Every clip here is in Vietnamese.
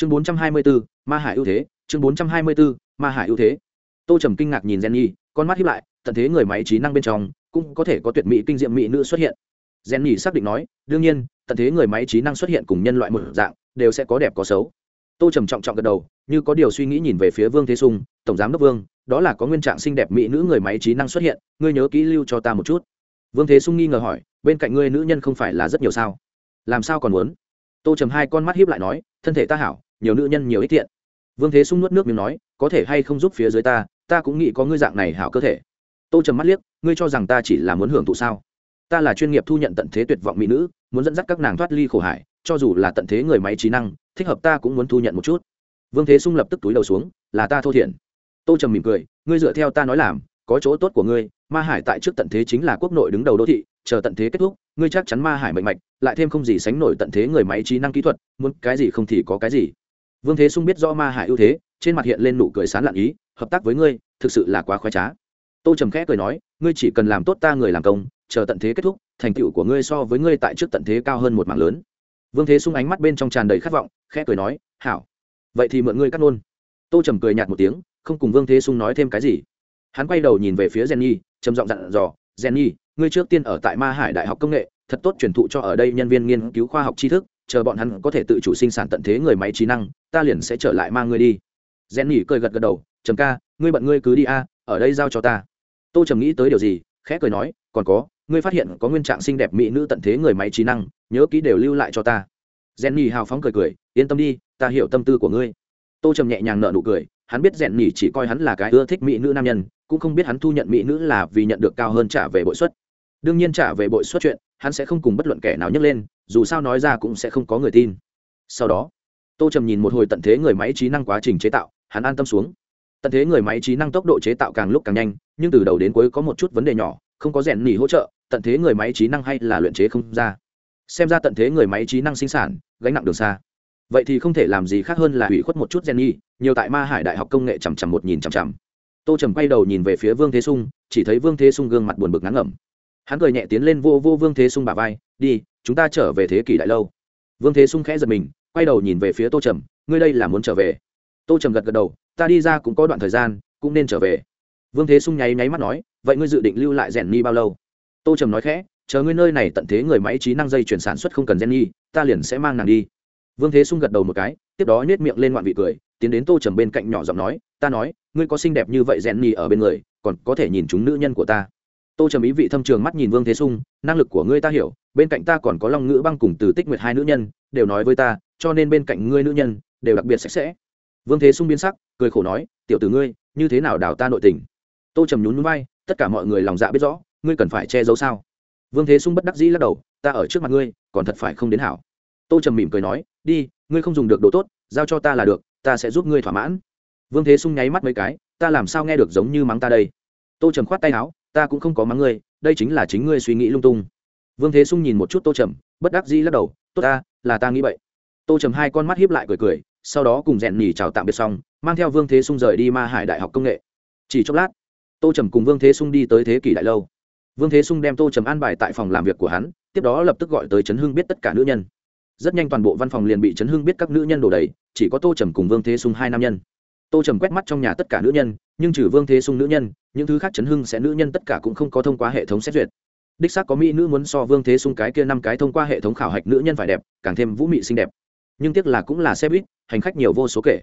chương bốn trăm hai mươi bốn ma hải ưu thế, chương bốn trăm hai mươi bốn ma hải ưu thế. Tô trầm kinh ngạc nhìn jenny, con mắt hiếp lại, tận thế người máy trí năng bên trong cũng có thể có tuyệt mỹ kinh diệm mỹ nữ xuất hiện. Jenny xác định nói, đương nhiên, tận thế người máy trí năng xuất hiện cùng nhân loại một dạng, đều sẽ có đẹp có xấu. Tô trầm trọng trọng gật đầu, như có điều suy nghĩ nhìn về phía vương thế sung, tổng giám đốc vương, đó là có nguyên trạng xinh đẹp mỹ nữ người máy trí năng xuất hiện, ngươi nhớ kỹ lưu cho ta một chút. Vương thế sung nghi ngờ hỏi, bên cạnh ngươi nữ nhân không phải là rất nhiều sao? Làm sao còn muốn? Tô trầm hai con mắt hiếp lại nói, thân thể ta hảo nhiều nữ nhân nhiều ích thiện. Vương thế sung nuốt nước miếng nói, có thể hay không giúp phía dưới ta ta cũng nghĩ có ngươi dạng này hảo cơ thể. Tô trầm mắt liếc, ngươi cho rằng ta chỉ là muốn hưởng thụ sao? Ta là chuyên nghiệp thu nhận tận thế tuyệt vọng mỹ nữ, muốn dẫn dắt các nàng thoát ly khổ hải cho dù là tận thế người máy trí năng, thích hợp ta cũng muốn thu nhận một chút. Vương thế sung lập tức túi đầu xuống, là ta thô thiển. Tô trầm mỉm cười, ngươi dựa theo ta nói làm, có chỗ tốt của ngươi, ma hải tại trước tận thế chính là quốc nội đứng đầu đô thị, chờ tận thế kết thúc, ngươi chắc chắn ma hải mạnh mạnh lại thêm không gì sánh nổi tận thế người máy trí năng kỹ thuật, muốn cái gì không thì có cái gì vương thế sung biết do ma hải ưu thế, trên mặt hiện lên nụ cười sán lạn ý, hợp tác với ngươi, thực sự là quá khoái trá. Tô trầm khẽ cười nói, ngươi chỉ cần làm tốt ta người làm công, chờ tận thế kết thúc, thành tựu của ngươi so với ngươi tại trước tận thế cao hơn một mảng lớn. Vương thế sung ánh mắt bên trong tràn đầy khát vọng, khẽ cười nói, hảo. Vậy thì mượn ngươi cắt nôn tô trầm cười nhạt một tiếng, không cùng vương thế sung nói thêm cái gì. Hắn quay đầu nhìn về phía jenny, trầm giọng dặn dò, jenny, ngươi trước tiên ở tại ma hải đại học công nghệ, thật tốt truyền thụ cho ở đây nhân viên nghiên cứu khoa học tri thức chờ bọn hắn có thể tự chủ sinh sản tận thế người máy trí năng, ta liền sẽ trở lại mang ngươi đi. Jenny cười gật gật đầu, trầm ca, ngươi bận ngươi cứ đi a, ở đây giao cho ta. Tô trầm nghĩ tới điều gì, khẽ cười nói, còn có, ngươi phát hiện có nguyên trạng xinh đẹp mỹ nữ tận thế người máy trí năng, nhớ kỹ đều lưu lại cho ta. Jenny hào phóng cười cười, yên tâm đi, ta hiểu tâm tư của ngươi. Tô trầm nhẹ nhàng nợ nụ cười, hắn biết rèn nhỉ chỉ coi hắn là cái ưa thích mỹ nữ nam nhân, cũng không biết hắn thu nhận mỹ nữ là vì nhận được cao hơn trả về bội suất đương nhiên trả về bội xuất chuyện, hắn sẽ không cùng bất luận kẻ nào nhấc lên, dù sao nói ra cũng sẽ không có người tin. Sau đó, tô trầm nhìn một hồi tận thế người máy trí năng quá trình chế tạo, hắn an tâm xuống. Tận thế người máy trí năng tốc độ chế tạo càng lúc càng nhanh, nhưng từ đầu đến cuối có một chút vấn đề nhỏ, không có rèn nỉ hỗ trợ, tận thế người máy trí năng hay là luyện chế không ra. Xem ra tận thế người máy trí năng sinh sản, gánh nặng đường xa. Vậy thì không thể làm gì khác hơn là hủy khuất một chút gen nhi nhiều tại ma hải đại học công nghệ chằm chằm một nhìn chằm chằm. Tô trầm quay đầu nhìn về phía vương thế sung, chỉ thấy vương thế sung gương mặt buồn bực ngắn ngẩm hắn cười nhẹ tiến lên vô vô vương thế sung bà vai, đi, chúng ta trở về thế kỷ đại lâu. Vương thế sung khẽ giật mình, quay đầu nhìn về phía tô trầm, ngươi đây là muốn trở về? Tô trầm gật gật đầu, ta đi ra cũng có đoạn thời gian, cũng nên trở về. Vương thế sung nháy nháy mắt nói, vậy ngươi dự định lưu lại rèn ni bao lâu? Tô trầm nói khẽ, chờ ngươi nơi này tận thế người máy trí năng dây chuyển sản xuất không cần gen nhi, ta liền sẽ mang nàng đi. Vương thế sung gật đầu một cái, tiếp đó nhét miệng lên ngoạn vị cười, tiến đến tô trầm bên cạnh nhỏ giọng nói, ta nói, ngươi có xinh đẹp như vậy rèn ni ở bên người, còn có thể nhìn chúng nữ nhân của ta tô trầm ý vị thâm trường mắt nhìn vương thế sung, năng lực của ngươi ta hiểu, bên cạnh ta còn có long ngữ băng cùng từ tích nguyệt hai nữ nhân, đều nói với ta, cho nên bên cạnh ngươi nữ nhân, đều đặc biệt sạch sẽ. Vương thế sung biến sắc, cười khổ nói, tiểu tử ngươi, như thế nào đào ta nội tình? Tô trầm nhún vai, tất cả mọi người lòng dạ biết rõ, ngươi cần phải che giấu sao? Vương thế sung bất đắc dĩ lắc đầu, ta ở trước mặt ngươi, còn thật phải không đến hảo. Tô trầm mỉm cười nói, đi, ngươi không dùng được đồ tốt, giao cho ta là được, ta sẽ giúp ngươi thỏa mãn. Vương thế sung nháy mắt mấy cái, ta làm sao nghe được giống như mắng ta đây? Tô trầm khoát tay áo ta cũng không có mắng ngươi, đây chính là chính ngươi suy nghĩ lung tung. Vương thế sung nhìn một chút tô trầm, bất đắc dĩ lắc đầu, tốt ta, là ta nghĩ vậy. Tô trầm hai con mắt hiếp lại cười cười, sau đó cùng rèn nhì chào tạm biệt xong, mang theo vương thế sung rời đi ma hải đại học công nghệ. Chỉ chốc lát, tô trầm cùng vương thế sung đi tới thế kỷ đại lâu. Vương thế sung đem tô trầm an bài tại phòng làm việc của hắn, tiếp đó lập tức gọi tới trấn hưng biết tất cả nữ nhân. Rất nhanh toàn bộ văn phòng liền bị trấn hưng biết các nữ nhân đổ đầy, chỉ có tô trầm cùng vương thế sung hai nam nhân. Tô trầm quét mắt trong nhà tất cả nữ nhân nhưng trừ vương thế sung nữ nhân, những thứ khác trấn hưng sẽ nữ nhân tất cả cũng không có thông qua hệ thống xét duyệt. Đích xác có mỹ nữ muốn so vương thế sung cái kia năm cái thông qua hệ thống khảo hạch nữ nhân phải đẹp, càng thêm vũ mị xinh đẹp. Nhưng tiếc là cũng là xe buýt, hành khách nhiều vô số kể.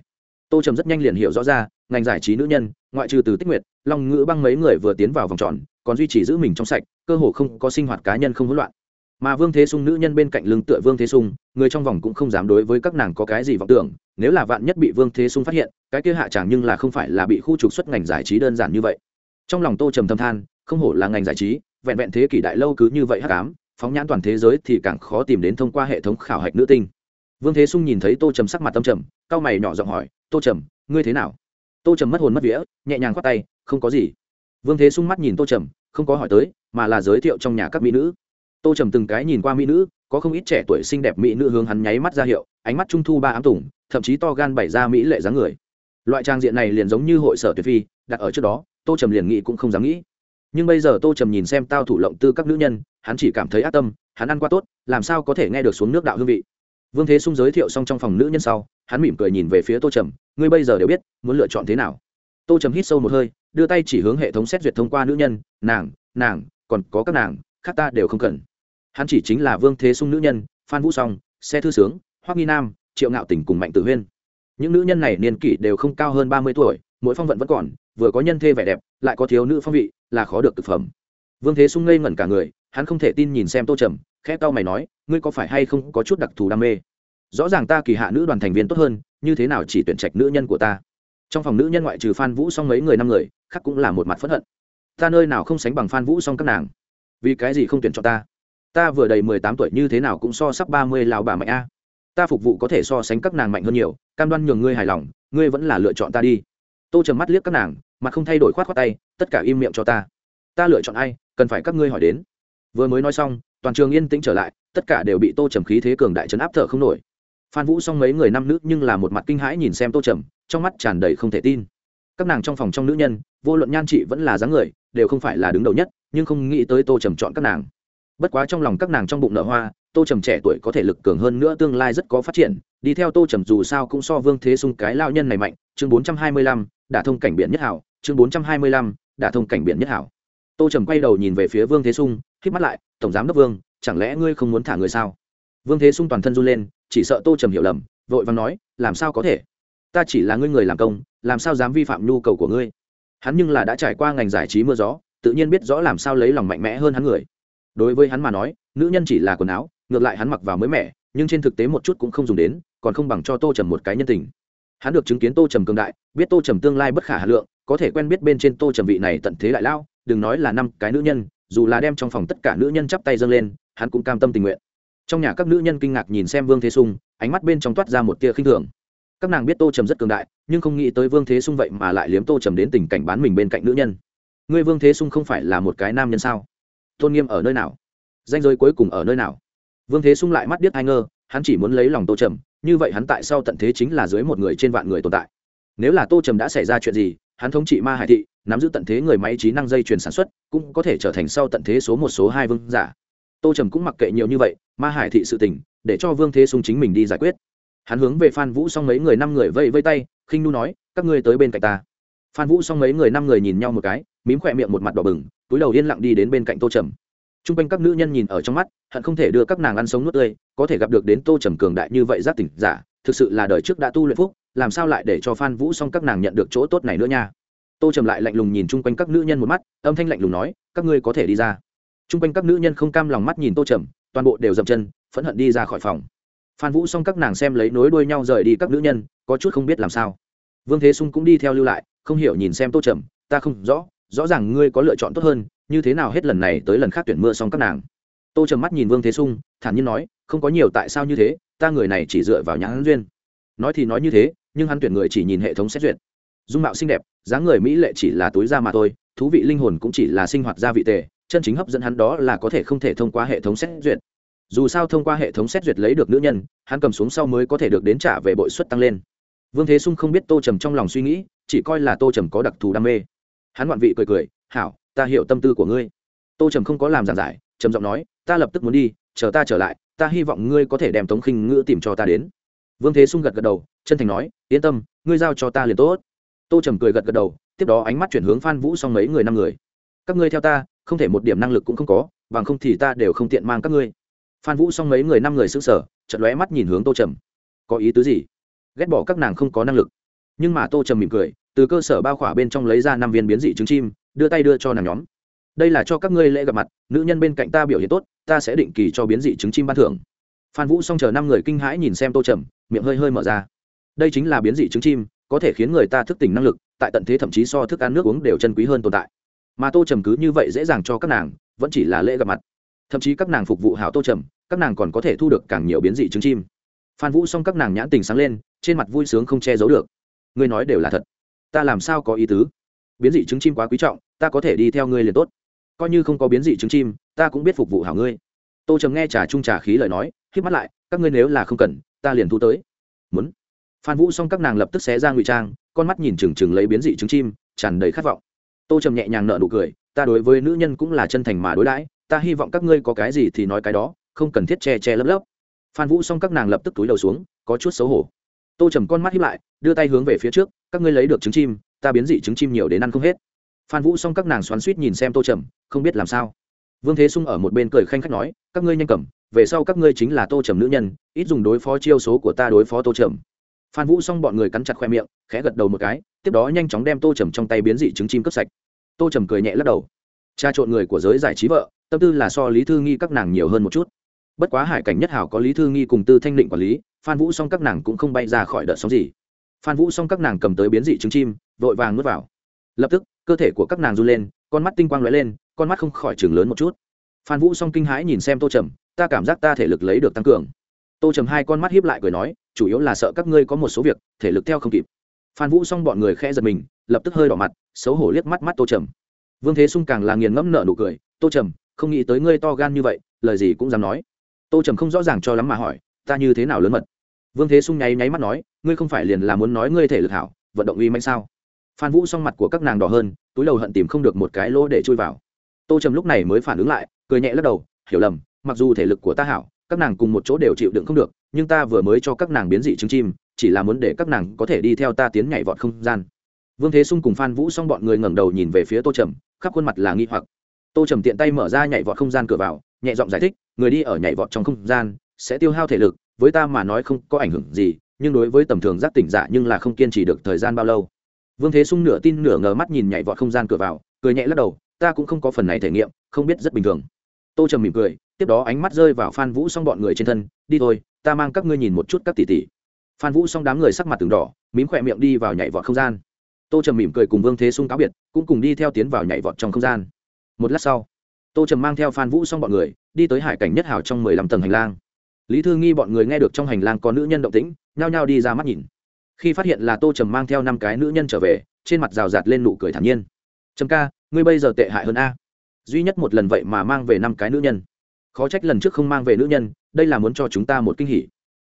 Tô trầm rất nhanh liền hiểu rõ ra, ngành giải trí nữ nhân, ngoại trừ từ tích nguyệt, long ngữ băng mấy người vừa tiến vào vòng tròn, còn duy trì giữ mình trong sạch, cơ hồ không có sinh hoạt cá nhân không hỗn loạn mà vương thế sung nữ nhân bên cạnh lưng tựa vương thế sung, người trong vòng cũng không dám đối với các nàng có cái gì vọng tưởng, nếu là vạn nhất bị vương thế sung phát hiện, cái kia hạ chẳng nhưng là không phải là bị khu trục xuất ngành giải trí đơn giản như vậy. Trong lòng tô trầm thâm than, không hổ là ngành giải trí, vẹn vẹn thế kỷ đại lâu cứ như vậy hắc ám, phóng nhãn toàn thế giới thì càng khó tìm đến thông qua hệ thống khảo hạch nữ tinh. Vương thế sung nhìn thấy tô trầm sắc mặt tâm trầm, cao mày nhỏ giọng hỏi, tô trầm, ngươi thế nào? Tô trầm mất hồn mất vía, nhẹ nhàng khoát tay, không có gì. Vương thế sung mắt nhìn tô trầm, không có hỏi tới, mà là giới thiệu trong nhà các mỹ nữ tô trầm từng cái nhìn qua mỹ nữ, có không ít trẻ tuổi xinh đẹp mỹ nữ hướng hắn nháy mắt ra hiệu, ánh mắt trung thu ba ám tủng thậm chí to gan bảy ra mỹ lệ dáng người. Loại trang diện này liền giống như hội sở tuyệt phi, đặt ở trước đó, tô trầm liền nghĩ cũng không dám nghĩ. Nhưng bây giờ tô trầm nhìn xem tao thủ lộng tư các nữ nhân, hắn chỉ cảm thấy ác tâm, hắn ăn qua tốt, làm sao có thể nghe được xuống nước đạo hương vị. Vương thế sung giới thiệu xong trong phòng nữ nhân sau, hắn mỉm cười nhìn về phía tô trầm, ngươi bây giờ đều biết, muốn lựa chọn thế nào? Tô trầm hít sâu một hơi, đưa tay chỉ hướng hệ thống xét duyệt thông qua nữ nhân, nàng nàng, còn có các nàng, khác ta đều không cần hắn chỉ chính là vương thế sung nữ nhân, phan vũ song, xe thư sướng, hoắc nghi nam, triệu ngạo tỉnh cùng mạnh tử huyên. Những nữ nhân này niên kỷ đều không cao hơn ba mươi tuổi, mỗi phong vận vẫn còn, vừa có nhân thê vẻ đẹp, lại có thiếu nữ phong vị, là khó được thực phẩm. Vương thế sung ngây ngẩn cả người, hắn không thể tin nhìn xem tô trầm, khẽ tao mày nói, ngươi có phải hay không có chút đặc thù đam mê? Rõ ràng ta kỳ hạ nữ đoàn thành viên tốt hơn, như thế nào chỉ tuyển trạch nữ nhân của ta? Trong phòng nữ nhân ngoại trừ phan vũ Song mấy người năm người, khác cũng là một mặt p hận. Ta nơi nào không sánh bằng phan vũ Song các nàng? Vì cái gì không tuyển cho ta? Ta vừa đầy mười tám tuổi như thế nào cũng so sắp ba mươi lào bà mạnh a. Ta phục vụ có thể so sánh các nàng mạnh hơn nhiều, cam đoan nhường ngươi hài lòng, ngươi vẫn là lựa chọn ta đi. Tô trầm mắt liếc các nàng, mà không thay đổi khoát khoát tay, tất cả im miệng cho ta. Ta lựa chọn ai, cần phải các ngươi hỏi đến. Vừa mới nói xong, toàn trường yên tĩnh trở lại, tất cả đều bị tô trầm khí thế cường đại trấn áp thở không nổi. Phan vũ xong mấy người nam nữ nhưng là một mặt kinh hãi nhìn xem tô trầm, trong mắt tràn đầy không thể tin. Các nàng trong phòng trong nữ nhân, vô luận nhan trị vẫn là dáng người, đều không phải là đứng đầu nhất, nhưng không nghĩ tới tô trầm chọn các nàng bất quá trong lòng các nàng trong bụng nở hoa, tô trầm trẻ tuổi có thể lực cường hơn nữa tương lai rất có phát triển, đi theo tô trầm dù sao cũng so vương thế sung cái lao nhân này mạnh, chương bốn trăm hai mươi lăm, đả thông cảnh biển nhất hảo, chương bốn trăm hai mươi lăm, đả thông cảnh biển nhất hảo. Tô trầm quay đầu nhìn về phía vương thế sung k mắt lại, tổng giám đốc vương, chẳng lẽ ngươi không muốn thả người sao? Vương thế sung toàn thân run lên, chỉ sợ tô trầm hiểu lầm, vội vàng nói, làm sao có thể? Ta chỉ là ngươi người làm công, làm sao dám vi phạm nhu cầu của ngươi? Hắn nhưng là đã trải qua ngành giải trí mưa gió, tự nhiên biết rõ làm sao lấy lòng mạnh mẽ hơn hắn người đối với hắn mà nói, nữ nhân chỉ là quần áo, ngược lại hắn mặc vào mới mẻ, nhưng trên thực tế một chút cũng không dùng đến, còn không bằng cho tô trầm một cái nhân tình. Hắn được chứng kiến tô trầm cường đại, biết tô trầm tương lai bất khả hà lượng, có thể quen biết bên trên tô trầm vị này tận thế đại lao, đừng nói là năm cái nữ nhân, dù là đem trong phòng tất cả nữ nhân chắp tay dâng lên, hắn cũng cam tâm tình nguyện. Trong nhà các nữ nhân kinh ngạc nhìn xem vương thế sung, ánh mắt bên trong toát ra một tia khinh thường. Các nàng biết tô trầm rất cường đại, nhưng không nghĩ tới vương thế sung vậy mà lại liếm tô trầm đến tình cảnh bán mình bên cạnh nữ nhân. Ngươi vương thế sung không phải là một cái nam nhân sao? Tôn nghiêm ở nơi nào? Danh giới cuối cùng ở nơi nào? Vương thế sung lại mắt biết ai ngơ, hắn chỉ muốn lấy lòng tô trầm, như vậy hắn tại sao tận thế chính là dưới một người trên vạn người tồn tại? Nếu là tô trầm đã xảy ra chuyện gì, hắn thống trị ma hải thị, nắm giữ tận thế người máy trí năng dây chuyền sản xuất, cũng có thể trở thành sau tận thế số một số hai vương giả. Tô trầm cũng mặc kệ nhiều như vậy, ma hải thị sự tình, để cho vương thế sung chính mình đi giải quyết. Hắn hướng về phan vũ xong mấy người năm người vây vây tay, khinh nu nói, các ngươi tới bên cạnh ta. Phan vũ xong mấy người năm người nhìn nhau một cái, mím khỏe miệng một mặt đỏ bừng túi đầu yên lặng đi đến bên cạnh tô trầm. T r u n g quanh các nữ nhân nhìn ở trong mắt, hận không thể đưa các nàng ăn sống nuốt tươi, có thể gặp được đến tô trầm cường đại như vậy giác tỉnh giả, thực sự là đời trước đã tu luyện phúc, làm sao lại để cho phan vũ xong các nàng nhận được chỗ tốt này nữa nha? Tô trầm lại lạnh lùng nhìn chung quanh các nữ nhân một mắt, âm thanh lạnh lùng nói, các ngươi có thể đi ra. Chung quanh các nữ nhân không cam lòng mắt nhìn tô trầm, toàn bộ đều dậm chân, phẫn hận đi ra khỏi phòng. Phan vũ xong các nàng xem lấy nối đuôi nhau rời đi các nữ nhân, có chút không biết làm sao. Vương thế sung cũng đi theo lưu lại, không hiểu nhìn xem tô trầm, ta không rõ rõ ràng ngươi có lựa chọn tốt hơn, như thế nào hết lần này tới lần khác tuyển mưa xong các nàng. Tô trầm mắt nhìn vương thế sung, thản nhiên nói, không có nhiều tại sao như thế, ta người này chỉ dựa vào nhãn duyên. Nói thì nói như thế, nhưng hắn tuyển người chỉ nhìn hệ thống xét duyệt. Dung mạo xinh đẹp, dáng người mỹ lệ chỉ là túi da mà thôi, thú vị linh hồn cũng chỉ là sinh hoạt gia vị tề, chân chính hấp dẫn hắn đó là có thể không thể thông qua hệ thống xét duyệt. Dù sao thông qua hệ thống xét duyệt lấy được nữ nhân, hắn cầm xuống sau mới có thể được đến trả về bội suất tăng lên. Vương thế sung không biết tô trầm trong lòng suy nghĩ, chỉ coi là tô trầm có đặc thù đam mê hắn ngoạn vị cười cười, hảo, ta hiểu tâm tư của ngươi. Tô trầm không có làm giảng giải, trầm giọng nói, ta lập tức muốn đi, chờ ta trở lại, ta hy vọng ngươi có thể đem tống khinh ngữ tìm cho ta đến. Vương thế sung gật gật đầu, chân thành nói, yên tâm, ngươi giao cho ta liền tốt. Tô trầm cười gật gật đầu, tiếp đó ánh mắt chuyển hướng phan vũ xong mấy người năm người. Các ngươi theo ta, không thể một điểm năng lực cũng không có, bằng không thì ta đều không tiện mang các ngươi. Phan vũ xong mấy người năm người xứng sở chật lóe mắt nhìn hướng tô trầm. Có ý tứ gì? Ghét bỏ các nàng không có năng lực. Nhưng mà tô trầm mỉm cười từ cơ sở bao khỏa bên trong lấy ra năm viên biến dị trứng chim, đưa tay đưa cho nàng nhóm. Đây là cho các ngươi lễ gặp mặt, nữ nhân bên cạnh ta biểu hiện tốt, ta sẽ định kỳ cho biến dị trứng chim ban thưởng. Phan vũ xong chờ năm người kinh hãi nhìn xem tô trầm, miệng hơi hơi mở ra. Đây chính là biến dị trứng chim, có thể khiến người ta thức tỉnh năng lực, tại tận thế thậm chí so thức ăn nước uống đều chân quý hơn tồn tại. Mà tô trầm cứ như vậy dễ dàng cho các nàng, vẫn chỉ là lễ gặp mặt. Thậm chí các nàng phục vụ hảo tô trầm, các nàng còn có thể thu được càng nhiều biến dị trứng chim. Phan vũ xong các nàng nhãn tình sáng lên, trên mặt vui sướng không che giấu được. Ngươi nói đều là thật ta làm sao có ý tứ? Biến dị trứng chim quá quý trọng, ta có thể đi theo ngươi liền tốt. Coi như không có biến dị trứng chim, ta cũng biết phục vụ hảo ngươi. Tô trầm nghe trà trung trà khí lời nói k mắt lại, các ngươi nếu là không cần, ta liền thu tới. Muốn. Phan vũ xong các nàng lập tức xé ra ngụy trang, con mắt nhìn trừng trừng lấy biến dị trứng chim, tràn đầy khát vọng. Tô trầm nhẹ nhàng nợ nụ cười, ta đối với nữ nhân cũng là chân thành mà đối đãi, ta hy vọng các ngươi có cái gì thì nói cái đó, không cần thiết che che lấp lấp. Phan vũ xong các nàng lập tức túi đầu xuống, có chút xấu hổ. Tô trầm con mắt hiếp lại, đưa tay hướng về phía trước các ngươi lấy được trứng chim, ta biến dị trứng chim nhiều đến ăn không hết. Phan vũ xong các nàng xoắn suýt nhìn xem tô trầm, không biết làm sao. Vương thế sung ở một bên cười khanh khách nói, các ngươi nhanh cầm, về sau các ngươi chính là tô trầm nữ nhân, ít dùng đối phó chiêu số của ta đối phó tô trầm. Phan vũ xong bọn người cắn chặt khoe miệng, khẽ gật đầu một cái, tiếp đó nhanh chóng đem tô trầm trong tay biến dị trứng chim cướp sạch. Tô trầm cười nhẹ lắc đầu. Cha trộn người của giới giải trí vợ, tâm tư là so lý thư nghi các nàng nhiều hơn một chút. Bất quá hải cảnh nhất hảo có lý thư nghi cùng tư thanh định quản lý, phan vũ xong các nàng cũng không bay ra khỏi đợt sóng gì phan vũ xong các nàng cầm tới biến dị trứng chim, vội vàng nuốt vào. Lập tức, cơ thể của các nàng run lên, con mắt tinh quang lóe lên, con mắt không khỏi chừng lớn một chút. Phan vũ xong kinh hãi nhìn xem tô trầm, ta cảm giác ta thể lực lấy được tăng cường. Tô trầm hai con mắt hiếp lại cười nói, chủ yếu là sợ các ngươi có một số việc, thể lực theo không kịp. Phan vũ xong bọn người khẽ giật mình, lập tức hơi đỏ mặt, xấu hổ liếc mắt mắt tô trầm. Vương thế sung càng là nghiền ngẫm nợ nụ cười, tô trầm, không nghĩ tới ngươi to gan như vậy, lời gì cũng dám nói. Tô trầm không rõ ràng cho lắm mà hỏi, ta như thế nào lớn mật? Vương thế sung nháy nháy mắt nói ngươi không phải liền là muốn nói ngươi thể lực hảo, vận động uy mạnh sao? Phan vũ xong mặt của các nàng đỏ hơn, túi đầu hận tìm không được một cái lỗ để chui vào. Tô trầm lúc này mới phản ứng lại, cười nhẹ lắc đầu, hiểu lầm, mặc dù thể lực của ta hảo, các nàng cùng một chỗ đều chịu đựng không được, nhưng ta vừa mới cho các nàng biến dị trứng chim, chỉ là muốn để các nàng có thể đi theo ta tiến nhảy vọt không gian. Vương thế sung cùng phan vũ xong bọn người ngẩng đầu nhìn về phía tô trầm, khắp khuôn mặt là nghi hoặc. Tô trầm tiện tay mở ra nhảy vọt không gian cửa vào, nhẹ giọng giải thích, người đi ở nhảy vọt trong không gian sẽ tiêu hao thể lực, với ta mà nói không có ảnh hưởng gì nhưng đối với tầm thường giác tỉnh giả nhưng là không kiên trì được thời gian bao lâu. Vương thế sung nửa tin nửa ngờ mắt nhìn nhảy vọt không gian cửa vào, cười nhẹ lắc đầu, ta cũng không có phần này thể nghiệm, không biết rất bình thường. Tô trầm mỉm cười, tiếp đó ánh mắt rơi vào phan vũ song bọn người trên thân, đi thôi, ta mang các ngươi nhìn một chút các tỷ tỷ. Phan vũ song đám người sắc mặt từng đỏ, mím khỏe miệng đi vào nhảy vọt không gian. Tô trầm mỉm cười cùng vương thế sung cáo biệt, cũng cùng đi theo tiến vào nhảy vọt trong không gian. Một lát sau, tô trầm mang theo phan vũ song bọn người, đi tới hải cảnh nhất hảo trong mười lăm tầng hành lang lý thư nghi bọn người nghe được trong hành lang có nữ nhân động tĩnh, nhao nhao đi ra mắt nhìn. Khi phát hiện là tô trầm mang theo năm cái nữ nhân trở về, trên mặt rào rạt lên nụ cười thản nhiên. Trầm ca, ngươi bây giờ tệ hại hơn a. Duy nhất một lần vậy mà mang về năm cái nữ nhân. Khó trách lần trước không mang về nữ nhân, đây là muốn cho chúng ta một kinh hỉ.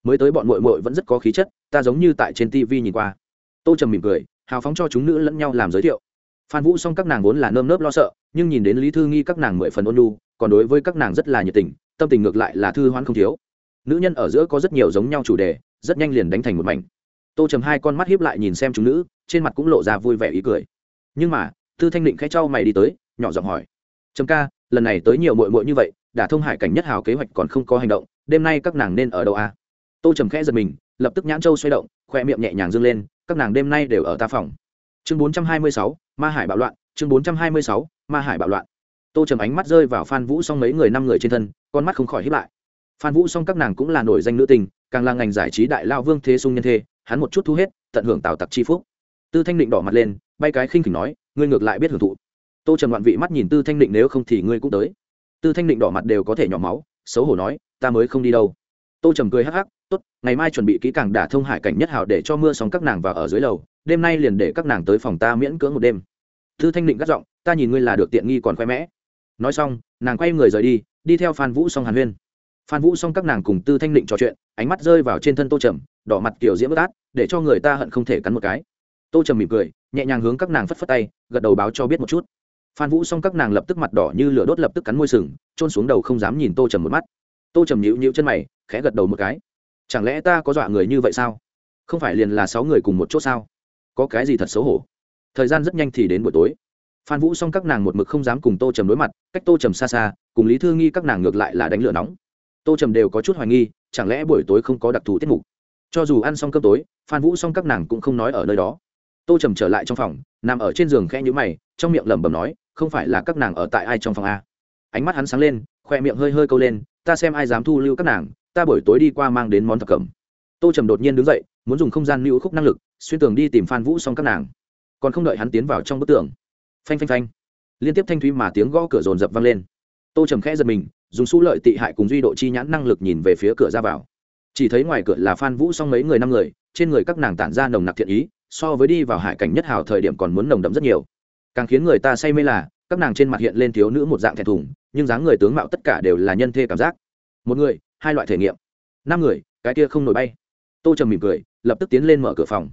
Mới tới bọn mội mội vẫn rất có khí chất, ta giống như tại trên tv nhìn qua. Tô trầm mỉm cười, hào phóng cho chúng nữ lẫn nhau làm giới thiệu. Phan vũ xong các nàng vốn là nơm nớp lo sợ, nhưng nhìn đến lý thư nghi các nàng mười phần ôn lu còn đối với các nàng rất là nhiệt tình, tâm tình ngược lại là thư hoán không thiếu nữ nhân ở giữa có rất nhiều giống nhau chủ đề, rất nhanh liền đánh thành một mảnh. Tô trầm hai con mắt hiếp lại nhìn xem chúng nữ, trên mặt cũng lộ ra vui vẻ ý cười. Nhưng mà thư thanh định khẽ trao mày đi tới, nhỏ giọng hỏi. Trầm ca, lần này tới nhiều mội mội như vậy đã thông hải cảnh nhất hào kế hoạch còn không có hành động, đêm nay các nàng nên ở đâu à? tô trầm khẽ giật mình, lập tức nhãn châu xoay động, khoe miệng nhẹ nhàng dâng lên, các nàng đêm nay đều ở ta phòng. Chương bốn trăm hai mươi sáu, ma hải bạo loạn, chương bốn trăm hai mươi sáu, ma hải bạo loạn. Tô trầm ánh mắt rơi vào phan vũ xong mấy người năm người trên thân, con mắt không khỏi hiếp lại phan vũ xong các nàng cũng là nổi danh nữ tình, càng là ngành giải trí đại lao vương thế sung nhân thê, hắn một chút thu hết, tận hưởng tào tặc chi phúc. Tư thanh định đỏ mặt lên, bay cái khinh khỉnh nói, ngươi ngược lại biết hưởng thụ. Tô Trần ngoạn vị mắt nhìn tư thanh định, nếu không thì ngươi cũng tới. Tư thanh định đỏ mặt đều có thể nhỏ máu, xấu hổ nói, ta mới không đi đâu. Tô trầm cười hắc hắc, tốt, ngày mai chuẩn bị kỹ càng đả thông hải cảnh nhất hào để cho mưa sóng các nàng vào ở dưới lầu, đêm nay liền để các nàng tới phòng ta miễn cưỡng một đêm. Tư thanh định gắt giọng, ta nhìn ngươi là được tiện nghi còn khoe mẽ. Nói xong, nàng quay người rời đi đi theo phan vũ xong hàn huyên phan vũ xong các nàng cùng tư thanh định trò chuyện, ánh mắt rơi vào trên thân tô trầm, đỏ mặt kiểu diễm bất át, để cho người ta hận không thể cắn một cái. Tô trầm mỉm cười, nhẹ nhàng hướng các nàng phất phất tay, gật đầu báo cho biết một chút. Phan vũ xong các nàng lập tức mặt đỏ như lửa đốt lập tức cắn môi sừng trôn xuống đầu không dám nhìn tô trầm một mắt. Tô trầm nhịu nhịu chân mày, khẽ gật đầu một cái. Chẳng lẽ ta có dọa người như vậy sao? Không phải liền là sáu người cùng một chỗ sao? Có cái gì thật xấu hổ? Thời gian rất nhanh thì đến buổi tối. Phan vũ xong các nàng một mực không dám cùng tô trầm đối mặt, cách tô trầm xa xa, cùng lý thư nghi các nàng ngược lại là đánh lửa nóng tô trầm đều có chút hoài nghi, chẳng lẽ buổi tối không có đặc thù tiết mục? Cho dù ăn xong cơm tối, phan vũ xong các nàng cũng không nói ở nơi đó. Tô trầm trở lại trong phòng, nằm ở trên giường khẽ nhũ mày, trong miệng lẩm bẩm nói, không phải là các nàng ở tại ai trong phòng a? Ánh mắt hắn sáng lên, khoe miệng hơi hơi câu lên, ta xem ai dám thu lưu các nàng, ta buổi tối đi qua mang đến món thập cẩm. Tô trầm đột nhiên đứng dậy, muốn dùng không gian lưu khúc năng lực, xuyên tường đi tìm phan vũ xong các nàng. Còn không đợi hắn tiến vào trong bức tường. Phanh phanh phanh. Liên tiếp thanh thúy mà tiếng gõ cửa rồn rập vang lên tô trầm khẽ giật mình, dùng su lợi tị hại cùng duy độ chi nhãn năng lực nhìn về phía cửa ra vào. Chỉ thấy ngoài cửa là phan vũ xong mấy người năm người, trên người các nàng tản ra nồng nặc thiện ý, so với đi vào hải cảnh nhất hào thời điểm còn muốn nồng đậm rất nhiều. Càng khiến người ta say mê là, các nàng trên mặt hiện lên thiếu nữ một dạng thẹn thùng, nhưng dáng người tướng mạo tất cả đều là nhân thê cảm giác. Một người, hai loại thể nghiệm. Năm người, cái kia không nổi bay. Tô trầm mỉm cười, lập tức tiến lên mở cửa phòng.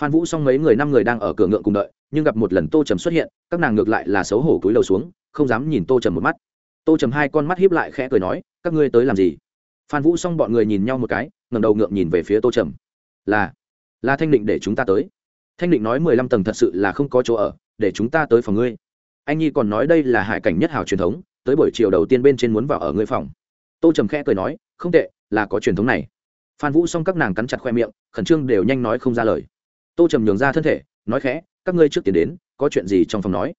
Phan vũ xong mấy người năm người đang ở cửa ngượng cùng đợi, nhưng gặp một lần tô trầm xuất hiện, các nàng ngược lại là xấu hổ cúi đầu xuống, không dám nhìn tô trầm một mắt tô trầm hai con mắt hiếp lại khẽ cười nói, các ngươi tới làm gì? Phan vũ xong bọn người nhìn nhau một cái ngầm đầu ngượng nhìn về phía tô trầm. Là là thanh định để chúng ta tới. Thanh định nói mười lăm tầng thật sự là không có chỗ ở, để chúng ta tới phòng ngươi. Anh nhi còn nói đây là hải cảnh nhất hào truyền thống, tới buổi chiều đầu tiên bên trên muốn vào ở ngươi phòng. Tô trầm khẽ cười nói, không tệ, là có truyền thống này. Phan vũ xong các nàng cắn chặt khoe miệng, khẩn trương đều nhanh nói không ra lời. Tô trầm nhường ra thân thể, nói khẽ, các ngươi trước tiến đến, có chuyện gì trong phòng nói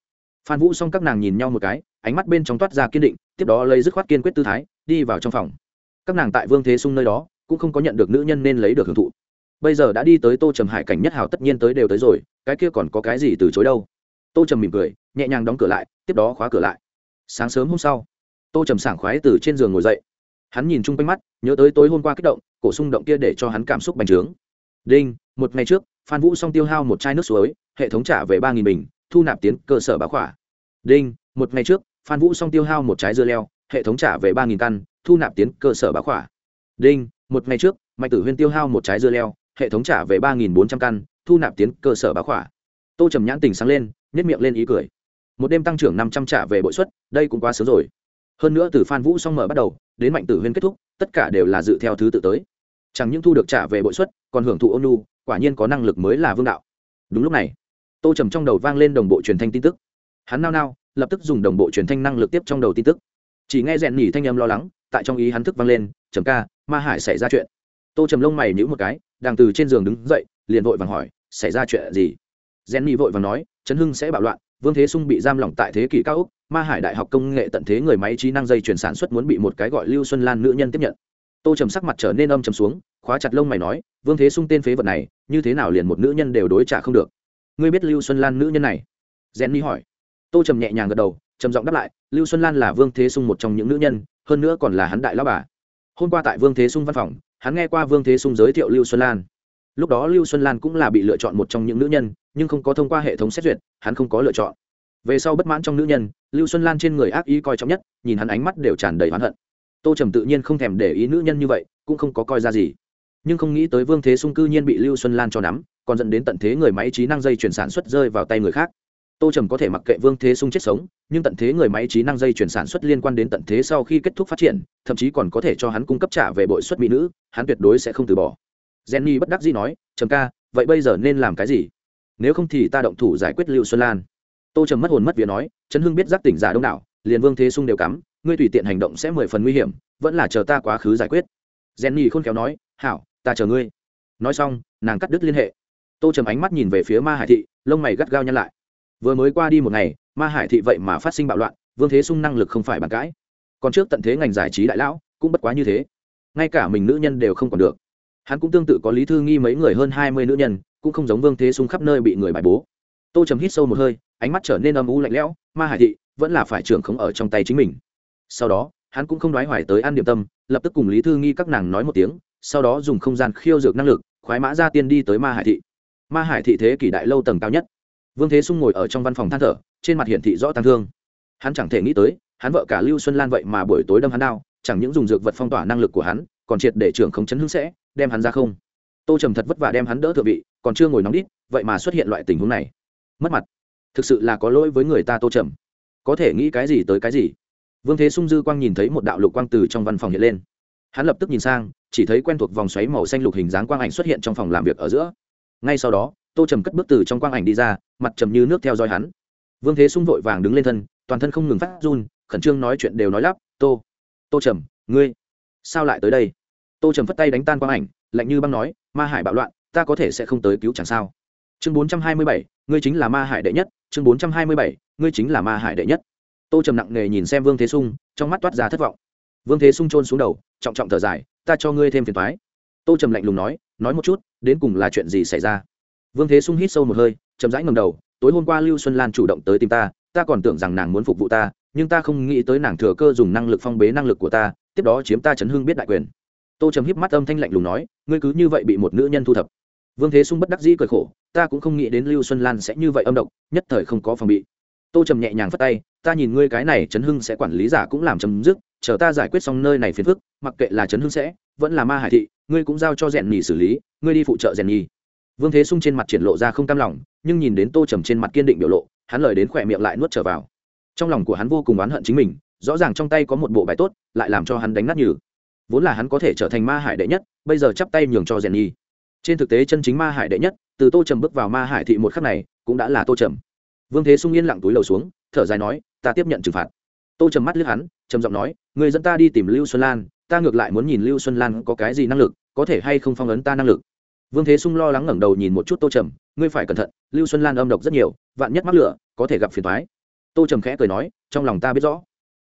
phan vũ xong các nàng nhìn nhau một cái, ánh mắt bên trong toát ra kiên định, tiếp đó lấy dứt khoát kiên quyết tư thái, đi vào trong phòng. Các nàng tại vương thế sung nơi đó, cũng không có nhận được nữ nhân nên lấy được hưởng thụ. Bây giờ đã đi tới tô trầm hải cảnh nhất hào tất nhiên tới đều tới rồi, cái kia còn có cái gì từ chối đâu. Tô trầm mỉm cười, nhẹ nhàng đóng cửa lại, tiếp đó khóa cửa lại. Sáng sớm hôm sau, tô trầm sảng khoái từ trên giường ngồi dậy. Hắn nhìn chung quanh mắt, nhớ tới tối hôm qua kích động, cổ xung động kia để cho hắn cảm xúc bành trướng. Đinh, một ngày trước, phan vũ xong tiêu hao một chai nước suối, hệ thống trả về ba nghìn bình thu nạp tiến cơ sở bá khỏa. Đinh, một ngày trước, phan vũ xong tiêu hao một trái dưa leo, hệ thống trả về ba nghìn căn, thu nạp tiến cơ sở bá khỏa. Đinh, một ngày trước, mạnh tử huyên tiêu hao một trái dưa leo, hệ thống trả về ba nghìn bốn trăm căn, thu nạp tiến cơ sở bá khỏa. Tô trầm nhãn tình sáng lên nhét miệng lên ý cười. Một đêm tăng trưởng năm trăm trả về bội suất, đây cũng quá sớm rồi. Hơn nữa từ phan vũ xong mở bắt đầu, đến mạnh tử huyên kết thúc, tất cả đều là dự theo thứ tự tới. Chẳng những thu được trả về bội suất, còn hưởng thụ ôn nhu. quả nhiên có năng lực mới là vương đạo. Đúng lúc này tô trầm trong đầu vang lên đồng bộ truyền thanh tin tức. Hắn nao nao, lập tức dùng đồng bộ truyền thanh năng lực tiếp trong đầu tin tức. Chỉ nghe rèn nhỉ thanh âm lo lắng, tại trong ý hắn thức vang lên, trầm ca, ma hải xảy ra chuyện. Tô trầm lông mày nhữ một cái, đang từ trên giường đứng dậy, liền vội vàng hỏi, xảy ra chuyện gì? Rèn nhỉ vội vàng nói, trấn hưng sẽ bạo loạn, vương thế sung bị giam lỏng tại thế kỷ cao úc, ma hải đại học công nghệ tận thế người máy trí năng dây chuyển sản xuất muốn bị một cái gọi lưu xuân lan nữ nhân tiếp nhận. Tô trầm sắc mặt trở nên âm trầm xuống, khóa chặt lông mày nói, vương thế sung tên phế vật này, như thế nào liền một nữ nhân đều đối trả không được? Ngươi biết lưu xuân lan nữ nhân này? Rèn mi hỏi. Tô trầm nhẹ nhàng gật đầu, trầm giọng đáp lại, lưu xuân lan là vương thế sung một trong những nữ nhân, hơn nữa còn là hắn đại lao bà. Hôm qua tại vương thế sung văn phòng, hắn nghe qua vương thế sung giới thiệu lưu xuân lan. Lúc đó lưu xuân lan cũng là bị lựa chọn một trong những nữ nhân, nhưng không có thông qua hệ thống xét duyệt, hắn không có lựa chọn. Về sau bất mãn trong nữ nhân, lưu xuân lan trên người ác ý coi trọng nhất, nhìn hắn ánh mắt đều tràn đầy oán hận. Tô trầm tự nhiên không thèm để ý nữ nhân như vậy, cũng không có coi ra gì. Nhưng không nghĩ tới vương thế sung cư nhiên bị lưu xuân lan cho nắm còn dẫn đến tận thế người máy trí năng dây chuyển sản xuất rơi vào tay người khác. Tô trầm có thể mặc kệ vương thế sung chết sống, nhưng tận thế người máy trí năng dây chuyển sản xuất liên quan đến tận thế sau khi kết thúc phát triển, thậm chí còn có thể cho hắn cung cấp trả về bội xuất mỹ nữ, hắn tuyệt đối sẽ không từ bỏ. Jenny bất đắc dĩ nói, trầm ca, vậy bây giờ nên làm cái gì? Nếu không thì ta động thủ giải quyết lưu xuân lan. Tô trầm mất hồn mất vía nói, trấn hưng biết giác tỉnh giả đông đảo, liền vương thế sung đều cắm, ngươi tùy tiện hành động sẽ mười phần nguy hiểm, vẫn là chờ ta quá khứ giải quyết. Jenny khôn khéo nói, hảo, ta chờ ngươi. Nói xong, nàng cắt đứt liên hệ tô trầm ánh mắt nhìn về phía ma hải thị, lông mày gắt gao nhăn lại. Vừa mới qua đi một ngày, ma hải thị vậy mà phát sinh bạo loạn, vương thế sung năng lực không phải bàn cãi. Còn trước tận thế ngành giải trí đại lão, cũng bất quá như thế. Ngay cả mình nữ nhân đều không còn được. Hắn cũng tương tự có lý thư nghi mấy người hơn hai mươi nữ nhân, cũng không giống vương thế sung khắp nơi bị người bài bố. Tô trầm hít sâu một hơi, ánh mắt trở nên âm u lạnh lẽo, ma hải thị vẫn là phải trưởng không ở trong tay chính mình. Sau đó, hắn cũng không nói hoài tới an điểm tâm, lập tức cùng lý thư nghi các nàng nói một tiếng, sau đó dùng không gian khiêu dược năng lực, khoái mã ra tiên đi tới ma hải thị ma hải thị thế kỷ đại lâu tầng cao nhất. Vương thế sung ngồi ở trong văn phòng than thở, trên mặt hiển thị rõ tăng thương. Hắn chẳng thể nghĩ tới, hắn vợ cả lưu xuân lan vậy mà buổi tối đâm hắn đao chẳng những dùng dược vật phong tỏa năng lực của hắn, còn triệt để trưởng không chấn hưng sẽ, đem hắn ra không. Tô trầm thật vất vả đem hắn đỡ thượng vị, còn chưa ngồi nóng đít, vậy mà xuất hiện loại tình huống này. Mất mặt. Thực sự là có lỗi với người ta tô trầm. Có thể nghĩ cái gì tới cái gì. Vương thế sung dư quang nhìn thấy một đạo lục quang từ trong văn phòng hiện lên. Hắn lập tức nhìn sang, chỉ thấy quen thuộc vòng xoáy màu xanh lục hình dáng quang ảnh xuất hiện trong phòng làm việc ở giữa ngay sau đó, tô trầm cất bước từ trong quang ảnh đi ra, mặt trầm như nước theo dõi hắn. Vương thế sung vội vàng đứng lên thân, toàn thân không ngừng phát run, khẩn trương nói chuyện đều nói lắp, tô tô trầm, ngươi, sao lại tới đây? Tô trầm phất tay đánh tan quang ảnh, lạnh như băng nói, ma hải bạo loạn, ta có thể sẽ không tới cứu chẳng sao. Chương bốn trăm hai mươi bảy, ngươi chính là ma hải đệ nhất, chương bốn trăm hai mươi bảy, ngươi chính là ma hải đệ nhất. Tô trầm nặng nề nhìn xem vương thế sung, trong mắt toát ra thất vọng. Vương thế sung trôn xuống đầu, trọng trọng thở dài, ta cho ngươi thêm phiền thoái tô trầm lạnh lùng nói nói một chút, đến cùng là chuyện gì xảy ra? Vương thế sung hít sâu một hơi, chậm rãi ngầm đầu, tối hôm qua lưu xuân lan chủ động tới tìm ta ta còn tưởng rằng nàng muốn phục vụ ta, nhưng ta không nghĩ tới nàng thừa cơ dùng năng lực phong bế năng lực của ta, tiếp đó chiếm ta chấn hưng biết đại quyền. Tô trầm híp mắt âm thanh lạnh lùng nói, ngươi cứ như vậy bị một nữ nhân thu thập. Vương thế sung bất đắc dĩ cười khổ, ta cũng không nghĩ đến lưu xuân lan sẽ như vậy âm độc, nhất thời không có phòng bị. Tô trầm nhẹ nhàng phất tay, ta nhìn ngươi cái này chấn hưng sẽ quản lý giả cũng làm chấm dứt, chờ ta giải quyết xong nơi này phiền phức, mặc kệ là chấn hưng sẽ, vẫn là ma hải thị ngươi cũng giao cho rèn nhì xử lý, ngươi đi phụ trợ rèn nhì. Vương thế sung trên mặt triển lộ ra không cam lòng, nhưng nhìn đến tô trầm trên mặt kiên định biểu lộ, hắn lời đến khỏe miệng lại nuốt trở vào. Trong lòng của hắn vô cùng oán hận chính mình, rõ ràng trong tay có một bộ bài tốt, lại làm cho hắn đánh nát nhừ. Vốn là hắn có thể trở thành ma hải đệ nhất, bây giờ chắp tay nhường cho rèn nhi trên thực tế chân chính ma hải đệ nhất, từ tô trầm bước vào ma hải thị một khắc này, cũng đã là tô trầm. Vương thế sung yên lặng túi lầu xuống, thở dài nói, ta tiếp nhận trừng phạt. Tô trầm mắt lướt hắn, trầm giọng nói người dẫn ta đi tìm lưu xuân lan ta ngược lại muốn nhìn lưu xuân lan có cái gì năng lực, có thể hay không phong ấn ta năng lực. Vương thế sung lo lắng ngẩng đầu nhìn một chút tô trầm, ngươi phải cẩn thận, lưu xuân lan âm độc rất nhiều, vạn nhất mắc lửa, có thể gặp phiền thoái tô trầm khẽ cười nói, trong lòng ta biết rõ.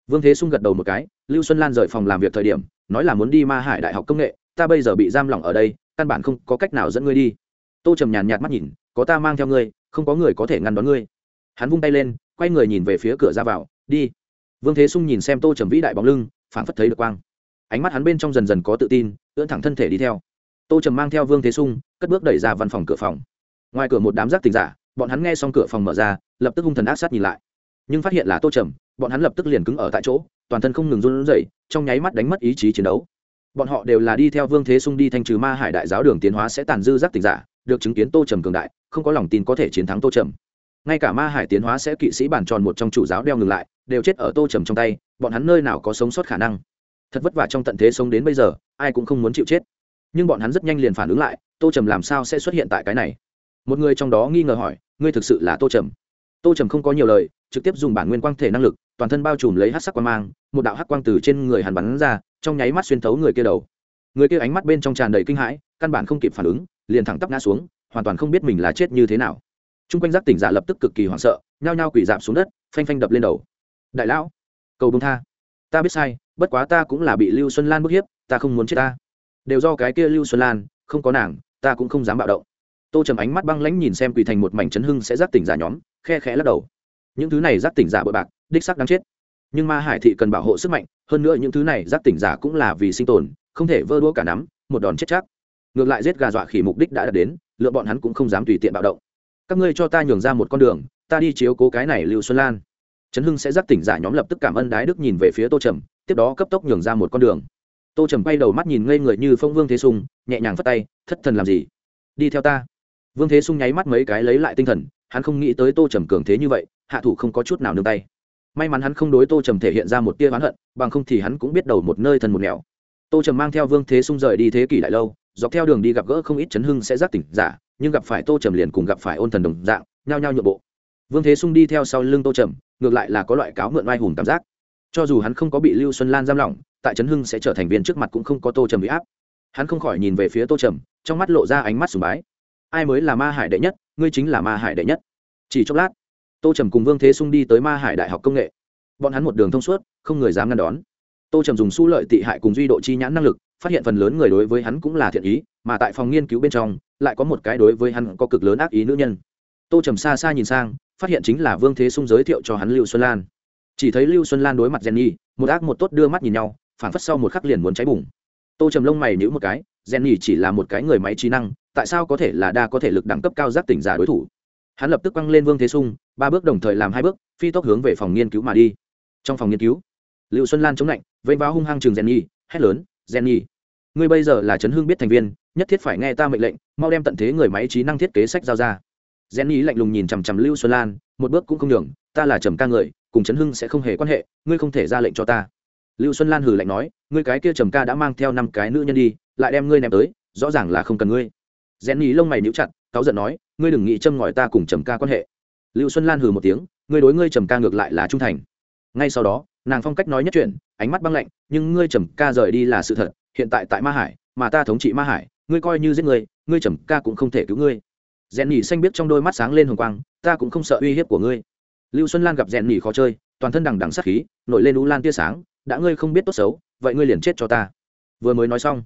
Vương thế sung gật đầu một cái, lưu xuân lan rời phòng làm việc thời điểm, nói là muốn đi ma hải đại học công nghệ, ta bây giờ bị giam lỏng ở đây, căn bản không có cách nào dẫn ngươi đi. Tô trầm nhàn nhạt mắt nhìn, có ta mang theo ngươi, không có người có thể ngăn đón ngươi. Hắn vung tay lên, quay người nhìn về phía cửa ra vào, đi. Vương thế sung nhìn xem tô trầm vĩ đại bóng lưng, phảng phất thấy được quang ánh mắt hắn bên trong dần dần có tự tin, ưỡn thẳng thân thể đi theo. Tô trầm mang theo vương thế sung, cất bước đẩy ra văn phòng cửa phòng. Ngoài cửa một đám giác tình giả, bọn hắn nghe xong cửa phòng mở ra, lập tức hung thần ác sát nhìn lại. Nhưng phát hiện là tô trầm, bọn hắn lập tức liền cứng ở tại chỗ, toàn thân không ngừng run rẩy, trong nháy mắt đánh mất ý chí chiến đấu. Bọn họ đều là đi theo vương thế sung đi thanh trừ ma hải đại giáo đường tiến hóa sẽ tàn dư giác tình giả, được chứng kiến tô trầm cường đại, không có lòng tin có thể chiến thắng tô trầm. Ngay cả ma hải tiến hóa sẽ kỵ sĩ bản tròn một trong chủ giáo đeo ngừng lại, đều chết ở tô trầm trong tay, bọn hắn nơi nào có sống sót khả năng? Thật vất vả trong tận thế sống đến bây giờ, ai cũng không muốn chịu chết. Nhưng bọn hắn rất nhanh liền phản ứng lại, tô trầm làm sao sẽ xuất hiện tại cái này? Một người trong đó nghi ngờ hỏi, ngươi thực sự là tô trầm? Tô trầm không có nhiều lời, trực tiếp dùng bản nguyên quang thể năng lực, toàn thân bao trùm lấy hát sắc quang mang, một đạo hát quang từ trên người hàn bắn ra, trong nháy mắt xuyên thấu người kia đầu. Người kia ánh mắt bên trong tràn đầy kinh hãi, căn bản không kịp phản ứng, liền thẳng tắp ngã xuống, hoàn toàn không biết mình là chết như thế nào. T r u n g quanh giác tỉnh giả lập tức cực kỳ hoảng sợ, nhao nhao quỷ dạp xuống đất, phanh phanh đập lên đầu. Đại lão, cầu bông tha ta biết sai, bất quá ta cũng là bị lưu xuân lan bức hiếp, ta không muốn chết ta. Đều do cái kia lưu xuân lan, không có nàng, ta cũng không dám bạo động. Tô trầm ánh mắt băng lãnh nhìn xem quỳ thành một mảnh chấn hưng sẽ giác tỉnh giả nhóm, khe khẽ lắc đầu. Những thứ này giác tỉnh giả bội bạc, đích sắc đáng chết. Nhưng ma hải thị cần bảo hộ sức mạnh, hơn nữa những thứ này giác tỉnh giả cũng là vì sinh tồn, không thể vơ đua cả nắm, một đòn chết chắc. Ngược lại giết gà dọa khỉ mục đích đã đạt đến, lựa bọn hắn cũng không dám tùy tiện bạo động. Các ngươi cho ta nhường ra một con đường, ta đi chiếu cố cái này lưu xuân lan trấn hưng sẽ giác tỉnh giả nhóm lập tức cảm ơn đái đức nhìn về phía tô trầm, tiếp đó cấp tốc nhường ra một con đường. Tô trầm bay đầu mắt nhìn ngây người như phong vương thế sung, nhẹ nhàng phất tay, thất thần làm gì? Đi theo ta. Vương thế sung nháy mắt mấy cái lấy lại tinh thần, hắn không nghĩ tới tô trầm cường thế như vậy, hạ thủ không có chút nào nương tay. May mắn hắn không đối tô trầm thể hiện ra một tia oán hận, bằng không thì hắn cũng biết đầu một nơi thần một nẻo. Tô trầm mang theo vương thế sung rời đi thế kỷ đại lâu, dọc theo đường đi gặp gỡ không ít chấn hưng sẽ giác tỉnh giả, nhưng gặp phải tô trầm liền cùng gặp phải ôn thần đồng dạng, nhao nhao nhượng bộ vương thế sung đi theo sau lưng tô trầm, ngược lại là có loại cáo mượn oai hùng cảm giác. Cho dù hắn không có bị lưu xuân lan giam lỏng, tại trấn hưng sẽ trở thành viên trước mặt cũng không có tô trầm bị áp. Hắn không khỏi nhìn về phía tô trầm, trong mắt lộ ra ánh mắt sùng bái. Ai mới là ma hải đệ nhất, ngươi chính là ma hải đệ nhất. Chỉ chốc lát, tô trầm cùng vương thế sung đi tới ma hải đại học công nghệ. Bọn hắn một đường thông suốt, không người dám ngăn đón. Tô trầm dùng su lợi tị hại cùng duy độ chi nhãn năng lực, phát hiện phần lớn người đối với hắn cũng là thiện ý, mà tại phòng nghiên cứu bên trong, lại có một cái đối với hắn có cực lớn ác ý nữ nhân. Tô trầm xa xa nhìn sang phát hiện chính là vương thế sung giới thiệu cho hắn lưu xuân lan. Chỉ thấy lưu xuân lan đối mặt jenny, một ác một tốt đưa mắt nhìn nhau phản phất sau một khắc liền muốn cháy bùng. Tô trầm lông mày nhữ một cái, jenny chỉ là một cái người máy trí năng, tại sao có thể là đa có thể lực đẳng cấp cao giác tỉnh giả đối thủ? Hắn lập tức quăng lên vương thế sung, ba bước đồng thời làm hai bước, phi tốc hướng về phòng nghiên cứu mà đi. Trong phòng nghiên cứu, lưu xuân lan chống lạnh vây vào hung hăng trường jenny, hét lớn, jenny, ngươi bây giờ là trấn hương biết thành viên, nhất thiết phải nghe ta mệnh lệnh, mau đem tận thế người máy trí năng thiết kế sách giao ra jenny lạnh lùng nhìn chằm chằm lưu xuân lan một bước cũng không nhường ta là trầm ca người cùng trấn hưng sẽ không hề quan hệ ngươi không thể ra lệnh cho ta. Lưu xuân lan hừ lạnh nói ngươi cái kia trầm ca đã mang theo năm cái nữ nhân đi lại đem ngươi ném tới rõ ràng là không cần ngươi. Rèn ý lông mày níu chặt cáu giận nói ngươi đừng nghĩ châm ngòi ta cùng trầm ca quan hệ. Lưu xuân lan hừ một tiếng ngươi đối ngươi trầm ca ngược lại là trung thành. Ngay sau đó nàng phong cách nói nhất chuyện ánh mắt băng lạnh nhưng ngươi trầm ca rời đi là sự thật hiện tại tại ma hải mà ta thống trị ma hải ngươi coi như giết người, ngươi trầm ca cũng không thể cứu ngươi rèn nhỉ xanh biết trong đôi mắt sáng lên hồng quang, ta cũng không sợ uy hiếp của ngươi. Lưu xuân lan gặp rèn nhỉ khó chơi, toàn thân đằng đằng sát khí, nổi lên u lan tia sáng, đã ngươi không biết tốt xấu, vậy ngươi liền chết cho ta. Vừa mới nói xong,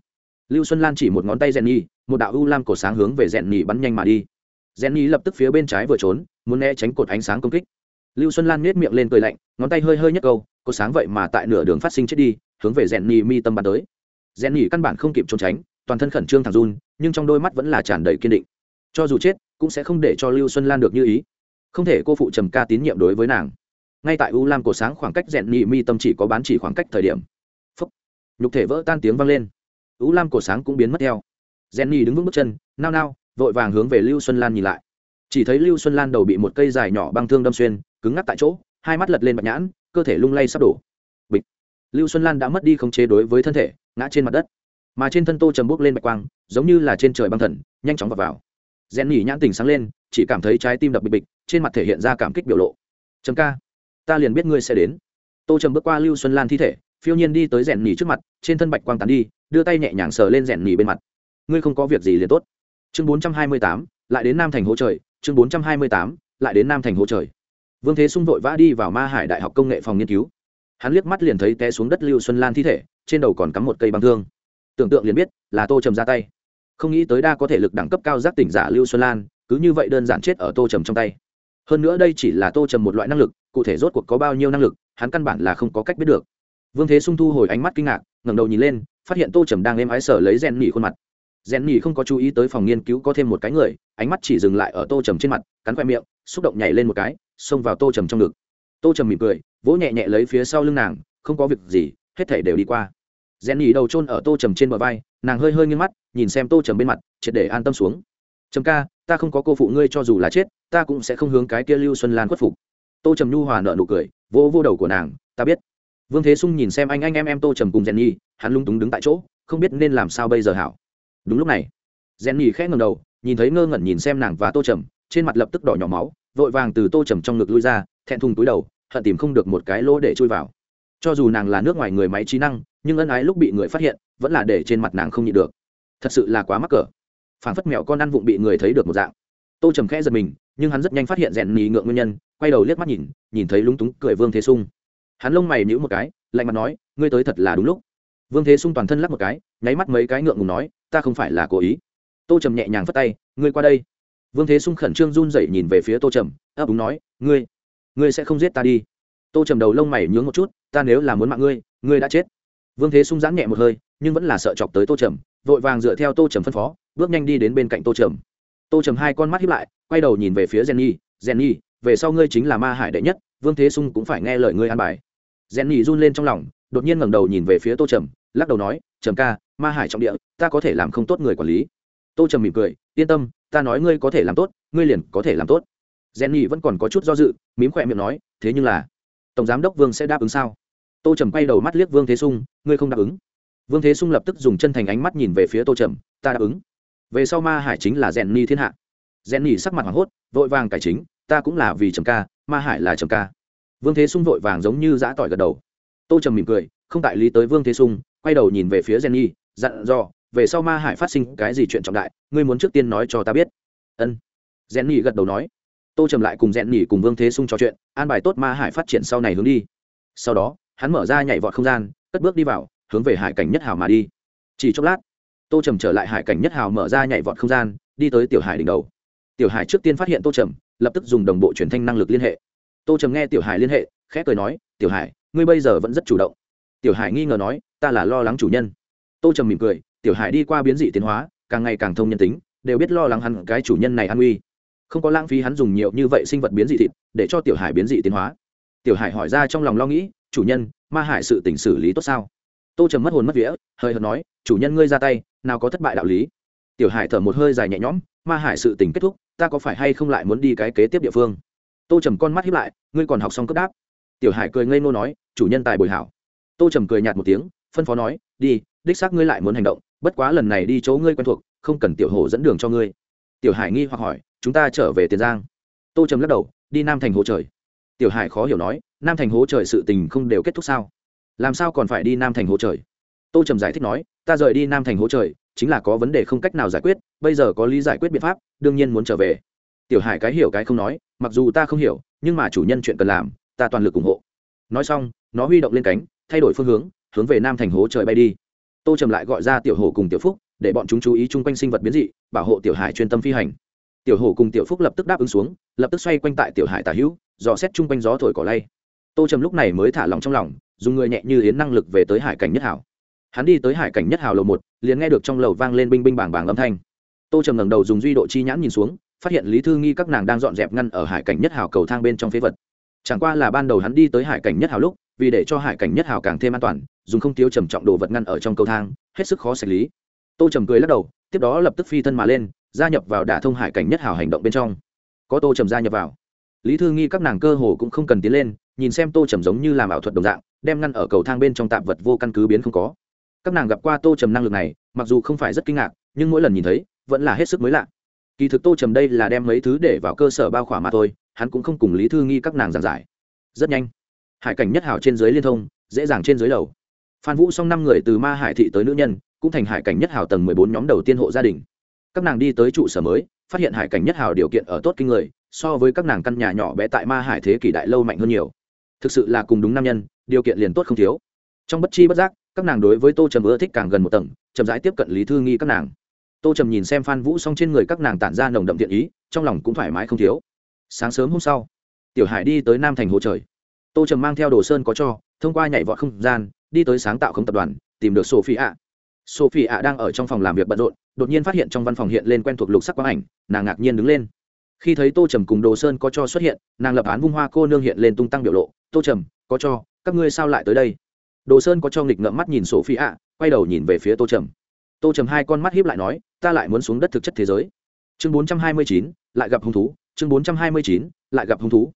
lưu xuân lan chỉ một ngón tay rèn nhỉ một đạo u lam cổ sáng hướng về rèn nhỉ bắn nhanh mà đi. Rèn nhỉ lập tức phía bên trái vừa trốn, muốn né tránh cột ánh sáng công kích. Lưu xuân lan nết miệng lên cười lạnh, ngón tay hơi hơi nhất câu cột sáng vậy mà tại nửa đường phát sinh chết đi, hướng về rèn nhỉ mi tâm bắn tới. Rèn nhỉ căn bản không kịp trốn tránh, toàn thân khẩn trương thẳng run, nhưng trong đôi mắt vẫn là tràn đầy kiên định cho dù chết, cũng sẽ không để cho lưu xuân lan được như ý. Không thể cô phụ trầm ca tín nhiệm đối với nàng. Ngay tại u lam cổ sáng khoảng cách rèn nhị mi tâm chỉ có bán chỉ khoảng cách thời điểm. Phúc. nhục thể vỡ tan tiếng vang lên. U lam cổ sáng cũng biến mất theo. Rèn nhị đứng vững bước chân, nao nao, vội vàng hướng về lưu xuân lan nhìn lại. Chỉ thấy lưu xuân lan đầu bị một cây dài nhỏ băng thương đâm xuyên, cứng ngắc tại chỗ, hai mắt lật lên bạch nhãn, cơ thể lung lay sắp đổ. Bịch. Lưu xuân lan đã mất đi khống chế đối với thân thể, ngã trên mặt đất. Mà trên thân tô trầm bốc lên bạch quang, giống như là trên trời băng thần, nhanh chóng vào vào rèn nhỉ nhãn tình sáng lên, chỉ cảm thấy trái tim đập bịch bịch, trên mặt thể hiện ra cảm kích biểu lộ. Trầm ca, ta liền biết ngươi sẽ đến. Tô trầm bước qua lưu xuân lan thi thể, phiêu nhiên đi tới rèn nhỉ trước mặt, trên thân bạch quang tán đi, đưa tay nhẹ nhàng sờ lên rèn nhỉ bên mặt. Ngươi không có việc gì liền tốt. Chương bốn trăm hai mươi tám, lại đến nam thành hỗ trời, chương bốn trăm hai mươi tám, lại đến nam thành hỗ trời. Vương thế sung vội vã đi vào ma hải đại học công nghệ phòng nghiên cứu. Hắn liếc mắt liền thấy té xuống đất lưu xuân lan thi thể, trên đầu còn cắm một cây băng thương. Tưởng tượng liền biết là tô trầm ra tay không nghĩ tới đa có thể lực đẳng cấp cao giác tỉnh giả lưu xuân lan, cứ như vậy đơn giản chết ở tô trầm trong tay. Hơn nữa đây chỉ là tô trầm một loại năng lực, cụ thể rốt cuộc có bao nhiêu năng lực, hắn căn bản là không có cách biết được. Vương thế sung thu hồi ánh mắt kinh ngạc, ngẩng đầu nhìn lên, phát hiện tô trầm đang êm ái sở lấy rèn nỉ khuôn mặt. Rèn nỉ không có chú ý tới phòng nghiên cứu có thêm một cái người, ánh mắt chỉ dừng lại ở tô trầm trên mặt, cắn khoe miệng, xúc động nhảy lên một cái, xông vào tô trầm trong ngực. Tô trầm mỉm cười, vỗ nhẹ nhẹ lấy phía sau lưng nàng, không có việc gì, hết thể đều đi qua rèn nỉ đầu trôn ở tô trầm trên bờ vai, nàng hơi hơi nghiêng mắt, nhìn xem tô trầm bên mặt, triệt để an tâm xuống. Trầm ca, ta không có cô phụ ngươi cho dù là chết, ta cũng sẽ không hướng cái kia lưu xuân lan khuất phục. Tô trầm nhu hòa nợ nụ cười vô vô đầu của nàng, ta biết. Vương thế sung nhìn xem anh anh em em tô trầm cùng rèn nhi hắn lung túng đứng tại chỗ, không biết nên làm sao bây giờ hảo. Đúng lúc này rèn nhi khẽ ngầm đầu, nhìn thấy ngơ ngẩn nhìn xem nàng và tô trầm, trên mặt lập tức đỏ nhỏ máu, vội vàng từ tô trầm trong ngực lui ra, thẹn thùng túi đầu, hận tìm không được một cái lỗ để chui vào cho dù nàng là nước ngoài người máy trí năng, nhưng ân ái lúc bị người phát hiện, vẫn là để trên mặt nàng không nhịn được. Thật sự là quá mắc cỡ. Phản phất mẹo con ăn vụng bị người thấy được một dạng. Tô trầm khẽ giật mình, nhưng hắn rất nhanh phát hiện rèn nì ngượng nguyên nhân, quay đầu liếc mắt nhìn nhìn thấy lúng túng, cười vương thế sung. Hắn lông mày nhíu một cái, lạnh mặt nói, ngươi tới thật là đúng lúc. Vương thế sung toàn thân lắc một cái, nháy mắt mấy cái ngượng ngùng nói, ta không phải là cố ý. Tô trầm nhẹ nhàng phất tay, ngươi qua đây. Vương thế sung khẩn trương run rẩy nhìn về phía tô trầm, ấp úng nói, ngươi ngươi sẽ không giết ta đi. Tô trầm đầu lông mày nhướng một chút ta nếu là muốn mạng ngươi ngươi đã chết. Vương thế sung giãn nhẹ một hơi, nhưng vẫn là sợ chọc tới tô trầm, vội vàng dựa theo tô trầm phân phó, bước nhanh đi đến bên cạnh tô trầm. Tô trầm hai con mắt hiếp lại, quay đầu nhìn về phía jenny jenny, về sau ngươi chính là ma hải đệ nhất, vương thế sung cũng phải nghe lời ngươi an bài. Jenny run lên trong lòng, đột nhiên ngẩng đầu nhìn về phía tô trầm, lắc đầu nói, trầm ca, ma hải trọng địa, ta có thể làm không tốt người quản lý. Tô trầm mỉm cười, yên tâm, ta nói ngươi có thể làm tốt, ngươi liền có thể làm tốt. Jenny vẫn còn có chút do dự, mím khỏe miệng nói, thế nhưng là tổng giám đốc vương sẽ đáp ứng sao? Tô trầm quay đầu mắt liếc vương thế sung, ngươi không đáp ứng. Vương thế sung lập tức dùng chân thành ánh mắt nhìn về phía tô trầm, ta đáp ứng. Về sau ma hải chính là rèn ni thiên hạ. Rèn ni sắc mặt hoảng hốt, vội vàng cải chính, ta cũng là vì trầm ca, ma hải là trầm ca. Vương thế sung vội vàng giống như giã tỏi gật đầu. Tô trầm mỉm cười, không tại lý tới vương thế sung, quay đầu nhìn về phía rèn ni dặn dò, về sau ma hải phát sinh cái gì chuyện trọng đại, ngươi muốn trước tiên nói cho ta biết. Ân. Rèn ni gật đầu nói tô trầm lại cùng rẽn nhỉ cùng vương thế sung trò chuyện, an bài tốt ma hải phát triển sau này hướng đi. Sau đó, hắn mở ra nhảy vọt không gian, cất bước đi vào, hướng về hải cảnh nhất hào mà đi. Chỉ chốc lát, tô trầm trở lại hải cảnh nhất hào mở ra nhảy vọt không gian, đi tới tiểu hải đỉnh đầu. Tiểu hải trước tiên phát hiện tô trầm, lập tức dùng đồng bộ truyền thanh năng lực liên hệ. Tô trầm nghe tiểu hải liên hệ, khẽ cười nói, tiểu hải, ngươi bây giờ vẫn rất chủ động. Tiểu hải nghi ngờ nói, ta là lo lắng chủ nhân. Tô trầm mỉm cười, tiểu hải đi qua biến dị tiến hóa, càng ngày càng thông nhân tính, đều biết lo lắng hẳn cái chủ nhân này an nguy không có lãng phí hắn dùng nhiều như vậy sinh vật biến dị thịt để cho tiểu hải biến dị tiến hóa. Tiểu hải hỏi ra trong lòng lo nghĩ, chủ nhân, ma hải sự tỉnh xử lý tốt sao? Tô trầm mất hồn mất vía, hơi hợt nói, chủ nhân ngươi ra tay, nào có thất bại đạo lý. Tiểu hải thở một hơi dài nhẹ nhõm, ma hải sự tỉnh kết thúc, ta có phải hay không lại muốn đi cái kế tiếp địa phương? Tô trầm con mắt hiếp lại, ngươi còn học xong cấp đáp. Tiểu hải cười ngây ngô nói, chủ nhân tài bồi hảo. Tô trầm cười nhạt một tiếng, phân phó nói, đi, đích xác ngươi lại muốn hành động, bất quá lần này đi chỗ ngươi quen thuộc, không cần tiểu hổ dẫn đường cho ngươi. Tiểu hải nghi hoặc hỏi chúng ta trở về tiền giang. Tô trầm lắc đầu, đi nam thành hồ trời. Tiểu hải khó hiểu nói, nam thành hố trời sự tình không đều kết thúc sao? Làm sao còn phải đi nam thành hố trời? Tô trầm giải thích nói, ta rời đi nam thành hố trời, chính là có vấn đề không cách nào giải quyết, bây giờ có lý giải quyết biện pháp, đương nhiên muốn trở về. Tiểu hải cái hiểu cái không nói, mặc dù ta không hiểu, nhưng mà chủ nhân chuyện cần làm, ta toàn lực ủng hộ. Nói xong, nó huy động lên cánh, thay đổi phương hướng hướng về nam thành hố trời bay đi. Tô trầm lại gọi ra tiểu hồ cùng tiểu phúc, để bọn chúng chú ý chung quanh sinh vật biến dị, bảo hộ tiểu hải chuyên tâm phi hành tiểu Hổ cùng tiểu phúc lập tức đáp ứng xuống, lập tức xoay quanh tại tiểu hải tả hữu, dò xét chung quanh gió thổi cỏ lay. Tô trầm lúc này mới thả lòng trong lòng, dùng người nhẹ như yến năng lực về tới hải cảnh nhất hảo. Hắn đi tới hải cảnh nhất hào lầu một, liền nghe được trong lầu vang lên binh binh bảng bảng âm thanh. Tô trầm ngẩng đầu dùng duy độ chi nhãn nhìn xuống, phát hiện lý thư nghi các nàng đang dọn dẹp ngăn ở hải cảnh nhất hào cầu thang bên trong phế vật. Chẳng qua là ban đầu hắn đi tới hải cảnh nhất hào lúc, vì để cho hải cảnh nhất hào càng thêm an toàn, dùng không thiếu trầm trọng đồ vật ngăn ở trong cầu thang, hết sức khó xử lý. Tô trầm cười lắc đầu, tiếp đó lập tức phi thân mà lên gia nhập vào đả thông hải cảnh nhất hào hành động bên trong. Có tô trầm gia nhập vào. Lý thư nghi các nàng cơ hồ cũng không cần tiến lên, nhìn xem tô trầm giống như làm ảo thuật đồng dạng, đem ngăn ở cầu thang bên trong tạm vật vô căn cứ biến không có. Các nàng gặp qua tô trầm năng lực này, mặc dù không phải rất kinh ngạc, nhưng mỗi lần nhìn thấy, vẫn là hết sức mới lạ. Kỳ thực tô trầm đây là đem mấy thứ để vào cơ sở bao khỏa mà thôi, hắn cũng không cùng lý thư nghi các nàng giảng giải. Rất nhanh, hải cảnh nhất hảo trên dưới liên thông, dễ dàng trên dưới lầu. Phan vũ xong năm người từ ma hải thị tới nữ nhân, cũng thành hải cảnh nhất hảo tầng mười bốn nhóm đầu tiên hộ gia đình các nàng đi tới trụ sở mới, phát hiện hải cảnh nhất hảo điều kiện ở tốt kinh người, so với các nàng căn nhà nhỏ bé tại ma hải thế kỷ đại lâu mạnh hơn nhiều. Thực sự là cùng đúng nam nhân, điều kiện liền tốt không thiếu. Trong bất chi bất giác, các nàng đối với tô trầm ưa thích càng gần một tầng, chậm rãi tiếp cận lý thư nghi các nàng. Tô trầm nhìn xem phan vũ xong trên người các nàng tản ra nồng đậm thiện ý, trong lòng cũng thoải mái không thiếu. Sáng sớm hôm sau, tiểu hải đi tới nam thành hồ trời. Tô trầm mang theo đồ sơn có cho, thông qua nhảy vọt không gian, đi tới sáng tạo không tập đoàn, tìm được sophie ạ sophie ạ đang ở trong phòng làm việc bận rộn, đột nhiên phát hiện trong văn phòng hiện lên quen thuộc lục sắc quang ảnh, nàng ngạc nhiên đứng lên. Khi thấy tô trầm cùng đồ sơn có cho xuất hiện, nàng lập án vung hoa cô nương hiện lên tung tăng biểu lộ, tô trầm, có cho, các ngươi sao lại tới đây? Đồ sơn có cho nghịch ngợm mắt nhìn sổ phi ạ, quay đầu nhìn về phía tô trầm. Tô trầm hai con mắt hiếp lại nói, ta lại muốn xuống đất thực chất thế giới. Chương bốn trăm hai mươi chín, lại gặp hung thú. Chương bốn trăm hai mươi chín, lại gặp hung thú.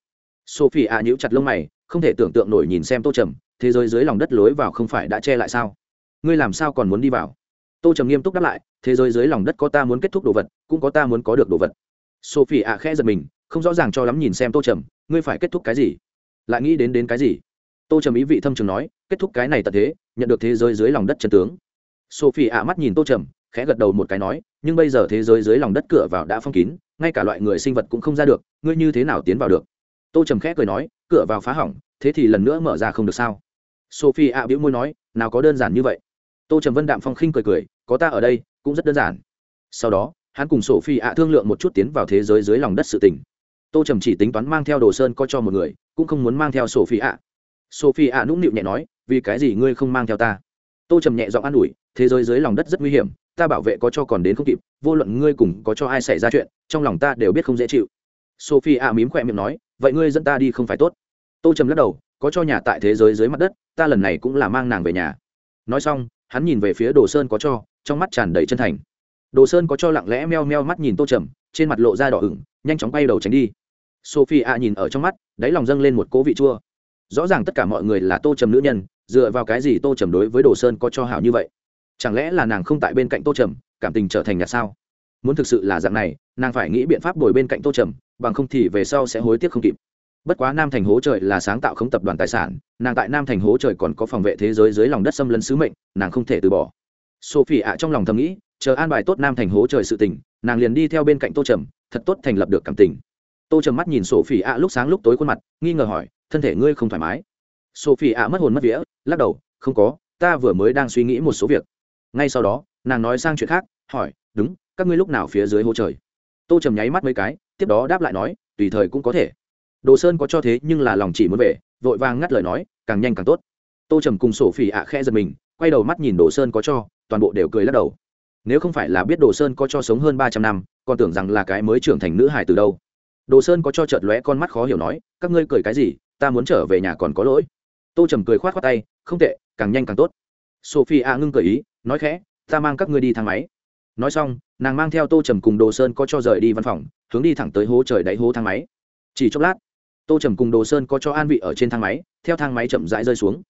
Sophie ạ nhíu chặt lông mày, không thể tưởng tượng nổi nhìn xem tô trầm, thế giới dưới lòng đất lối vào không phải đã che lại sao? Ngươi làm sao còn muốn đi vào? Tô trầm nghiêm túc đáp lại, thế giới dưới lòng đất có ta muốn kết thúc đồ vật, cũng có ta muốn có được đồ vật. Sophie ạ khẽ giật mình, không rõ ràng cho lắm nhìn xem tô trầm, ngươi phải kết thúc cái gì? Lại nghĩ đến đến cái gì? Tô trầm ý vị thâm trường nói, kết thúc cái này tật thế, nhận được thế giới dưới lòng đất chân tướng. Sophie ạ mắt nhìn tô trầm, khẽ gật đầu một cái nói, nhưng bây giờ thế giới dưới lòng đất cửa vào đã phong kín, ngay cả loại người sinh vật cũng không ra được, ngươi như thế nào tiến vào được? Tô trầm khẽ cười nói, cửa vào phá hỏng, thế thì lần nữa mở ra không được sao? Sophie ạ bĩu môi nói, nào có đơn giản như vậy tô trầm vân đạm phong khinh cười cười, có ta ở đây, cũng rất đơn giản. Sau đó, hắn cùng sophie ạ thương lượng một chút tiến vào thế giới dưới lòng đất sự tỉnh. tô trầm chỉ tính toán mang theo đồ sơn có cho một người, cũng không muốn mang theo sophie ạ. Sophie ạ nũng nịu nhẹ nói, vì cái gì ngươi không mang theo ta? Tô trầm nhẹ giọng an ủi, thế giới dưới lòng đất rất nguy hiểm, ta bảo vệ có cho còn đến không kịp, vô luận ngươi cùng có cho ai xảy ra chuyện, trong lòng ta đều biết không dễ chịu. Sophie ạ mím khỏe miệng nói, vậy ngươi dẫn ta đi không phải tốt. Tô trầm lắc đầu, có cho nhà tại thế giới dưới mặt đất, ta lần này cũng là mang nàng về nhà. Nói xong hắn nhìn về phía đồ sơn có cho, trong mắt tràn đầy chân thành. Đồ sơn có cho lặng lẽ meo meo mắt nhìn tô trầm, trên mặt lộ ra đỏ ửng, nhanh chóng bay đầu tránh đi. Sophie a nhìn ở trong mắt, đáy lòng dâng lên một cố vị chua. Rõ ràng tất cả mọi người là tô trầm nữ nhân, dựa vào cái gì tô trầm đối với đồ sơn có cho hảo như vậy? Chẳng lẽ là nàng không tại bên cạnh tô trầm, cảm tình trở thành nhà sao? Muốn thực sự là dạng này, nàng phải nghĩ biện pháp đổi bên cạnh tô trầm, bằng không thì về sau sẽ hối tiếc không kịp bất quá nam thành hố trời là sáng tạo không tập đoàn tài sản, nàng tại nam thành hố trời còn có phòng vệ thế giới dưới lòng đất xâm lấn sứ mệnh, nàng không thể từ bỏ. Sophie ạ trong lòng thầm nghĩ, chờ an bài tốt nam thành hố trời sự tình, nàng liền đi theo bên cạnh tô trầm, thật tốt thành lập được cảm tình. Tô trầm mắt nhìn sophie ạ lúc sáng lúc tối khuôn mặt, nghi ngờ hỏi, thân thể ngươi không thoải mái? Sophie ạ mất hồn mất vía, lắc đầu, không có, ta vừa mới đang suy nghĩ một số việc. Ngay sau đó, nàng nói sang chuyện khác, hỏi, đúng, các ngươi lúc nào phía dưới hố trời? Tô trầm nháy mắt mấy cái, tiếp đó đáp lại nói, tùy thời cũng có thể đồ sơn có cho thế nhưng là lòng chỉ muốn về, vội vàng ngắt lời nói, càng nhanh càng tốt. Tô trầm cùng sổ phỉ ạ à khe giật mình, quay đầu mắt nhìn đồ sơn có cho, toàn bộ đều cười lắc đầu. Nếu không phải là biết đồ sơn có cho sống hơn ba trăm năm, còn tưởng rằng là cái mới trưởng thành nữ hải từ đâu. Đồ sơn có cho chợt lóe con mắt khó hiểu nói, các ngươi cười cái gì, ta muốn trở về nhà còn có lỗi. Tô trầm cười k h o á t khoác tay, không tệ, càng nhanh càng tốt. Sophie a ngưng cười ý, nói khẽ, ta mang các ngươi đi thang máy. Nói xong, nàng mang theo tô trầm cùng đồ sơn có cho rời đi văn phòng, hướng đi thẳng tới hố trời đáy hố thang máy. Chỉ chốc lát tô trầm cùng đồ sơn có cho an vị ở trên thang máy, theo thang máy chậm rãi rơi xuống.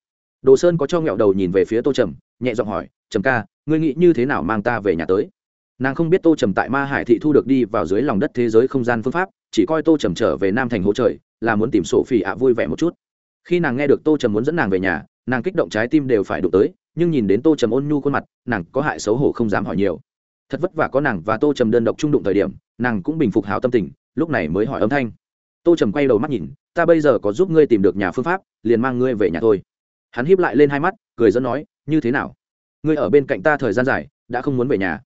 Đồ sơn có cho nghẹo đầu nhìn về phía tô trầm, nhẹ giọng hỏi, trầm ca, ngươi nghĩ như thế nào mang ta về nhà tới? Nàng không biết tô trầm tại ma hải thị thu được đi vào dưới lòng đất thế giới không gian phương pháp, chỉ coi tô trầm trở về nam thành hỗ trời, là muốn tìm sổ phỉ ạ vui vẻ một chút. Khi nàng nghe được tô trầm muốn dẫn nàng về nhà, nàng kích động trái tim đều phải đụng tới, nhưng nhìn đến tô trầm ôn nhu khuôn mặt, nàng có hại xấu hổ không dám hỏi nhiều. Thật vất vả có nàng và tô trầm đơn độc trung đụng thời điểm, nàng cũng bình phục hào tâm tình, lúc này mới hỏi âm thanh tô trầm quay đầu mắt nhìn, ta bây giờ có giúp ngươi tìm được nhà phương pháp, liền mang ngươi về nhà thôi. Hắn híp lại lên hai mắt, cười dẫn nói, như thế nào? Ngươi ở bên cạnh ta thời gian dài, đã không muốn về nhà.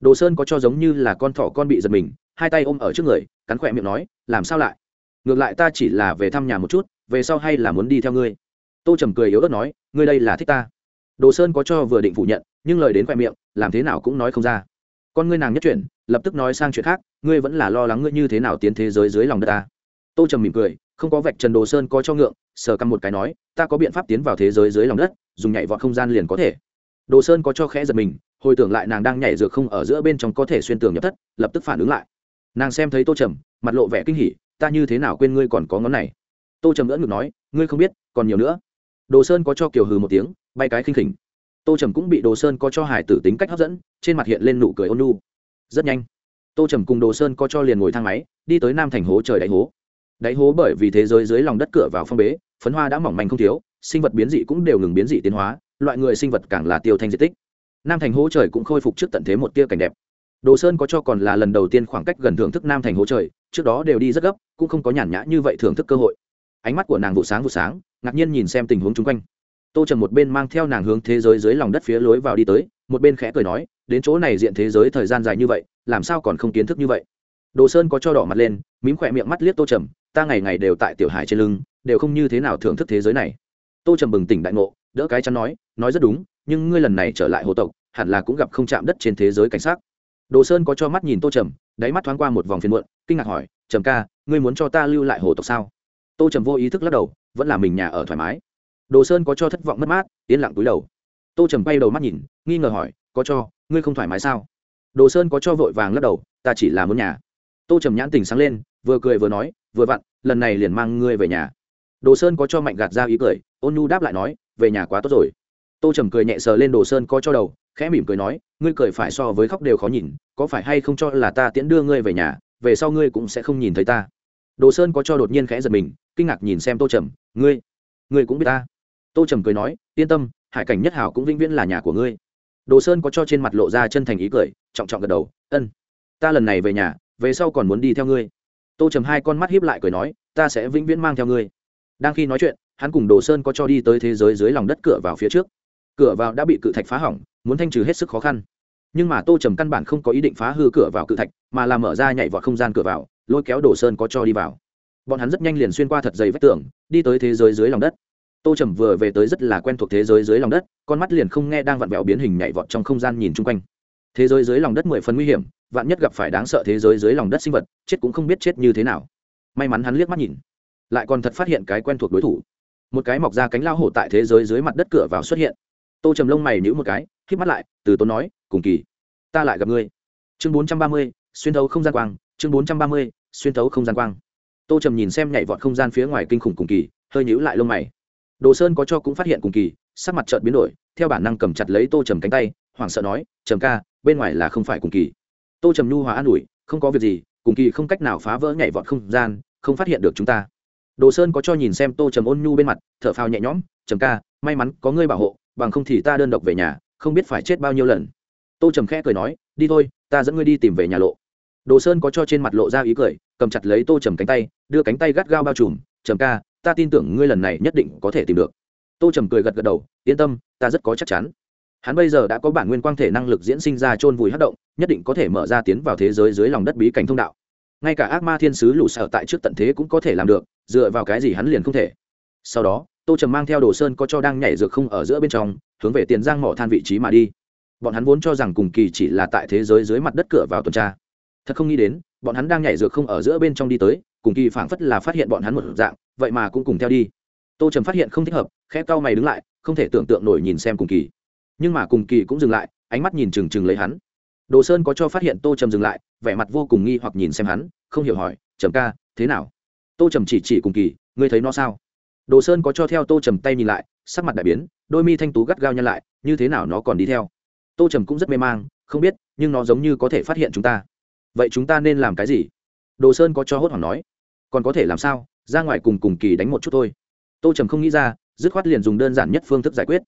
Đồ sơn có cho giống như là con thỏ con bị giật mình, hai tay ôm ở trước người, cắn khỏe miệng nói, làm sao lại? Ngược lại ta chỉ là về thăm nhà một chút, về sau hay là muốn đi theo ngươi. Tô trầm cười yếu ớt nói, ngươi đây là thích ta. Đồ sơn có cho vừa định phủ nhận, nhưng lời đến khoe miệng, làm thế nào cũng nói không ra. Con ngươi nàng nhất chuyển, lập tức nói sang chuyện khác, ngươi vẫn là lo lắng ngươi như thế nào tiến thế giới dưới lòng đất ta tô trầm mỉm cười, không có vạch trần đồ sơn có cho ngượng, sờ căm một cái nói, ta có biện pháp tiến vào thế giới dưới lòng đất, dùng nhảy vọt không gian liền có thể. Đồ sơn có cho khẽ giật mình, hồi tưởng lại nàng đang nhảy dược không ở giữa bên trong có thể xuyên tường nhập thất, lập tức phản ứng lại. Nàng xem thấy tô trầm, mặt lộ vẻ kinh hỉ, ta như thế nào quên ngươi còn có ngón này? Tô trầm ngỡ ngực nói, ngươi không biết, còn nhiều nữa. Đồ sơn có cho kiều hừ một tiếng, bay cái khinh khỉnh. Tô trầm cũng bị đồ sơn có cho hải tử tính cách hấp dẫn, trên mặt hiện lên nụ cười ôn nu rất nhanh, tô trầm cùng đồ sơn có cho liền ngồi thang máy, đi tới nam thành hố trời đại hố đáy hố bởi vì thế giới dưới lòng đất cửa vào phong bế, phấn hoa đã mỏng manh không thiếu, sinh vật biến dị cũng đều ngừng biến dị tiến hóa, loại người sinh vật càng là tiêu thanh diện tích. Nam thành hố trời cũng khôi phục trước tận thế một tia cảnh đẹp. Đồ sơn có cho còn là lần đầu tiên khoảng cách gần thưởng thức nam thành hố trời, trước đó đều đi rất gấp, cũng không có nhàn nhã như vậy thưởng thức cơ hội. Ánh mắt của nàng vụ sáng vụ sáng, ngạc nhiên nhìn xem tình huống chung quanh. Tô trầm một bên mang theo nàng hướng thế giới dưới lòng đất phía lối vào đi tới, một bên khẽ cười nói, đến chỗ này diện thế giới thời gian dài như vậy, làm sao còn không kiến thức như vậy? Đồ sơn có cho đỏ mặt lên, mím khỏe miệng mắt liếc tô trầm ta ngày ngày đều tại tiểu hải trên lưng, đều không như thế nào thưởng thức thế giới này. Tô trầm bừng tỉnh đại ngộ, đỡ cái chắn nói nói rất đúng, nhưng ngươi lần này trở lại hồ tộc, hẳn là cũng gặp không chạm đất trên thế giới cảnh sát đồ sơn có cho mắt nhìn tô trầm, đáy mắt thoáng qua một vòng phiền muộn, kinh ngạc hỏi, trầm ca, ngươi muốn cho ta lưu lại hồ tộc sao? Tô trầm vô ý thức lắc đầu, vẫn là mình nhà ở thoải mái. Đồ sơn có cho thất vọng mất mát, yên lặng túi đầu. Tô trầm bay đầu mắt nhìn, nghi ngờ hỏi, có cho, ngươi không thoải mái sao? Đồ sơn có cho vội vàng lắc đầu, ta chỉ là muốn nhà. Tô trầm nhãn tình sáng lên, vừa cười vừa nói vừa vặn, lần này liền mang ngươi về nhà. Đồ sơn có cho mạnh gạt ra ý cười, ôn nhu đáp lại nói, về nhà quá tốt rồi. Tô trầm cười nhẹ sờ lên đồ sơn có cho đầu, khẽ mỉm cười nói, ngươi cười phải so với khóc đều khó nhìn, có phải hay không cho là ta tiễn đưa ngươi về nhà, về sau ngươi cũng sẽ không nhìn thấy ta. Đồ sơn có cho đột nhiên khẽ giật mình, kinh ngạc nhìn xem tô trầm, ngươi ngươi cũng biết ta. Tô trầm cười nói, yên tâm, hải cảnh nhất hảo cũng vĩnh viễn là nhà của ngươi. Đồ sơn có cho trên mặt lộ ra chân thành ý cười, trọng trọng gật đầu, ân, ta lần này về nhà, về sau còn muốn đi theo ngươi tô trầm hai con mắt hiếp lại cười nói, ta sẽ vĩnh viễn mang theo ngươi. Đang khi nói chuyện, hắn cùng đồ sơn có cho đi tới thế giới dưới lòng đất cửa vào phía trước. Cửa vào đã bị cự thạch phá hỏng, muốn thanh trừ hết sức khó khăn. Nhưng mà tô trầm căn bản không có ý định phá hư cửa vào cự thạch, mà là mở ra nhảy vọt không gian cửa vào, lôi kéo đồ sơn có cho đi vào. Bọn hắn rất nhanh liền xuyên qua thật dày vách tường, đi tới thế giới dưới lòng đất. Tô trầm vừa về tới rất là quen thuộc thế giới dưới lòng đất, con mắt liền không nghe đang vặn vẹo biến hình nhảy vọt trong không gian nhìn chung quanh. Thế giới dưới lòng đất mười phần nguy hiểm vạn nhất gặp phải đáng sợ thế giới dưới lòng đất sinh vật, chết cũng không biết chết như thế nào. May mắn hắn liếc mắt nhìn, lại còn thật phát hiện cái quen thuộc đối thủ. Một cái mọc ra cánh lao hổ tại thế giới dưới mặt đất cửa vào xuất hiện. Tô trầm lông mày nhữ một cái k mắt lại, từ tốn nói, cùng kỳ, ta lại gặp ngươi. Chương bốn trăm ba mươi, xuyên thấu không gian quang, chương bốn trăm ba mươi, xuyên thấu không gian quang. Tô trầm nhìn xem nhảy vọt không gian phía ngoài kinh khủng cùng kỳ, hơi nhữ lại lông mày. Đồ sơn có cho cũng phát hiện cùng kỳ, sắc mặt trợn biến đổi, theo bản năng cầm chặt lấy tô trầm cánh tay, hoảng sợ nói, trầm ca, bên ngoài là không phải cùng kỳ tô trầm nhu hòa an ủi, không có việc gì, cùng kỳ không cách nào phá vỡ nhảy vọt không gian, không phát hiện được chúng ta. Đồ sơn có cho nhìn xem tô trầm ôn nhu bên mặt, thở phào nhẹ nhõm, trầm ca, may mắn có ngươi bảo hộ, bằng không thì ta đơn độc về nhà, không biết phải chết bao nhiêu lần. Tô trầm khẽ cười nói, đi thôi, ta dẫn ngươi đi tìm về nhà lộ. Đồ sơn có cho trên mặt lộ ra ý cười, cầm chặt lấy tô trầm cánh tay, đưa cánh tay gắt gao bao trùm, trầm ca, ta tin tưởng ngươi lần này nhất định có thể tìm được. Tô trầm cười gật gật đầu, yên tâm, ta rất có chắc chắn hắn bây giờ đã có bản nguyên quang thể năng lực diễn sinh ra chôn vùi hất động, nhất định có thể mở ra tiến vào thế giới dưới lòng đất bí cảnh thông đạo. Ngay cả ác ma thiên sứ lũ sợ tại trước tận thế cũng có thể làm được, dựa vào cái gì hắn liền không thể. Sau đó, tô trầm mang theo đồ sơn có cho đang nhảy dược không ở giữa bên trong, hướng về tiền giang mỏ than vị trí mà đi. Bọn hắn vốn cho rằng cùng kỳ chỉ là tại thế giới dưới mặt đất cửa vào tuần tra. Thật không nghĩ đến, bọn hắn đang nhảy dược không ở giữa bên trong đi tới, cùng kỳ phảng phất là phát hiện bọn hắn một dạng, vậy mà cũng cùng theo đi. Tô trầm phát hiện không thích hợp, khẽ cau mày đứng lại, không thể tưởng tượng nổi nhìn xem cùng kỳ nhưng mà cùng kỳ cũng dừng lại, ánh mắt nhìn trừng trừng lấy hắn. Đồ sơn có cho phát hiện tô trầm dừng lại, vẻ mặt vô cùng nghi hoặc nhìn xem hắn, không hiểu hỏi, trầm ca, thế nào? Tô trầm chỉ chỉ cùng kỳ, ngươi thấy nó sao? Đồ sơn có cho theo tô trầm tay nhìn lại, sắc mặt đại biến, đôi mi thanh tú gắt gao nhăn lại, như thế nào nó còn đi theo? Tô trầm cũng rất mê mang, không biết, nhưng nó giống như có thể phát hiện chúng ta. Vậy chúng ta nên làm cái gì? Đồ sơn có cho hốt hoảng nói, còn có thể làm sao? Ra ngoài cùng cùng kỳ đánh một chút thôi. Tô trầm không nghĩ ra, dứt khoát liền dùng đơn giản nhất phương thức giải quyết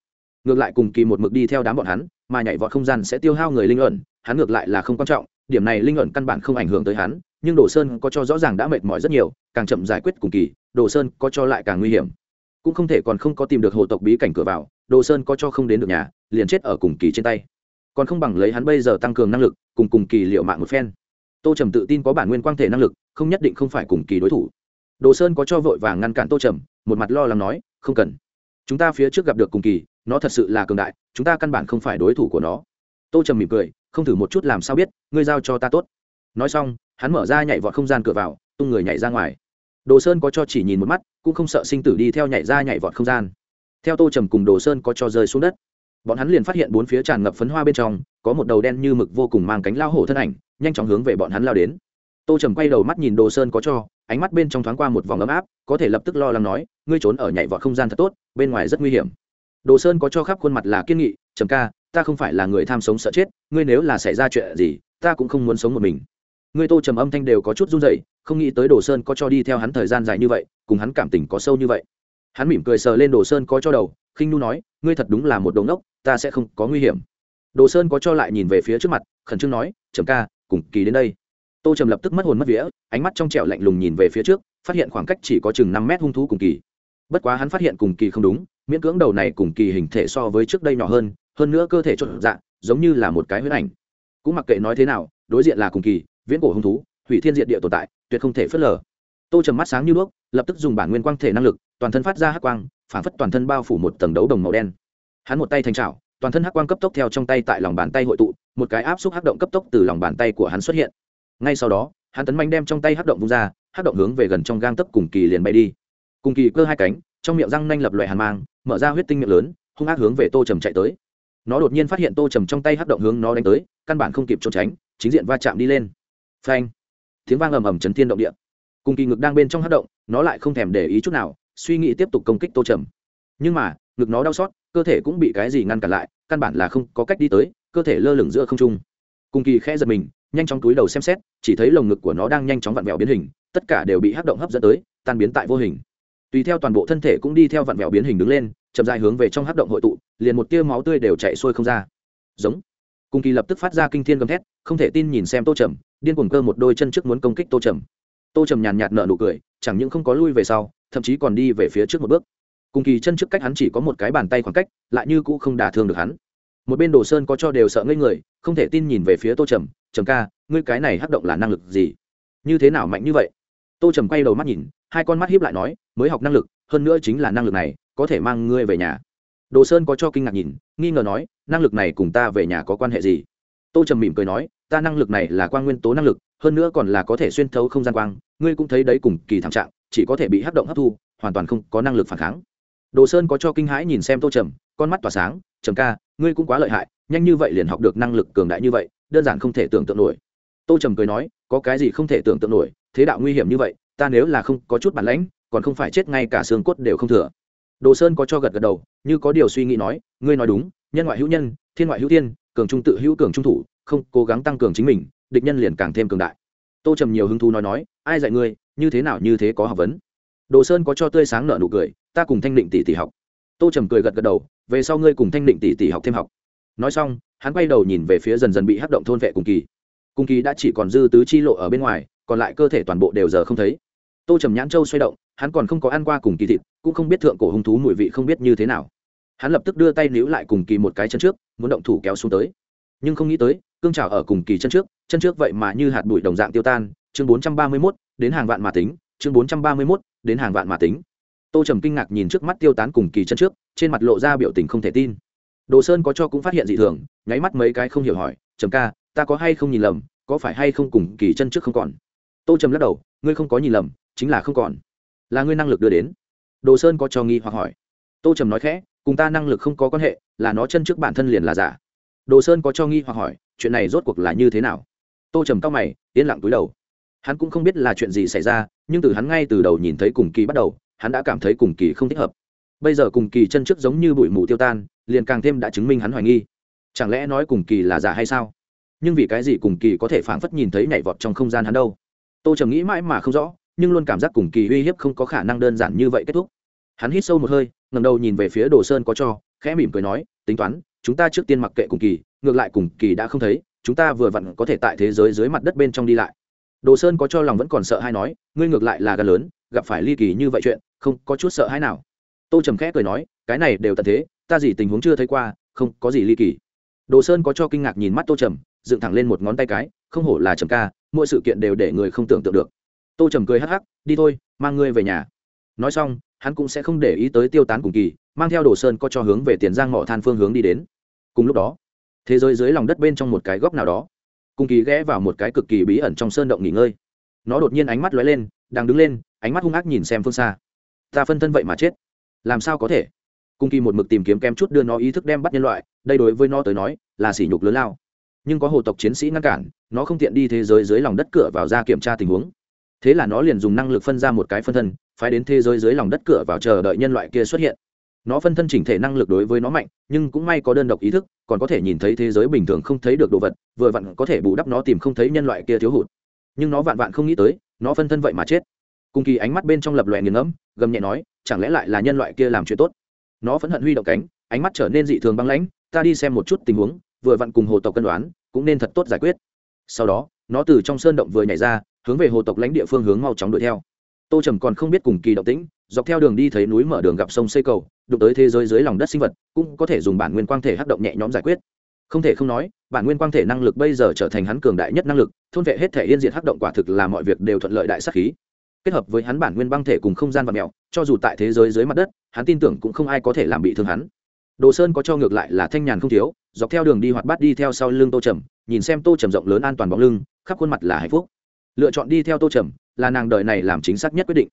ngược lại cùng kỳ một mực đi theo đám bọn hắn, mà nhảy vọt không gian sẽ tiêu hao người linh ẩn, hắn ngược lại là không quan trọng, điểm này linh ẩn căn bản không ảnh hưởng tới hắn, nhưng đồ sơn có cho rõ ràng đã mệt mỏi rất nhiều, càng chậm giải quyết cùng kỳ, đồ sơn có cho lại càng nguy hiểm. Cũng không thể còn không có tìm được hồ tộc bí cảnh cửa vào, đồ sơn có cho không đến được nhà, liền chết ở cùng kỳ trên tay. Còn không bằng lấy hắn bây giờ tăng cường năng lực, cùng cùng kỳ liệu mạng một phen. Tô trầm tự tin có bản nguyên quang thể năng lực, không nhất định không phải cùng kỳ đối thủ. Đồ sơn có cho vội vàng ngăn cản tô trầm, một mặt lo lắng nói, không cần. Chúng ta phía trước gặp được cùng kỳ nó thật sự là cường đại, chúng ta căn bản không phải đối thủ của nó. Tô trầm mỉm cười, không thử một chút làm sao biết, ngươi giao cho ta tốt. Nói xong, hắn mở ra nhảy vọt không gian cửa vào, tung người nhảy ra ngoài. Đồ sơn có cho chỉ nhìn một mắt, cũng không sợ sinh tử đi theo nhảy ra nhảy vọt không gian. Theo tô trầm cùng đồ sơn có cho rơi xuống đất. Bọn hắn liền phát hiện bốn phía tràn ngập phấn hoa bên trong, có một đầu đen như mực vô cùng mang cánh lao hổ thân ảnh, nhanh chóng hướng về bọn hắn lao đến. Tô trầm quay đầu mắt nhìn đồ sơn có cho, ánh mắt bên trong thoáng qua một vòng ấm áp, có thể lập tức lo lắng nói, ngươi trốn ở nhảy vọt không gian thật tốt, bên ngoài rất nguy hiểm đồ sơn có cho khắp khuôn mặt là kiên nghị, trầm ca, ta không phải là người tham sống sợ chết, ngươi nếu là xảy ra chuyện gì, ta cũng không muốn sống một mình. Ngươi tô trầm âm thanh đều có chút run dậy không nghĩ tới đồ sơn có cho đi theo hắn thời gian dài như vậy, cùng hắn cảm tình có sâu như vậy. Hắn mỉm cười sờ lên đồ sơn có cho đầu, khinh nu nói, ngươi thật đúng là một đồ ngốc, ta sẽ không có nguy hiểm. Đồ sơn có cho lại nhìn về phía trước mặt, khẩn trương nói, trầm ca, cùng kỳ đến đây. Tô trầm lập tức mất hồn mất vía, ánh mắt trong trẻo lạnh lùng nhìn về phía trước, phát hiện khoảng cách chỉ có chừng năm mét hung thú cùng kỳ. Bất quá hắn phát hiện cùng kỳ không đúng miễn cưỡng đầu này cùng kỳ hình thể so với trước đây nhỏ hơn hơn nữa cơ thể trộn dạng, giống như là một cái huyết ảnh. Cũng mặc kệ nói thế nào, đối diện là cùng kỳ, viễn cổ hung thú, hủy thiên diện địa tồn tại, tuyệt không thể phớt lờ. Tô trầm mắt sáng như đuốc, lập tức dùng bản nguyên quang thể năng lực, toàn thân phát ra hắc quang, phản phất toàn thân bao phủ một tầng đấu đồng màu đen. Hắn một tay thành trào toàn thân hắc quang cấp tốc theo trong tay tại lòng bàn tay hội tụ, một cái áp xúc hắc động cấp tốc từ lòng bàn tay của hắn xuất hiện. Ngay sau đó, hắn tấn manh đem trong tay hắc động vung ra, hắc động hướng về gần trong gang tấc cùng kỳ liền bay đi. Cùng kỳ cơ hai cánh trong miệng răng nanh lập loại hàn mang, mở ra huyết tinh miệng lớn, hung ác hướng về tô trầm chạy tới. Nó đột nhiên phát hiện tô trầm trong tay hắc động hướng nó đánh tới, căn bản không kịp trốn tránh, chính diện va chạm đi lên. Phanh! Tiếng vang ầm ầm chấn thiên động địa. Cùng kỳ ngực đang bên trong hắc động, nó lại không thèm để ý chút nào, suy nghĩ tiếp tục công kích tô trầm. Nhưng mà, ngực nó đau xót, cơ thể cũng bị cái gì ngăn cản lại, căn bản là không có cách đi tới, cơ thể lơ lửng giữa không trung. Cùng kỳ khẽ giật mình, nhanh chóng túi đầu xem xét, chỉ thấy lồng ngực của nó đang nhanh chóng vặn vẹo biến hình, tất cả đều bị hắc động hấp dẫn tới, tan biến tại vô hình tùy theo toàn bộ thân thể cũng đi theo vặn vẹo biến hình đứng lên, chậm dài hướng về trong hát động hội tụ, liền một tia máu tươi đều chạy xuôi không ra. Giống. Cùng kỳ lập tức phát ra kinh thiên gầm thét, không thể tin nhìn xem tô trầm, điên cuồng cơ một đôi chân trước muốn công kích tô trầm. Tô trầm nhàn nhạt nở nụ cười, chẳng những không có lui về sau, thậm chí còn đi về phía trước một bước. Cùng kỳ chân trước cách hắn chỉ có một cái bàn tay khoảng cách, lại như cũ không đả thương được hắn. Một bên đồ sơn có cho đều sợ ngây người, không thể tin nhìn về phía tô trầm trầm ca, ngươi cái này hắc động là năng lực gì? Như thế nào mạnh như vậy? Tô trầm quay đầu mắt nhìn hai con mắt hiếp lại nói, mới học năng lực, hơn nữa chính là năng lực này, có thể mang ngươi về nhà. Đồ sơn có cho kinh ngạc nhìn, nghi ngờ nói, năng lực này cùng ta về nhà có quan hệ gì? Tô trầm mỉm cười nói, ta năng lực này là quan nguyên tố năng lực, hơn nữa còn là có thể xuyên thấu không gian quang, ngươi cũng thấy đấy cùng kỳ thảm trạng, chỉ có thể bị hắc động hấp thu, hoàn toàn không có năng lực phản kháng. Đồ sơn có cho kinh hãi nhìn xem tô trầm, con mắt tỏa sáng, trầm ca, ngươi cũng quá lợi hại, nhanh như vậy liền học được năng lực cường đại như vậy, đơn giản không thể tưởng tượng nổi. Tô trầm cười nói, có cái gì không thể tưởng tượng nổi, thế đạo nguy hiểm như vậy ta nếu là không có chút bản lãnh, còn không phải chết ngay cả xương cốt đều không thừa. Đồ sơn có cho gật gật đầu, như có điều suy nghĩ nói, ngươi nói đúng, nhân ngoại hữu nhân, thiên ngoại hữu thiên, cường trung tự hữu cường trung thủ, không cố gắng tăng cường chính mình, địch nhân liền càng thêm cường đại. Tô trầm nhiều hứng thú nói nói, ai dạy ngươi, như thế nào như thế có học vấn. Đồ sơn có cho tươi sáng nợ nụ cười, ta cùng thanh định tỷ tỷ học. Tô trầm cười gật gật đầu, về sau ngươi cùng thanh định tỷ tỷ học thêm học. Nói xong, hắn quay đầu nhìn về phía dần dần bị hắc động thôn vệ cùng kỳ. Cùng kỳ đã chỉ còn dư tứ chi lộ ở bên ngoài, còn lại cơ thể toàn bộ đều giờ không thấy tô trầm nhãn châu xoay động, hắn còn không có ăn qua cùng kỳ thịt, cũng không biết thượng cổ hung thú mùi vị không biết như thế nào. Hắn lập tức đưa tay níu lại cùng kỳ một cái chân trước, muốn động thủ kéo xuống tới. Nhưng không nghĩ tới, cương trào ở cùng kỳ chân trước chân trước vậy mà như hạt bụi đồng dạng tiêu tan, chương bốn trăm ba mươi mốt, đến hàng vạn mà tính, chương bốn trăm ba mươi mốt, đến hàng vạn mà tính. Tô trầm kinh ngạc nhìn trước mắt tiêu tán cùng kỳ chân trước, trên mặt lộ ra biểu tình không thể tin. Đồ sơn có cho cũng phát hiện dị thường, nháy mắt mấy cái không hiểu hỏi, trầm ca, ta có hay không nhìn lầm, có phải hay không cùng kỳ chân trước không còn? Tô trầm lắc đầu, ngươi không có nhìn lầm chính là không còn. Là ngươi năng lực đưa đến. Đồ sơn có cho nghi hoặc hỏi. Tô trầm nói khẽ, cùng ta năng lực không có quan hệ, là nó chân trước bản thân liền là giả. Đồ sơn có cho nghi hoặc hỏi, chuyện này rốt cuộc là như thế nào? Tô trầm cao mày, yên lặng túi đầu. Hắn cũng không biết là chuyện gì xảy ra, nhưng từ hắn ngay từ đầu nhìn thấy cùng kỳ bắt đầu, hắn đã cảm thấy cùng kỳ không thích hợp. Bây giờ cùng kỳ chân trước giống như bụi mù tiêu tan, liền càng thêm đã chứng minh hắn hoài nghi. Chẳng lẽ nói cùng kỳ là giả hay sao? Nhưng vì cái gì cùng kỳ có thể phảng phất nhìn thấy nhảy vọt trong không gian hắn đâu? Tô trầm nghĩ mãi mà không rõ nhưng luôn cảm giác cùng kỳ uy hiếp không có khả năng đơn giản như vậy kết thúc. Hắn hít sâu một hơi ngầm đầu nhìn về phía đồ sơn có cho, khẽ mỉm cười nói, tính toán, chúng ta trước tiên mặc kệ cùng kỳ, ngược lại cùng kỳ đã không thấy, chúng ta vừa vặn có thể tại thế giới dưới mặt đất bên trong đi lại. Đồ sơn có cho lòng vẫn còn sợ hay nói, ngươi ngược lại là gần lớn, gặp phải ly kỳ như vậy chuyện, không có chút sợ hãi nào. Tô trầm khẽ cười nói, cái này đều tận thế, ta gì tình huống chưa thấy qua, không có gì ly kỳ. Đồ sơn có cho kinh ngạc nhìn mắt tô trầm, dựng thẳng lên một ngón tay cái, không hổ là trầm ca, mỗi sự kiện đều để người không tưởng tượng được tô trầm cười hắc hắc, đi thôi, mang ngươi về nhà. Nói xong, hắn cũng sẽ không để ý tới tiêu tán cùng kỳ, mang theo đồ sơn có cho hướng về tiền giang mỏ than phương hướng đi đến. Cùng lúc đó, thế giới dưới lòng đất bên trong một cái góc nào đó, cùng kỳ ghé vào một cái cực kỳ bí ẩn trong sơn động nghỉ ngơi. Nó đột nhiên ánh mắt lóe lên, đang đứng lên, ánh mắt hung ác nhìn xem phương xa. Ta phân thân vậy mà chết, làm sao có thể? Cung kỳ một mực tìm kiếm kem chút đưa nó ý thức đem bắt nhân loại, đây đối với nó tới nói, là sỉ nhục lớn lao. Nhưng có hồ tộc chiến sĩ ngăn cản, nó không tiện đi thế giới dưới lòng đất cửa vào ra kiểm tra tình huống thế là nó liền dùng năng lực phân ra một cái phân thân, phái đến thế giới dưới lòng đất cửa vào chờ đợi nhân loại kia xuất hiện. Nó phân thân chỉnh thể năng lực đối với nó mạnh, nhưng cũng may có đơn độc ý thức, còn có thể nhìn thấy thế giới bình thường không thấy được đồ vật, vừa vặn có thể bù đắp nó tìm không thấy nhân loại kia thiếu hụt. Nhưng nó vạn vạn không nghĩ tới, nó phân thân vậy mà chết. Cùng kỳ ánh mắt bên trong lập lòe nghiền ngẫm, gầm nhẹ nói, chẳng lẽ lại là nhân loại kia làm chuyện tốt? Nó phẫn hận huy động cánh, ánh mắt trở nên dị thường băng lãnh, ta đi xem một chút tình huống, vừa vặn cùng hồ tộc cân đoán, cũng nên thật tốt giải quyết. Sau đó, nó từ trong sơn động vừa nhảy ra hướng về hồ tộc lãnh địa phương hướng mau chóng đuổi theo. Tô trầm còn không biết cùng kỳ động tĩnh, dọc theo đường đi thấy núi mở đường gặp sông xây cầu, đụng tới thế giới dưới lòng đất sinh vật, cũng có thể dùng bản nguyên quang thể hắc động nhẹ nhõm giải quyết. Không thể không nói, bản nguyên quang thể năng lực bây giờ trở thành hắn cường đại nhất năng lực, thôn vệ hết thể yên diệt hắc động quả thực là mọi việc đều thuận lợi đại sắc khí. Kết hợp với hắn bản nguyên băng thể cùng không gian và mẹo cho dù tại thế giới dưới mặt đất, hắn tin tưởng cũng không ai có thể làm bị thương hắn. Đồ sơn có cho ngược lại là thanh nhàn không thiếu, dọc theo đường đi hoạt bát đi theo sau lưng tô trầm, nhìn xem tô trầm rộng lớn an toàn bóng lưng, khắp khuôn mặt là hạnh phúc lựa chọn đi theo tô trầm là nàng đời này làm chính xác nhất quyết định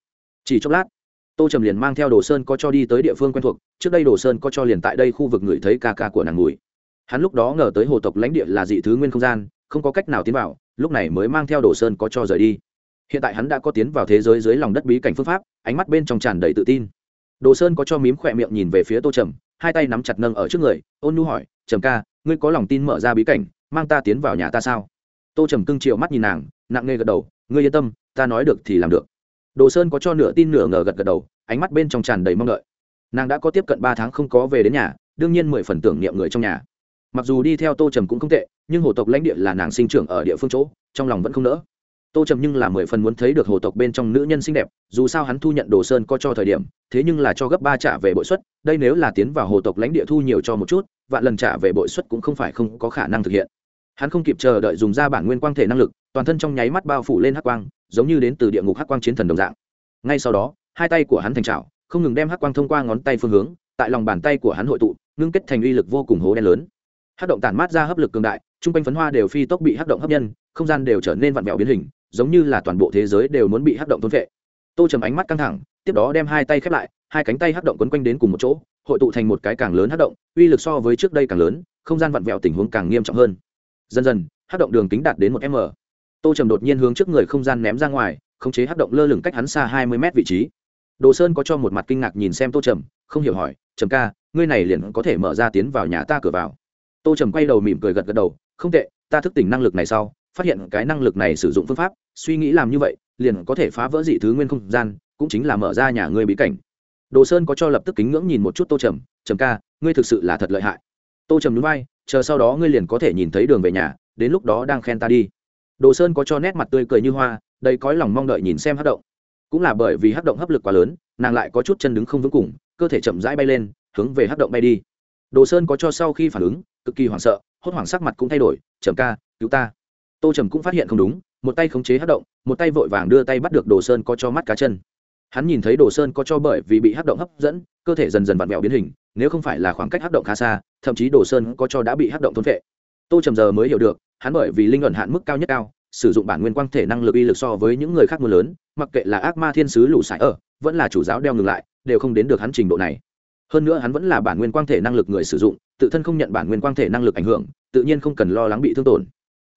chỉ chốc lát tô trầm liền mang theo đồ sơn có cho đi tới địa phương quen thuộc trước đây đồ sơn có cho liền tại đây khu vực ngửi thấy ca ca của nàng mùi hắn lúc đó ngờ tới hồ tộc lãnh địa là dị thứ nguyên không gian không có cách nào tiến vào lúc này mới mang theo đồ sơn có cho rời đi hiện tại hắn đã có tiến vào thế giới dưới lòng đất bí cảnh phương pháp ánh mắt bên trong tràn đầy tự tin đồ sơn có cho mím khỏe miệng nhìn về phía tô trầm hai tay nắm chặt nâng ở trước người ôn nu hỏi trầm ca ngươi có lòng tin mở ra bí cảnh mang ta tiến vào nhà ta sao tô trầm cưng triệu mắt nhìn nàng nặng nề gật đầu, ngươi yên tâm, ta nói được thì làm được. Đồ sơn có cho nửa tin nửa ngờ gật gật đầu, ánh mắt bên trong tràn đầy mong đợi. Nàng đã có tiếp cận ba tháng không có về đến nhà, đương nhiên mười phần tưởng niệm người trong nhà. Mặc dù đi theo tô trầm cũng không tệ, nhưng hồ tộc lãnh địa là nàng sinh trưởng ở địa phương chỗ, trong lòng vẫn không nỡ. Tô trầm nhưng là mười phần muốn thấy được hồ tộc bên trong nữ nhân xinh đẹp, dù sao hắn thu nhận đồ sơn có cho thời điểm, thế nhưng là cho gấp ba trả về bội suất, đây nếu là tiến vào hồ tộc lãnh địa thu nhiều cho một chút, vạn lần trả về bội suất cũng không phải không có khả năng thực hiện hắn không kịp chờ đợi dùng ra bản nguyên quang thể năng lực, toàn thân trong nháy mắt bao phủ lên hắc quang, giống như đến từ địa ngục hắc quang chiến thần đồng dạng. Ngay sau đó, hai tay của hắn thành trào không ngừng đem hắc quang thông qua ngón tay phương hướng, tại lòng bàn tay của hắn hội tụ, ngưng kết thành uy lực vô cùng hố đen lớn. Hắc động tản mát ra hấp lực cường đại chung quanh phấn hoa đều phi tốc bị hắc động hấp nhân, không gian đều trở nên vặn vẹo biến hình, giống như là toàn bộ thế giới đều muốn bị hắc động thôn vệ tô trầm ánh mắt căng thẳng, tiếp đó đem hai tay khép lại, hai cánh tay hắc động quấn quanh đến cùng một chỗ, hội tụ thành một cái càng lớn hắc động, uy lực so với trước đây càng lớn, không gian vặn vẹo tình huống càng nghiêm trọng hơn dần dần, hát động đường kính đạt đến một m. Tô trầm đột nhiên hướng trước người không gian ném ra ngoài, khống chế hát động lơ lửng cách hắn xa hai mươi mét vị trí. Đồ sơn có cho một mặt kinh ngạc nhìn xem tô trầm, không hiểu hỏi, trầm ca, ngươi này liền có thể mở ra tiến vào nhà ta cửa vào. Tô trầm quay đầu mỉm cười gật gật đầu, không tệ, ta thức tỉnh năng lực này sau, phát hiện cái năng lực này sử dụng phương pháp, suy nghĩ làm như vậy, liền có thể phá vỡ dị thứ nguyên không gian, cũng chính là mở ra nhà ngươi bí cảnh. Đồ sơn có cho lập tức kính ngưỡng nhìn một chút tô trầm trầm ca, ngươi thực sự là thật lợi hại. Tô trầm núi bay chờ sau đó ngươi liền có thể nhìn thấy đường về nhà, đến lúc đó đang khen ta đi. Đồ sơn có cho nét mặt tươi cười như hoa, đầy cõi lòng mong đợi nhìn xem hát động. Cũng là bởi vì hát động hấp lực quá lớn, nàng lại có chút chân đứng không vững cùng, cơ thể chậm rãi bay lên, hướng về hát động bay đi. Đồ sơn có cho sau khi phản ứng, cực kỳ hoảng sợ, hốt hoảng sắc mặt cũng thay đổi, trầm ca, cứu ta. Tô trầm cũng phát hiện không đúng, một tay khống chế hát động, một tay vội vàng đưa tay bắt được đồ sơn có cho mắt cá chân hắn nhìn thấy đồ sơn có cho bởi vì bị hát động hấp dẫn, cơ thể dần dần vặn vẹo biến hình, nếu không phải là khoảng cách hát động khá xa, thậm chí đồ sơn có cho đã bị hát động thôn vệ tô trầm giờ mới hiểu được, hắn bởi vì linh luận hạn mức cao nhất cao, sử dụng bản nguyên quang thể năng lực y lực so với những người khác mưa lớn, mặc kệ là ác ma thiên sứ lũ sải ở, vẫn là chủ giáo đeo ngừng lại, đều không đến được hắn trình độ này. Hơn nữa hắn vẫn là bản nguyên quang thể năng lực người sử dụng, tự thân không nhận bản nguyên quang thể năng lực ảnh hưởng, tự nhiên không cần lo lắng bị thương tổn.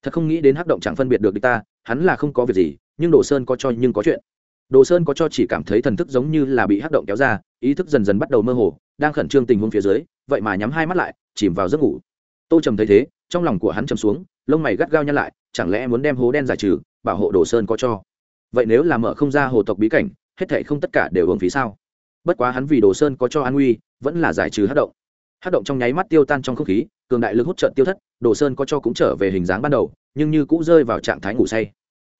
Thật không nghĩ đến hắc động chẳng phân biệt được địch ta, hắn là không có việc gì, nhưng đồ sơn có cho nhưng có chuyện đồ sơn có cho chỉ cảm thấy thần thức giống như là bị hắc động kéo ra, ý thức dần dần bắt đầu mơ hồ, đang khẩn trương tình huống phía dưới, vậy mà nhắm hai mắt lại, chìm vào giấc ngủ. Tô trầm thấy thế, trong lòng của hắn trầm xuống, lông mày gắt gao nhăn lại, chẳng lẽ muốn đem hố đen giải trừ, bảo hộ đồ sơn có cho? Vậy nếu là mở không ra hồ tộc bí cảnh, hết thệ không tất cả đều hưởng phí sao? Bất quá hắn vì đồ sơn có cho an nguy, vẫn là giải trừ hát động. Hát động trong nháy mắt tiêu tan trong không khí, cường đại lực hút trận tiêu thất, đồ sơn có cho cũng trở về hình dáng ban đầu, nhưng như cũng rơi vào trạng thái ngủ say.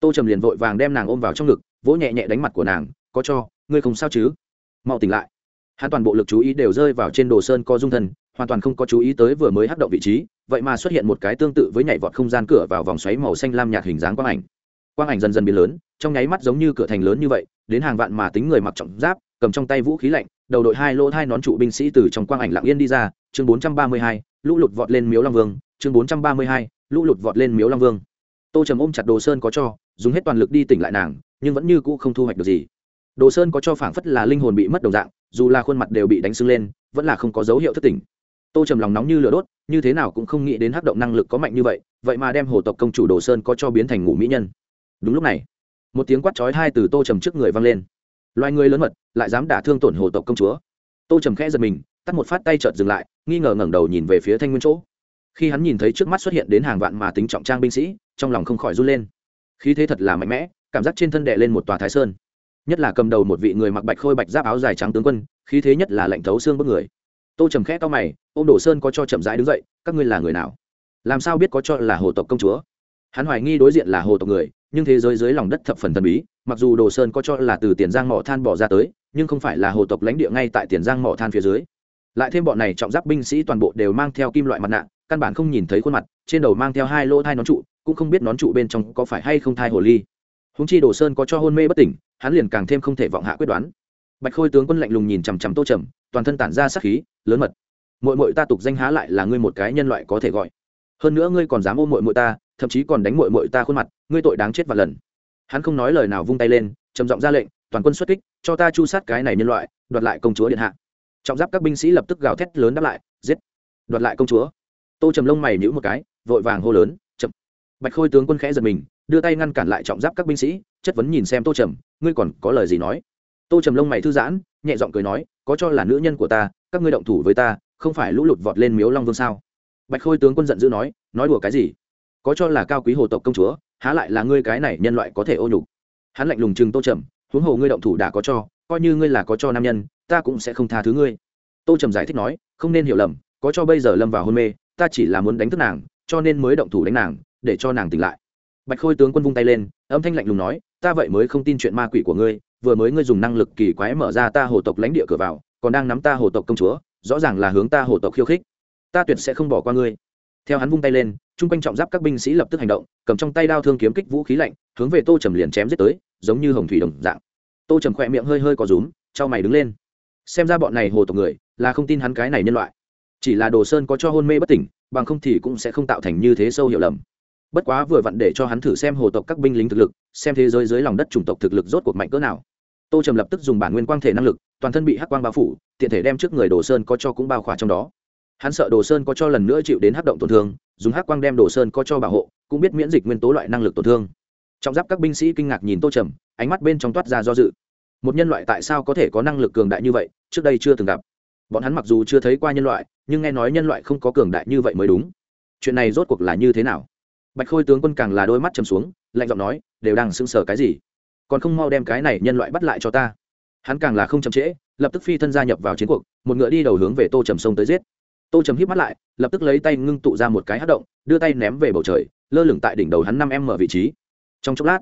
Tô trầm liền vội vàng đem nàng ôm vào trong ngực vỗ nhẹ nhẹ đánh mặt của nàng, có cho, ngươi không sao chứ? Mau tỉnh lại. Hắn toàn bộ lực chú ý đều rơi vào trên đồ sơn có dung thân, hoàn toàn không có chú ý tới vừa mới hắc động vị trí, vậy mà xuất hiện một cái tương tự với nhảy vọt không gian cửa vào vòng xoáy màu xanh lam nhạt hình dáng quang ảnh. Quang ảnh dần dần biến lớn, trong nháy mắt giống như cửa thành lớn như vậy, đến hàng vạn mà tính người mặc trọng giáp, cầm trong tay vũ khí lạnh, đầu đội hai lỗ hai nón trụ binh sĩ từ trong quang ảnh lặng yên đi ra, chương bốn trăm ba mươi hai, lũ lụt vọt lên miếu long vương, chương bốn trăm ba mươi hai, lũ lụt vọt lên miếu long vương tô trầm ôm chặt đồ sơn có cho, dùng hết toàn lực đi tỉnh lại nàng, nhưng vẫn như cũ không thu hoạch được gì. Đồ sơn có cho phảng phất là linh hồn bị mất đồng dạng, dù là khuôn mặt đều bị đánh sưng lên, vẫn là không có dấu hiệu thất tỉnh tô trầm lòng nóng như lửa đốt, như thế nào cũng không nghĩ đến hắc động năng lực có mạnh như vậy vậy mà đem hồ tộc công chủ đồ sơn có cho biến thành ngủ mỹ nhân. Đúng lúc này, một tiếng quát chói hai từ tô trầm trước người vang lên. Loài người lớn mật, lại dám đả thương tổn hồ tộc công chúa. Tô trầm khẽ giật mình, tắt một phát tay chợt dừng lại, nghi ngờ ngẩng đầu nhìn về phía thanh nguyên chỗ. Khi hắn nhìn thấy trước mắt xuất hiện đến hàng vạn mà tính trọng trang binh sĩ trong lòng không khỏi run lên. Khí thế thật là mạnh mẽ, cảm giác trên thân đệ lên một tòa thái sơn. Nhất là cầm đầu một vị người mặc bạch khôi bạch giáp áo dài trắng tướng quân, khí thế nhất là lạnh thấu xương bức người. Tô trầm khẽ to mày ô m đổ sơn có cho chậm rãi đứng dậy, các ngươi là người nào? Làm sao biết có cho là hồ tộc công chúa? Hắn hoài nghi đối diện là hồ tộc người, nhưng thế giới dưới lòng đất thập phần thần bí, mặc dù đồ sơn có cho là từ tiền giang mỏ than bỏ ra tới, nhưng không phải là hồ tộc lãnh địa ngay tại tiền giang mỏ than phía dưới. Lại thêm bọn này trọng giáp binh sĩ toàn bộ đều mang theo kim loại mặt nạ, căn bản không nhìn thấy khuôn mặt trên đầu mang theo hai lỗ thai nón trụ, cũng không biết nón trụ bên trong có phải hay không thai hồ ly. Húng chi đồ sơn có cho hôn mê bất tỉnh, hắn liền càng thêm không thể vọng hạ quyết đoán. Bạch khôi tướng quân lạnh lùng nhìn chằm chằm tô trầm, toàn thân tản ra sắc khí, lớn mật. Mội mội ta tục danh há lại là ngươi một cái nhân loại có thể gọi. Hơn nữa ngươi còn dám ôm mội mội ta, thậm chí còn đánh mội mội ta khuôn mặt, ngươi tội đáng chết và lần. Hắn không nói lời nào vung tay lên, trầm giọng ra lệnh, toàn quân xuất kích, cho ta chu sát cái này nhân loại, đoạt lại công chúa điện hạ. Trọng giáp các binh sĩ lập tức gào thét lớn đáp lại, giết! Đoạt lại công chúa. Tô trầm lông mày nhữ một cái vội vàng hô lớn, chậm. Bạch khôi tướng quân khẽ giật mình, đưa tay ngăn cản lại trọng giáp các binh sĩ, chất vấn nhìn xem tô trầm, ngươi còn có lời gì nói? Tô trầm lông mày thư giãn, nhẹ giọng cười nói, có cho là nữ nhân của ta, các ngươi động thủ với ta, không phải lũ lụt vọt lên miếu long vương sao? Bạch khôi tướng quân giận dữ nói nói đùa cái gì? Có cho là cao quý hồ tộc công chúa, há lại là ngươi cái này nhân loại có thể ô nhục? Hắn lạnh lùng chừng tô trầm, huống hồ ngươi động thủ đã có cho, coi như ngươi là có cho nam nhân, ta cũng sẽ không tha thứ ngươi. Tô trầm giải thích nói, không nên hiểu lầm, có cho bây giờ lâm vào hôn mê, ta chỉ là muốn đánh thức nàng cho nên mới động thủ đánh nàng, để cho nàng tỉnh lại. Bạch khôi tướng quân vung tay lên, âm thanh lạnh lùng nói, ta vậy mới không tin chuyện ma quỷ của ngươi, vừa mới ngươi dùng năng lực kỳ quái mở ra ta hồ tộc lãnh địa cửa vào, còn đang nắm ta hồ tộc công chúa, rõ ràng là hướng ta hồ tộc khiêu khích. Ta tuyệt sẽ không bỏ qua ngươi. Theo hắn vung tay lên chung quanh trọng giáp các binh sĩ lập tức hành động, cầm trong tay đao thương kiếm kích vũ khí lạnh, hướng về tô trầm liền chém giết tới, giống như hồng thủy đồng dạng. Tô trầm khỏe miệng hơi hơi có rúm trao mày đứng lên. Xem ra bọn này hồ tộc người là không tin hắn cái này nhân loại. Chỉ là đồ sơn có cho hôn mê bất tỉnh bằng không thì cũng sẽ không tạo thành như thế sâu hiểu lầm. Bất quá vừa vặn để cho hắn thử xem hồ tộc các binh lính thực lực, xem thế giới dưới lòng đất chủng tộc thực lực rốt cuộc mạnh cỡ nào. Tô trầm lập tức dùng bản nguyên quang thể năng lực, toàn thân bị hắc quang bao phủ, tiện thể đem trước người đồ sơn có cho cũng bao khỏa trong đó. Hắn sợ đồ sơn có cho lần nữa chịu đến hắc động tổn thương, dùng hắc quang đem đồ sơn có cho bảo hộ, cũng biết miễn dịch nguyên tố loại năng lực tổn thương. Trong giáp các binh sĩ kinh ngạc nhìn tô trầm, ánh mắt bên trong toát ra do dự. Một nhân loại tại sao có thể có năng lực cường đại như vậy, trước đây chưa từng gặp. Bọn hắn mặc dù chưa thấy qua nhân loại nhưng nghe nói nhân loại không có cường đại như vậy mới đúng. Chuyện này rốt cuộc là như thế nào? Bạch khôi tướng quân càng là đôi mắt chầm xuống, lạnh giọng nói, đều đang sững sờ cái gì? Còn không mau đem cái này nhân loại bắt lại cho ta. Hắn càng là không chậm trễ, lập tức phi thân gia nhập vào chiến cuộc, một ngựa đi đầu hướng về tô trầm sông tới giết. Tô trầm híp mắt lại, lập tức lấy tay ngưng tụ ra một cái hát động, đưa tay ném về bầu trời, lơ lửng tại đỉnh đầu hắn năm em mở vị trí. Trong chốc lát,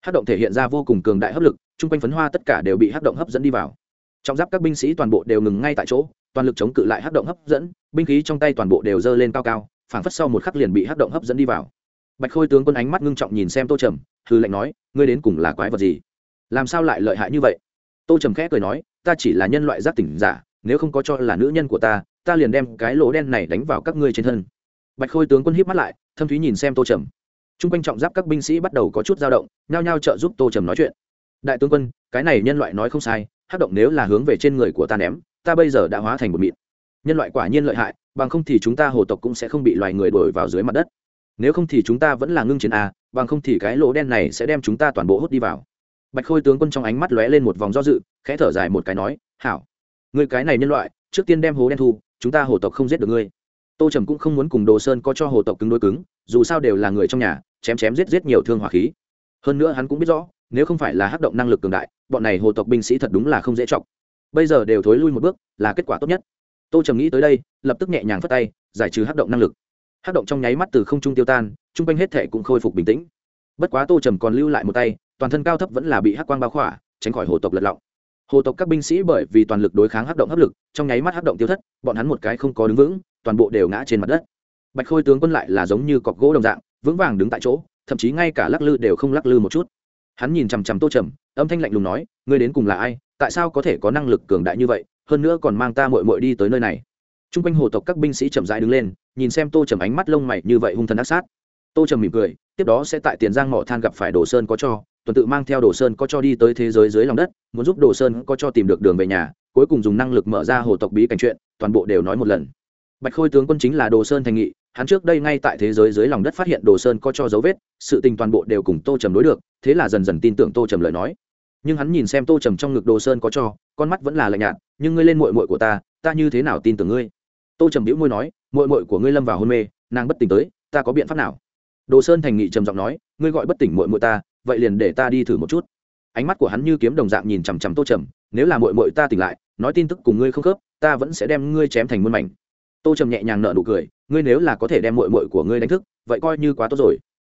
hát động thể hiện ra vô cùng cường đại hấp lực, chung quanh phấn hoa tất cả đều bị hát động hấp dẫn đi vào. Trong giáp các binh sĩ toàn bộ đều ngừng ngay tại chỗ toàn lực chống cự lại hắc động hấp dẫn, binh khí trong tay toàn bộ đều dơ lên cao cao, phảng phất sau một khắc liền bị hắc động hấp dẫn đi vào. Bạch khôi tướng quân ánh mắt ngưng trọng nhìn xem tô trầm hư lệnh nói, ngươi đến cùng là quái vật gì? Làm sao lại lợi hại như vậy? Tô trầm khẽ cười nói, ta chỉ là nhân loại giác tỉnh giả, nếu không có cho là nữ nhân của ta ta liền đem cái lỗ đen này đánh vào các ngươi trên thân. Bạch khôi tướng quân híp mắt lại, thâm thúy nhìn xem tô trầm. T r u n g quanh trọng giáp các binh sĩ bắt đầu có chút dao động, nhao nhao trợ giúp tô trầm nói chuyện. Đại tướng quân, cái này nhân loại nói không sai hát động nếu là hướng về trên người của ta ném ta bây giờ đã hóa thành một mịn. Nhân loại quả nhiên lợi hại, bằng không thì chúng ta hồ tộc cũng sẽ không bị loài người đổi vào dưới mặt đất. Nếu không thì chúng ta vẫn là ngưng chiến a, bằng không thì cái lỗ đen này sẽ đem chúng ta toàn bộ hút đi vào. Bạch khôi tướng quân trong ánh mắt lóe lên một vòng do dự, khẽ thở dài một cái nói, hảo người cái này nhân loại, trước tiên đem hố đen thu, chúng ta hồ tộc không giết được ngươi. Tô trầm cũng không muốn cùng đồ sơn có cho hồ tộc cứng đối cứng, dù sao đều là người trong nhà, chém chém giết giết nhiều thương hỏa khí. Hơn nữa hắn cũng biết rõ, nếu không phải là hát động năng lực cường đại, bọn này hồ tộc binh sĩ thật đúng là không dễ chọc bây giờ đều thối lui một bước, là kết quả tốt nhất. Tô trầm nghĩ tới đây, lập tức nhẹ nhàng phất tay, giải trừ hát động năng lực. Hát động trong nháy mắt từ không trung tiêu tan chung quanh hết thể cũng khôi phục bình tĩnh. Bất quá tô trầm còn lưu lại một tay, toàn thân cao thấp vẫn là bị hắc quang bao khỏa, tránh khỏi hồ tộc lật lọng. Hồ tộc các binh sĩ bởi vì toàn lực đối kháng hát động hấp lực, trong nháy mắt hát động tiêu thất, bọn hắn một cái không có đứng vững, toàn bộ đều ngã trên mặt đất. Bạch khôi tướng quân lại là giống như cọc gỗ đồng dạng, vững vàng đứng tại chỗ, thậm chí ngay cả lắc lư đều không lắc lư một chút. Hắn nhìn chằm chằm tô trầm, âm thanh lạnh lùng nói, ngươi đến cùng là ai? Tại sao có thể có năng lực cường đại như vậy, hơn nữa còn mang ta mội mội đi tới nơi này. T r u n g quanh hồ tộc các binh sĩ chậm rãi đứng lên, nhìn xem tô trầm ánh mắt lông mày như vậy hung thần ác sát. Tô trầm mỉm cười, tiếp đó sẽ tại tiền giang mỏ than gặp phải đồ sơn có cho, tuần tự mang theo đồ sơn có cho đi tới thế giới dưới lòng đất, muốn giúp đồ sơn có cho tìm được đường về nhà, cuối cùng dùng năng lực mở ra hồ tộc bí cảnh chuyện, toàn bộ đều nói một lần. Bạch khôi tướng quân chính là đồ sơn thành nghị, hắn trước đây ngay tại thế giới dưới lòng đất phát hiện đồ sơn có cho dấu vết, sự tình toàn bộ đều cùng tô trầm đối được, thế là dần dần tin tưởng tô trầm lời nói nhưng hắn nhìn xem tô trầm trong ngực đồ sơn có cho, con mắt vẫn là lạnh nhạt, nhưng ngươi lên mội mội của ta ta như thế nào tin tưởng ngươi? Tô trầm biễu môi nói mội mội của ngươi lâm vào hôn mê, nàng bất tỉnh tới, ta có biện pháp nào? Đồ sơn thành nghị trầm giọng nói, ngươi gọi bất tỉnh mội mội ta, vậy liền để ta đi thử một chút. Ánh mắt của hắn như kiếm đồng dạng nhìn chằm chằm tô trầm, nếu là mội mội ta tỉnh lại, nói tin tức cùng ngươi không khớp, ta vẫn sẽ đem ngươi chém thành muôn mảnh. Tô trầm nhẹ nhàng nợ nụ cười, ngươi nếu là có thể đem mội mội của ngươi đánh thức, vậy coi như quá tốt rồi.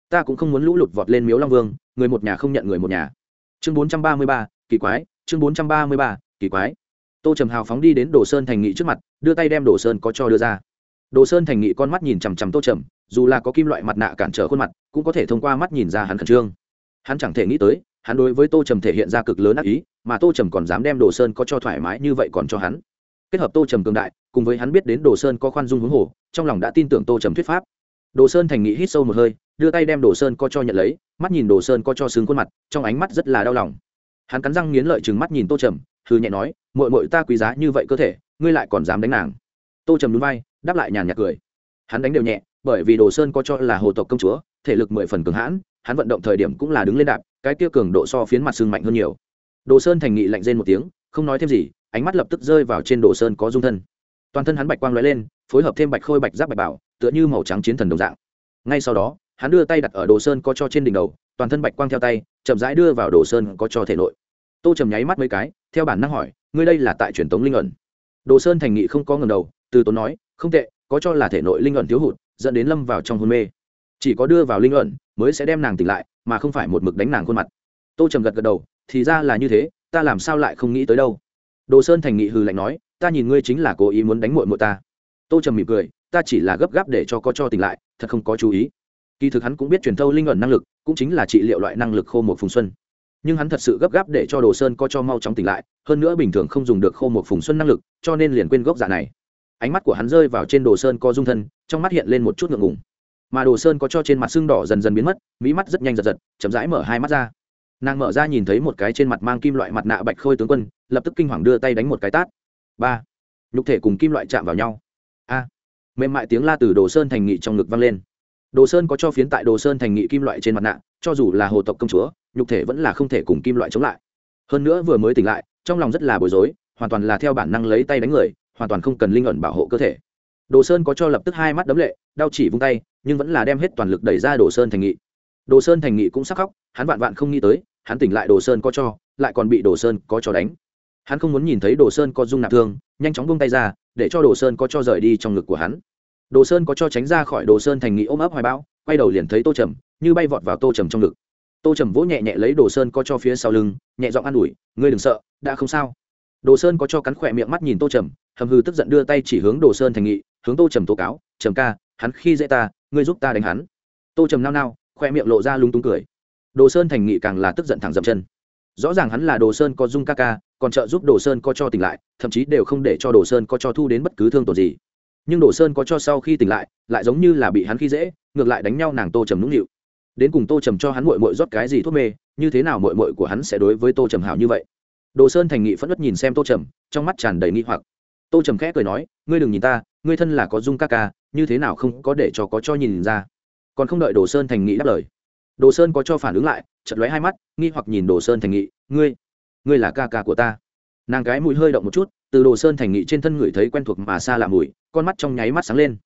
Ta cũng không muốn lũ lụt vọt lên miếu long vương, người một nhà không nhận người một nhà chương bốn trăm ba mươi ba, kỳ quái, chương bốn trăm ba mươi ba, kỳ quái. Tô trầm hào phóng đi đến đồ sơn thành nghị trước mặt, đưa tay đem đồ sơn có cho đưa ra. Đồ sơn thành nghị con mắt nhìn chằm chằm tô trầm, dù là có kim loại mặt nạ cản trở khuôn mặt, cũng có thể thông qua mắt nhìn ra hắn khẩn trương. Hắn chẳng thể nghĩ tới, hắn đối với tô trầm thể hiện ra cực lớn ác ý, mà tô trầm còn dám đem đồ sơn có cho thoải mái như vậy còn cho hắn. Kết hợp tô trầm cường đại, cùng với hắn biết đến đồ sơn có khoan dung hướng hồ, trong lòng đã tin tưởng tô trầm thuyết pháp. Đồ sơn thành nghị hít sâu một hơi đưa tay đem đồ sơn co cho nhận lấy, mắt nhìn đồ sơn co cho xứng khuôn mặt, trong ánh mắt rất là đau lòng. Hắn cắn răng nghiến lợi chừng mắt nhìn tô trầm hư nhẹ nói mội mội ta quý giá như vậy cơ thể, ngươi lại còn dám đánh nàng. Tô trầm núi vai, đáp lại nhàn nhạt cười. Hắn đánh đều nhẹ, bởi vì đồ sơn co cho là hồ tộc công chúa, thể lực mười phần cường hãn, hắn vận động thời điểm cũng là đứng lên đạp, cái kia cường độ so phiến mặt sưng mạnh hơn nhiều. Đồ sơn thành nghị lạnh rên một tiếng, không nói thêm gì, ánh mắt lập tức rơi vào trên đồ sơn có dung thân. Toàn thân hắn bạch quang lóe lên, phối hợp thêm bạch khôi bạch giáp bạch bảo, tựa như màu trắng chiến thần đồng dạng. Ngay sau đó hắn đưa tay đặt ở đồ sơn có cho trên đỉnh đầu, toàn thân bạch quang theo tay, chậm rãi đưa vào đồ sơn có cho thể nội. Tô trầm nháy mắt mấy cái, theo bản năng hỏi, ngươi đây là tại truyền tống linh ẩn? Đồ sơn thành nghị không có ngầm đầu, từ tốn nói, không tệ, có cho là thể nội linh ẩn thiếu hụt, dẫn đến lâm vào trong hôn mê. Chỉ có đưa vào linh ẩn mới sẽ đem nàng tỉnh lại, mà không phải một mực đánh nàng khuôn mặt. Tô trầm gật gật đầu, thì ra là như thế, ta làm sao lại không nghĩ tới đâu? Đồ sơn thành nghị hừ lạnh nói, ta nhìn ngươi chính là cố ý muốn đánh mội mội ta. Tô trầm mỉm cười, ta chỉ là gấp gáp để cho có cho tỉnh lại, thật không có chú ý kỳ thực hắn cũng biết truyền thâu linh ẩn năng lực, cũng chính là trị liệu loại năng lực khô một phùng xuân. Nhưng hắn thật sự gấp gáp để cho đồ sơn co cho mau chóng tỉnh lại, hơn nữa bình thường không dùng được khô một phùng xuân năng lực, cho nên liền quên gốc giả này. Ánh mắt của hắn rơi vào trên đồ sơn co dung thân, trong mắt hiện lên một chút ngượng ngùng. Mà đồ sơn có cho trên mặt xương đỏ dần dần biến mất mỹ mắt rất nhanh giật giật, chậm rãi mở hai mắt ra. Nàng mở ra nhìn thấy một cái trên mặt mang kim loại mặt nạ bạch khôi tướng quân, lập tức kinh hoàng đưa tay đánh một cái tát. Ba. Nhục thể cùng kim loại chạm vào nhau. A. Mềm mại tiếng la từ đồ sơn thành nghị trong ngực vang lên đồ sơn có cho phiến tại đồ sơn thành nghị kim loại trên mặt nạ, cho dù là hồ tộc công chúa, nhục thể vẫn là không thể cùng kim loại chống lại. Hơn nữa vừa mới tỉnh lại, trong lòng rất là bối rối, hoàn toàn là theo bản năng lấy tay đánh người, hoàn toàn không cần linh ẩn bảo hộ cơ thể. Đồ sơn có cho lập tức hai mắt đấm lệ, đau chỉ vung tay, nhưng vẫn là đem hết toàn lực đẩy ra đồ sơn thành nghị. Đồ sơn thành nghị cũng sắc khóc, hắn vạn vạn không nghĩ tới, hắn tỉnh lại đồ sơn có cho, lại còn bị đồ sơn có cho đánh. Hắn không muốn nhìn thấy đồ sơn có dung nạp thương, nhanh chóng buông tay ra, để cho đồ sơn có cho rời đi trong ngực của hắn đồ sơn có cho tránh ra khỏi đồ sơn thành nghị ôm ấp hoài bão, quay đầu liền thấy tô trầm, như bay vọt vào tô trầm trong ngực. Tô trầm vỗ nhẹ nhẹ lấy đồ sơn có cho phía sau lưng, nhẹ giọng an ủi, ngươi đừng sợ, đã không sao. Đồ sơn có cho cắn khỏe miệng mắt nhìn tô trầm, hầm hư tức giận đưa tay chỉ hướng đồ sơn thành nghị, hướng tô trầm tố cáo, trầm ca, hắn khi dễ ta, ngươi giúp ta đánh hắn. Tô trầm nao nao khoe miệng lộ ra lung tung cười. Đồ sơn thành nghị càng là tức giận thẳng dậm chân. Rõ ràng hắn là đồ sơn có dung ca ca, còn trợ giúp đồ sơn có cho tỉnh lại, thậm chí đều không để cho đồ sơn có cho thu đến bất cứ thương tổn gì nhưng đồ sơn có cho sau khi tỉnh lại lại giống như là bị hắn khi dễ, ngược lại đánh nhau nàng tô trầm nũng nịu. Đến cùng tô trầm cho hắn mội mội rót cái gì thuốc mê, như thế nào mội mội của hắn sẽ đối với tô trầm hảo như vậy? Đồ sơn thành nghị phẫn nứt nhìn xem tô trầm, trong mắt tràn đầy nghi hoặc. Tô trầm khẽ cười nói, ngươi đừng nhìn ta, ngươi thân là có dung ca ca, như thế nào không có để cho có cho nhìn ra? Còn không đợi đồ sơn thành nghị đáp lời, đồ sơn có cho phản ứng lại chật lóe hai mắt, nghi hoặc nhìn đồ sơn thành nghị, ngươi ngươi là ca ca của ta. Nàng cái mũi hơi động một chút, từ đồ sơn thành nghị trên thân người thấy quen thuộc mà xa lạ mùi con mắt trong nháy mắt sáng lên.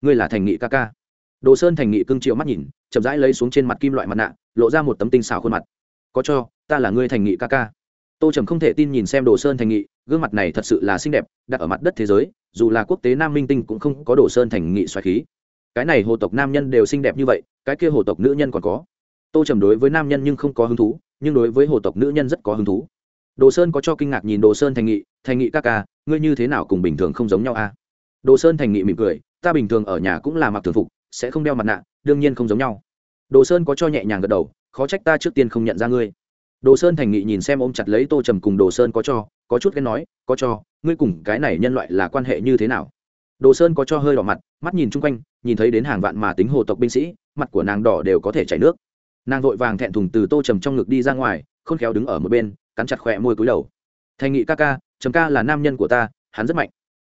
Ngươi là thành nghị ca ca. Đồ sơn thành nghị cưng triệu mắt nhìn, chậm rãi lấy xuống trên mặt kim loại mặt nạ, lộ ra một tấm tinh xảo khuôn mặt. Có cho, ta là ngươi thành nghị ca ca. Tô trầm không thể tin nhìn xem đồ sơn thành nghị, gương mặt này thật sự là xinh đẹp, đặt ở mặt đất thế giới, dù là quốc tế nam minh tinh cũng không có đồ sơn thành nghị xoài khí. Cái này hồ tộc nam nhân đều xinh đẹp như vậy, cái kia hồ tộc nữ nhân còn có. Tô trầm đối với nam nhân nhưng không có hứng thú, nhưng đối với hồ tộc nữ nhân rất có hứng thú. Đồ sơn có cho kinh ngạc nhìn đồ sơn thành nghị thành nghị ca ca, ngươi như thế nào cùng bình thường không giống nhau a? Đồ sơn thành nghị mỉm cười, ta bình thường ở nhà cũng là mặc thường phục, sẽ không đeo mặt nạ, đương nhiên không giống nhau. Đồ sơn có cho nhẹ nhàng gật đầu, khó trách ta trước tiên không nhận ra ngươi. Đồ sơn thành nghị nhìn xem ôm chặt lấy tô trầm cùng đồ sơn có cho, có chút cái nói, có cho, ngươi cùng cái này nhân loại là quan hệ như thế nào? Đồ sơn có cho hơi đỏ mặt, mắt nhìn chung quanh, nhìn thấy đến hàng vạn mà tính hồ tộc binh sĩ, mặt của nàng đỏ đều có thể chảy nước. Nàng vội vàng thẹn thùng từ tô trầm trong ngực đi ra ngoài, khôn khéo đứng ở một bên, cắn chặt khỏe môi cúi đầu. Thành nghị ca ca, trầm ca là nam nhân của ta, hắn rất mạnh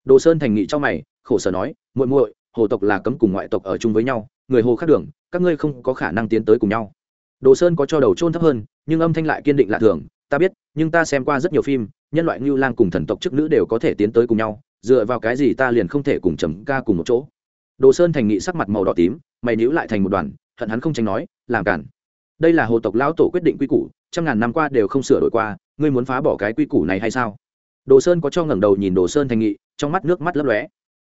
đồ sơn thành nghị cho mày, khổ sở nói, muội muội, hồ tộc là cấm cùng ngoại tộc ở chung với nhau, người hồ khác đường, các ngươi không có khả năng tiến tới cùng nhau. Đồ sơn có cho đầu trôn thấp hơn, nhưng âm thanh lại kiên định lạ thường, ta biết, nhưng ta xem qua rất nhiều phim, nhân loại ngưu lang cùng thần tộc chức nữ đều có thể tiến tới cùng nhau, dựa vào cái gì ta liền không thể cùng trầm ca cùng một chỗ? Đồ sơn thành nghị sắc mặt màu đỏ tím, mày níu lại thành một đoàn, hận hắn không tránh nói, làm cản. Đây là hồ tộc lão tổ quyết định quy củ, trăm ngàn năm qua đều không sửa đổi qua, ngươi muốn phá bỏ cái quy củ này hay sao? Đồ sơn có cho ngẩng đầu nhìn đồ sơn thành nghị, trong mắt nước mắt lấp lóe.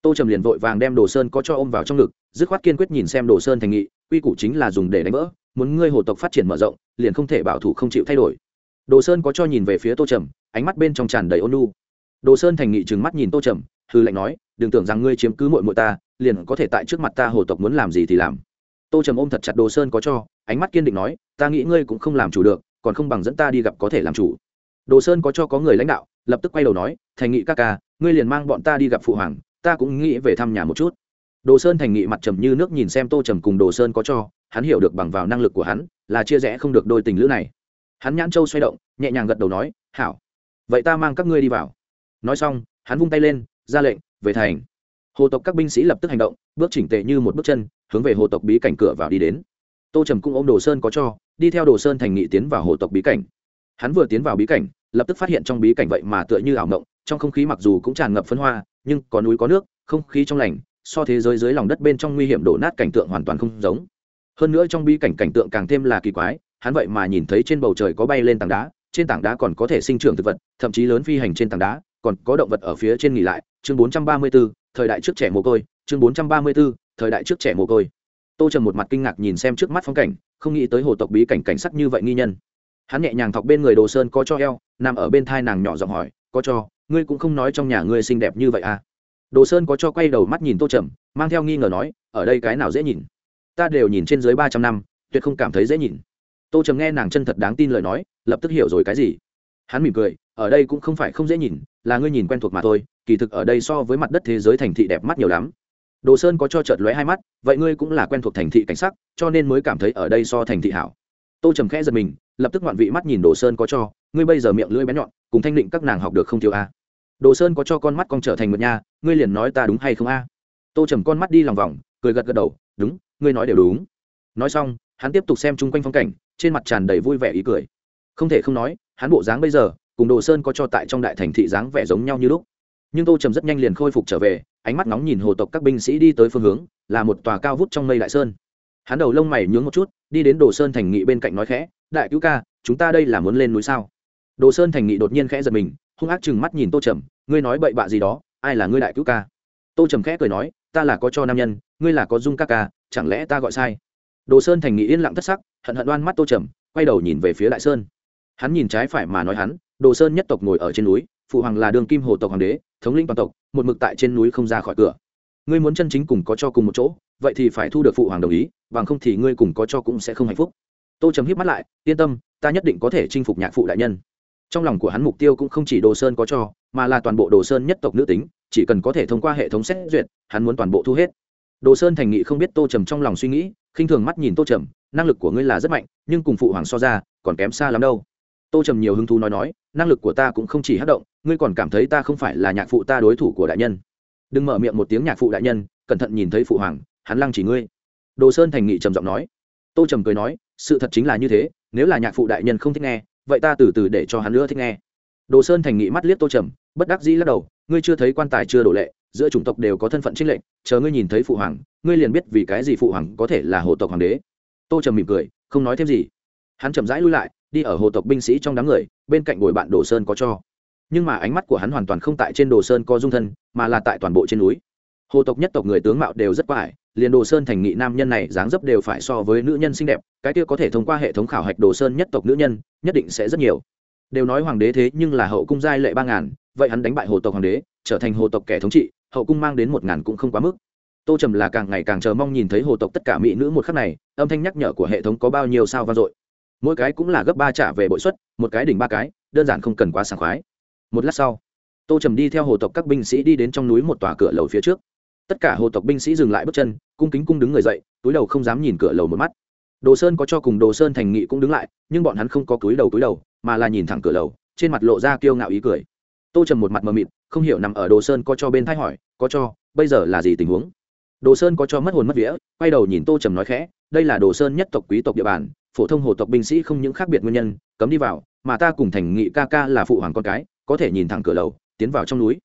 Tô trầm liền vội vàng đem đồ sơn có cho ôm vào trong ngực, dứt khoát kiên quyết nhìn xem đồ sơn thành nghị, quy củ chính là dùng để đánh vỡ, muốn ngươi hồ tộc phát triển mở rộng, liền không thể bảo thủ không chịu thay đổi. Đồ sơn có cho nhìn về phía tô trầm, ánh mắt bên trong tràn đầy ôn nu đồ sơn thành nghị trừng mắt nhìn tô trầm hư lệnh nói, đừng tưởng rằng ngươi chiếm cứ mội mội ta, liền có thể tại trước mặt ta hồ tộc muốn làm gì thì làm. Tô trầm ôm thật chặt đồ sơn có cho, ánh mắt kiên định nói, ta nghĩ ngươi cũng không làm chủ được, còn không bằng dẫn ta đi gặp có thể làm chủ đồ sơn có cho có người lãnh đạo, lập tức quay đầu nói, thành nghị ca ca, ngươi liền mang bọn ta đi gặp phụ hoàng, ta cũng nghĩ về thăm nhà một chút. Đồ sơn thành nghị mặt trầm như nước nhìn xem tô trầm cùng đồ sơn có cho, hắn hiểu được bằng vào năng lực của hắn, là chia rẽ không được đôi tình lữ này. Hắn nhãn châu xoay động, nhẹ nhàng gật đầu nói, hảo, vậy ta mang các ngươi đi vào. Nói xong, hắn vung tay lên, ra lệnh, về thành. Hồ tộc các binh sĩ lập tức hành động, bước chỉnh tề như một bước chân, hướng về hồ tộc bí cảnh cửa vào đi đến. Tô trầm cũng ôm đồ sơn có cho, đi theo đồ sơn thành nghị tiến vào hồ tộc bí cảnh hắn vừa tiến vào bí cảnh lập tức phát hiện trong bí cảnh vậy mà tựa như ảo mộng trong không khí mặc dù cũng tràn ngập phân hoa nhưng có núi có nước không khí trong lành so thế giới dưới lòng đất bên trong nguy hiểm đổ nát cảnh tượng hoàn toàn không giống. Hơn nữa trong bí cảnh cảnh tượng càng thêm là kỳ quái hắn vậy mà nhìn thấy trên bầu trời có bay lên tảng đá trên tảng đá còn có thể sinh trưởng thực vật thậm chí lớn phi hành trên tảng đá còn có động vật ở phía trên nghỉ lại. Chương 434, thời đại trước trẻ mồ côi. Chương 434, thời đại trước trẻ mồ côi. Tô trầm một mặt kinh ngạc nhìn xem trước mắt phong cảnh không nghĩ tới hồ tộc bí cảnh cảnh sắc như vậy nghi nhân hắn nhẹ nhàng thọc bên người đồ sơn có cho eo, nằm ở bên thai nàng nhỏ giọng hỏi, có cho, ngươi cũng không nói trong nhà ngươi xinh đẹp như vậy à? Đồ sơn có cho quay đầu mắt nhìn tô trầm, mang theo nghi ngờ nói, ở đây cái nào dễ nhìn? Ta đều nhìn trên dưới ba trăm năm, tuyệt không cảm thấy dễ nhìn. Tô trầm nghe nàng chân thật đáng tin lời nói, lập tức hiểu rồi cái gì. Hắn mỉm cười, ở đây cũng không phải không dễ nhìn, là ngươi nhìn quen thuộc mà thôi, kỳ thực ở đây so với mặt đất thế giới thành thị đẹp mắt nhiều lắm. Đồ sơn có cho chợt lóe hai mắt, vậy ngươi cũng là quen thuộc thành thị cảnh sắc, cho nên mới cảm thấy ở đây so thành thị hảo. Tô trầm khẽ giật mình lập tức ngoạn vị mắt nhìn đồ sơn có cho, ngươi bây giờ miệng lưỡi bé nhọn, cùng thanh định các nàng học được không thiếu a. Đồ sơn có cho con mắt con trở thành một nha, ngươi liền nói ta đúng hay không a? Tô trầm con mắt đi lòng vòng, cười gật gật đầu, đúng, ngươi nói đều đúng. Nói xong, hắn tiếp tục xem chung quanh phong cảnh, trên mặt tràn đầy vui vẻ ý cười. Không thể không nói, hắn bộ dáng bây giờ, cùng đồ sơn có cho tại trong đại thành thị dáng vẻ giống nhau như lúc. Nhưng tô trầm rất nhanh liền khôi phục trở về, ánh mắt nóng nhìn hồ tộc các binh sĩ đi tới phương hướng, là một tòa cao vút trong mây đại sơn. Hắn đầu lông mày nhướng một chút, đi đến đồ sơn thành nghị bên cạnh nói khẽ đại cứu ca, chúng ta đây là muốn lên núi sao? Đồ sơn thành nghị đột nhiên khẽ giật mình, hung ác chừng mắt nhìn tô trầm, ngươi nói bậy bạ gì đó, ai là ngươi đại cứu ca? Tô trầm khẽ cười nói, ta là có cho nam nhân, ngươi là có dung ca ca, chẳng lẽ ta gọi sai? Đồ sơn thành nghị yên lặng thất sắc, hận hận đoan mắt tô trầm, quay đầu nhìn về phía đại sơn. Hắn nhìn trái phải mà nói hắn, đồ sơn nhất tộc ngồi ở trên núi, phụ hoàng là đường kim hồ tộc hoàng đế, thống lĩnh toàn tộc, một mực tại trên núi không ra khỏi cửa. Ngươi muốn chân chính cùng có cho cùng một chỗ, vậy thì phải thu được phụ hoàng đồng ý, bằng không thì ngươi cùng có cho cũng sẽ không hạnh phúc tô trầm hít mắt lại, yên tâm, ta nhất định có thể chinh phục nhạc phụ đại nhân. Trong lòng của hắn mục tiêu cũng không chỉ đồ sơn có cho, mà là toàn bộ đồ sơn nhất tộc nữ tính, chỉ cần có thể thông qua hệ thống xét duyệt, hắn muốn toàn bộ thu hết. Đồ sơn thành nghị không biết tô trầm trong lòng suy nghĩ, khinh thường mắt nhìn tô trầm, năng lực của ngươi là rất mạnh, nhưng cùng phụ hoàng so ra, còn kém xa lắm đâu. Tô trầm nhiều hứng thú nói nói, năng lực của ta cũng không chỉ hát động, ngươi còn cảm thấy ta không phải là nhạc phụ ta đối thủ của đại nhân. Đừng mở miệng một tiếng nhạc phụ đại nhân, cẩn thận nhìn thấy phụ hoàng, hắn lăng chỉ ngươi. Đồ sơn thành nghị trầm giọng nói tô trầm cười nói, sự thật chính là như thế, nếu là nhạc phụ đại nhân không thích nghe, vậy ta từ từ để cho hắn nữa thích nghe. Đồ sơn thành nghị mắt liếc tô trầm, bất đắc dĩ lắc đầu, ngươi chưa thấy quan tài chưa đổ lệ, giữa chủng tộc đều có thân phận trinh lệnh chờ ngươi nhìn thấy phụ hoàng, ngươi liền biết vì cái gì phụ hoàng có thể là hồ tộc hoàng đế. Tô trầm mỉm cười, không nói thêm gì. Hắn chậm rãi lui lại, đi ở hồ tộc binh sĩ trong đám người, bên cạnh ngồi bạn đồ sơn có cho. Nhưng mà ánh mắt của hắn hoàn toàn không tại trên đồ sơn có dung thân, mà là tại toàn bộ trên núi hồ tộc nhất tộc người tướng mạo đều rất quải liền đồ sơn thành nghị nam nhân này dáng dấp đều phải so với nữ nhân xinh đẹp, cái kia có thể thông qua hệ thống khảo hạch đồ sơn nhất tộc nữ nhân, nhất định sẽ rất nhiều. Đều nói hoàng đế thế nhưng là hậu cung giai lệ ba ngàn, vậy hắn đánh bại hồ tộc hoàng đế, trở thành hồ tộc kẻ thống trị, hậu cung mang đến một ngàn cũng không quá mức. Tô trầm là càng ngày càng chờ mong nhìn thấy hồ tộc tất cả mỹ nữ một khắc này, âm thanh nhắc nhở của hệ thống có bao nhiêu sao vang dội. Mỗi cái cũng là gấp ba trả về bội suất, một cái đỉnh ba cái, đơn giản không cần quá sảng khoái. Một lát sau, tô trầm đi theo hồ tộc các binh sĩ đi đến trong núi một tòa cửa lầu phía trước tất cả hồ tộc binh sĩ dừng lại bước chân, cung kính cung đứng người dậy, túi đầu không dám nhìn cửa lầu một mắt. Đồ sơn có cho cùng đồ sơn thành nghị cũng đứng lại, nhưng bọn hắn không có túi đầu túi đầu, mà là nhìn thẳng cửa lầu, trên mặt lộ ra kiêu ngạo ý cười. Tô trầm một mặt mờ mịt, không hiểu nằm ở đồ sơn có cho bên thay hỏi, có cho, bây giờ là gì tình huống? Đồ sơn có cho mất hồn mất vía, quay đầu nhìn tô trầm nói khẽ, đây là đồ sơn nhất tộc quý tộc địa bàn, phổ thông hồ tộc binh sĩ không những khác biệt nguyên nhân, cấm đi vào, mà ta cùng thành nghị ca ca là phụ hoàng con cái, có thể nhìn thẳng cửa lầu, tiến vào trong núi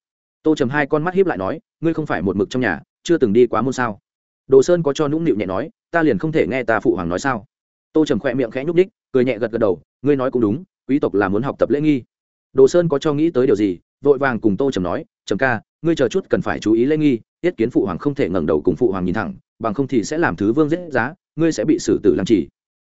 tô trầm hai con mắt hiếp lại nói, ngươi không phải một mực trong nhà, chưa từng đi quá môn sao? Đồ sơn có cho nũng nịu nhẹ nói, ta liền không thể nghe ta phụ hoàng nói sao? Tô trầm khỏe miệng khẽ nhúc ních cười nhẹ gật gật đầu, ngươi nói cũng đúng, quý tộc là muốn học tập lễ nghi. Đồ sơn có cho nghĩ tới điều gì, vội vàng cùng tô trầm nói, trầm ca, ngươi chờ chút cần phải chú ý lễ nghi tiết kiến phụ hoàng không thể ngẩng đầu cùng phụ hoàng nhìn thẳng, bằng không thì sẽ làm thứ vương dễ giá, ngươi sẽ bị xử tử làm chỉ.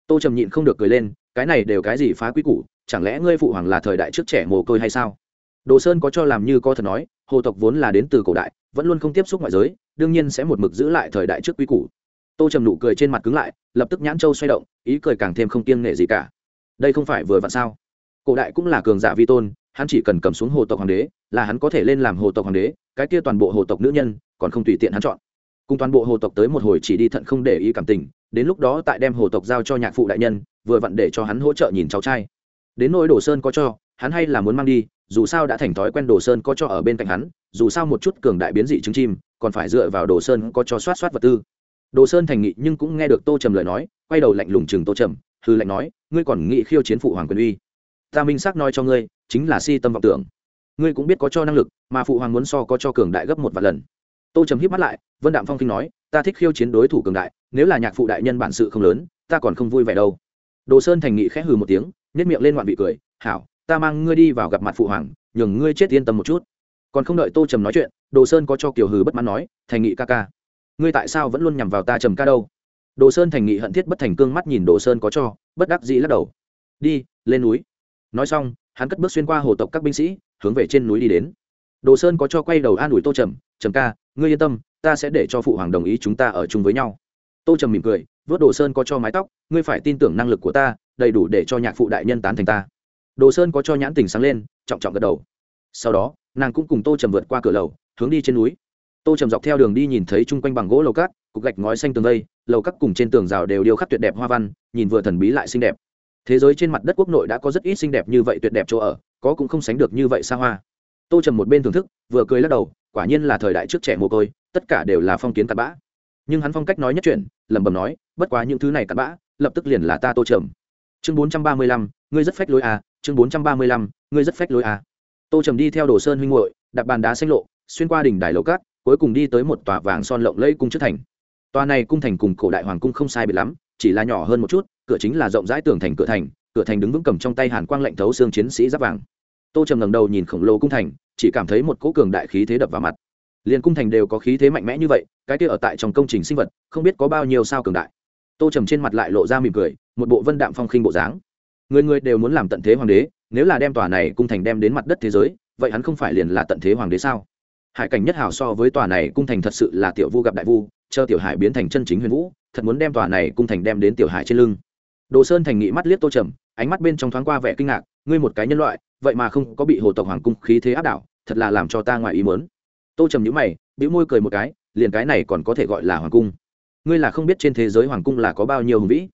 Tô trầm nhịn không được cười lên, cái này đều cái gì phá quý củ, chẳng lẽ ngươi phụ hoàng là thời đại trước trẻ mồ côi hay sao? Đồ sơn có cho làm như có thật nói hồ tộc vốn là đến từ cổ đại, vẫn luôn không tiếp xúc ngoại giới, đương nhiên sẽ một mực giữ lại thời đại trước quy củ. Tô trầm nụ cười trên mặt cứng lại, lập tức nhãn châu xoay động, ý cười càng thêm không kiêng nghệ gì cả. Đây không phải vừa vặn sao? Cổ đại cũng là cường giả vi tôn, hắn chỉ cần cầm xuống hồ tộc hoàng đế, là hắn có thể lên làm hồ tộc hoàng đế, cái kia toàn bộ hồ tộc nữ nhân, còn không tùy tiện hắn chọn. Cùng toàn bộ hồ tộc tới một hồi chỉ đi thận không để ý cảm tình, đến lúc đó tại đem hồ tộc giao cho nhạc phụ đại nhân, vừa vặn để cho hắn hỗ trợ nhìn cháu trai. Đến nỗi đồ sơn có cho, hắn hay là muốn mang đi dù sao đã thành thói quen đồ sơn có cho ở bên cạnh hắn, dù sao một chút cường đại biến dị trứng chim, còn phải dựa vào đồ sơn có cho soát soát vật tư. Đồ sơn thành nghị nhưng cũng nghe được tô trầm lời nói, quay đầu lạnh lùng chừng tô trầm hư lạnh nói, ngươi còn nghị khiêu chiến phụ hoàng quyền uy? Ta minh xác nói cho ngươi, chính là si tâm vọng tưởng. Ngươi cũng biết có cho năng lực, mà phụ hoàng muốn so có cho cường đại gấp một vài lần. Tô trầm hít mắt lại, vân đạm phong kinh nói, ta thích khiêu chiến đối thủ cường đại, nếu là nhạc phụ đại nhân bản sự không lớn, ta còn không vui vẻ đâu. Đồ sơn thành nghị khẽ hừ một tiếng nhét miệng lên ngoạn vị cười, hảo ta mang ngươi đi vào gặp mặt phụ hoàng, nhường ngươi chết yên tâm một chút. Còn không đợi tô trầm nói chuyện, đồ sơn có cho kiều hừ bất mãn nói, thành nghị ca ca, ngươi tại sao vẫn luôn nhằm vào ta trầm ca đâu? Đồ sơn thành nghị hận thiết bất thành cương mắt nhìn đồ sơn có cho, bất đắc dĩ lắc đầu. Đi, lên núi. Nói xong, hắn cất bước xuyên qua hồ tộc các binh sĩ, hướng về trên núi đi đến. Đồ sơn có cho quay đầu an ủi tô trầm trầm ca, ngươi yên tâm, ta sẽ để cho phụ hoàng đồng ý chúng ta ở chung với nhau. Tô trầm mỉm cười, vớt đồ sơn có cho mái tóc, ngươi phải tin tưởng năng lực của ta, đầy đủ để cho nhạc phụ đại nhân tán thành ta đồ sơn có cho nhãn tình sáng lên, trọng trọng gật đầu. Sau đó, nàng cũng cùng tô trầm vượt qua cửa lầu, hướng đi trên núi. Tô trầm dọc theo đường đi nhìn thấy chung quanh bằng gỗ lầu cát, cục gạch ngói xanh tường vây, lầu cát cùng trên tường rào đều điêu khắc tuyệt đẹp hoa văn, nhìn vừa thần bí lại xinh đẹp. Thế giới trên mặt đất quốc nội đã có rất ít xinh đẹp như vậy tuyệt đẹp chỗ ở, có cũng không sánh được như vậy xa hoa. Tô trầm một bên thưởng thức, vừa cười lắc đầu, quả nhiên là thời đại trước trẻ mồ côi, tất cả đều là phong kiến tạt bã. Nhưng hắn phong cách nói nhất chuyện, lẩm bẩm nói, bất quá những thứ này tạt bã, lập tức liền là ta tô trầm. Chương bốn trăm ba mươi lăm, ngươi rất phách lối à chương bốn trăm ba mươi lăm, ngươi rất phách lối à. Tô trầm đi theo đồ sơn huynh hội đặt bàn đá xanh lộ, xuyên qua đỉnh đài lầu cát, cuối cùng đi tới một tòa vàng son lộng lẫy cung trước thành. Tòa này cung thành cùng cổ đại hoàng cung không sai biệt lắm, chỉ là nhỏ hơn một chút, cửa chính là rộng rãi tường thành cửa thành cửa thành đứng vững cầm trong tay hàn quang lạnh thấu xương chiến sĩ giáp vàng. Tô trầm ngẩng đầu nhìn khổng lồ cung thành, chỉ cảm thấy một cỗ cường đại khí thế đập vào mặt. Liền cung thành đều có khí thế mạnh mẽ như vậy, cái kia ở tại trong công trình sinh vật, không biết có bao nhiêu sao cường đại. Tô trầm trên mặt lại lộ ra mỉm cười, một bộ vân đạm phong khinh bộ dáng người người đều muốn làm tận thế hoàng đế, nếu là đem tòa này cung thành đem đến mặt đất thế giới, vậy hắn không phải liền là tận thế hoàng đế sao? Hải cảnh nhất hảo so với tòa này cung thành thật sự là tiểu vu gặp đại vu, chờ tiểu hải biến thành chân chính huyền vũ, thật muốn đem tòa này cung thành đem đến tiểu hải trên lưng. Đồ sơn thành nghị mắt liếc tô trầm, ánh mắt bên trong thoáng qua vẻ kinh ngạc, ngươi một cái nhân loại, vậy mà không có bị hồ tộc hoàng cung khí thế áp đảo, thật là làm cho ta ngoài ý mớn tô trầm nhữ mày, bĩu môi cười một cái, liền cái này còn có thể gọi là hoàng cung. Ngươi là không biết trên thế giới hoàng cung là có bao nhiêu hùng vĩ.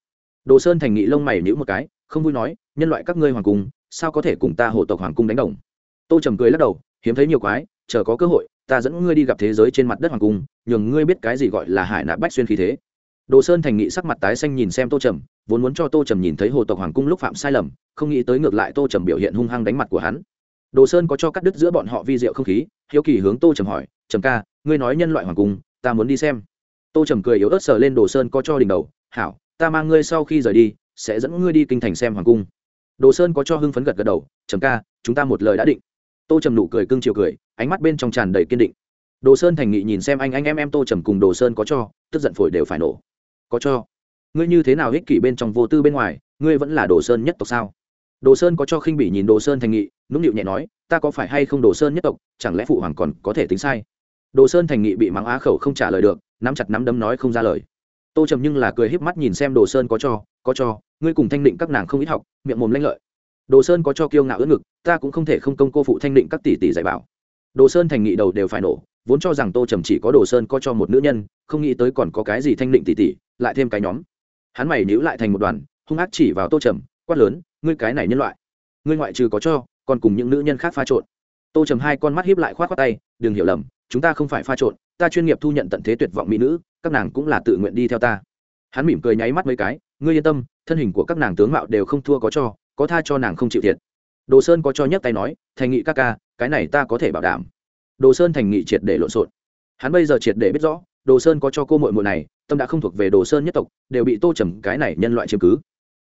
Đồ sơn thành nghị lông mày nhữ một cái không vui nói, nhân loại các ngươi hoàng cung, sao có thể cùng ta hồ tộc hoàng cung đánh đồng? Tô trầm cười lắc đầu, hiếm thấy nhiều quái, chờ có cơ hội, ta dẫn ngươi đi gặp thế giới trên mặt đất hoàng cung, nhường ngươi biết cái gì gọi là hải nạp bách xuyên khí thế. Đồ sơn thành nghị sắc mặt tái xanh nhìn xem tô trầm, vốn muốn cho tô trầm nhìn thấy hồ tộc hoàng cung lúc phạm sai lầm, không nghĩ tới ngược lại tô trầm biểu hiện hung hăng đánh mặt của hắn. Đồ sơn có cho cắt đứt giữa bọn họ vi diệu không khí, hiếu kỳ hướng tô trầm hỏi, trầm ca, ngươi nói nhân loại hoàng cung, ta muốn đi xem. Tô trầm cười yếu ớt sờ lên đồ sơn có cho đỉnh đầu, hảo, ta mang ngươi sau khi rời đi sẽ dẫn ngươi đi kinh thành xem hoàng cung. Đồ sơn có cho hưng phấn gật gật đầu, trầm ca, chúng ta một lời đã định. Tô trầm nụ cười cưng chiều cười, ánh mắt bên trong tràn đầy kiên định. Đồ sơn thành nghị nhìn xem anh anh em em tô trầm cùng đồ sơn có cho, tức giận phổi đều phải nổ. Có cho. Ngươi như thế nào ích kỷ bên trong vô tư bên ngoài, ngươi vẫn là đồ sơn nhất tộc sao? Đồ sơn có cho khinh bỉ nhìn đồ sơn thành nghị, nũng nịu nhẹ nói, ta có phải hay không đồ sơn nhất tộc, chẳng lẽ phụ hoàng còn có thể tính sai? Đồ sơn thành nghị bị mắng á khẩu không trả lời được, nắm chặt nắm đấm nói không ra lời tô trầm nhưng là cười híp mắt nhìn xem đồ sơn có cho có cho, ngươi cùng thanh định các nàng không ít học, miệng mồm lanh lợi. Đồ sơn có cho kiêu ngạo ướt ngực, ta cũng không thể không công cô phụ thanh định các tỷ tỷ dạy bảo. Đồ sơn thành nghị đầu đều phải nổ, vốn cho rằng tô trầm chỉ có đồ sơn có cho một nữ nhân, không nghĩ tới còn có cái gì thanh định tỷ tỷ, lại thêm cái nhóm. Hắn mày níu lại thành một đoàn, hung ác chỉ vào tô trầm, quát lớn, ngươi cái này nhân loại. Ngươi ngoại trừ có cho, còn cùng những nữ nhân khác pha trộn. Tô trầm hai con mắt hiếp lại k h o tay, đừng hiểu lầm, chúng ta không phải pha trộn, ta chuyên nghiệp thu nhận tận thế tuyệt vọng mỹ nữ các nàng cũng là tự nguyện đi theo ta. Hắn mỉm cười nháy mắt mấy cái, ngươi yên tâm, thân hình của các nàng tướng mạo đều không thua có cho, có tha cho nàng không chịu thiệt. Đồ sơn có cho nhấc tay nói, thành nghị các ca, cái này ta có thể bảo đảm. Đồ sơn thành nghị triệt để lộn xộn. Hắn bây giờ triệt để biết rõ, đồ sơn có cho cô mội mội này, tâm đã không thuộc về đồ sơn nhất tộc, đều bị tô trầm cái này nhân loại chiếm cứ.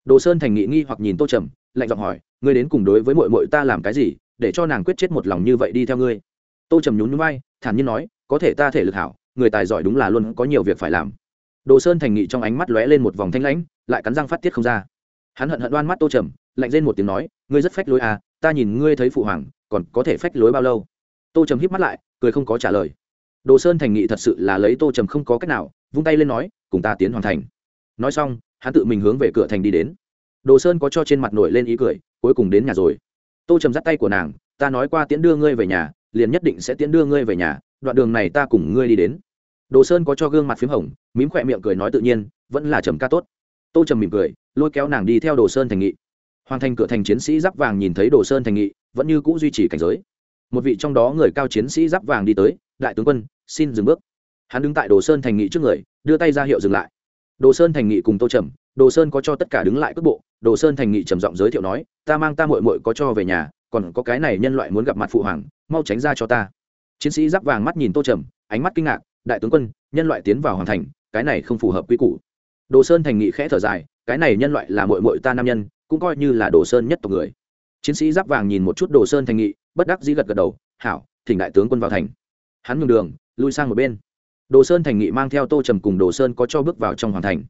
Đồ sơn thành nghị nghi hoặc nhìn tô trầm, lạnh giọng hỏi, ngươi đến cùng đối với mội mội ta làm cái gì, để cho nàng quyết chết một lòng như vậy đi theo ngươi? Tô trầm nhún nhún bay thản nhiên nói, có thể ta thể lực hảo người tài giỏi đúng là luôn có nhiều việc phải làm. Đồ sơn thành nghị trong ánh mắt lóe lên một vòng thanh lãnh, lại cắn răng phát tiết không ra. Hắn hận hận đoan mắt tô trầm, lạnh lên một tiếng nói, ngươi rất phách lối à ta nhìn ngươi thấy phụ hoàng, còn có thể phách lối bao lâu? Tô trầm híp mắt lại, cười không có trả lời. Đồ sơn thành nghị thật sự là lấy tô trầm không có cách nào, vung tay lên nói, cùng ta tiến hoàn thành. Nói xong, hắn tự mình hướng về cửa thành đi đến. Đồ sơn có cho trên mặt nổi lên ý cười, cuối cùng đến nhà rồi. Tô trầm dắt tay của nàng, ta nói qua tiễn đưa ngươi về nhà, liền nhất định sẽ tiễn đưa ngươi về nhà đoạn đường này ta cùng ngươi đi đến. Đồ sơn có cho gương mặt p h í m hồng, mím khỏe miệng cười nói tự nhiên, vẫn là trầm ca tốt. Tô trầm mỉm cười, lôi kéo nàng đi theo đồ sơn thành nghị. Hoàn thành cửa thành chiến sĩ giáp vàng nhìn thấy đồ sơn thành nghị, vẫn như c ũ duy trì cảnh giới. Một vị trong đó người cao chiến sĩ giáp vàng đi tới, đại tướng quân, xin dừng bước. Hắn đứng tại đồ sơn thành nghị trước người, đưa tay ra hiệu dừng lại. Đồ sơn thành nghị cùng tô trầm, đồ sơn có cho tất cả đứng lại cước bộ, đồ sơn thành nghị trầm giọng giới thiệu nói, ta mang ta mội mội có cho về nhà, còn có cái này nhân loại muốn gặp mặt phụ hoàng, mau tránh ra cho ta chiến sĩ giáp vàng mắt nhìn tô trầm, ánh mắt kinh ngạc, đại tướng quân, nhân loại tiến vào hoàn thành, cái này không phù hợp quy củ. Đồ sơn thành nghị khẽ thở dài, cái này nhân loại là mội mội ta nam nhân, cũng coi như là đồ sơn nhất tộc người. Chiến sĩ giáp vàng nhìn một chút đồ sơn thành nghị, bất đắc dĩ gật gật đầu, hảo, thỉnh đại tướng quân vào thành. Hắn ngừng đường, lui sang một bên. Đồ sơn thành nghị mang theo tô trầm cùng đồ sơn có cho bước vào trong hoàng thành.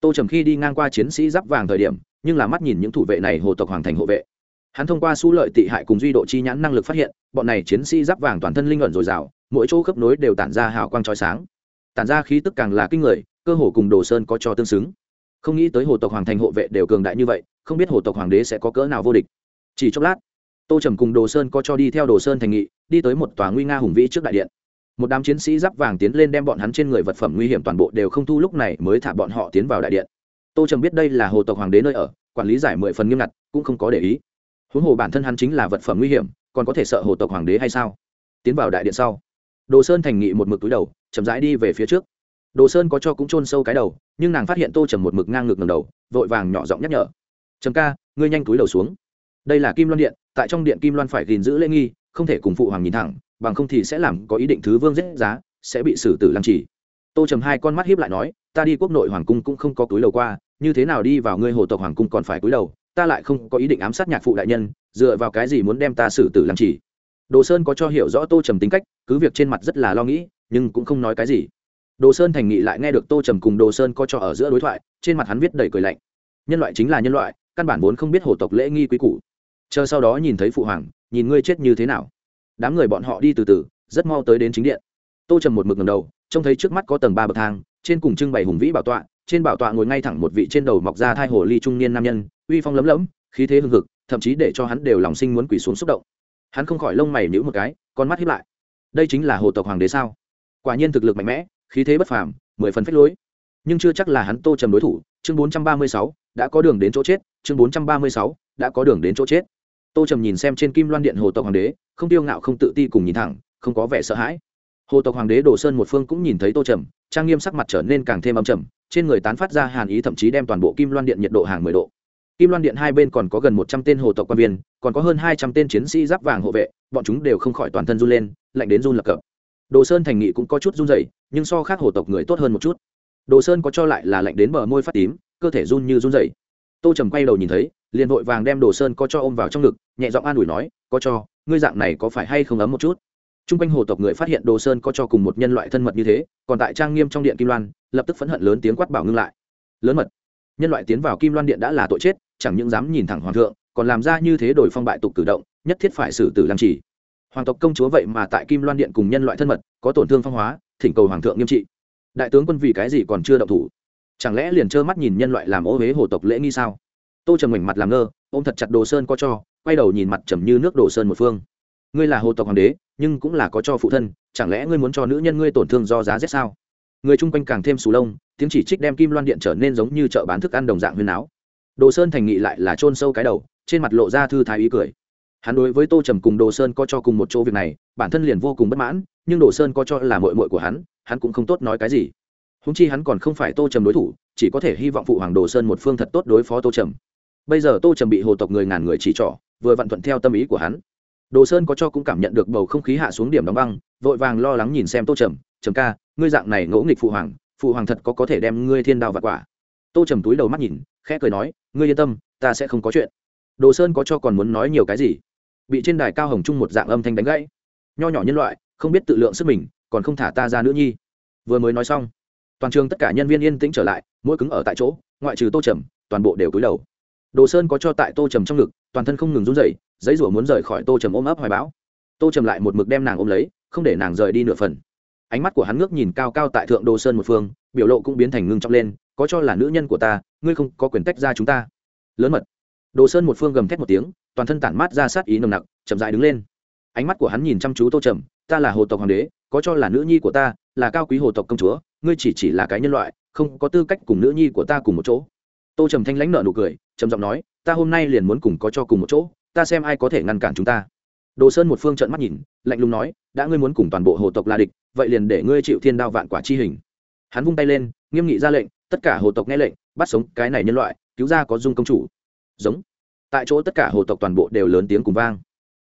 Tô trầm khi đi ngang qua chiến sĩ giáp vàng thời điểm, nhưng là mắt nhìn những thủ vệ này hồ tộc hoàng thành hộ vệ hắn thông qua su lợi tị hại cùng duy độ chi nhãn năng lực phát hiện, bọn này chiến sĩ giáp vàng toàn thân linh luận dồi dào, mỗi chỗ khớp nối đều tản ra hào quang trói sáng. Tản ra khí tức càng là kinh người, cơ hồ cùng đồ sơn có cho tương xứng. Không nghĩ tới hồ tộc hoàng thành hộ vệ đều cường đại như vậy, không biết hồ tộc hoàng đế sẽ có cỡ nào vô địch. Chỉ chốc lát, tô trầm cùng đồ sơn có cho đi theo đồ sơn thành nghị, đi tới một tòa nguy nga hùng vĩ trước đại điện. Một đám chiến sĩ giáp vàng tiến lên đem bọn hắn trên người vật phẩm nguy hiểm toàn bộ đều không thu lúc này mới thả bọn họ tiến vào đại điện. Tô trầm biết đây là hồ tộc hoàng đế nơi ở, quản lý giải mười phần nghiêm ngặt, cũng không có để ý huống hồ bản thân hắn chính là vật phẩm nguy hiểm, còn có thể sợ hồ tộc hoàng đế hay sao? Tiến vào đại điện sau, đồ sơn thành nghị một mực túi đầu, chậm rãi đi về phía trước. Đồ sơn có cho cũng chôn sâu cái đầu, nhưng nàng phát hiện tô trầm một mực ngang ngược ngầm đầu, vội vàng nhỏ giọng nhắc nhở. Trầm ca, ngươi nhanh túi đầu xuống. Đây là kim loan điện, tại trong điện kim loan phải gìn giữ lễ nghi, không thể cùng phụ hoàng nhìn thẳng, bằng không thì sẽ làm có ý định thứ vương giết giá, sẽ bị xử tử làm chỉ tô trầm hai con mắt hiếp lại nói, ta đi quốc nội hoàng cung cũng không có túi đầu qua, như thế nào đi vào ngươi hồ tộc hoàng cung còn phải túi đầu ta lại không có ý định ám sát nhạc phụ đại nhân, dựa vào cái gì muốn đem ta xử tử làm chỉ. Đồ sơn có cho hiểu rõ tô trầm tính cách, cứ việc trên mặt rất là lo nghĩ, nhưng cũng không nói cái gì. Đồ sơn thành nghị lại nghe được tô trầm cùng đồ sơn có cho ở giữa đối thoại, trên mặt hắn viết đầy cười lạnh. Nhân loại chính là nhân loại, căn bản vốn không biết hổ tộc lễ nghi quý củ. Chờ sau đó nhìn thấy phụ hoàng, nhìn ngươi chết như thế nào. Đám người bọn họ đi từ từ, rất mau tới đến chính điện. Tô trầm một mực ngầm đầu, trông thấy trước mắt có tầng ba bậc thang, trên cùng trưng bày hùng vĩ bảo tọa trên bảo tọa ngồi ngay thẳng một vị trên đầu mọc ra thai hồ ly trung niên nam nhân, uy phong lấm lấm, khí thế hưng hực, thậm chí để cho hắn đều lòng sinh muốn quỳ xuống xúc động. Hắn không khỏi lông mày nhữ một cái, con mắt hiếp lại. Đây chính là hồ tộc hoàng đế sao? Quả nhiên thực lực mạnh mẽ, khí thế bất phàm, mười phần phách lối. Nhưng chưa chắc là hắn tô trầm đối thủ, chương bốn trăm ba mươi sáu, đã có đường đến chỗ chết, chương bốn trăm ba mươi sáu, đã có đường đến chỗ chết. Tô trầm nhìn xem trên kim loan điện hồ tộc hoàng đế, không tiêu ngạo không tự ti cùng nhìn thẳng, không có vẻ sợ hãi. Hồ tộc hoàng đế đồ sơn một phương cũng nhìn thấy tô trầm, trang nghiêm sắc mặt trở nên càng thêm âm trầm trên người tán phát ra hàn ý, thậm chí đem toàn bộ kim loan điện nhiệt độ hàng mười độ. Kim loan điện hai bên còn có gần một trăm tên hồ tộc quan viên, còn có hơn hai trăm tên chiến sĩ giáp vàng hộ vệ, bọn chúng đều không khỏi toàn thân run lên, lạnh đến run lập cập. Đồ sơn thành nghị cũng có chút run dày nhưng so khác hồ tộc người tốt hơn một chút. Đồ sơn có cho lại là lạnh đến bờ môi phát tím, cơ thể run như run dày tô trầm quay đầu nhìn thấy, liền vội vàng đem đồ sơn có cho ôm vào trong ngực, nhẹ giọng an ủi nói, có cho, ngươi dạng này có phải hay không ấm một chút? T r u n g quanh hồ tộc người phát hiện đồ sơn có cho cùng một nhân loại thân mật như thế, còn tại trang nghiêm trong điện kim loan lập tức phẫn hận lớn tiếng quát bảo ngưng lại. Lớn mật. Nhân loại tiến vào kim loan điện đã là tội chết, chẳng những dám nhìn thẳng hoàng thượng, còn làm ra như thế đổi phong bại tục cử động, nhất thiết phải xử tử làm chỉ hoàng tộc công chúa vậy mà tại kim loan điện cùng nhân loại thân mật, có tổn thương phong hóa, thỉnh cầu hoàng thượng nghiêm trị. Đại tướng quân vì cái gì còn chưa động thủ? Chẳng lẽ liền trơ mắt nhìn nhân loại làm ô huế hổ tộc lễ nghi sao? Tô trầm mảnh mặt làm ngơ, ôm thật chặt đồ sơn có cho, quay đầu nhìn mặt trầm như nước đồ sơn một phương. Ngươi là hồ tộc hoàng đế, nhưng cũng là có cho phụ thân, chẳng lẽ ngươi muốn cho nữ nhân ngươi tổn thương do giá rét sao? Người chung quanh càng thêm sù lông, tiếng chỉ trích đem kim loan điện trở nên giống như chợ bán thức ăn đồng dạng huyền áo đồ sơn thành nghị lại là chôn sâu cái đầu, trên mặt lộ ra thư thái ý cười. Hắn đối với tô trầm cùng đồ sơn có cho cùng một chỗ việc này, bản thân liền vô cùng bất mãn, nhưng đồ sơn có cho là mội mội của hắn hắn cũng không tốt nói cái gì. Húng chi hắn còn không phải tô trầm đối thủ, chỉ có thể hy vọng phụ hoàng đồ sơn một phương thật tốt đối phó tô trầm. Bây giờ tô trầm bị hồ tộc người ngàn người chỉ trỏ, vừa vặn thuận theo tâm ý của hắn. Đồ sơn có cho cũng cảm nhận được bầu không khí hạ xuống điểm đóng băng, vội vàng lo lắng nhìn xem tô trầm trầm ca ngươi dạng này ngỗ nghịch phụ hoàng phụ hoàng thật có có thể đem ngươi thiên đao vặt quả. Tô trầm túi đầu mắt nhìn, khẽ cười nói, ngươi yên tâm, ta sẽ không có chuyện. Đồ sơn có cho còn muốn nói nhiều cái gì? Bị trên đài cao hồng chung một dạng âm thanh đánh gãy. Nho nhỏ nhân loại, không biết tự lượng sức mình, còn không thả ta ra nữa nhi. Vừa mới nói xong, toàn trường tất cả nhân viên yên tĩnh trở lại, mỗi cứng ở tại chỗ, ngoại trừ tô trầm, toàn bộ đều cúi đầu. Đồ sơn có cho tại tô trầm trong ngực, toàn thân không ngừng run rẩy, giấy rủa muốn rời khỏi tô trầm ôm ấp hoài bão. Tô trầm lại một mực đem nàng ôm lấy, không để nàng rời đi nửa phần ánh mắt của hắn ngước nhìn cao cao tại thượng đồ sơn một phương, biểu lộ cũng biến thành ngưng trọng lên, có cho là nữ nhân của ta, ngươi không có quyền tách ra chúng ta. Lớn mật. Đồ sơn một phương gầm thét một tiếng, toàn thân tản mát ra sát ý nồng nặc, chậm dại đứng lên. Ánh mắt của hắn nhìn chăm chú tô trầm, ta là hồ tộc hoàng đế, có cho là nữ nhi của ta là cao quý hồ tộc công chúa, ngươi chỉ chỉ là cái nhân loại, không có tư cách cùng nữ nhi của ta cùng một chỗ. Tô trầm thanh lãnh nợ nụ cười, trầm giọng nói, ta hôm nay liền muốn cùng có cho cùng một chỗ, ta xem ai có thể ngăn cản chúng ta. Đồ sơn một phương trợn mắt nhìn, lạnh lùng nói, đã ngươi muốn cùng toàn bộ hồ tộc la địch vậy liền để ngươi chịu thiên đao vạn quả chi hình. Hắn vung tay lên, nghiêm nghị ra lệnh, tất cả hồ tộc nghe lệnh, bắt sống cái này nhân loại, cứu ra có dung công chủ. Giống. Tại chỗ tất cả hồ tộc toàn bộ đều lớn tiếng cùng vang.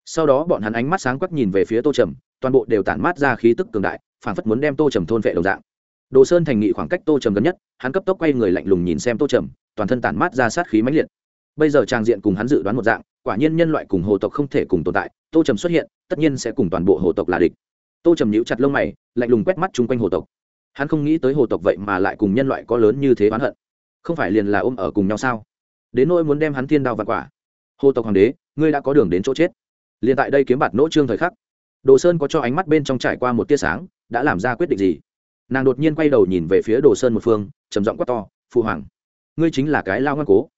Sau đó bọn hắn ánh mắt sáng quắc nhìn về phía tô trầm, toàn bộ đều tản mát ra khí tức cường đại phản phất muốn đem tô trầm thôn vệ đồng dạng. Đồ sơn thành nghị khoảng cách tô trầm gần nhất, hắn cấp tốc quay người lạnh lùng nhìn xem tô trầm, toàn thân tản mát ra sát khí mãnh liệt. Bây giờ trang diện cùng hắn dự đoán một dạng, quả nhiên nhân loại cùng hồ tộc không thể cùng tồn tại, tô trầm xuất hiện, tất nhiên sẽ cùng toàn bộ hồ tộc là địch tô trầm nhíu chặt lông mày, lạnh lùng quét mắt chung quanh hồ tộc. Hắn không nghĩ tới hồ tộc vậy mà lại cùng nhân loại có lớn như thế oán hận. Không phải liền là ôm ở cùng nhau sao? Đến nỗi muốn đem hắn thiên đao vặt quả. Hồ tộc hoàng đế, ngươi đã có đường đến chỗ chết. Liền tại đây kiếm bạt nỗ trương thời khắc, đồ sơn có cho ánh mắt bên trong trải qua một tia sáng, đã làm ra quyết định gì? Nàng đột nhiên quay đầu nhìn về phía đồ sơn một phương, trầm giọng quát to, phụ hoàng, ngươi chính là cái lao ngoan cố.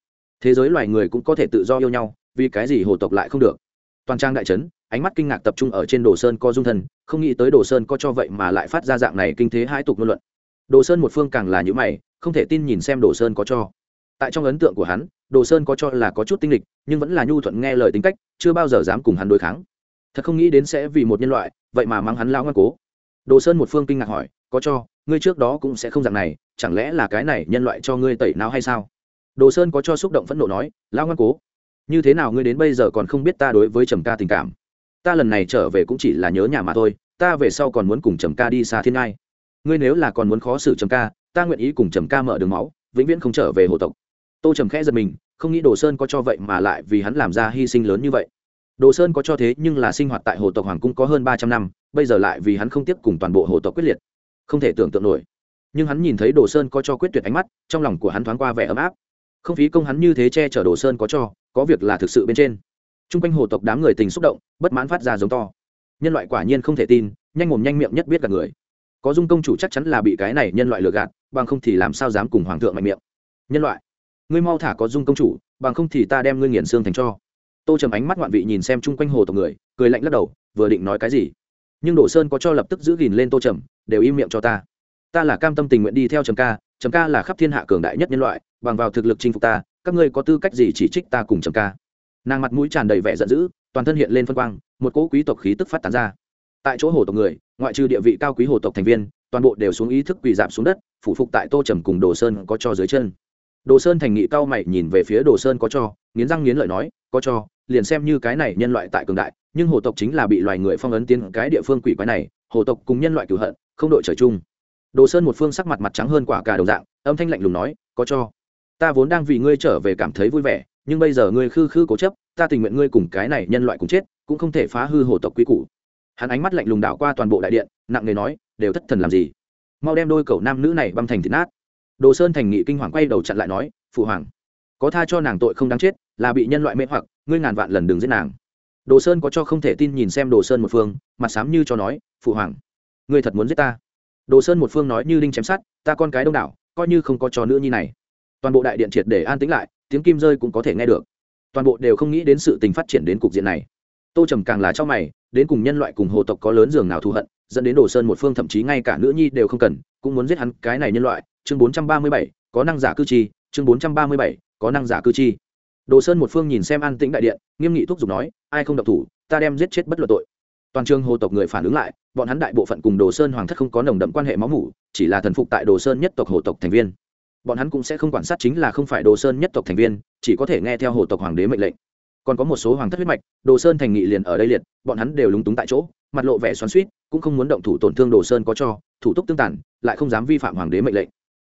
Thế giới loài người cũng có thể tự do yêu nhau, vì cái gì hồ tộc lại không được? Toàn trang đại trấn ánh mắt kinh ngạc tập trung ở trên đồ sơn co dung thân, không nghĩ tới đồ sơn có cho vậy mà lại phát ra dạng này kinh thế hai tục ngôn luận. Đồ sơn một phương càng là những mày, không thể tin nhìn xem đồ sơn có cho. Tại trong ấn tượng của hắn, đồ sơn có cho là có chút tinh lịch, nhưng vẫn là nhu thuận nghe lời tính cách, chưa bao giờ dám cùng hắn đối kháng. Thật không nghĩ đến sẽ vì một nhân loại, vậy mà mang hắn lao ngoan cố. Đồ sơn một phương kinh ngạc hỏi, có cho, ngươi trước đó cũng sẽ không dạng này, chẳng lẽ là cái này nhân loại cho ngươi tẩy não hay sao? Đồ sơn có cho xúc động phẫn nộ nói lao ngoan cố, như thế nào ngươi đến bây giờ còn không biết ta đối với trầm ca tình cảm? Ta lần này trở về cũng chỉ là nhớ nhà mà thôi, ta về sau còn muốn cùng trầm ca đi xa thiên ngai. Ngươi nếu là còn muốn khó xử trầm ca, ta nguyện ý cùng trầm ca mở đường máu, vĩnh viễn không trở về hồ tộc. Tô trầm khẽ giật mình, không nghĩ đồ sơn có cho vậy mà lại vì hắn làm ra hy sinh lớn như vậy. Đồ sơn có cho thế nhưng là sinh hoạt tại hồ tộc hoàng cung có hơn ba trăm năm, bây giờ lại vì hắn không tiếp cùng toàn bộ hồ tộc quyết liệt. Không thể tưởng tượng nổi. Nhưng hắn nhìn thấy đồ sơn có cho quyết tuyệt ánh mắt, trong lòng của hắn thoáng qua vẻ ấm áp. Không phí công hắn như thế che chở đồ sơn có cho, có việc là thực sự bên trên t r u n g quanh hồ tộc đám người tình xúc động, bất mãn phát ra giống to. Nhân loại quả nhiên không thể tin, nhanh mồm nhanh miệng nhất biết gạt người. Có dung công chủ chắc chắn là bị cái này nhân loại lừa gạt, bằng không thì làm sao dám cùng hoàng thượng mạnh miệng. Nhân loại, ngươi mau thả có dung công chủ, bằng không thì ta đem ngươi nghiền xương thành cho. Tô trầm ánh mắt ngoạn vị nhìn xem chung quanh hồ tộc người, cười lạnh lắc đầu, vừa định nói cái gì. Nhưng đồ sơn có cho lập tức giữ gìn lên tô trầm, đều im miệng cho ta. Ta là cam tâm tình nguyện đi theo trầm ca trầm ca là khắp thiên hạ cường đại nhất nhân loại, bằng vào thực lực chinh phục ta, các ngươi có tư cách gì chỉ trích ta cùng trầm ca? Nàng mặt mũi tràn đầy vẻ giận dữ, toàn thân hiện lên phân quang, một cỗ quý tộc khí tức phát tán ra. Tại chỗ hồ tộc người, ngoại trừ địa vị cao quý hồ tộc thành viên, toàn bộ đều xuống ý thức quỳ dạp xuống đất, phủ phục tại tô trầm cùng đồ sơn có cho dưới chân. Đồ sơn thành nghị cao mày nhìn về phía đồ sơn có cho, nghiến răng nghiến lợi nói, có cho, liền xem như cái này nhân loại tại cường đại, nhưng hồ tộc chính là bị loài người phong ấn tiến cái địa phương quỷ quái này, hồ tộc cùng nhân loại cửu hận, không đội trời chung. Đồ sơn một phương sắc mặt mặt trắng hơn quả cả đầu dạng, âm thanh lạnh lùng nói, có cho, ta vốn đang vì ngươi trở về cảm thấy vui vẻ nhưng bây giờ ngươi khư khư cố chấp, ta tình nguyện ngươi cùng cái này nhân loại cùng chết, cũng không thể phá hư hồ tộc quy củ. Hắn ánh mắt lạnh lùng đảo qua toàn bộ đại điện, nặng nề nói, đều thất thần làm gì? Mau đem đôi cậu nam nữ này băm thành thịt nát. Đồ sơn thành nghị kinh hoàng quay đầu chặn lại nói, phụ hoàng, có tha cho nàng tội không đáng chết, là bị nhân loại mê hoặc, ngươi ngàn vạn lần đừng giết nàng. Đồ sơn có cho không thể tin nhìn xem đồ sơn một phương, mặt sám như cho nói, phụ hoàng, ngươi thật muốn giết ta? Đồ sơn một phương nói như đinh chém sát ta con cái đông đảo, coi như không có trò nữ nhi này. Toàn bộ đại điện triệt để an tĩnh lại tiếng kim rơi cũng có thể nghe được. Toàn bộ đều không nghĩ đến sự tình phát triển đến cục diện này. Tô trầm càng là cho mày, đến cùng nhân loại cùng hồ tộc có lớn giường nào thù hận, dẫn đến đồ sơn một phương thậm chí ngay cả nữ nhi đều không cần, cũng muốn giết hắn, cái này nhân loại, chương bốn trăm ba mươi bảy, có năng giả cư chi chương bốn trăm ba mươi bảy, có năng giả cư chi đồ sơn một phương nhìn xem an tĩnh đại điện, nghiêm nghị thúc giục nói, ai không độc thủ, ta đem giết chết bất luận tội. Toàn trường hồ tộc người phản ứng lại, bọn hắn đại bộ phận cùng đồ sơn hoàng thất không có nồng đậm quan hệ máu mủ, chỉ là thần phục tại đồ sơn nhất tộc hồ tộc thành viên bọn hắn cũng sẽ không quản sát chính là không phải đồ sơn nhất tộc thành viên, chỉ có thể nghe theo hồ tộc hoàng đế mệnh lệnh. Còn có một số hoàng thất huyết mạch, đồ sơn thành nghị liền ở đây liệt, bọn hắn đều lúng túng tại chỗ, mặt lộ vẻ xoắn suýt cũng không muốn động thủ tổn thương đồ sơn có cho, thủ tục tương tản lại không dám vi phạm hoàng đế mệnh lệnh.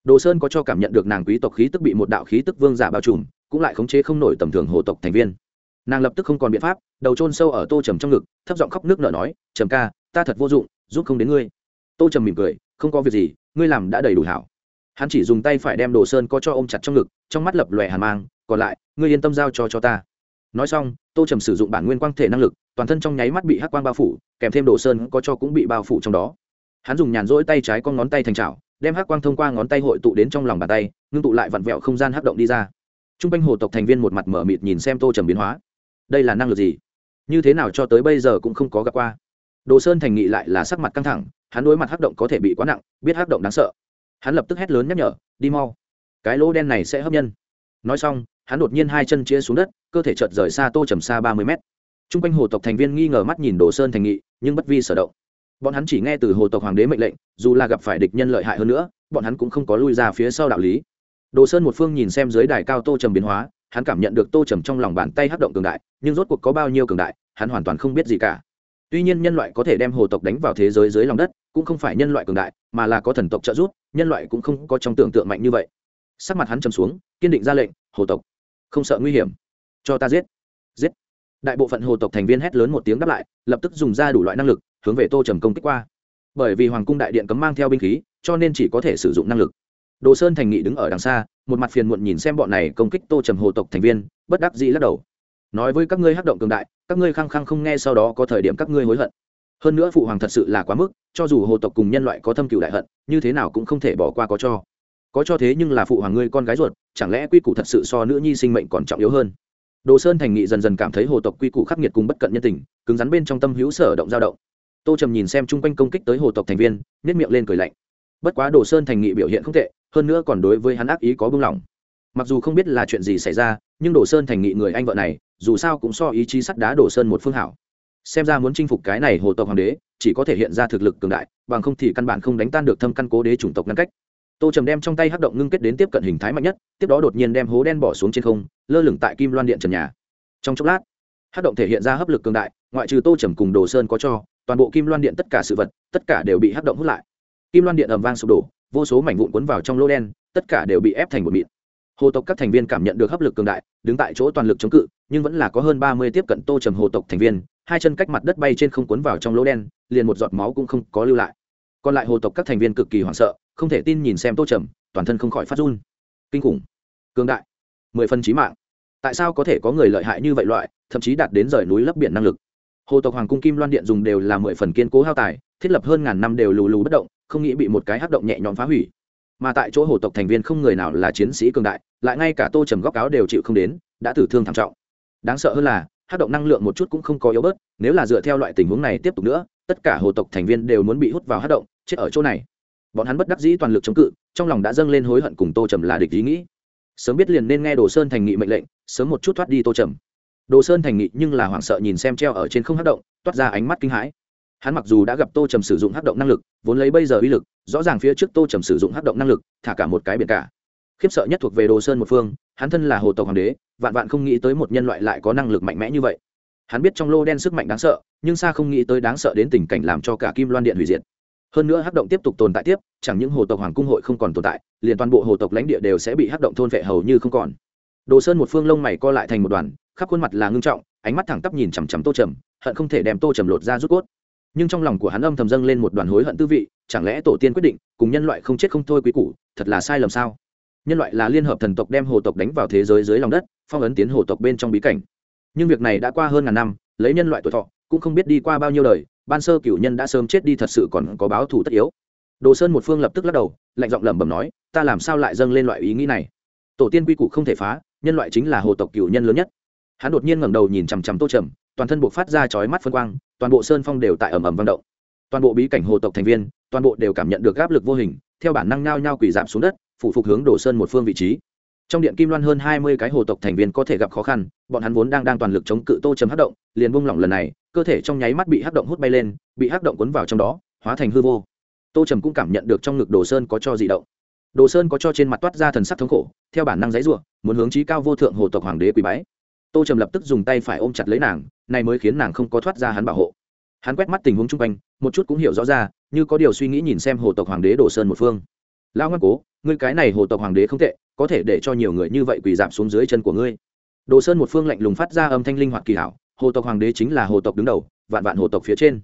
Đồ sơn có cho cảm nhận được nàng quý tộc khí tức bị một đạo khí tức vương giả bao trùm, cũng lại khống chế không nổi tầm thường hồ tộc thành viên. Nàng lập tức không còn biện pháp, đầu trôn sâu ở tô trầm trong ngực, thấp giọng khóc nước nở nói, trầm ca, ta thật vô dụng, giúp không đến ngươi. Tô trầm mỉm cười, không có việc gì, ngươi làm đã đầy đủ hảo hắn chỉ dùng tay phải đem đồ sơn có cho ôm chặt trong ngực, trong mắt lập lòe hàn mang, còn lại, ngươi yên tâm giao cho cho ta. Nói xong, tô trầm sử dụng bản nguyên quang thể năng lực, toàn thân trong nháy mắt bị hắc quang bao phủ, kèm thêm đồ sơn có cho cũng bị bao phủ trong đó. Hắn dùng nhàn rỗi tay trái con ngón tay thành trào đem hắc quang thông qua ngón tay hội tụ đến trong lòng bàn tay, ngưng tụ lại vặn vẹo không gian hắc động đi ra. T r u n g quanh hồ tộc thành viên một mặt mở mịt nhìn xem tô trầm biến hóa. Đây là năng lực gì? Như thế nào cho tới bây giờ cũng không có gặp qua. Đồ sơn thành nghị lại là sắc mặt căng thẳng, hắn đối mặt hắc động có thể bị quá nặng, biết hắc động đáng sợ hắn lập tức hét lớn nhắc nhở, đi mau. Cái lỗ đen này sẽ hấp nhân. Nói xong, hắn đột nhiên hai chân chia xuống đất, cơ thể chợt rời xa tô trầm xa ba mươi mét. T r u n g quanh hồ tộc thành viên nghi ngờ mắt nhìn đồ sơn thành nghị, nhưng bất vi sở động. Bọn hắn chỉ nghe từ hồ tộc hoàng đế mệnh lệnh, dù là gặp phải địch nhân lợi hại hơn nữa, bọn hắn cũng không có lui ra phía sau đạo lý. Đồ sơn một phương nhìn xem dưới đài cao tô trầm biến hóa, hắn cảm nhận được tô trầm trong lòng bàn tay hắc động cường đại, nhưng rốt cuộc có bao nhiêu cường đại, hắn hoàn toàn không biết gì cả. Tuy nhiên nhân loại có thể đem hồ tộc đánh vào thế giới dưới lòng đất, cũng không phải nhân loại cường đại, mà là có thần tộc trợ giúp nhân loại cũng không có trong tưởng tượng mạnh như vậy. Sắc mặt hắn trầm xuống, kiên định ra lệnh, hồ tộc, không sợ nguy hiểm. Cho ta giết. Giết. Đại bộ phận hồ tộc thành viên hét lớn một tiếng đáp lại, lập tức dùng ra đủ loại năng lực, hướng về tô trầm công kích qua. Bởi vì hoàng cung đại điện cấm mang theo binh khí, cho nên chỉ có thể sử dụng năng lực. Đồ sơn thành nghị đứng ở đằng xa, một mặt phiền muộn nhìn xem bọn này công kích tô trầm hồ tộc thành viên, bất đắc dĩ lắc đầu. Nói với các ngươi hắc động cường đại, các ngươi khăng khăng không nghe sau đó có thời điểm các ngươi hối hận hơn nữa phụ hoàng thật sự là quá mức, cho dù hồ tộc cùng nhân loại có thâm cựu đại hận, như thế nào cũng không thể bỏ qua có cho. Có cho thế nhưng là phụ hoàng ngươi con gái ruột, chẳng lẽ quy củ thật sự so nữ nhi sinh mệnh còn trọng yếu hơn? Đồ sơn thành nghị dần dần cảm thấy hồ tộc quy củ khắc nghiệt cùng bất cận nhân tình, cứng rắn bên trong tâm hữu sở động dao động. Tô trầm nhìn xem chung quanh công kích tới hồ tộc thành viên nếp miệng lên cười lạnh. Bất quá đồ sơn thành nghị biểu hiện không tệ, hơn nữa còn đối với hắn ác ý có bưng lỏng mặc dù không biết là chuyện gì xảy ra, nhưng đồ sơn thành nghị người anh vợ này, dù sao cũng so ý chí sắt đá đồ sơn một phương hảo xem ra muốn chinh phục cái này hồ tộc hoàng đế, chỉ có thể hiện ra thực lực cường đại, bằng không thì căn bản không đánh tan được thâm căn cố đế chủng tộc ngăn cách. Tô trầm đem trong tay hắc động ngưng kết đến tiếp cận hình thái mạnh nhất, tiếp đó đột nhiên đem hố đen bỏ xuống trên không, lơ lửng tại kim loan điện trần nhà. Trong chốc lát, hắc động thể hiện ra hấp lực cường đại, ngoại trừ tô trầm cùng đồ sơn có cho, toàn bộ kim loan điện tất cả sự vật, tất cả đều bị hắc động hút lại. Kim loan điện ầm vang sụp đổ, vô số mảnh vụn cuốn vào trong lỗ đen, tất cả đều bị ép thành một mịn. Hồ tộc các thành viên cảm nhận được hấp lực cường đại, đứng tại chỗ toàn lực chống cự, nhưng vẫn là có hơn ba mươi tiếp cận tô trầm hồ tộc thành viên hai chân cách mặt đất bay trên không cuốn vào trong lỗ đen, liền một giọt máu cũng không có lưu lại. Còn lại hồ tộc các thành viên cực kỳ hoảng sợ, không thể tin nhìn xem tô trầm, toàn thân không khỏi phát run. Kinh khủng. Cường đại. Mười phân trí mạng. Tại sao có thể có người lợi hại như vậy loại, thậm chí đạt đến rời núi lấp biển năng lực? Hồ tộc hoàng cung kim loan điện dùng đều là mười phần kiên cố hao tài, thiết lập hơn ngàn năm đều lù lù bất động, không nghĩ bị một cái hắc động nhẹ nhõm phá hủy. Mà tại chỗ hồ tộc thành viên không người nào là chiến sĩ cường đại, lại ngay cả tô trầm góc áo đều chịu không đến, đã tử thương thảm trọng. Đáng sợ hơn là hát động năng lượng một chút cũng không có yếu bớt, nếu là dựa theo loại tình huống này tiếp tục nữa, tất cả hồ tộc thành viên đều muốn bị hút vào hắc động, chết ở chỗ này. Bọn hắn bất đắc dĩ toàn lực chống cự, trong lòng đã dâng lên hối hận cùng tô trầm là địch ý nghĩ. Sớm biết liền nên nghe đồ sơn thành nghị mệnh lệnh, sớm một chút thoát đi tô trầm. Đồ sơn thành nghị nhưng là hoảng sợ nhìn xem treo ở trên không hắc động, toát ra ánh mắt kinh hãi. Hắn mặc dù đã gặp tô trầm sử dụng hắc động năng lực, vốn lấy bây giờ uy lực, rõ ràng phía trước tô trầm sử dụng hắc động năng lực, thả cả một cái biển cả khiếp sợ nhất thuộc về đồ sơn một phương, hắn thân là hồ tộc hoàng đế, vạn vạn không nghĩ tới một nhân loại lại có năng lực mạnh mẽ như vậy. Hắn biết trong lô đen sức mạnh đáng sợ, nhưng xa không nghĩ tới đáng sợ đến tình cảnh làm cho cả kim loan điện hủy diệt. Hơn nữa hắc động tiếp tục tồn tại tiếp, chẳng những hồ tộc hoàng cung hội không còn tồn tại, liền toàn bộ hồ tộc lãnh địa đều sẽ bị hắc động thôn vệ hầu như không còn. Đồ sơn một phương lông mày co lại thành một đoàn, khắp khuôn mặt là ngưng trọng, ánh mắt thẳng tắp nhìn chằm chằm tô trầm, hận không thể đem tô trầm lột ra rút cốt. Nhưng trong lòng của hắn âm thầm dâng lên một đoàn hối hận tư vị, chẳng lẽ tổ tiên quyết định, cùng nhân loại không chết không thôi quý củ, thật là sai lầm sao? Nhân loại là liên hợp thần tộc đem hồ tộc đánh vào thế giới dưới lòng đất, phong ấn tiến hồ tộc bên trong bí cảnh. Nhưng việc này đã qua hơn ngàn năm, lấy nhân loại tuổi thọ, cũng không biết đi qua bao nhiêu đời, ban sơ cửu nhân đã sớm chết đi thật sự còn có báo thù tất yếu. Đồ sơn một phương lập tức lắc đầu, lạnh giọng lẩm bẩm nói, ta làm sao lại dâng lên loại ý nghĩ này? Tổ tiên quy củ không thể phá, nhân loại chính là hồ tộc cửu nhân lớn nhất. Hắn đột nhiên ngẩng đầu nhìn chằm chằm tô trầm, toàn thân buộc phát ra chói mắt phân quang, toàn bộ sơn phong đều tại ầm ầm vận động. Toàn bộ bí cảnh hồ tộc thành viên, toàn bộ đều cảm nhận được áp lực vô hình, theo bản năng nhao nhao quỳ giảm xuống đất phụ phục hướng đổ sơn một phương vị trí. Trong điện kim loan hơn hai mươi cái hồ tộc thành viên có thể gặp khó khăn, bọn hắn vốn đang đang toàn lực chống cự tô chấm hát động, liền buông lỏng lần này, cơ thể trong nháy mắt bị hắc động hút bay lên, bị hắc động cuốn vào trong đó, hóa thành hư vô. Tô trầm cũng cảm nhận được trong ngực đồ sơn có cho dị động. Đồ sơn có cho trên mặt toát ra thần sắc thống khổ, theo bản năng giấy ruộng muốn hướng trí cao vô thượng hồ tộc hoàng đế quý bái. Tô trầm lập tức dùng tay phải ôm chặt lấy nàng, này mới khiến nàng không có thoát ra hắn bảo hộ. Hắn quét mắt tình huống chung quanh, một chút cũng hiểu rõ ra, như có điều suy nghĩ nhìn xem hồ tộc hoàng đế đồ sơn một phương lão ngoan cố, ngươi cái này hồ tộc hoàng đế không tệ, có thể để cho nhiều người như vậy quỳ giảm xuống dưới chân của ngươi. Đồ sơn một phương lạnh lùng phát ra âm thanh linh hoạt kỳ hảo, hồ tộc hoàng đế chính là hồ tộc đứng đầu, vạn vạn hồ tộc phía trên.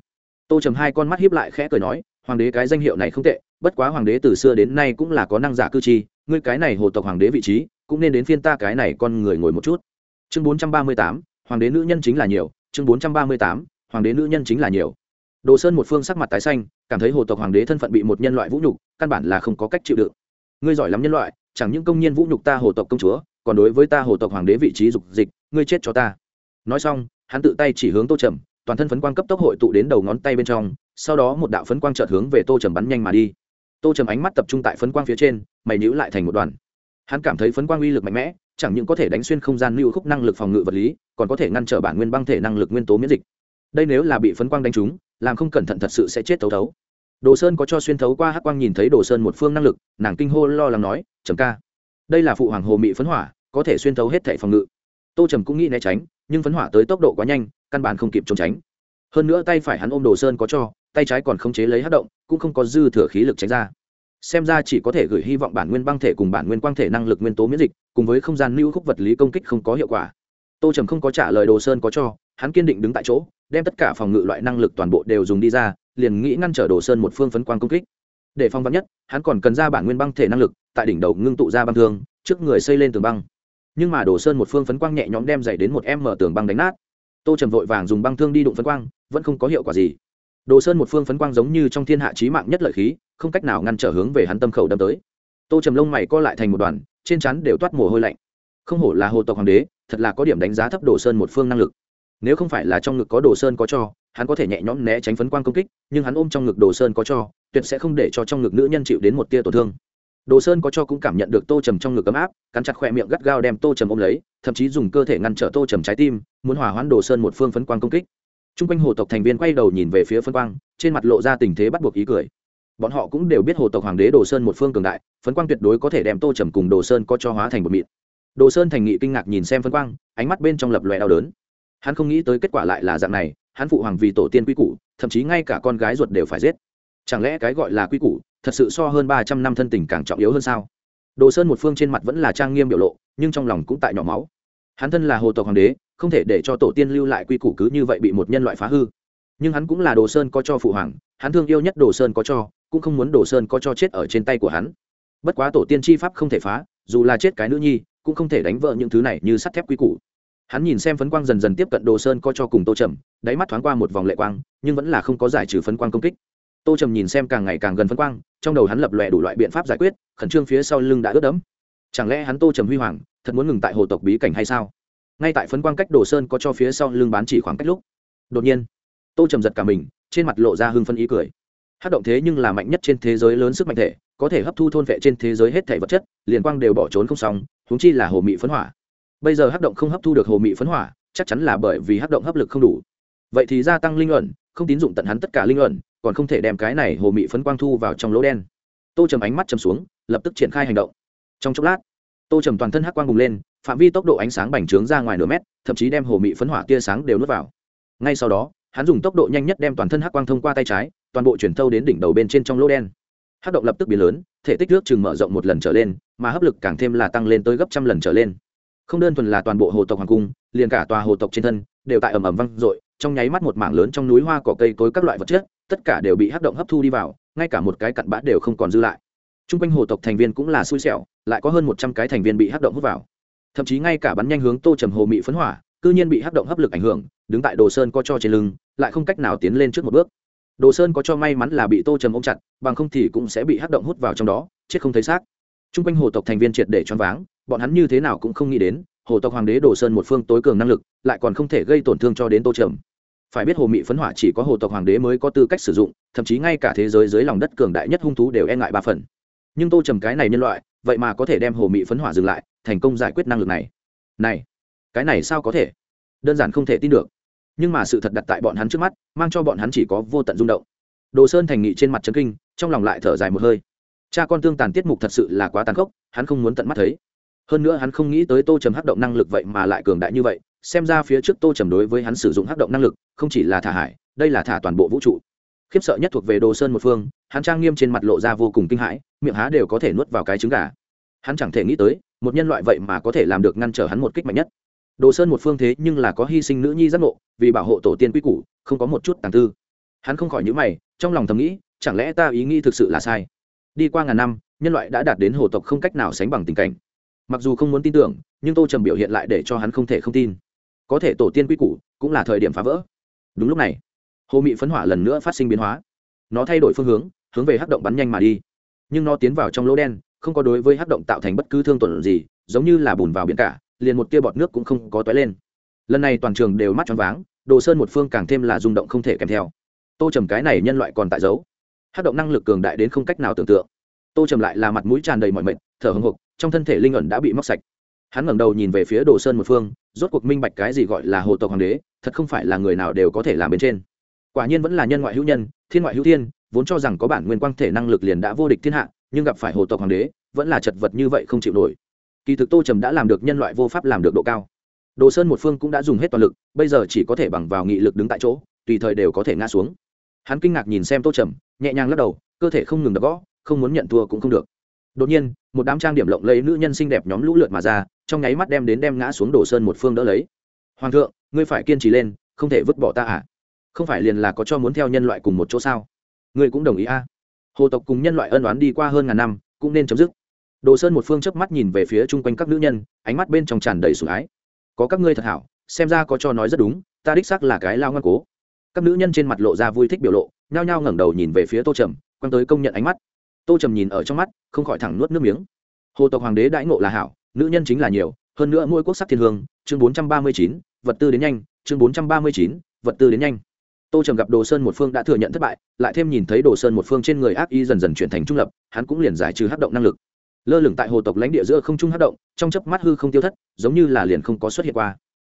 Tô trầm hai con mắt hiếp lại khẽ cười nói, hoàng đế cái danh hiệu này không tệ, bất quá hoàng đế từ xưa đến nay cũng là có năng giả cư chi ngươi cái này hồ tộc hoàng đế vị trí, cũng nên đến phiên ta cái này con người ngồi một chút. Chương bốn trăm ba mươi tám, hoàng đế nữ nhân chính là nhiều, chương bốn trăm ba mươi tám, hoàng đế nữ nhân chính là nhiều. Đồ sơn một phương sắc mặt tái xanh cảm thấy hồ tộc hoàng đế thân phận bị một nhân loại vũ nhục, căn bản là không có cách chịu đựng. Ngươi giỏi lắm nhân loại, chẳng những công nhân vũ nhục ta hồ tộc công chúa, còn đối với ta hồ tộc hoàng đế vị trí dục dịch, ngươi chết cho ta. Nói xong, hắn tự tay chỉ hướng tô trầm, toàn thân phấn quang cấp tốc hội tụ đến đầu ngón tay bên trong, sau đó một đạo phấn quang chợt hướng về tô trầm bắn nhanh mà đi. Tô trầm ánh mắt tập trung tại phấn quang phía trên, mày nhữ lại thành một đoàn. Hắn cảm thấy phấn quang uy lực mạnh mẽ, chẳng những có thể đánh xuyên không gian lưu khúc năng lực phòng ngự vật lý, còn có thể ngăn trở bản nguyên băng thể năng lực nguyên tố miễn dịch. Đây nếu là bị phấn quang đánh trúng làm không cẩn thận thật sự sẽ chết thấu thấu. Đồ sơn có cho xuyên thấu qua hắc quang nhìn thấy đồ sơn một phương năng lực, nàng kinh hô lo lắng nói, trầm ca, đây là phụ hoàng hồ mị phấn hỏa, có thể xuyên thấu hết thẻ phòng ngự. Tô trầm cũng nghĩ né tránh, nhưng phấn hỏa tới tốc độ quá nhanh, căn bản không kịp trốn tránh. Hơn nữa tay phải hắn ôm đồ sơn có cho, tay trái còn không chế lấy hát động, cũng không có dư thừa khí lực tránh ra. Xem ra chỉ có thể gửi hy vọng bản nguyên băng thể cùng bản nguyên quang thể năng lực nguyên tố miễn dịch, cùng với không gian lưu khúc vật lý công kích không có hiệu quả. Tô trầm không có trả lời đồ sơn có cho, hắn kiên định đứng tại chỗ đem tất cả phòng ngự loại năng lực toàn bộ đều dùng đi ra, liền nghĩ ngăn trở đồ sơn một phương phấn quang công kích. Để phong vắn nhất, hắn còn cần ra bản nguyên băng thể năng lực, tại đỉnh đầu ngưng tụ ra băng thương, trước người xây lên tường băng. Nhưng mà đồ sơn một phương phấn quang nhẹ nhõm đem dày đến một em mở tường băng đánh nát. Tô trầm vội vàng dùng băng thương đi đụng phấn quang, vẫn không có hiệu quả gì. Đồ sơn một phương phấn quang giống như trong thiên hạ trí mạng nhất lợi khí, không cách nào ngăn trở hướng về hắn tâm khẩu đâm tới. Tô trầm lông mày co lại thành một đoàn, trên chắn đều toát mồ hôi lạnh. Không hổ là hồ tộc hoàng đế, thật là có điểm đánh giá thấp đồ sơn một phương năng lực nếu không phải là trong ngực có đồ sơn có cho, hắn có thể nhẹ nhõm né tránh phấn quang công kích, nhưng hắn ôm trong ngực đồ sơn có cho, tuyệt sẽ không để cho trong ngực nữ nhân chịu đến một tia tổn thương. Đồ sơn có cho cũng cảm nhận được tô trầm trong ngực ấm áp, cắn chặt khoe miệng gắt gao đem tô trầm ôm lấy, thậm chí dùng cơ thể ngăn trở tô trầm trái tim, muốn hỏa hoãn đồ sơn một phương phấn quang công kích. T r u n g quanh hồ tộc thành viên quay đầu nhìn về phía phấn quang, trên mặt lộ ra tình thế bắt buộc ý cười. Bọn họ cũng đều biết hồ tộc hoàng đế đồ sơn một phương cường đại, phấn quang tuyệt đối có thể đem tô trầm cùng đồ sơn có cho hóa thành một mịn. Đồ sơn thành nghị kinh ngạc nhìn xem phấn quang, ánh mắt bên trong lập lòe đau đớn hắn không nghĩ tới kết quả lại là dạng này, hắn phụ hoàng vì tổ tiên quy củ, thậm chí ngay cả con gái ruột đều phải giết. Chẳng lẽ cái gọi là quy củ, thật sự so hơn ba trăm năm thân tình càng trọng yếu hơn sao? Đồ sơn một phương trên mặt vẫn là trang nghiêm biểu lộ, nhưng trong lòng cũng tại nhỏ máu. Hắn thân là hồ tộc hoàng đế, không thể để cho tổ tiên lưu lại quy củ cứ như vậy bị một nhân loại phá hư. Nhưng hắn cũng là đồ sơn có cho phụ hoàng, hắn thương yêu nhất đồ sơn có cho, cũng không muốn đồ sơn có cho chết ở trên tay của hắn. Bất quá tổ tiên chi pháp không thể phá, dù là chết cái nữ nhi, cũng không thể đánh vợ những thứ này như sắt thép quy củ hắn nhìn xem phấn quang dần dần tiếp cận đồ sơn co cho cùng tô trầm, đáy mắt thoáng qua một vòng lệ quang, nhưng vẫn là không có giải trừ phấn quang công kích. Tô trầm nhìn xem càng ngày càng gần phấn quang, trong đầu hắn lập lòe đủ loại biện pháp giải quyết, khẩn trương phía sau lưng đã ướt đẫm. Chẳng lẽ hắn tô trầm huy hoàng, thật muốn ngừng tại hồ tộc bí cảnh hay sao? Ngay tại phấn quang cách đồ sơn có cho phía sau lưng bán chỉ khoảng cách lúc, đột nhiên, tô trầm giật cả mình, trên mặt lộ ra hưng phân ý cười. Hát động thế nhưng là mạnh nhất trên thế giới lớn sức mạnh thể, có thể hấp thu thôn vệ trên thế giới hết thể vật chất, liền quang đều bỏ trốn không xong húng chi là hồ mị phấn hỏa bây giờ hắc động không hấp thu được hồ mị phấn hỏa, chắc chắn là bởi vì hắc động hấp lực không đủ. Vậy thì gia tăng linh luận không tín dụng tận hắn tất cả linh luận còn không thể đem cái này hồ mị phấn quang thu vào trong lỗ đen. Tô trầm ánh mắt trầm xuống, lập tức triển khai hành động. Trong chốc lát, tô trầm toàn thân hắc quang bùng lên, phạm vi tốc độ ánh sáng bành trướng ra ngoài nửa mét, thậm chí đem hồ mị phấn hỏa tia sáng đều nuốt vào. Ngay sau đó, hắn dùng tốc độ nhanh nhất đem toàn thân hắc quang thông qua tay trái, toàn bộ chuyển thâu đến đỉnh đầu bên trên trong lỗ đen. Hắc động lập tức biến lớn, thể tích nước chừng mở rộng một lần trở lên, mà hấp lực càng thêm là tăng lên tới gấp trăm lần trở lên không đơn thuần là toàn bộ hồ tộc hoàng cung, liền cả tòa hồ tộc trên thân đều tại ầm ầm văng dội, trong nháy mắt một mảng lớn trong núi hoa cỏ cây cối các loại vật chất, tất cả đều bị hấp động hấp thu đi vào, ngay cả một cái cặn bã đều không còn dư lại. T r u n g quanh hồ tộc thành viên cũng là xui xẻo, lại có hơn một trăm cái thành viên bị hấp động hút vào. Thậm chí ngay cả bắn nhanh hướng tô trầm hồ mị phấn hỏa, cư nhiên bị hấp động hấp lực ảnh hưởng, đứng tại đồ sơn có cho trên lưng, lại không cách nào tiến lên trước một bước. Đồ sơn có cho may mắn là bị tô trầm ôm chặt, bằng không thì cũng sẽ bị hấp động hút vào trong đó, chết không thấy xác t r u n g quanh hồ tộc thành viên triệt để choáng váng, bọn hắn như thế nào cũng không nghĩ đến, hồ tộc hoàng đế đồ sơn một phương tối cường năng lực, lại còn không thể gây tổn thương cho đến tô trầm. Phải biết hồ mị phấn hỏa chỉ có hồ tộc hoàng đế mới có tư cách sử dụng, thậm chí ngay cả thế giới dưới lòng đất cường đại nhất hung thú đều e ngại ba phần. Nhưng tô trầm cái này nhân loại, vậy mà có thể đem hồ mị phấn hỏa dừng lại, thành công giải quyết năng lực này. Này, cái này sao có thể? Đơn giản không thể tin được. Nhưng mà sự thật đặt tại bọn hắn trước mắt, mang cho bọn hắn chỉ có vô tận rung động. Đồ sơn thành nghị trên mặt trấn kinh, trong lòng lại thở dài một hơi cha con tương tàn tiết mục thật sự là quá tàn khốc, hắn không muốn tận mắt thấy. Hơn nữa hắn không nghĩ tới tô trầm hắc động năng lực vậy mà lại cường đại như vậy, xem ra phía trước tô trầm đối với hắn sử dụng hắc động năng lực, không chỉ là thả hải, đây là thả toàn bộ vũ trụ. Khiếp sợ nhất thuộc về đồ sơn một phương, hắn trang nghiêm trên mặt lộ ra vô cùng kinh hãi, miệng há đều có thể nuốt vào cái trứng gà. Hắn chẳng thể nghĩ tới, một nhân loại vậy mà có thể làm được ngăn trở hắn một kích mạnh nhất. Đồ sơn một phương thế nhưng là có hy sinh nữ nhi giác ngộ, vì bảo hộ tổ tiên quy củ, không có một chút tàng tư. Hắn không khỏi nhữ mày, trong lòng thầm nghĩ, chẳng lẽ ta ý nghĩ thực sự là sai? Đi qua ngàn năm, nhân loại đã đạt đến hồ tộc không cách nào sánh bằng tình cảnh. Mặc dù không muốn tin tưởng, nhưng tô trầm biểu hiện lại để cho hắn không thể không tin. Có thể tổ tiên quy củ cũng là thời điểm phá vỡ. Đúng lúc này, hồ mị phấn hỏa lần nữa phát sinh biến hóa. Nó thay đổi phương hướng hướng về hắc động bắn nhanh mà đi. Nhưng nó tiến vào trong lỗ đen, không có đối với hắc động tạo thành bất cứ thương tuần gì, giống như là bùn vào biển cả, liền một tia bọt nước cũng không có toái lên. Lần này toàn trường đều mắt choáng váng, đồ sơn một phương càng thêm là rung động không thể kèm theo. Tô trầm cái này nhân loại còn tại giấu hát động năng lực cường đại đến không cách nào tưởng tượng. Tô trầm lại là mặt mũi tràn đầy mọi mệt, thở hồng hộc, trong thân thể linh ẩn đã bị móc sạch. Hắn ngẩng đầu nhìn về phía đồ sơn một phương, rốt cuộc minh bạch cái gì gọi là hồ tộc hoàng đế, thật không phải là người nào đều có thể làm bên trên. Quả nhiên vẫn là nhân ngoại hữu nhân, thiên ngoại hữu thiên, vốn cho rằng có bản nguyên quang thể năng lực liền đã vô địch thiên hạ, nhưng gặp phải hồ tộc hoàng đế, vẫn là chật vật như vậy không chịu nổi. Kỳ thực tô trầm đã làm được nhân loại vô pháp làm được độ cao. Đồ sơn một phương cũng đã dùng hết toàn lực, bây giờ chỉ có thể bằng vào nghị lực đứng tại chỗ, tùy thời đều có thể ngã xuống. Hắn kinh ngạc nhìn xem tô trầm nhẹ nhàng lắc đầu, cơ thể không ngừng đập gõ, không muốn nhận thua cũng không được. Đột nhiên, một đám trang điểm lộng lấy nữ nhân xinh đẹp nhóm lũ lượt mà ra, trong nháy mắt đem đến đem ngã xuống đồ sơn một phương đỡ lấy. Hoàng thượng, ngươi phải kiên trì lên, không thể vứt bỏ ta à? Không phải liền là có cho muốn theo nhân loại cùng một chỗ sao? Ngươi cũng đồng ý à hồ tộc cùng nhân loại ân oán đi qua hơn ngàn năm, cũng nên chấm dứt. Đồ sơn một phương chớp mắt nhìn về phía chung quanh các nữ nhân, ánh mắt bên trong tràn đầy sủng ái. Có các ngươi thật hảo, xem ra có cho nói rất đúng, ta đích xác là cái lao ngoan cố. Các nữ nhân trên mặt lộ ra vui thích biểu lộ nhao nhao ngẩng đầu nhìn về phía tô trầm, quăng tới công nhận ánh mắt. Tô trầm nhìn ở trong mắt, không khỏi thẳng nuốt nước miếng. Hồ tộc hoàng đế đãi ngộ là hảo, nữ nhân chính là nhiều, hơn nữa mỗi quốc sắc thiên hương, chương bốn trăm ba mươi chín, vật tư đến nhanh, chương bốn trăm ba mươi chín, vật tư đến nhanh. Tô trầm gặp đồ sơn một phương đã thừa nhận thất bại, lại thêm nhìn thấy đồ sơn một phương trên người ác y dần dần chuyển thành trung lập, hắn cũng liền giải trừ hát động năng lực. Lơ lửng tại hồ tộc lãnh địa giữa không trung hát động, trong chớp mắt hư không tiêu thất, giống như là liền không có xuất hiện qua.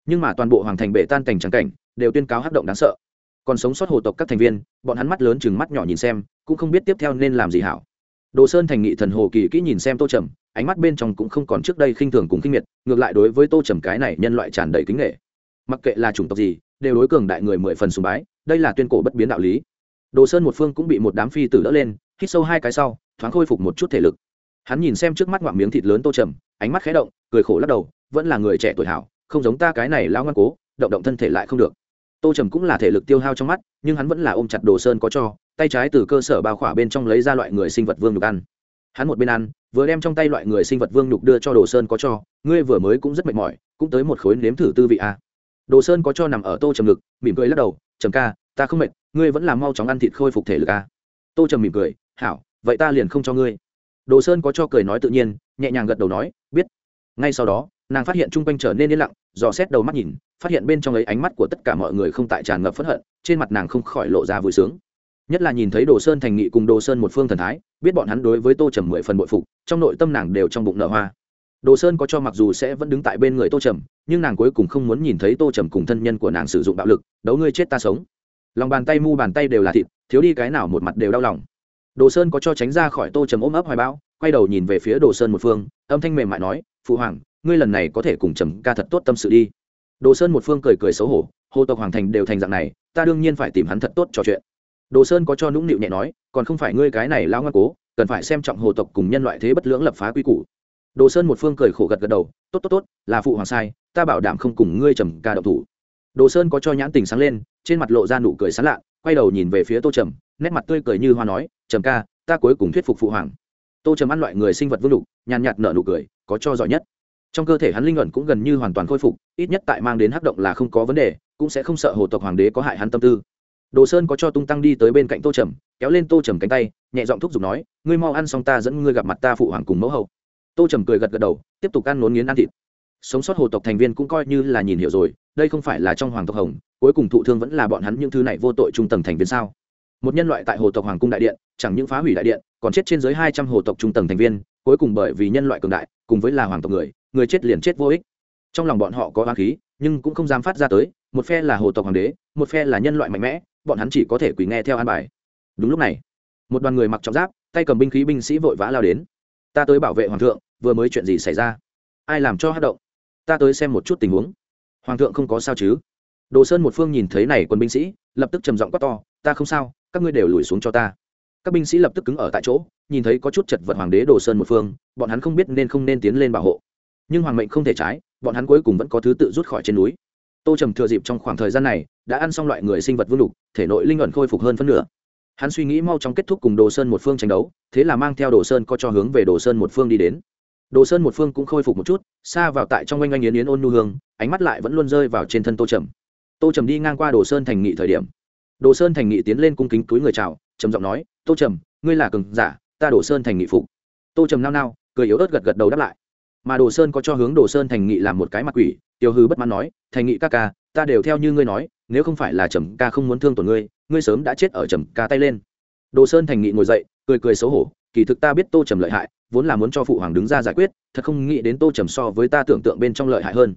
Nhưng mà toàn bộ hoàng thành bể tan cảnh trắng cảnh, đều tuyên cáo hát động đáng sợ còn sống sót hồ tộc các thành viên, bọn hắn mắt lớn chừng mắt nhỏ nhìn xem, cũng không biết tiếp theo nên làm gì hảo. Đồ sơn thành nghị thần hồ kỳ kỹ nhìn xem tô trầm, ánh mắt bên trong cũng không còn trước đây khinh thường cùng khinh miệt, ngược lại đối với tô trầm cái này nhân loại tràn đầy kính nghệ. Mặc kệ là chủng tộc gì, đều đối cường đại người mười phần sùng bái, đây là tuyên cổ bất biến đạo lý. Đồ sơn một phương cũng bị một đám phi tử đỡ lên, hít sâu hai cái sau, thoáng khôi phục một chút thể lực. Hắn nhìn xem trước mắt ngoạm miếng thịt lớn tô trầm, ánh mắt khé động, cười khổ lắc đầu, vẫn là người trẻ tuổi hảo, không giống ta cái này lao ngoan cố, động động thân thể lại không được tô trầm cũng là thể lực tiêu hao trong mắt, nhưng hắn vẫn là ôm chặt đồ sơn có cho, tay trái từ cơ sở bao khỏa bên trong lấy ra loại người sinh vật vương nhục ăn hắn một bên ăn, vừa đem trong tay loại người sinh vật vương nhục đưa cho đồ sơn có cho, ngươi vừa mới cũng rất mệt mỏi, cũng tới một khối nếm thử tư vị a à. đồ sơn có cho nằm ở tô trầm ngực, mỉm cười lắc đầu, trầm ca, ta không mệt, ngươi vẫn làm mau chóng ăn thịt khôi phục thể lực a à. tô trầm mỉm cười, hảo, vậy ta liền không cho ngươi đồ sơn có cho cười nói tự nhiên, nhẹ nhàng gật đầu nói, biết ngay sau đó nàng phát hiện chung quanh trở nên yên lặng, dò xét đầu mắt nhìn, phát hiện bên trong ấy ánh mắt của tất cả mọi người không tại tràn ngập phẫn hận, trên mặt nàng không khỏi lộ ra vui sướng. Nhất là nhìn thấy đồ sơn thành nghị cùng đồ sơn một phương thần thái, biết bọn hắn đối với tô trầm mười phần bội phục, trong nội tâm nàng đều trong bụng nở hoa. Đồ sơn có cho mặc dù sẽ vẫn đứng tại bên người tô trầm, nhưng nàng cuối cùng không muốn nhìn thấy tô trầm cùng thân nhân của nàng sử dụng bạo lực, đấu ngươi chết ta sống. Lòng bàn tay mu bàn tay đều là thịt, thiếu đi cái nào một mặt đều đau lòng. Đồ sơn có cho tránh ra khỏi tô trầm ôm ấp hoài bão, quay đầu nhìn về phía đồ sơn một phương, âm thanh mềm mại nói, phụ hoàng ngươi lần này có thể cùng trầm ca thật tốt tâm sự đi. Đồ sơn một phương cười cười xấu hổ hồ tộc hoàng thành đều thành dạng này, ta đương nhiên phải tìm hắn thật tốt trò chuyện. Đồ sơn có cho nũng nịu nhẹ nói, còn không phải ngươi cái này lao ngoan cố, cần phải xem trọng hồ tộc cùng nhân loại thế bất lưỡng lập phá quy củ. Đồ sơn một phương cười khổ gật gật đầu, tốt tốt tốt, là phụ hoàng sai, ta bảo đảm không cùng ngươi trầm ca độc thủ. Đồ sơn có cho nhãn tình sáng lên, trên mặt lộ ra nụ cười sán lạ, quay đầu nhìn về phía tô trầm, nét mặt tươi cười như hoa nói, trầm ca, ta cuối cùng thuyết phục phụ hoàng. Tô trầm ăn loại người sinh vật vương lục, nhàn nhạt nở nụ cười, có cho giỏi nhất trong cơ thể hắn linh luận cũng gần như hoàn toàn khôi phục, ít nhất tại mang đến hắc động là không có vấn đề, cũng sẽ không sợ hồ tộc hoàng đế có hại hắn tâm tư. Đồ sơn có cho tung tăng đi tới bên cạnh tô trầm, kéo lên tô trầm cánh tay, nhẹ giọng thúc giục nói, ngươi mau ăn xong ta dẫn ngươi gặp mặt ta phụ hoàng cùng mẫu hậu. Tô trầm cười gật gật đầu, tiếp tục ăn nốn nghiến ăn thịt. Sống sót hồ tộc thành viên cũng coi như là nhìn hiểu rồi, đây không phải là trong hoàng tộc hồng, cuối cùng thụ thương vẫn là bọn hắn những thứ này vô tội trung tầng thành viên sao? Một nhân loại tại hồ tộc hoàng cung đại điện, chẳng những phá hủy đại điện, còn chết trên dưới hai trăm hồ tộc trung tầng thành viên, cuối cùng bởi vì nhân loại cường đại, cùng với là hoàng tộc người người chết liền chết vô ích. Trong lòng bọn họ có hoa khí, nhưng cũng không dám phát ra tới, một phe là hồ tộc hoàng đế, một phe là nhân loại mạnh mẽ, bọn hắn chỉ có thể quỳ nghe theo an bài. Đúng lúc này, một đoàn người mặc trọng giáp, tay cầm binh khí binh sĩ vội vã lao đến. Ta tới bảo vệ hoàng thượng, vừa mới chuyện gì xảy ra? Ai làm cho hát động? Ta tới xem một chút tình huống. Hoàng thượng không có sao chứ? Đồ sơn một phương nhìn thấy này quân binh sĩ, lập tức trầm giọng quát to, ta không sao, các ngươi đều lùi xuống cho ta. Các binh sĩ lập tức cứng ở tại chỗ, nhìn thấy có chút chật vật hoàng đế đồ sơn một phương, bọn hắn không biết nên không nên tiến lên bảo hộ nhưng hoàng mệnh không thể trái, bọn hắn cuối cùng vẫn có thứ tự rút khỏi trên núi. Tô trầm thừa dịp trong khoảng thời gian này, đã ăn xong loại người sinh vật vương lục, thể nội linh ẩn khôi phục hơn phân nửa. Hắn suy nghĩ mau chóng kết thúc cùng đồ sơn một phương tranh đấu, thế là mang theo đồ sơn có cho hướng về đồ sơn một phương đi đến. Đồ sơn một phương cũng khôi phục một chút, xa vào tại trong oanh oanh yến yến ôn nu hương, ánh mắt lại vẫn luôn rơi vào trên thân tô trầm. Tô trầm đi ngang qua đồ sơn thành nghị thời điểm. Đồ sơn thành nghị tiến lên cung kính túi người chào, trầm giọng nói, tô trầm, ngươi là cường giả, ta đồ sơn thành nghị phục tô trầm nao nao, cười yếu ớt gật gật đầu đáp lại mà đồ sơn có cho hướng đồ sơn thành nghị làm một cái mặt quỷ tiêu hư bất mãn nói, thành nghị ca ca, ta đều theo như ngươi nói, nếu không phải là trầm ca không muốn thương tổn ngươi ngươi sớm đã chết ở trầm ca tay lên. Đồ sơn thành nghị ngồi dậy, cười cười xấu hổ, kỳ thực ta biết tô trầm lợi hại, vốn là muốn cho phụ hoàng đứng ra giải quyết, thật không nghĩ đến tô trầm so với ta tưởng tượng bên trong lợi hại hơn.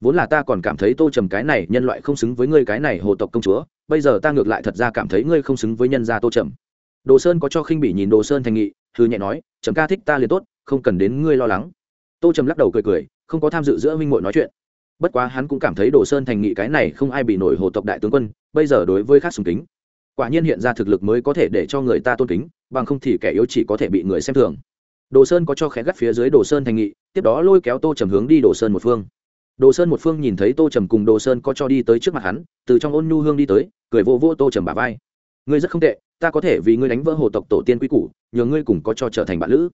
Vốn là ta còn cảm thấy tô trầm cái này nhân loại không xứng với ngươi cái này hồ tộc công chúa, bây giờ ta ngược lại thật ra cảm thấy ngươi không xứng với nhân gia tô trầm. Đồ sơn có cho khinh bỉ nhìn đồ sơn thành nghị hư nhẹ nói, trầm ca thích ta liền tốt, không cần đến ngươi lo lắng tô trầm lắc đầu cười cười, không có tham dự giữa minh mội nói chuyện. Bất quá hắn cũng cảm thấy đồ sơn thành nghị cái này không ai bị nổi hồ tộc đại tướng quân, bây giờ đối với khác sùng kính. Quả nhiên hiện ra thực lực mới có thể để cho người ta tôn kính, bằng không thì kẻ yếu chỉ có thể bị người xem thường. Đồ sơn có cho khẽ gắt phía dưới đồ sơn thành nghị, tiếp đó lôi kéo tô trầm hướng đi đồ sơn một phương. Đồ sơn một phương nhìn thấy tô trầm cùng đồ sơn có cho đi tới trước mặt hắn, từ trong ôn nhu hương đi tới, cười vô vô tô trầm bà vai. Ngươi rất không tệ, ta có thể vì ngươi đánh vỡ hồ tộc tổ tiên quy củ, nhờ ngươi cùng có cho trở thành bạn lữ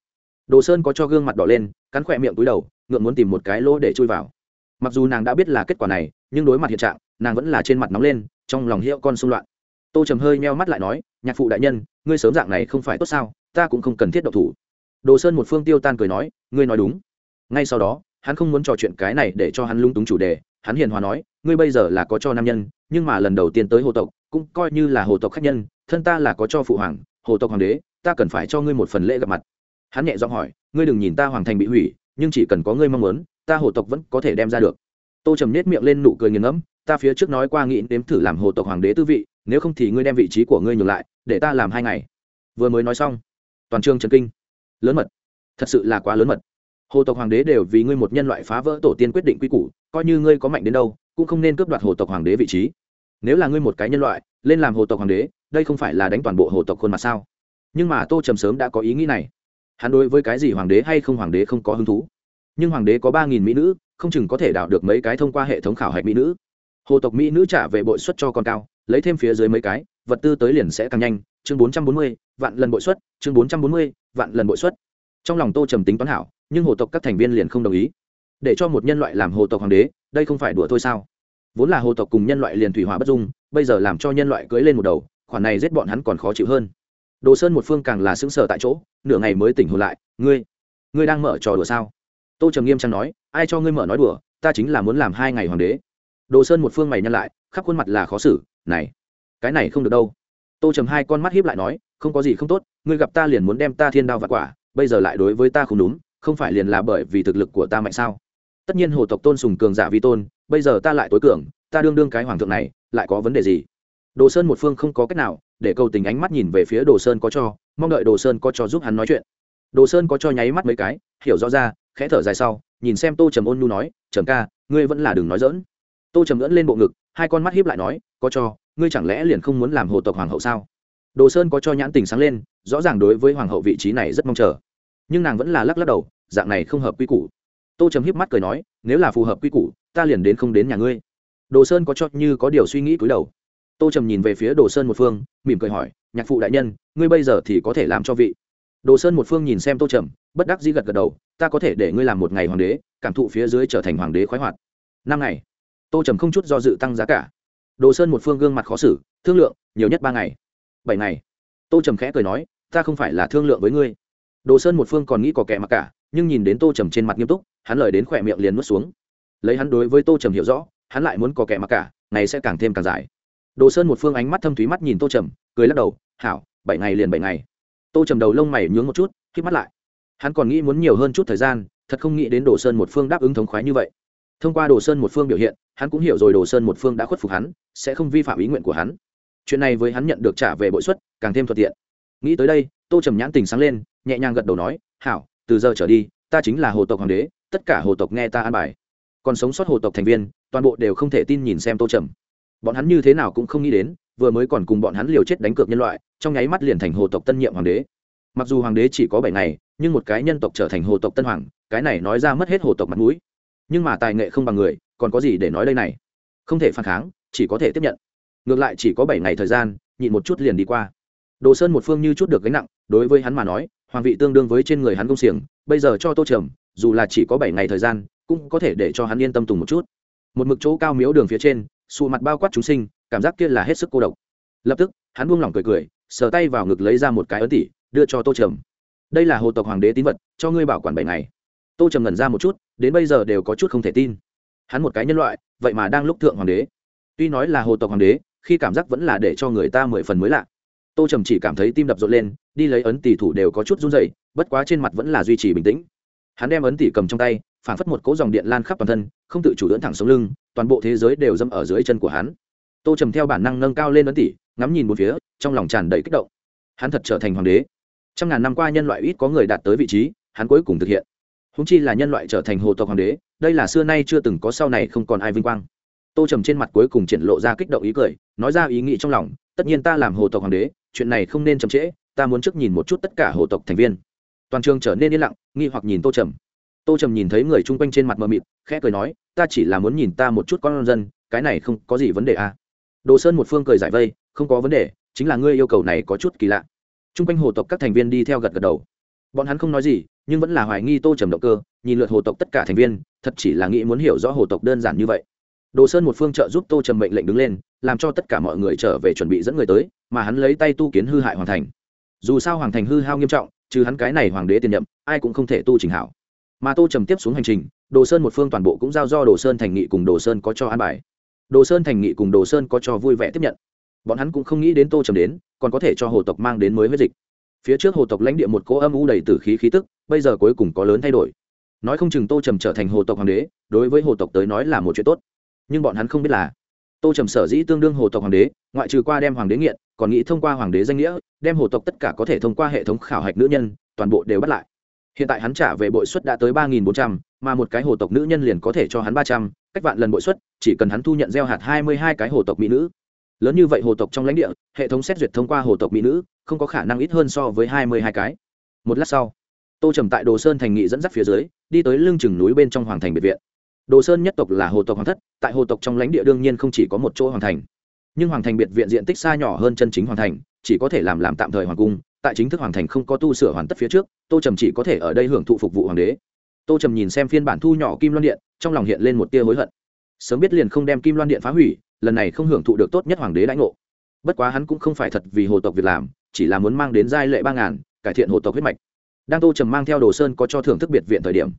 đồ sơn có cho gương mặt đỏ lên, cắn khỏe miệng túi đầu, ngượng muốn tìm một cái lỗ để chui vào. Mặc dù nàng đã biết là kết quả này, nhưng đối mặt hiện trạng, nàng vẫn là trên mặt nóng lên, trong lòng hiệu con xung loạn. Tô trầm hơi meo mắt lại nói, nhạc phụ đại nhân, ngươi sớm dạng này không phải tốt sao, ta cũng không cần thiết độc thủ. Đồ sơn một phương tiêu tan cười nói, ngươi nói đúng. Ngay sau đó, hắn không muốn trò chuyện cái này để cho hắn lung túng chủ đề, hắn hiền hòa nói, ngươi bây giờ là có cho nam nhân, nhưng mà lần đầu tiên tới hồ tộc, cũng coi như là hồ tộc khách nhân, thân ta là có cho phụ hoàng, hồ tộc hoàng đế, ta cần phải cho ngươi một phần lễ gặp mặt hắn nhẹ giọng hỏi, ngươi đừng nhìn ta hoàng thành bị hủy, nhưng chỉ cần có ngươi mong muốn, ta hồ tộc vẫn có thể đem ra được. Tô trầm nết miệng lên nụ cười nghiền ngẫm, ta phía trước nói qua nghĩ nếm thử làm hồ tộc hoàng đế tư vị, nếu không thì ngươi đem vị trí của ngươi nhường lại, để ta làm hai ngày. Vừa mới nói xong, toàn trường trần kinh. Lớn mật. Thật sự là quá lớn mật. Hồ tộc hoàng đế đều vì ngươi một nhân loại phá vỡ tổ tiên quyết định quy củ, coi như ngươi có mạnh đến đâu, cũng không nên cướp đoạt hồ tộc hoàng đế vị trí. Nếu là ngươi một cái nhân loại, lên làm hồ tộc hoàng đế, đây không phải là đánh toàn bộ hồ tộc khuôn mặt sao? Nhưng mà tô trầm sớm đã có ý nghĩ này hắn đối với cái gì hoàng đế hay không hoàng đế không có hứng thú. Nhưng hoàng đế có ba nghìn mỹ nữ, không chừng có thể đào được mấy cái thông qua hệ thống khảo hạch mỹ nữ. Hồ tộc mỹ nữ trả về bội suất cho con cao, lấy thêm phía dưới mấy cái, vật tư tới liền sẽ càng nhanh. Chương bốn trăm bốn mươi, vạn lần bội suất. Chương bốn trăm bốn mươi, vạn lần bội suất. Trong lòng tô trầm tính toán hảo, nhưng hồ tộc các thành viên liền không đồng ý. Để cho một nhân loại làm hồ tộc hoàng đế, đây không phải đùa thôi sao? Vốn là hồ tộc cùng nhân loại liền thủy hỏa bất dung, bây giờ làm cho nhân loại cưỡi lên một đầu, khoản này giết bọn hắn còn khó chịu hơn. Đồ sơn một phương càng là xứng sở tại chỗ nửa ngày mới tỉnh hồn lại, ngươi ngươi đang mở trò đùa sao? Tô trầm nghiêm trang nói, ai cho ngươi mở nói đùa, ta chính là muốn làm hai ngày hoàng đế. Đồ sơn một phương mày nhăn lại, khắp khuôn mặt là khó xử, này, cái này không được đâu. Tô trầm hai con mắt hiếp lại nói, không có gì không tốt, ngươi gặp ta liền muốn đem ta thiên đao và quả, bây giờ lại đối với ta không đúng, không phải liền là bởi vì thực lực của ta mạnh sao? Tất nhiên hồ tộc tôn sùng cường giả vi tôn, bây giờ ta lại tối cường, ta đương đương cái hoàng thượng này, lại có vấn đề gì? Đồ sơn một phương không có cách nào, để cầu tình ánh mắt nhìn về phía đồ sơn có cho mong đợi đồ sơn có cho giúp hắn nói chuyện. Đồ sơn có cho nháy mắt mấy cái, hiểu rõ ra, khẽ thở dài sau, nhìn xem tô trầm ôn nhu nói, trầm ca, ngươi vẫn là đừng nói dỡn tô trầm ngưỡn lên bộ ngực, hai con mắt hiếp lại nói, có cho, ngươi chẳng lẽ liền không muốn làm hồ tộc hoàng hậu sao? Đồ sơn có cho nhãn tình sáng lên, rõ ràng đối với hoàng hậu vị trí này rất mong chờ. Nhưng nàng vẫn là lắc lắc đầu, dạng này không hợp quy củ. Tô trầm hiếp mắt cười nói, nếu là phù hợp quy củ, ta liền đến không đến nhà ngươi. Đồ sơn có cho như có điều suy nghĩ cúi đầu. Tô trầm nhìn về phía đồ sơn một phương, mỉm cười hỏi, nhạc phụ đại nhân ngươi bây giờ thì có thể làm cho vị. Đồ sơn một phương nhìn xem tô trầm, bất đắc dĩ gật gật đầu, ta có thể để ngươi làm một ngày hoàng đế, cảm thụ phía dưới trở thành hoàng đế khoái hoạt. Năm ngày, tô trầm không chút do dự tăng giá cả. Đồ sơn một phương gương mặt khó xử, thương lượng, nhiều nhất ba ngày. Bảy ngày. Tô trầm khẽ cười nói, ta không phải là thương lượng với ngươi. Đồ sơn một phương còn nghĩ có kẻ mặc cả, nhưng nhìn đến tô trầm trên mặt nghiêm túc, hắn lời đến khỏe miệng liền n u ố t xuống. Lấy hắn đối với tô trầm hiểu rõ, hắn lại muốn có kẻ mặc cả, ngày sẽ càng thêm càng dài. Đồ sơn một phương ánh mắt thâm thúy mắt nhìn tô trầm, cười lắc đầu, hảo bảy ngày liền bảy ngày. Tô trầm đầu lông mày nhướng một chút k mắt lại. Hắn còn nghĩ muốn nhiều hơn chút thời gian, thật không nghĩ đến đồ sơn một phương đáp ứng thống khoái như vậy. Thông qua đồ sơn một phương biểu hiện, hắn cũng hiểu rồi đồ sơn một phương đã khuất phục hắn, sẽ không vi phạm ý nguyện của hắn. Chuyện này với hắn nhận được trả về bội suất, càng thêm thuận tiện. Nghĩ tới đây, tô trầm nhãn tình sáng lên, nhẹ nhàng gật đầu nói, hảo, từ giờ trở đi, ta chính là hồ tộc hoàng đế, tất cả hồ tộc nghe ta an bài. Còn sống sót hồ tộc thành viên, toàn bộ đều không thể tin nhìn xem tô trầm. Bọn hắn như thế nào cũng không nghĩ đến vừa mới còn cùng bọn hắn liều chết đánh cược nhân loại, trong nháy mắt liền thành hồ tộc tân nhiệm hoàng đế. Mặc dù hoàng đế chỉ có bảy ngày, nhưng một cái nhân tộc trở thành hồ tộc tân hoàng, cái này nói ra mất hết hồ tộc mặt mũi. Nhưng mà tài nghệ không bằng người, còn có gì để nói đây này? Không thể phản kháng, chỉ có thể tiếp nhận. Ngược lại chỉ có bảy ngày thời gian, nhịn một chút liền đi qua. Đồ sơn một phương như chút được gánh nặng, đối với hắn mà nói, hoàng vị tương đương với trên người hắn công xiềng, bây giờ cho tô trầm, dù là chỉ có bảy ngày thời gian, cũng có thể để cho hắn yên tâm tùng một chút. Một mực chỗ cao miếu đường phía trên, sụ mặt bao quát chúng sinh cảm giác kia là hết sức cô độc. Lập tức, hắn buông lỏng cười cười, sờ tay vào ngực lấy ra một cái ấn tỷ đưa cho tô trầm. Đây là hồ tộc hoàng đế tín vật, cho ngươi bảo quản bảy ngày. Tô trầm ngẩn ra một chút, đến bây giờ đều có chút không thể tin. Hắn một cái nhân loại, vậy mà đang lúc thượng hoàng đế. Tuy nói là hồ tộc hoàng đế, khi cảm giác vẫn là để cho người ta mười phần mới lạ. Tô trầm chỉ cảm thấy tim đập rộn lên, đi lấy ấn tỷ thủ đều có chút run dậy bất quá trên mặt vẫn là duy trì bình tĩnh. Hắn đem ấn tỷ cầm trong tay phản phất một cỗ dòng điện lan khắp toàn thân, không tự chủ lưỡn thẳng xuống lưng, toàn bộ thế giới đều dâm ở dưới chân của hắn tô trầm theo bản năng nâng cao lên ấn tỷ, ngắm nhìn một phía, trong lòng tràn đầy kích động. Hắn thật trở thành hoàng đế. Trăm ngàn năm qua nhân loại ít có người đạt tới vị trí, hắn cuối cùng thực hiện. Húng chi là nhân loại trở thành hồ tộc hoàng đế, đây là xưa nay chưa từng có, sau này không còn ai vinh quang. Tô trầm trên mặt cuối cùng triển lộ ra kích động ý cười, nói ra ý nghĩ trong lòng, tất nhiên ta làm hồ tộc hoàng đế, chuyện này không nên chậm trễ, ta muốn trước nhìn một chút tất cả hồ tộc thành viên. Toàn trường trở nên yên lặng, nghi hoặc nhìn tô trầm. Tô trầm nhìn thấy người chung quanh trên mặt mờ mịt, khẽ cười nói, ta chỉ là muốn nhìn ta một chút con dân, cái này không có gì vấn đề à đồ sơn một phương cười giải vây, không có vấn đề, chính là ngươi yêu cầu này có chút kỳ lạ. Chung quanh hồ tộc các thành viên đi theo gật gật đầu. Bọn hắn không nói gì, nhưng vẫn là hoài nghi tô trầm động cơ, nhìn lượt hồ tộc tất cả thành viên, thật chỉ là nghĩ muốn hiểu rõ hồ tộc đơn giản như vậy. Đồ sơn một phương trợ giúp tô trầm mệnh lệnh đứng lên, làm cho tất cả mọi người trở về chuẩn bị dẫn người tới, mà hắn lấy tay tu kiến hư hại Hoàng thành. Dù sao hoàng thành hư hao nghiêm trọng, trừ hắn cái này hoàng đế tiền nhậm, ai cũng không thể tu trình hảo. Mà tô trầm tiếp xuống hành trình, đồ sơn một phương toàn bộ cũng giao do đồ sơn thành nghị cùng đồ sơn có cho an bài đồ sơn thành nghị cùng đồ sơn có cho vui vẻ tiếp nhận. Bọn hắn cũng không nghĩ đến tô trầm đến, còn có thể cho hồ tộc mang đến mới huyết dịch. Phía trước hồ tộc lãnh địa một cỗ âm u đầy t ử khí khí tức, bây giờ cuối cùng có lớn thay đổi. Nói không chừng tô trầm trở thành hồ tộc hoàng đế, đối với hồ tộc tới nói là một chuyện tốt. Nhưng bọn hắn không biết là, tô trầm sở dĩ tương đương hồ tộc hoàng đế, ngoại trừ qua đem hoàng đế nghiện, còn nghĩ thông qua hoàng đế danh nghĩa, đem hồ tộc tất cả có thể thông qua hệ thống khảo hạch nữ nhân, toàn bộ đều bắt lại. Hiện tại hắn trả về bội suất đã tới ba nghìn bốn trăm, mà một cái hồ tộc nữ nhân liền có thể cho hắn ba trăm cách vạn lần bội suất chỉ cần hắn thu nhận gieo hạt hai mươi hai cái hồ tộc mỹ nữ. Lớn như vậy hồ tộc trong lãnh địa, hệ thống xét duyệt thông qua hồ tộc mỹ nữ, không có khả năng ít hơn so với hai mươi hai cái. Một lát sau, tô trầm tại đồ sơn thành nghị dẫn dắt phía dưới, đi tới lưng chừng núi bên trong hoàng thành biệt viện. Đồ sơn nhất tộc là hồ tộc hoàng thất, tại hồ tộc trong lãnh địa đương nhiên không chỉ có một chỗ hoàng thành. Nhưng hoàng thành biệt viện diện tích xa nhỏ hơn chân chính hoàng thành, chỉ có thể làm làm tạm thời hoàng cung, tại chính thức hoàng thành không có tu sửa hoàn tất phía trước, tô trầm chỉ có thể ở đây hưởng thụ phục vụ hoàng đế tô trầm nhìn xem phiên bản thu nhỏ kim loan điện, trong lòng hiện lên một tia hối hận. Sớm biết liền không đem kim loan điện phá hủy, lần này không hưởng thụ được tốt nhất hoàng đế lãnh ngộ. Bất quá hắn cũng không phải thật vì hồ tộc việc làm, chỉ là muốn mang đến giai lệ ba ngàn, cải thiện hồ tộc huyết mạch. Đang tô trầm mang theo đồ sơn có cho thưởng thức biệt viện thời điểm,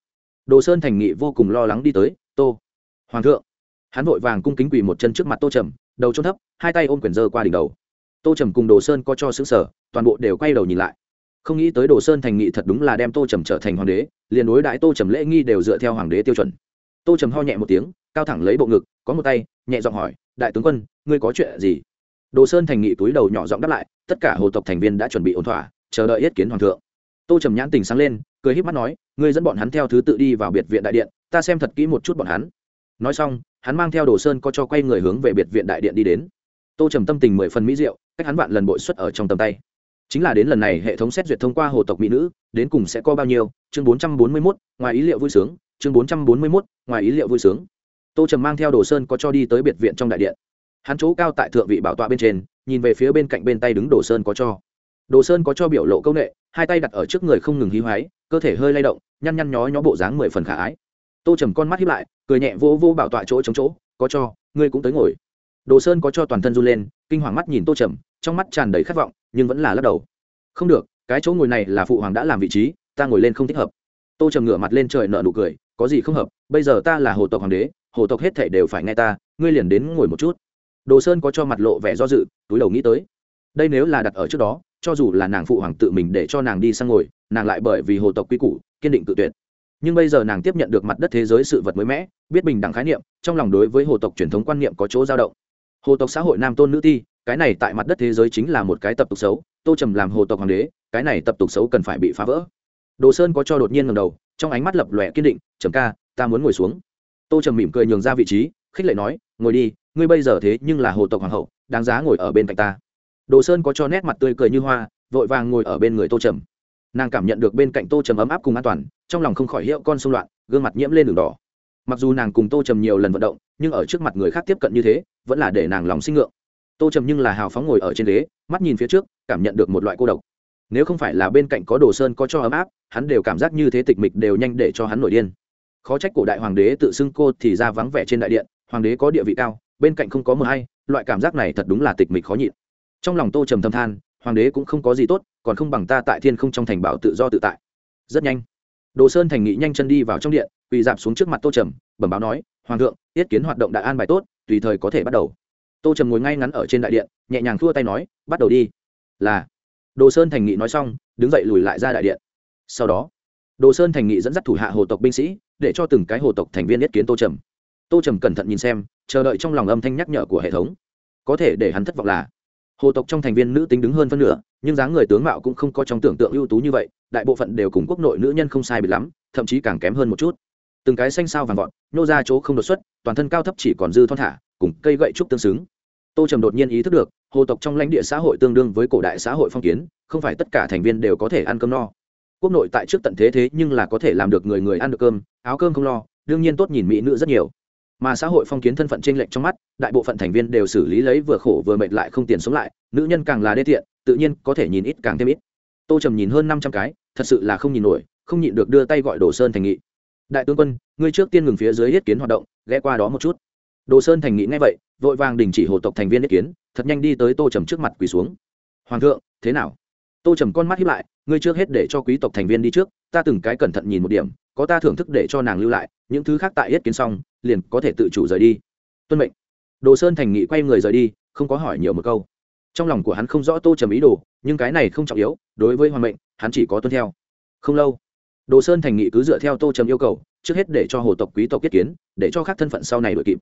đồ sơn thành nghị vô cùng lo lắng đi tới, tô, hoàng thượng. Hắn vội vàng cung kính quỳ một chân trước mặt tô trầm, đầu trôn thấp, hai tay ôm quyển dơ qua đỉnh đầu. Tô trầm cùng đồ sơn có cho xứng sở, toàn bộ đều quay đầu nhìn lại không nghĩ tới đồ sơn thành nghị thật đúng là đem tô trầm trở thành hoàng đế, liền đối đãi tô trầm lễ nghi đều dựa theo hoàng đế tiêu chuẩn. Tô trầm ho nhẹ một tiếng, cao thẳng lấy bộ ngực, có một tay, nhẹ giọng hỏi, đại tướng quân, ngươi có chuyện gì? Đồ sơn thành nghị túi đầu nhỏ giọng đáp lại, tất cả hồ tộc thành viên đã chuẩn bị ổn thỏa, chờ đợi yết kiến hoàng thượng. Tô trầm nhãn tình sáng lên, cười h í p mắt nói, ngươi dẫn bọn hắn theo thứ tự đi vào biệt viện đại điện, ta xem thật kỹ một chút bọn hắn. Nói xong, hắn mang theo đồ sơn có cho quay người hướng về biệt viện đại điện đi đến. Tô trầm tâm tình mười phần mỹ diệu, cách hắn vạn lần bội xuất ở trong tầm tay chính là đến lần này hệ thống xét duyệt thông qua hồ tộc mỹ nữ, đến cùng sẽ có bao nhiêu? Chương bốn trăm bốn mươi mốt, ngoài ý liệu vui sướng. Chương bốn trăm bốn mươi mốt, ngoài ý liệu vui sướng. Tô trầm mang theo đồ sơn có cho đi tới biệt viện trong đại điện. Hắn chỗ cao tại thượng vị bảo tọa bên trên, nhìn về phía bên cạnh bên tay đứng đồ sơn có cho. Đồ sơn có cho biểu lộ công nghệ, hai tay đặt ở trước người không ngừng hí hoáy, cơ thể hơi lay động, nhăn nhăn nhó nhó bộ dáng mười phần khả ái. Tô trầm con mắt hiếp lại, cười nhẹ vô vô bảo tọa chỗ chống chỗ, có cho, ngươi cũng tới ngồi. Đồ sơn có cho toàn thân run lên, kinh hoàng mắt nhìn tô trầm trong mắt tràn đầy khát vọng, nhưng vẫn là lắc đầu. Không được, cái chỗ ngồi này là phụ hoàng đã làm vị trí, ta ngồi lên không thích hợp. Tô trầm ngửa mặt lên trời nợ nụ cười, có gì không hợp, bây giờ ta là hồ tộc hoàng đế, hồ tộc hết thể đều phải nghe ta, ngươi liền đến ngồi một chút. Đồ sơn có cho mặt lộ vẻ do dự, túi đầu nghĩ tới. Đây nếu là đặt ở trước đó, cho dù là nàng phụ hoàng tự mình để cho nàng đi sang ngồi, nàng lại bởi vì hồ tộc quy củ, kiên định tự tuyệt. Nhưng bây giờ nàng tiếp nhận được mặt đất thế giới sự vật mới mẻ, biết bình đẳng khái niệm, trong lòng đối với hồ tộc truyền thống quan niệm có chỗ dao động. Hồ tộc xã hội nam tôn nữ ti cái này tại mặt đất thế giới chính là một cái tập tục xấu, tô trầm làm hồ tộc hoàng đế, cái này tập tục xấu cần phải bị phá vỡ. Đồ sơn có cho đột nhiên ngầm đầu, trong ánh mắt lập lòe kiên định, trầm ca, ta muốn ngồi xuống. Tô trầm mỉm cười nhường ra vị trí, khích lệ nói, ngồi đi, ngươi bây giờ thế nhưng là hồ tộc hoàng hậu, đáng giá ngồi ở bên cạnh ta. Đồ sơn có cho nét mặt tươi cười như hoa, vội vàng ngồi ở bên người tô trầm. Nàng cảm nhận được bên cạnh tô trầm ấm áp cùng an toàn, trong lòng không khỏi hiệu con xung loạn, gương mặt nhiễm lên đường đỏ. Mặc dù nàng cùng tô trầm nhiều lần vận động, nhưng ở trước mặt người khác tiếp cận như thế, vẫn là để nàng lòng sinh ngượng tô trầm nhưng là hào phóng ngồi ở trên ghế, mắt nhìn phía trước, cảm nhận được một loại cô độc. Nếu không phải là bên cạnh có đồ sơn có cho ấm áp, hắn đều cảm giác như thế tịch mịch đều nhanh để cho hắn nổi điên. Khó trách cổ đại hoàng đế tự xưng cô thì ra vắng vẻ trên đại điện, hoàng đế có địa vị cao, bên cạnh không có mờ hay, loại cảm giác này thật đúng là tịch mịch khó nhịn. Trong lòng tô trầm thâm than, hoàng đế cũng không có gì tốt, còn không bằng ta tại thiên không trong thành bảo tự do tự tại. Rất nhanh, đồ sơn thành nghị nhanh chân đi vào trong điện, quỳ dạp xuống trước mặt tô trầm, bẩm báo nói, hoàng thượng tiết kiến hoạt động đại an bài tốt, tùy thời có thể bắt đầu tô trầm ngồi ngay ngắn ở trên đại điện, nhẹ nhàng thua tay nói, bắt đầu đi. Là. Đồ sơn thành nghị nói xong, đứng dậy lùi lại ra đại điện. Sau đó, đồ sơn thành nghị dẫn dắt thủ hạ hồ tộc binh sĩ, để cho từng cái hồ tộc thành viên nhất kiến tô trầm. Tô trầm cẩn thận nhìn xem, chờ đợi trong lòng âm thanh nhắc nhở của hệ thống. Có thể để hắn thất vọng là, hồ tộc trong thành viên nữ tính đứng hơn phân nửa, nhưng dáng người tướng mạo cũng không có trong tưởng tượng ưu tú như vậy, đại bộ phận đều cùng quốc nội nữ nhân không sai bị lắm, thậm chí càng kém hơn một chút. Từng cái xanh sao vàng vọt, nhô ra chỗ không đột xuất, toàn thân cao thấp chỉ còn dư thon thả cùng cây gậy trúc tương xứng. Tô trầm đột nhiên ý thức được, hồ tộc trong lãnh địa xã hội tương đương với cổ đại xã hội phong kiến, không phải tất cả thành viên đều có thể ăn cơm no. Quốc nội tại trước tận thế thế nhưng là có thể làm được người người ăn được cơm, áo cơm không lo, đương nhiên tốt nhìn mỹ nữ rất nhiều. Mà xã hội phong kiến thân phận t r ê n lệch trong mắt, đại bộ phận thành viên đều xử lý lấy vừa khổ vừa mệt lại không tiền sống lại, nữ nhân càng là đê tiện, tự nhiên có thể nhìn ít càng thêm ít. Tô trầm nhìn hơn năm trăm cái, thật sự là không nhìn nổi, không nhịn được đưa tay gọi đồ sơn thành nghị. Đại tướng quân, ngươi trước tiên ngừng phía dưới yết kiến hoạt động, ghé qua đó một chút đồ sơn thành nghị ngay vậy, vội vàng đình chỉ hồ tộc thành viên ý kiến, thật nhanh đi tới tô trầm trước mặt quỳ xuống. Hoàng thượng, thế nào? Tô trầm con mắt hiếp lại, ngươi trước hết để cho quý tộc thành viên đi trước, ta từng cái cẩn thận nhìn một điểm, có ta thưởng thức để cho nàng lưu lại, những thứ khác tại yết kiến xong, liền có thể tự chủ rời đi. Tuân mệnh. Đồ sơn thành nghị quay người rời đi, không có hỏi nhiều một câu. Trong lòng của hắn không rõ tô trầm ý đồ, nhưng cái này không trọng yếu, đối với hoàng mệnh, hắn chỉ có tuân theo. Không lâu, đồ sơn thành nghị cứ dựa theo tô trầm yêu cầu, trước hết để cho hồ tộc quý tộc kết kiến, để cho các thân phận sau này đổi kịp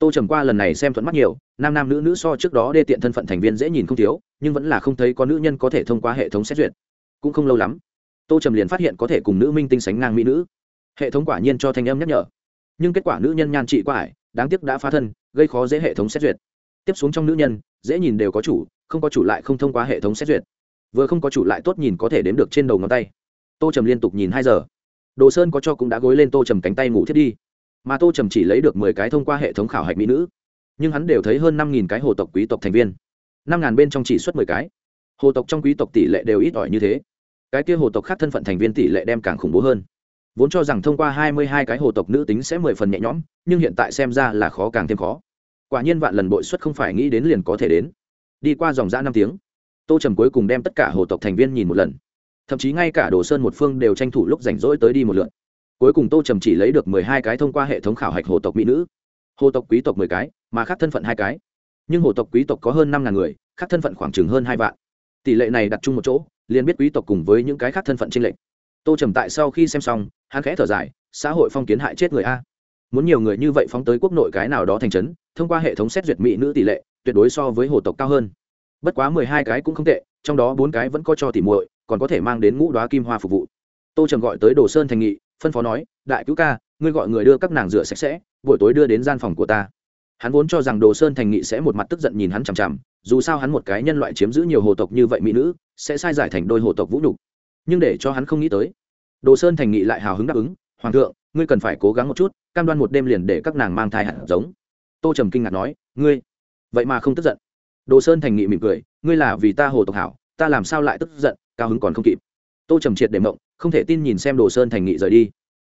tô trầm qua lần này xem thuận mắt nhiều, nam nam nữ nữ so trước đó đê tiện thân phận thành viên dễ nhìn không thiếu, nhưng vẫn là không thấy có nữ nhân có thể thông qua hệ thống xét duyệt. Cũng không lâu lắm, tô trầm liền phát hiện có thể cùng nữ minh tinh sánh ngang mỹ nữ. Hệ thống quả nhiên cho thanh âm nhắc nhở. Nhưng kết quả nữ nhân nhan trị quá ải, đáng tiếc đã phá thân, gây khó dễ hệ thống xét duyệt. Tiếp xuống trong nữ nhân, dễ nhìn đều có chủ, không có chủ lại không thông qua hệ thống xét duyệt. Vừa không có chủ lại tốt nhìn có thể đếm được trên đầu ngón tay. Tô trầm liên tục nhìn hai giờ. Đồ sơn có cho cũng đã gối lên tô trầm cánh tay ngủ thiết đi mà tô trầm chỉ lấy được mười cái thông qua hệ thống khảo hạch mỹ nữ, nhưng hắn đều thấy hơn năm nghìn cái hồ tộc quý tộc thành viên. Năm ngàn bên trong chỉ xuất mười cái. Hồ tộc trong quý tộc tỷ lệ đều ít ỏi như thế. Cái kia hồ tộc khác thân phận thành viên tỷ lệ đem càng khủng bố hơn. Vốn cho rằng thông qua hai mươi hai cái hồ tộc nữ tính sẽ mười phần nhẹ nhõm, nhưng hiện tại xem ra là khó càng thêm khó. Quả nhiên vạn lần bội suất không phải nghĩ đến liền có thể đến. Đi qua dòng g năm tiếng, tô trầm cuối cùng đem tất cả hồ tộc thành viên nhìn một lần. Thậm chí ngay cả đồ sơn một phương đều tranh thủ lúc rảnh rỗi tới đi một lượt cuối cùng tô trầm chỉ lấy được mười hai cái thông qua hệ thống khảo hạch hồ tộc mỹ nữ. Hồ tộc quý tộc mười cái, mà khác thân phận hai cái. Nhưng hồ tộc quý tộc có hơn năm ngàn người, khác thân phận khoảng chừng hơn hai vạn. Tỷ lệ này đặt chung một chỗ, liền biết quý tộc cùng với những cái khác thân phận tranh lệch. Tô trầm tại sau khi xem xong, hắn khẽ thở dài, xã hội phong kiến hại chết người a. Muốn nhiều người như vậy phóng tới quốc nội cái nào đó thành trấn, thông qua hệ thống xét duyệt mỹ nữ tỷ lệ, tuyệt đối so với hồ tộc cao hơn. Bất quá mười hai cái cũng không tệ, trong đó bốn cái vẫn có cho tỉ muội, còn có thể mang đến ngũ đoá kim hoa phục vụ. Tô trầm gọi tới đồ sơn thành nghị phân phó nói, đại cứu ca, ngươi gọi người đưa các nàng rửa sạch sẽ, buổi tối đưa đến gian phòng của ta. Hắn vốn cho rằng đồ sơn thành nghị sẽ một mặt tức giận nhìn hắn chằm chằm, dù sao hắn một cái nhân loại chiếm giữ nhiều hồ tộc như vậy mỹ nữ, sẽ sai giải thành đôi hồ tộc vũ nhục. Nhưng để cho hắn không nghĩ tới, đồ sơn thành nghị lại hào hứng đáp ứng, hoàng thượng, ngươi cần phải cố gắng một chút, cam đoan một đêm liền để các nàng mang thai hạt giống. Tô trầm kinh ngạc nói, ngươi, vậy mà không tức giận. Đồ sơn thành nghị mỉm cười, ngươi là vì ta hồ tộc hảo, ta làm sao lại tức giận, cao hứng còn không kịp. Tô trầm triệt để mộng không thể tin nhìn xem đồ sơn thành nghị rời đi.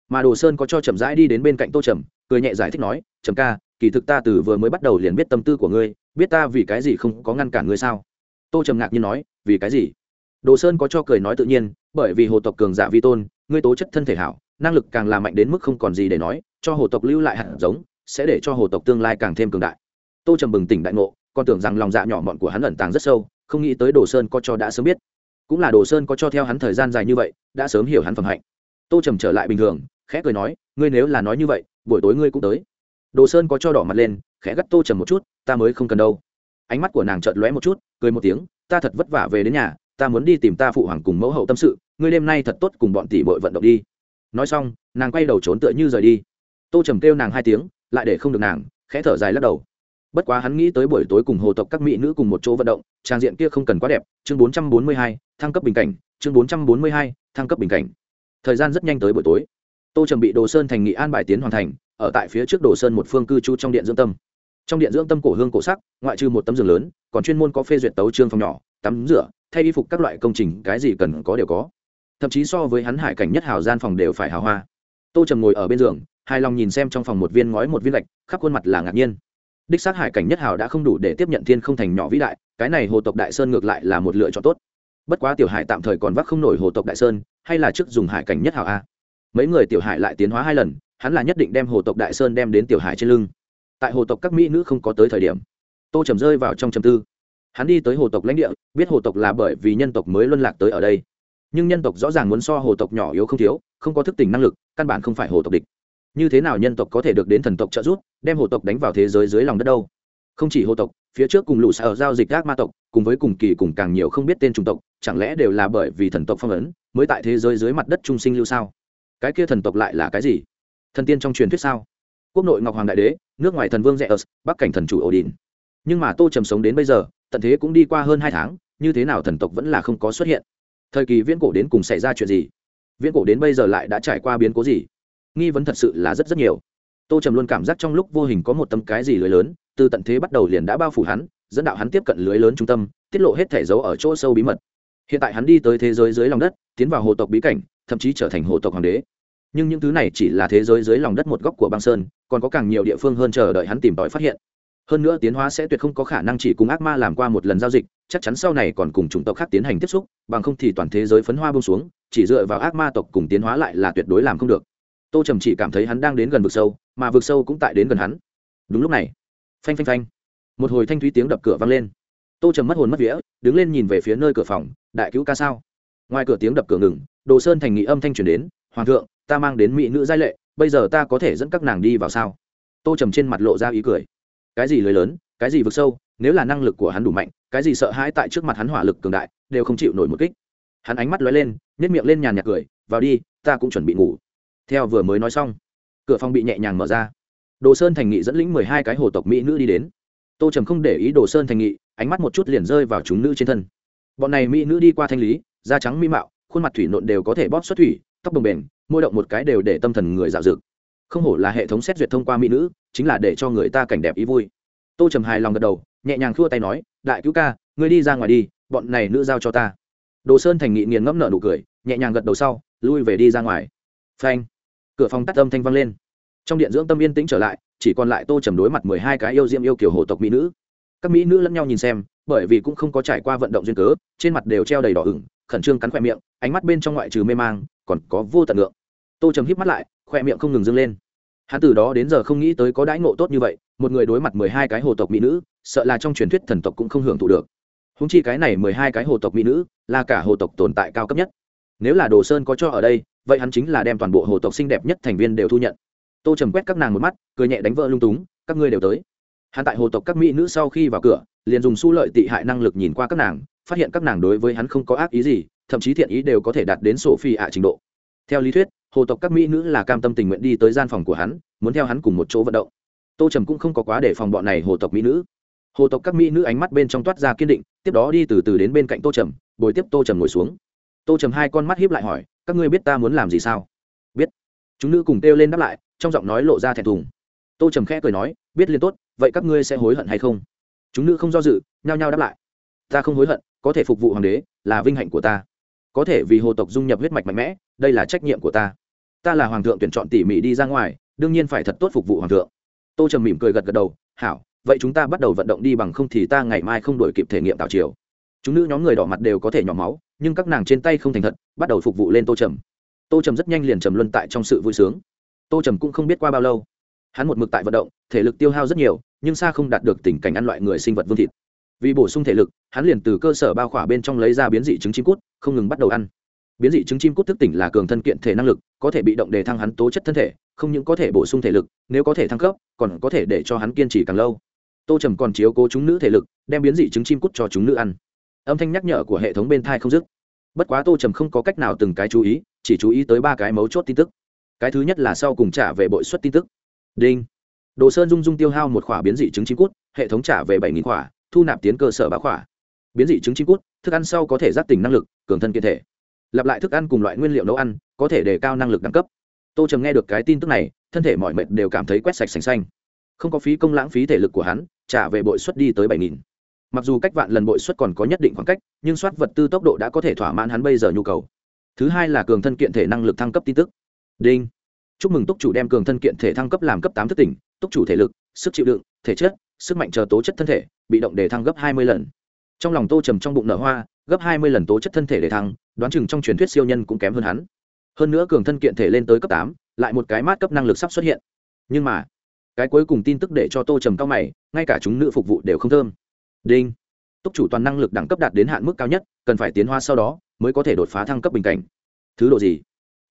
Mà đồ sơn có cho trầm rãi đi đến bên cạnh tô trầm, cười nhẹ giải thích nói, trầm ca, kỳ thực ta từ vừa mới bắt đầu liền biết tâm tư của ngươi, biết ta vì cái gì không có ngăn cản ngươi sao? Tô trầm ngạc nhiên nói, vì cái gì? Đồ sơn có cho cười nói tự nhiên, bởi vì hồ tộc cường giả vi tôn, ngươi tố chất thân thể hảo, năng lực càng làm mạnh đến mức không còn gì để nói, cho hồ tộc lưu lại hạt giống, sẽ để cho hồ tộc tương lai càng thêm cường đại. Tô trầm bừng tỉnh đại ngộ, còn tưởng rằng lòng dạ nhỏ mọn của hắn ẩn tàng rất sâu, không nghĩ tới đồ sơn có cho đã sớm biết cũng là đồ sơn có cho theo hắn thời gian dài như vậy, đã sớm hiểu hắn phẩm hạnh. Tô trầm trở lại bình thường, khẽ cười nói, ngươi nếu là nói như vậy, buổi tối ngươi cũng tới. Đồ sơn có cho đỏ mặt lên, khẽ gắt tô trầm một chút, ta mới không cần đâu. Ánh mắt của nàng chợt lóe một chút, cười một tiếng, ta thật vất vả về đến nhà, ta muốn đi tìm ta phụ hoàng cùng mẫu hậu tâm sự, ngươi đêm nay thật tốt cùng bọn tỷ bội vận động đi. Nói xong, nàng quay đầu trốn tựa như rời đi. Tô trầm kêu nàng hai tiếng, lại để không được nàng, khẽ thở dài lắc đầu bất quá hắn nghĩ tới buổi tối cùng hồ tộc các mỹ nữ cùng một chỗ vận động trang diện kia không cần quá đẹp chương bốn trăm bốn mươi hai thăng cấp bình cảnh chương bốn trăm bốn mươi hai thăng cấp bình cảnh. Thời gian rất nhanh tới buổi tối. Tô trầm bị đồ sơn thành nghị an bài tiến hoàn thành ở tại phía trước đồ sơn một phương cư trú trong điện dưỡng tâm. Trong điện dưỡng tâm cổ hương cổ sắc ngoại trừ một tấm giường lớn còn chuyên môn có phê duyệt tấu trương phòng nhỏ tắm rửa thay y phục các loại công trình cái gì cần có đều có. Thậm chí so với hắn hải cảnh nhất hào gian phòng đều phải hào hoa. Tô trầm ngồi ở bên giường hài lòng nhìn xem trong phòng một viên ngói một viên lạch, khắp khuôn mặt là ngạc nhiên đích xác hải cảnh nhất hào đã không đủ để tiếp nhận thiên không thành nhỏ vĩ đại, cái này hồ tộc đại sơn ngược lại là một lựa chọn tốt. Bất quá tiểu hải tạm thời còn vác không nổi hồ tộc đại sơn, hay là trước dùng hải cảnh nhất hào a? Mấy người tiểu hải lại tiến hóa hai lần, hắn là nhất định đem hồ tộc đại sơn đem đến tiểu hải trên lưng. Tại hồ tộc các mỹ nữ không có tới thời điểm, tô trầm rơi vào trong trầm tư. Hắn đi tới hồ tộc lãnh địa, biết hồ tộc là bởi vì nhân tộc mới luân lạc tới ở đây. Nhưng nhân tộc rõ ràng muốn so hồ tộc nhỏ yếu không thiếu, không có thức tỉnh năng lực, căn bản không phải hồ tộc địch như thế nào nhân tộc có thể được đến thần tộc trợ giúp, đem hồ tộc đánh vào thế giới dưới lòng đất đâu? Không chỉ hồ tộc, phía trước cùng lũ sở giao dịch gác ma tộc, cùng với cùng kỳ cùng càng nhiều không biết tên chủng tộc, chẳng lẽ đều là bởi vì thần tộc phong ấn, mới tại thế giới dưới mặt đất trung sinh lưu sao? Cái kia thần tộc lại là cái gì? Thần tiên trong truyền thuyết sao? Quốc nội ngọc hoàng đại đế, nước ngoài thần vương rẽ ớt bắc cảnh thần chủ ổ đình nhưng mà tô trầm sống đến bây giờ, tận thế cũng đi qua hơn hai tháng, như thế nào thần tộc vẫn là không có xuất hiện? Thời kỳ viễn cổ đến cùng xảy ra chuyện gì? Viễn cổ đến bây giờ lại đã trải qua biến cố gì? Nghi vấn thật sự là rất rất nhiều. Tô trầm luôn cảm giác trong lúc vô hình có một tấm cái gì lưới lớn, từ tận thế bắt đầu liền đã bao phủ hắn, dẫn đạo hắn tiếp cận lưới lớn trung tâm, tiết lộ hết thể dấu ở chỗ sâu bí mật. Hiện tại hắn đi tới thế giới dưới lòng đất, tiến vào hồ tộc bí cảnh, thậm chí trở thành hồ tộc hoàng đế. Nhưng những thứ này chỉ là thế giới dưới lòng đất một góc của băng sơn, còn có càng nhiều địa phương hơn chờ đợi hắn tìm tòi phát hiện. Hơn nữa tiến hóa sẽ tuyệt không có khả năng chỉ cùng ác ma làm qua một lần giao dịch, chắc chắn sau này còn cùng chủng tộc khác tiến hành tiếp xúc, bằng không thì toàn thế giới phấn hoa bông xuống, chỉ dựa vào ác ma tộc cùng tiến hóa lại là tuyệt đối làm không được tô trầm chỉ cảm thấy hắn đang đến gần vực sâu, mà vực sâu cũng tại đến gần hắn. Đúng lúc này, phanh phanh phanh, một hồi thanh thúy tiếng đập cửa vang lên. Tô trầm mất hồn mất vía, đứng lên nhìn về phía nơi cửa phòng, đại cứu ca sao? Ngoài cửa tiếng đập cửa ngừng, đồ sơn thành nghị âm thanh truyền đến, hoàng thượng, ta mang đến mỹ nữ giai lệ, bây giờ ta có thể dẫn các nàng đi vào sao? Tô trầm trên mặt lộ ra ý cười. Cái gì lưới lớn, cái gì vực sâu, nếu là năng lực của hắn đủ mạnh, cái gì sợ hãi tại trước mặt hắn hỏa lực cường đại, đều không chịu nổi một kích. Hắn ánh mắt lóe lên nhét miệng lên nhàn nhạt cười, vào đi, ta cũng chuẩn bị ngủ theo vừa mới nói xong cửa phòng bị nhẹ nhàng mở ra. Đồ sơn thành nghị dẫn lĩnh mười hai cái hồ tộc mỹ nữ đi đến. Tô trầm không để ý đồ sơn thành nghị ánh mắt một chút liền rơi vào chúng nữ trên thân. Bọn này mỹ nữ đi qua thanh lý da trắng mỹ mạo khuôn mặt thủy nộn đều có thể bóp xuất thủy tóc bồng bềnh, môi động một cái đều để tâm thần người dạo dực không hổ là hệ thống xét duyệt thông qua mỹ nữ chính là để cho người ta cảnh đẹp ý vui. Tô trầm hài lòng gật đầu nhẹ nhàng khua tay nói đại cứu ca ngươi đi ra ngoài đi bọn này nữ giao cho ta. Đồ sơn thành nghị nghiền ngẫm nợ nụ cười nhẹ nhàng gật đầu sau lui về đi ra ngoài. Phanh cửa phòng tắt âm thanh vang lên. Trong điện dưỡng tâm yên tĩnh trở lại, chỉ còn lại tô trầm đối mặt mười hai cái yêu diễm yêu kiểu hồ tộc mỹ nữ. Các mỹ nữ lẫn nhau nhìn xem, bởi vì cũng không có trải qua vận động duyên cớ, trên mặt đều treo đầy đỏ ửng, khẩn trương cắn khoe miệng, ánh mắt bên trong ngoại trừ mê mang, còn có vô tận ngượng. Tô trầm híp mắt lại khoe miệng không ngừng dâng lên. Hắn từ đó đến giờ không nghĩ tới có đãi ngộ tốt như vậy, một người đối mặt mười hai cái hồ tộc mỹ nữ, sợ là trong truyền thuyết thần tộc cũng không hưởng thụ được. Húng chi cái này mười hai cái hồ tộc mỹ nữ là cả hồ tộc tồn tại cao cấp nhất. Nếu là đồ sơn có cho ở đây vậy hắn chính là đem toàn bộ hồ tộc xinh đẹp nhất thành viên đều thu nhận. Tô trầm quét các nàng một mắt, cười nhẹ đánh vỡ lung túng, các ngươi đều tới. Hắn tại hồ tộc các mỹ nữ sau khi vào cửa, liền dùng su lợi tị hại năng lực nhìn qua các nàng, phát hiện các nàng đối với hắn không có ác ý gì, thậm chí thiện ý đều có thể đạt đến sổ phi ạ trình độ. Theo lý thuyết, hồ tộc các mỹ nữ là cam tâm tình nguyện đi tới gian phòng của hắn, muốn theo hắn cùng một chỗ vận động. Tô trầm cũng không có quá để phòng bọn này hồ tộc mỹ nữ. Hồ tộc các mỹ nữ ánh mắt bên trong toát ra kiên định, tiếp đó đi từ từ đến bên cạnh tô trầm, bồi tiếp tô trầm ngồi xuống. Tô trầm hai con mắt hiếp lại hỏi các ngươi biết ta muốn làm gì sao? Biết. Chúng nữ cùng kêu lên đáp lại, trong giọng nói lộ ra thẹn thùng. Tô trầm khẽ cười nói, biết liền tốt, vậy các ngươi sẽ hối hận hay không? Chúng nữ không do dự, nhao nhao đáp lại. Ta không hối hận, có thể phục vụ hoàng đế, là vinh hạnh của ta. Có thể vì hồ tộc dung nhập huyết mạch mạnh mẽ, đây là trách nhiệm của ta. Ta là hoàng thượng tuyển chọn tỉ mỉ đi ra ngoài, đương nhiên phải thật tốt phục vụ hoàng thượng. Tô trầm mỉm cười gật gật đầu, hảo, vậy chúng ta bắt đầu vận động đi bằng không thì ta ngày mai không đổi kịp thể nghiệm tào triều chúng nữ nhóm người đỏ mặt đều có thể nhỏ máu, nhưng các nàng trên tay không thành thật, bắt đầu phục vụ lên tô trầm. Tô trầm rất nhanh liền trầm luân tại trong sự vui sướng. Tô trầm cũng không biết qua bao lâu. Hắn một mực tại vận động, thể lực tiêu hao rất nhiều, nhưng xa không đạt được tình cảnh ăn loại người sinh vật vương thịt. Vì bổ sung thể lực, hắn liền từ cơ sở bao khỏa bên trong lấy ra biến dị trứng chim cút, không ngừng bắt đầu ăn. Biến dị trứng chim cút thức tỉnh là cường thân kiện thể năng lực, có thể bị động để thăng hắn tố chất thân thể, không những có thể bổ sung thể lực, nếu có thể thăng cấp, còn có thể để cho hắn kiên trì càng lâu. Tô trầm còn chiếu cố chúng nữ thể lực, đem biến dị trứng chim cút cho chúng nữ ăn âm thanh nhắc nhở của hệ thống bên thai không dứt. Bất quá tô trầm không có cách nào từng cái chú ý, chỉ chú ý tới ba cái mấu chốt tin tức. Cái thứ nhất là sau cùng trả về bội suất tin tức. Đinh. Đồ sơn dung dung tiêu hao một khỏa biến dị trứng chim cút, hệ thống trả về bảy nghìn khỏa, thu nạp tiến cơ sở bá khỏa. Biến dị trứng chim cút, thức ăn sau có thể giác tỉnh năng lực, cường thân kiện thể. Lặp lại thức ăn cùng loại nguyên liệu nấu ăn, có thể đề cao năng lực đẳng cấp. Tô trầm nghe được cái tin tức này, thân thể mọi mệt đều cảm thấy quét sạch sành xanh. Không có phí công lãng phí thể lực của hắn, trả về bội suất đi tới bảy nghìn mặc dù cách vạn lần bội suất còn có nhất định khoảng cách, nhưng soát vật tư tốc độ đã có thể thỏa mãn hắn bây giờ nhu cầu. Thứ hai là cường thân kiện thể năng lực thăng cấp tin tức. Đinh. Chúc mừng túc chủ đem cường thân kiện thể thăng cấp làm cấp tám thức tỉnh, túc chủ thể lực, sức chịu đựng, thể chất, sức mạnh chờ tố chất thân thể, bị động để thăng gấp hai mươi lần. Trong lòng tô trầm trong bụng nở hoa, gấp hai mươi lần tố chất thân thể để thăng, đoán chừng trong truyền thuyết siêu nhân cũng kém hơn hắn. Hơn nữa cường thân kiện thể lên tới cấp tám, lại một cái mát cấp năng lực sắp xuất hiện. Nhưng mà, cái cuối cùng tin tức để cho tô trầm cao mày, ngay cả chúng nữ phục vụ đều không thơm đinh. Túc chủ toàn năng lực đẳng cấp đạt đến hạn mức cao nhất, cần phải tiến hóa sau đó mới có thể đột phá thăng cấp bình cảnh. Thứ độ gì?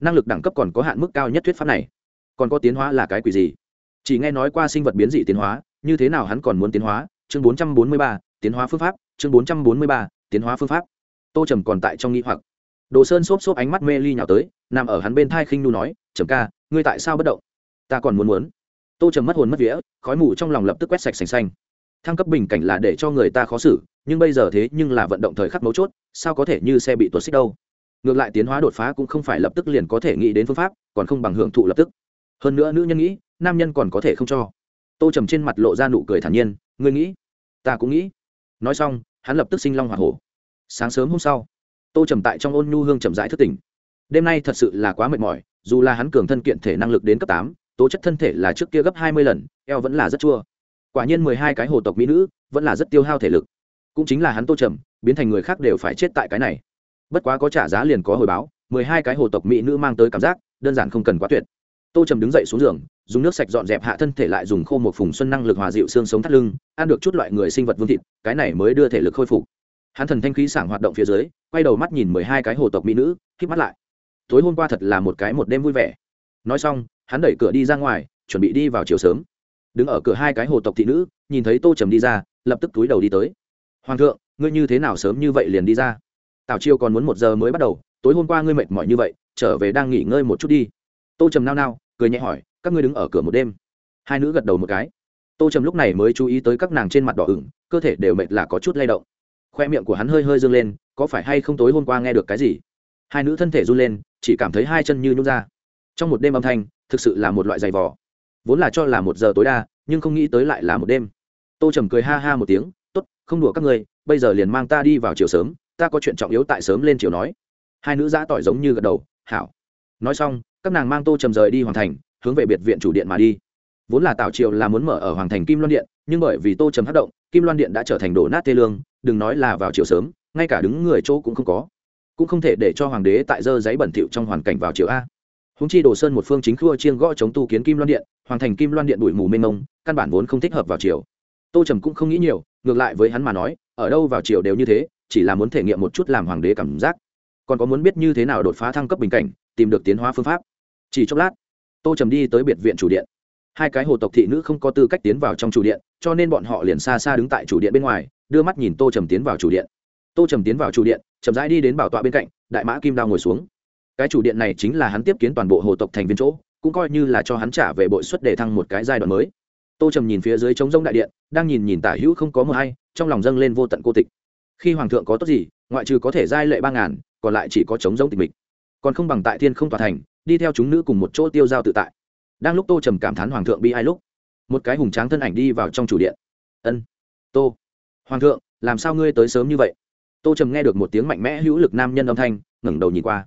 Năng lực đẳng cấp còn có hạn mức cao nhất thuyết pháp này. Còn có tiến hóa là cái quỷ gì? Chỉ nghe nói qua sinh vật biến dị tiến hóa, như thế nào hắn còn muốn tiến hóa? Chương bốn trăm bốn mươi ba, tiến hóa phương pháp. Chương bốn trăm bốn mươi ba, tiến hóa phương pháp. Tô trầm còn tại trong nghi hoặc. Đồ sơn xốp xốp ánh mắt mê ly nhào tới, nằm ở hắn bên thai khinh nu nói, trầm ca, ngươi tại sao bất động? Ta còn muốn muốn. Tô trầm mất hồn mất vía, khói mù trong lòng lập tức quét sạch sành xanh thăng cấp bình cảnh là để cho người ta khó xử, nhưng bây giờ thế nhưng là vận động thời khắc mấu chốt, sao có thể như xe bị tuột xích đâu? Ngược lại tiến hóa đột phá cũng không phải lập tức liền có thể nghĩ đến phương pháp, còn không bằng hưởng thụ lập tức. Hơn nữa nữ nhân nghĩ, nam nhân còn có thể không cho. Tô trầm trên mặt lộ ra nụ cười thản nhiên, ngươi nghĩ? Ta cũng nghĩ. Nói xong, hắn lập tức sinh long h o a hổ. Sáng sớm hôm sau, tô trầm tại trong ôn nhu hương trầm rãi thất tỉnh. Đêm nay thật sự là quá mệt mỏi, dù là hắn cường thân kiện thể năng lực đến cấp tám, tố chất thân thể là trước kia gấp hai mươi lần, eo vẫn là rất chua quả nhiên mười hai cái hồ tộc mỹ nữ vẫn là rất tiêu hao thể lực. Cũng chính là hắn tô trầm, biến thành người khác đều phải chết tại cái này. Bất quá có trả giá liền có hồi báo, mười hai cái hồ tộc mỹ nữ mang tới cảm giác, đơn giản không cần quá tuyệt. Tô trầm đứng dậy xuống giường, dùng nước sạch dọn dẹp hạ thân thể lại dùng khô một phùng xuân năng lực hòa dịu xương sống thắt lưng, ăn được chút loại người sinh vật vương thịt, cái này mới đưa thể lực khôi phục. Hắn thần thanh khí sảng hoạt động phía dưới, quay đầu mắt nhìn mười hai cái hồ tộc mỹ nữ k mắt lại. Tối hôm qua thật là một cái một đêm vui vẻ. Nói xong, hắn đẩy cửa đi ra ngoài, chuẩn bị đi vào chiều sớm đứng ở cửa hai cái hồ tộc thị nữ, nhìn thấy tô trầm đi ra, lập tức túi đầu đi tới. Hoàng thượng, ngươi như thế nào sớm như vậy liền đi ra? Tào chiêu còn muốn một giờ mới bắt đầu, tối hôm qua ngươi mệt mỏi như vậy, trở về đang nghỉ ngơi một chút đi. Tô trầm nao nao, cười nhẹ hỏi, các ngươi đứng ở cửa một đêm? Hai nữ gật đầu một cái. Tô trầm lúc này mới chú ý tới các nàng trên mặt đỏ ửng, cơ thể đều mệt là có chút lay động. Khoe miệng của hắn hơi hơi dâng lên, có phải hay không tối hôm qua nghe được cái gì? Hai nữ thân thể run lên, chỉ cảm thấy hai chân như nhút ra. Trong một đêm âm thanh, thực sự là một loại giày vò vốn là cho là một giờ tối đa, nhưng không nghĩ tới lại là một đêm. Tô trầm cười ha ha một tiếng t ố t không đùa các ngươi, bây giờ liền mang ta đi vào chiều sớm, ta có chuyện trọng yếu tại sớm lên chiều nói. Hai nữ giã tỏi giống như gật đầu, hảo. Nói xong, các nàng mang tô trầm rời đi hoàng thành, hướng về biệt viện chủ điện mà đi. Vốn là tạo triều là muốn mở ở hoàng thành kim loan điện, nhưng bởi vì tô trầm hát động, kim loan điện đã trở thành đổ nát tê lương, đừng nói là vào chiều sớm, ngay cả đứng người chỗ cũng không có. Cũng không thể để cho hoàng đế tại dơ giấy bẩn thỉu trong hoàn cảnh vào chiều a húng chi đồ sơn một phương chính khua chiên gõ chống tu kiến kim loan điện hoàng thành kim loan điện bụi mù mênh mông, căn bản vốn không thích hợp vào chiều tô trầm cũng không nghĩ nhiều, ngược lại với hắn mà nói, ở đâu vào chiều đều như thế, chỉ là muốn thể nghiệm một chút làm hoàng đế cảm giác. Còn có muốn biết như thế nào đột phá thăng cấp bình cảnh, tìm được tiến hóa phương pháp. Chỉ chốc lát, tô trầm đi tới biệt viện chủ điện. Hai cái hồ tộc thị nữ không có tư cách tiến vào trong chủ điện, cho nên bọn họ liền xa xa đứng tại chủ điện bên ngoài, đưa mắt nhìn tô trầm tiến vào chủ điện. Tô trầm tiến vào chủ điện, chậm rãi đi đến bảo tọa bên cạnh, đại mã kim đao ngồi xuống cái chủ điện này chính là hắn tiếp kiến toàn bộ hồ tộc thành viên chỗ, cũng coi như là cho hắn trả về bội suất để thăng một cái giai đoạn mới. Tô trầm nhìn phía dưới trống rông đại điện, đang nhìn nhìn tả hữu không có mờ hay, trong lòng dâng lên vô tận cô tịch. Khi hoàng thượng có tốt gì, ngoại trừ có thể giai lệ ba ngàn, còn lại chỉ có trống rông tịch mịch. Còn không bằng tại thiên không tòa thành, đi theo chúng nữ cùng một chỗ tiêu giao tự tại. Đang lúc tô trầm cảm thán hoàng thượng bi ai lúc, một cái hùng tráng thân ảnh đi vào trong chủ điện. Ân, tô, hoàng thượng, làm sao ngươi tới sớm như vậy? Tô trầm nghe được một tiếng mạnh mẽ hữu lực nam nhân âm thanh, ngẩng đầu nhìn qua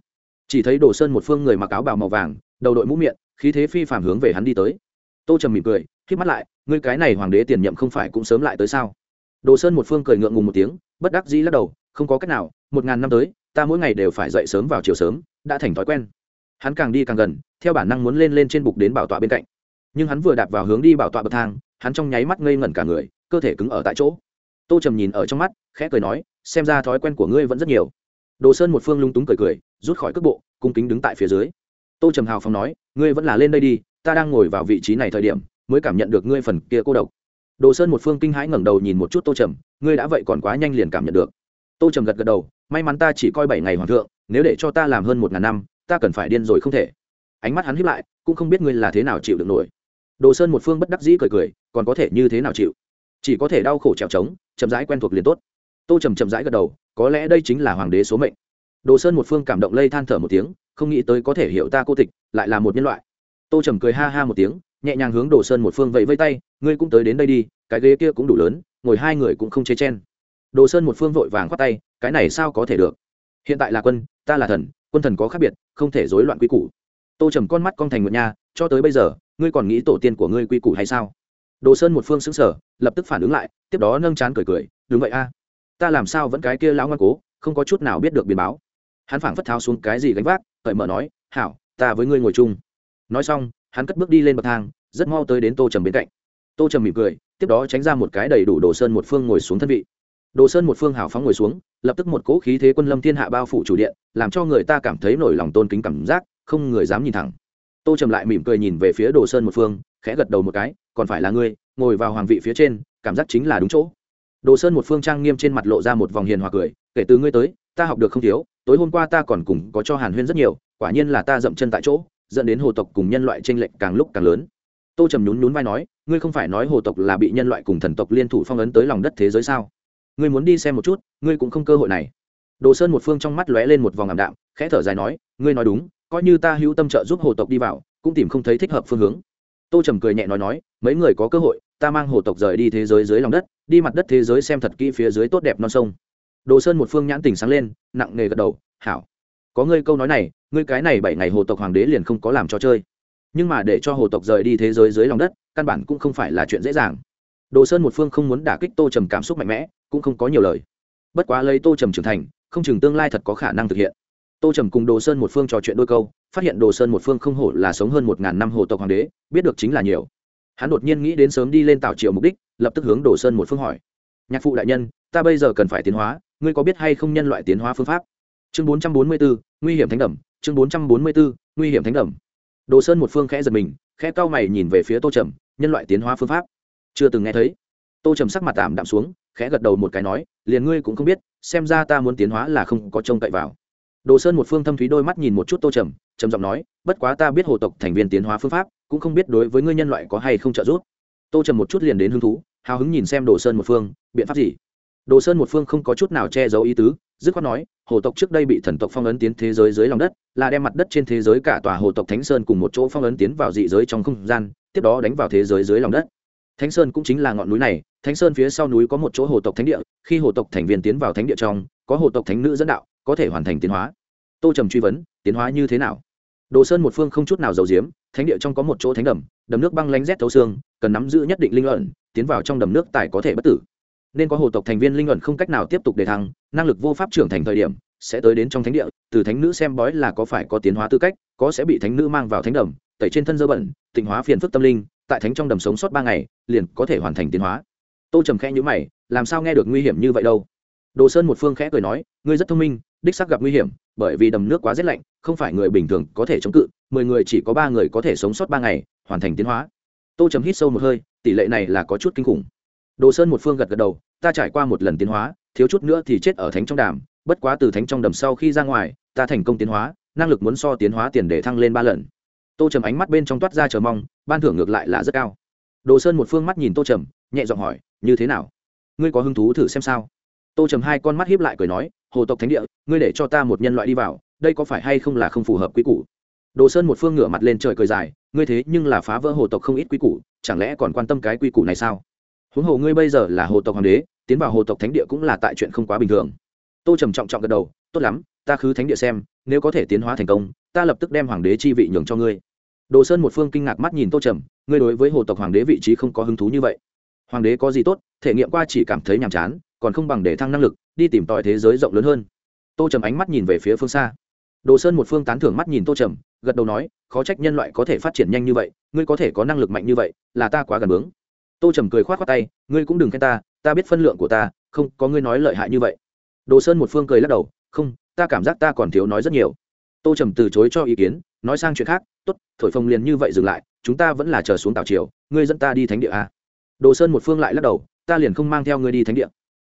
chỉ thấy đồ sơn một phương người mặc áo bào màu vàng, đầu đội mũ miệng, khí thế phi phàm hướng về hắn đi tới. Tô trầm mỉm cười k mắt lại, ngươi cái này hoàng đế tiền nhậm không phải cũng sớm lại tới sao? Đồ sơn một phương cười ngượng ngùng một tiếng, bất đắc dĩ lắc đầu, không có cách nào, một ngàn năm tới, ta mỗi ngày đều phải dậy sớm vào chiều sớm, đã thành thói quen. Hắn càng đi càng gần, theo bản năng muốn lên lên trên bục đến bảo tọa bên cạnh. Nhưng hắn vừa đạp vào hướng đi bảo tọa bậc thang, hắn trong nháy mắt ngây ngẩn cả người, cơ thể cứng ở tại chỗ. Tô trầm nhìn ở trong mắt, khẽ cười nói, xem ra thói quen của ngươi vẫn rất nhiều đồ sơn một phương lung túng cười cười, rút khỏi cước bộ, cung kính đứng tại phía dưới. Tô trầm hào phong nói, ngươi vẫn là lên đây đi, ta đang ngồi vào vị trí này thời điểm, mới cảm nhận được ngươi phần kia cô độc. Đồ sơn một phương kinh hãi ngẩng đầu nhìn một chút tô trầm, ngươi đã vậy còn quá nhanh liền cảm nhận được. Tô trầm gật gật đầu, may mắn ta chỉ coi bảy ngày hoàng thượng, nếu để cho ta làm hơn một ngàn năm, ta cần phải điên rồi không thể. Ánh mắt hắn hiếp lại, cũng không biết ngươi là thế nào chịu được nổi. Đồ sơn một phương bất đắc dĩ cười cười, còn có thể như thế nào chịu? Chỉ có thể đau khổ trèo trống, chậm rãi quen thuộc liền tốt. Tô trầm chậm rãi gật đầu có lẽ đây chính là hoàng đế số mệnh. Đồ sơn một phương cảm động lây than thở một tiếng, không nghĩ tới có thể hiểu ta cô tịch, lại là một nhân loại. Tô trầm cười ha ha một tiếng, nhẹ nhàng hướng đồ sơn một phương vẫy vây tay, ngươi cũng tới đến đây đi, cái ghế kia cũng đủ lớn, ngồi hai người cũng không chế chen. Đồ sơn một phương vội vàng khoát tay, cái này sao có thể được? Hiện tại là quân, ta là thần, quân thần có khác biệt, không thể rối loạn quy củ. Tô trầm con mắt con thành nguyện nha, cho tới bây giờ, ngươi còn nghĩ tổ tiên của ngươi quy củ hay sao? Đồ sơn một phương xứng sở lập tức phản ứng lại, tiếp đó nâng chán cười cười, đúng vậy a ta làm sao vẫn cái kia lão ngoan cố, không có chút nào biết được biến báo. Hắn phảng phất tháo xuống cái gì gánh vác, cởi mở nói, hảo, ta với ngươi ngồi chung. Nói xong, hắn cất bước đi lên bậc thang, rất mau tới đến tô trầm bên cạnh. Tô trầm mỉm cười, tiếp đó tránh ra một cái đầy đủ đồ sơn một phương ngồi xuống thân vị. Đồ sơn một phương hào phóng ngồi xuống, lập tức một cỗ khí thế quân lâm thiên hạ bao phủ chủ điện, làm cho người ta cảm thấy nổi lòng tôn kính cảm giác, không người dám nhìn thẳng. Tô trầm lại mỉm cười nhìn về phía đồ sơn một phương, khẽ gật đầu một cái, còn phải là ngươi, ngồi vào hoàng vị phía trên, cảm giác chính là đúng chỗ đồ sơn một phương trang nghiêm trên mặt lộ ra một vòng hiền hòa cười, kể từ ngươi tới, ta học được không thiếu, tối hôm qua ta còn cùng có cho hàn huyên rất nhiều, quả nhiên là ta dậm chân tại chỗ, dẫn đến hồ tộc cùng nhân loại tranh lệch càng lúc càng lớn. Tô trầm nhún nhún vai nói, ngươi không phải nói hồ tộc là bị nhân loại cùng thần tộc liên thủ phong ấn tới lòng đất thế giới sao? Ngươi muốn đi xem một chút, ngươi cũng không cơ hội này. Đồ sơn một phương trong mắt lóe lên một vòng ảm đạm, khẽ thở dài nói, ngươi nói đúng, coi như ta hữu tâm trợ giúp hồ tộc đi vào, cũng tìm không thấy thích hợp phương hướng. Tô trầm cười nhẹ nói nói, mấy người có cơ hội ta mang hồ tộc rời đi thế giới dưới lòng đất, đi mặt đất thế giới xem thật kỹ phía dưới tốt đẹp non sông. Đồ sơn một phương nhãn tỉnh sáng lên, nặng nề gật đầu, hảo. Có ngươi câu nói này, ngươi cái này bảy ngày hồ tộc hoàng đế liền không có làm cho chơi. Nhưng mà để cho hồ tộc rời đi thế giới dưới lòng đất, căn bản cũng không phải là chuyện dễ dàng. Đồ sơn một phương không muốn đả kích tô trầm cảm xúc mạnh mẽ, cũng không có nhiều lời. Bất quá lấy tô trầm trưởng thành, không chừng tương lai thật có khả năng thực hiện. Tô trầm cùng đồ sơn một phương trò chuyện đôi câu, phát hiện đồ sơn một phương không hổ là sống hơn một ngàn năm hồ tộc hoàng đế, biết được chính là nhiều hắn đột nhiên nghĩ đến sớm đi lên tảo triều mục đích, lập tức hướng đồ sơn một phương hỏi. Nhạc phụ đại nhân, ta bây giờ cần phải tiến hóa, ngươi có biết hay không nhân loại tiến hóa phương pháp? Chương bốn trăm bốn mươi bốn nguy hiểm thánh đẩm chương bốn trăm bốn mươi bốn nguy hiểm thánh đẩm đồ sơn một phương khẽ giật mình, khẽ cau mày nhìn về phía tô trầm, nhân loại tiến hóa phương pháp? Chưa từng nghe thấy. Tô trầm sắc mặt tạm đạm xuống, khẽ gật đầu một cái nói, liền ngươi cũng không biết, xem ra ta muốn tiến hóa là không có trông cậy vào. Đồ sơn một phương thâm thúy đôi mắt nhìn một chút tô trầm trầm giọng nói, bất quá ta biết hồ tộc thành viên tiến hóa phương pháp cũng không biết đối với ngươi nhân loại có hay không trợ giúp. Tô trầm một chút liền đến hứng thú, hào hứng nhìn xem đồ sơn một phương, biện pháp gì? Đồ sơn một phương không có chút nào che giấu ý tứ, dứt khoát nói, hồ tộc trước đây bị thần tộc phong ấn tiến thế giới dưới lòng đất, là đem mặt đất trên thế giới cả tòa hồ tộc thánh sơn cùng một chỗ phong ấn tiến vào dị giới trong không gian, tiếp đó đánh vào thế giới dưới lòng đất. Thánh sơn cũng chính là ngọn núi này, thánh sơn phía sau núi có một chỗ hồ tộc thánh địa, khi hồ tộc thành viên tiến vào thánh địa trong, có hồ tộc thánh nữ dẫn đạo, có thể hoàn thành tiến hóa. Tô trầm truy vấn, tiến hóa như thế nào? Đồ sơn một phương không chút nào giàu diếm thánh địa trong có một chỗ thánh đầm đầm nước băng lánh rét thấu xương, cần nắm giữ nhất định linh luận tiến vào trong đầm nước tài có thể bất tử. Nên có hồ tộc thành viên linh luận không cách nào tiếp tục đề thăng, năng lực vô pháp trưởng thành thời điểm, sẽ tới đến trong thánh địa, từ thánh nữ xem bói là có phải có tiến hóa tư cách, có sẽ bị thánh nữ mang vào thánh đầm, tẩy trên thân dơ bẩn, tịnh hóa phiền phức tâm linh, tại thánh trong đầm sống sót ba ngày, liền có thể hoàn thành tiến hóa. Tô trầm khẽ nhữ mày, làm sao nghe được nguy hiểm như vậy đâu? Đồ sơn một phương khẽ cười nói, ngươi rất thông minh đích xác gặp nguy hiểm, bởi vì đầm nước quá rét lạnh, không phải người bình thường có thể chống cự, mười người chỉ có ba người có thể sống sót ba ngày, hoàn thành tiến hóa. Tô trầm hít sâu một hơi, tỷ lệ này là có chút kinh khủng. Đồ sơn một phương gật gật đầu, ta trải qua một lần tiến hóa, thiếu chút nữa thì chết ở thánh trong đàm, bất quá từ thánh trong đầm sau khi ra ngoài, ta thành công tiến hóa, năng lực muốn so tiến hóa tiền để thăng lên ba lần. Tô trầm ánh mắt bên trong toát ra chờ mong, ban thưởng ngược lại là rất cao. Đồ sơn một phương mắt nhìn tô trầm, nhẹ giọng hỏi, như thế nào? Ngươi có hứng thú thử xem sao? Tô trầm hai con mắt hiếp lại cười nói hồ tộc thánh địa, ngươi để cho ta một nhân loại đi vào, đây có phải hay không là không phù hợp quy củ? Đồ sơn một phương ngửa mặt lên trời cười dài, ngươi thế nhưng là phá vỡ hồ tộc không ít quy củ, chẳng lẽ còn quan tâm cái quy củ này sao? Huống hồ ngươi bây giờ là hồ tộc hoàng đế, tiến vào hồ tộc thánh địa cũng là tại chuyện không quá bình thường. Tô trầm trọng trọng gật đầu, tốt lắm, ta khứ thánh địa xem, nếu có thể tiến hóa thành công, ta lập tức đem hoàng đế chi vị nhường cho ngươi. Đồ sơn một phương kinh ngạc mắt nhìn tô trầm, ngươi đối với hồ tộc hoàng đế vị trí không có hứng thú như vậy. Hoàng đế có gì tốt, thể nghiệm qua chỉ cảm thấy nhàm chán còn không bằng để thăng năng lực, đi tìm tòi thế giới rộng lớn hơn. Tô trầm ánh mắt nhìn về phía phương xa. Đồ sơn một phương tán thưởng mắt nhìn tô trầm, gật đầu nói, khó trách nhân loại có thể phát triển nhanh như vậy, ngươi có thể có năng lực mạnh như vậy, là ta quá gần bướng. Tô trầm cười k h o á t khoác tay, ngươi cũng đừng khen ta ta biết phân lượng của ta, không, có ngươi nói lợi hại như vậy. Đồ sơn một phương cười lắc đầu, không, ta cảm giác ta còn thiếu nói rất nhiều. Tô trầm từ chối cho ý kiến, nói sang chuyện khác, tốt, thổi phồng liền như vậy dừng lại, chúng ta vẫn là chờ xuống tảo triều ngươi dẫn ta đi thánh địa a đồ sơn một phương lại lắc đầu, ta liền không mang theo ngươi đi thánh địa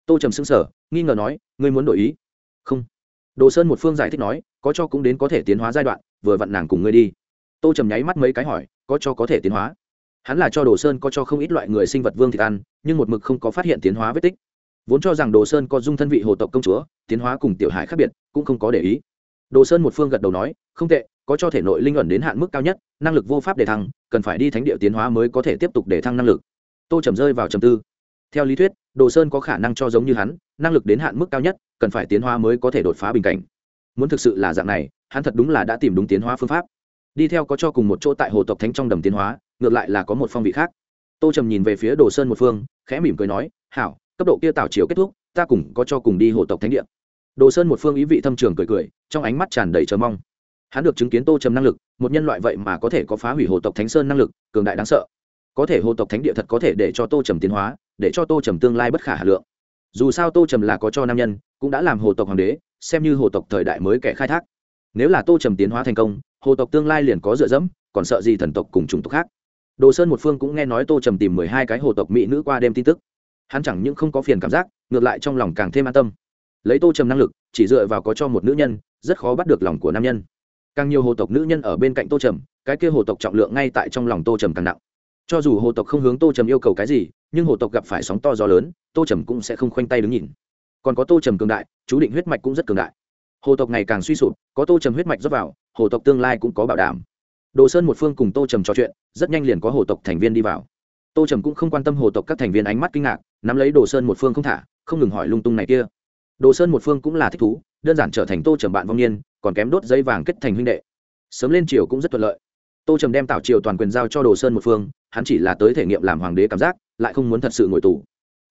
tô trầm xứng sở nghi ngờ nói, ngươi muốn đổi ý? Không. Đồ sơn một phương giải thích nói, có cho cũng đến có thể tiến hóa giai đoạn, vừa vặn nàng cùng ngươi đi. Tô trầm nháy mắt mấy cái hỏi, có cho có thể tiến hóa? Hắn là cho đồ sơn có cho không ít loại người sinh vật vương thịt ăn, nhưng một mực không có phát hiện tiến hóa vết tích. Vốn cho rằng đồ sơn có dung thân vị hồ tộc công chúa, tiến hóa cùng tiểu hải khác biệt, cũng không có để ý. Đồ sơn một phương gật đầu nói, không tệ, có cho thể nội linh ẩn đến hạn mức cao nhất, năng lực vô pháp để thăng, cần phải đi thánh địa tiến hóa mới có thể tiếp tục để thăng năng lực. Tô trầm rơi vào trầm tư. Theo lý thuyết đồ sơn có khả năng cho giống như hắn, năng lực đến hạn mức cao nhất, cần phải tiến hóa mới có thể đột phá bình cảnh. Muốn thực sự là dạng này, hắn thật đúng là đã tìm đúng tiến hóa phương pháp. Đi theo có cho cùng một chỗ tại hồ tộc thánh trong đầm tiến hóa, ngược lại là có một phong vị khác. Tô trầm nhìn về phía đồ sơn một phương, khẽ mỉm cười nói, hảo, cấp độ kia tảo chiều kết thúc, ta cùng có cho cùng đi hồ tộc thánh địa. Đồ sơn một phương ý vị thâm trường cười cười, trong ánh mắt tràn đầy chờ mong. Hắn được chứng kiến tô trầm năng lực, một nhân loại vậy mà có thể có phá hủy hồ tộc thánh sơn năng lực, cường đại đáng sợ. Có thể hồ tộc thánh địa thật có thể để cho tô trầm tiến hóa để cho tô trầm tương lai bất khả hà lượng. Dù sao tô trầm là có cho nam nhân, cũng đã làm hồ tộc hoàng đế, xem như hồ tộc thời đại mới kẻ khai thác. Nếu là tô trầm tiến hóa thành công, hồ tộc tương lai liền có dựa dẫm, còn sợ gì thần tộc cùng chủng tộc khác. Đồ sơn một phương cũng nghe nói tô trầm tìm mười hai cái hồ tộc mỹ nữ qua đêm tin tức. Hắn chẳng những không có phiền cảm giác, ngược lại trong lòng càng thêm an tâm. Lấy tô trầm năng lực, chỉ dựa vào có cho một nữ nhân, rất khó bắt được lòng của nam nhân. Càng nhiều hồ tộc nữ nhân ở bên cạnh tô trầm, cái kia hồ tộc trọng lượng ngay tại trong lòng tô trầm càng nặng. Cho dù hồ tộc không hướng tô trầm yêu cầu cái gì nhưng hồ tộc gặp phải sóng to gió lớn, tô trầm cũng sẽ không khoanh tay đứng nhìn. Còn có tô trầm cường đại, chú định huyết mạch cũng rất cường đại. Hồ tộc ngày càng suy sụp, có tô trầm huyết mạch dốc vào, hồ tộc tương lai cũng có bảo đảm. Đồ sơn một phương cùng tô trầm trò chuyện, rất nhanh liền có hồ tộc thành viên đi vào. Tô trầm cũng không quan tâm hồ tộc các thành viên ánh mắt kinh ngạc, nắm lấy đồ sơn một phương không thả, không ngừng hỏi lung tung này kia. Đồ sơn một phương cũng là thích thú, đơn giản trở thành tô trầm bạn vong niên, còn kém đốt dây vàng kết thành huynh đệ. Sớm lên triều cũng rất thuận lợi. Tô trầm đem tảo triều toàn quyền giao cho đồ sơn một phương, hắn chỉ là tới thể nghiệm làm hoàng đế cảm giác lại không muốn thật sự ngồi tù.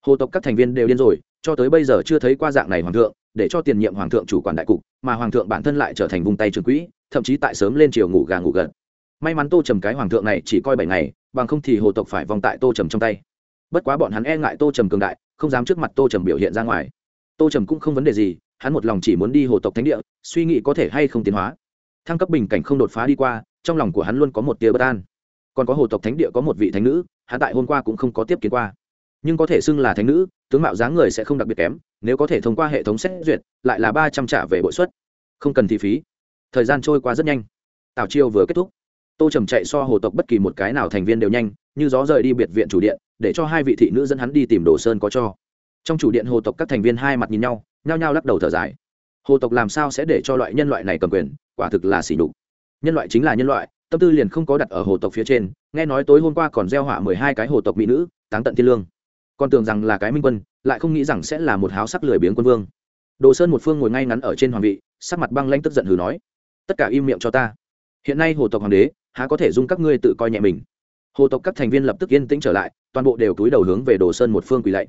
Hồ tộc các thành viên đều điên rồi, cho tới bây giờ chưa thấy qua dạng này hoàng thượng, để cho tiền nhiệm hoàng thượng chủ quản đại cục, mà hoàng thượng bản thân lại trở thành vùng tay trường quỹ, thậm chí tại sớm lên chiều ngủ gà ngủ gật. May mắn tô trầm cái hoàng thượng này chỉ coi bảy ngày, bằng không thì hồ tộc phải vòng tại tô trầm trong tay. Bất quá bọn hắn e ngại tô trầm cường đại, không dám trước mặt tô trầm biểu hiện ra ngoài. Tô trầm cũng không vấn đề gì, hắn một lòng chỉ muốn đi hồ tộc thánh địa, suy nghĩ có thể hay không tiến hóa. Thăng cấp bình cảnh không đột phá đi qua, trong lòng của hắn luôn có một tia bất an. Còn có hồ tộc thánh địa có một vị thánh nữ hắn tại hôm qua cũng không có tiếp kiến qua. Nhưng có thể xưng là thánh nữ, tướng mạo dáng người sẽ không đặc biệt kém, nếu có thể thông qua hệ thống xét duyệt, lại là ba trăm trả về bội suất. Không cần thi phí. Thời gian trôi qua rất nhanh. Tào chiêu vừa kết thúc. Tô trầm chạy so hồ tộc bất kỳ một cái nào thành viên đều nhanh, như gió rời đi biệt viện chủ điện, để cho hai vị thị nữ dẫn hắn đi tìm đồ sơn có cho. Trong chủ điện hồ tộc các thành viên hai mặt nhìn nhau, nhao nhao lắc đầu thở dài. Hồ tộc làm sao sẽ để cho loại nhân loại này cầm quyền? Quả thực là xỉ nhục. nhân loại chính là nhân loại tâm tư liền không có đặt ở hồ tộc phía trên, nghe nói tối hôm qua còn gieo họa mười hai cái hồ tộc mỹ nữ, táng tận thiên lương. Còn tưởng rằng là cái minh quân, lại không nghĩ rằng sẽ là một háo sắc lười biếng quân vương. Đồ sơn một phương ngồi ngay ngắn ở trên hoàng vị, sắc mặt băng lanh tức giận hừ nói, tất cả im miệng cho ta. Hiện nay hồ tộc hoàng đế, há có thể dung các ngươi tự coi nhẹ mình? Hồ tộc các thành viên lập tức yên tĩnh trở lại, toàn bộ đều túi đầu hướng về đồ sơn một phương quỳ lạy.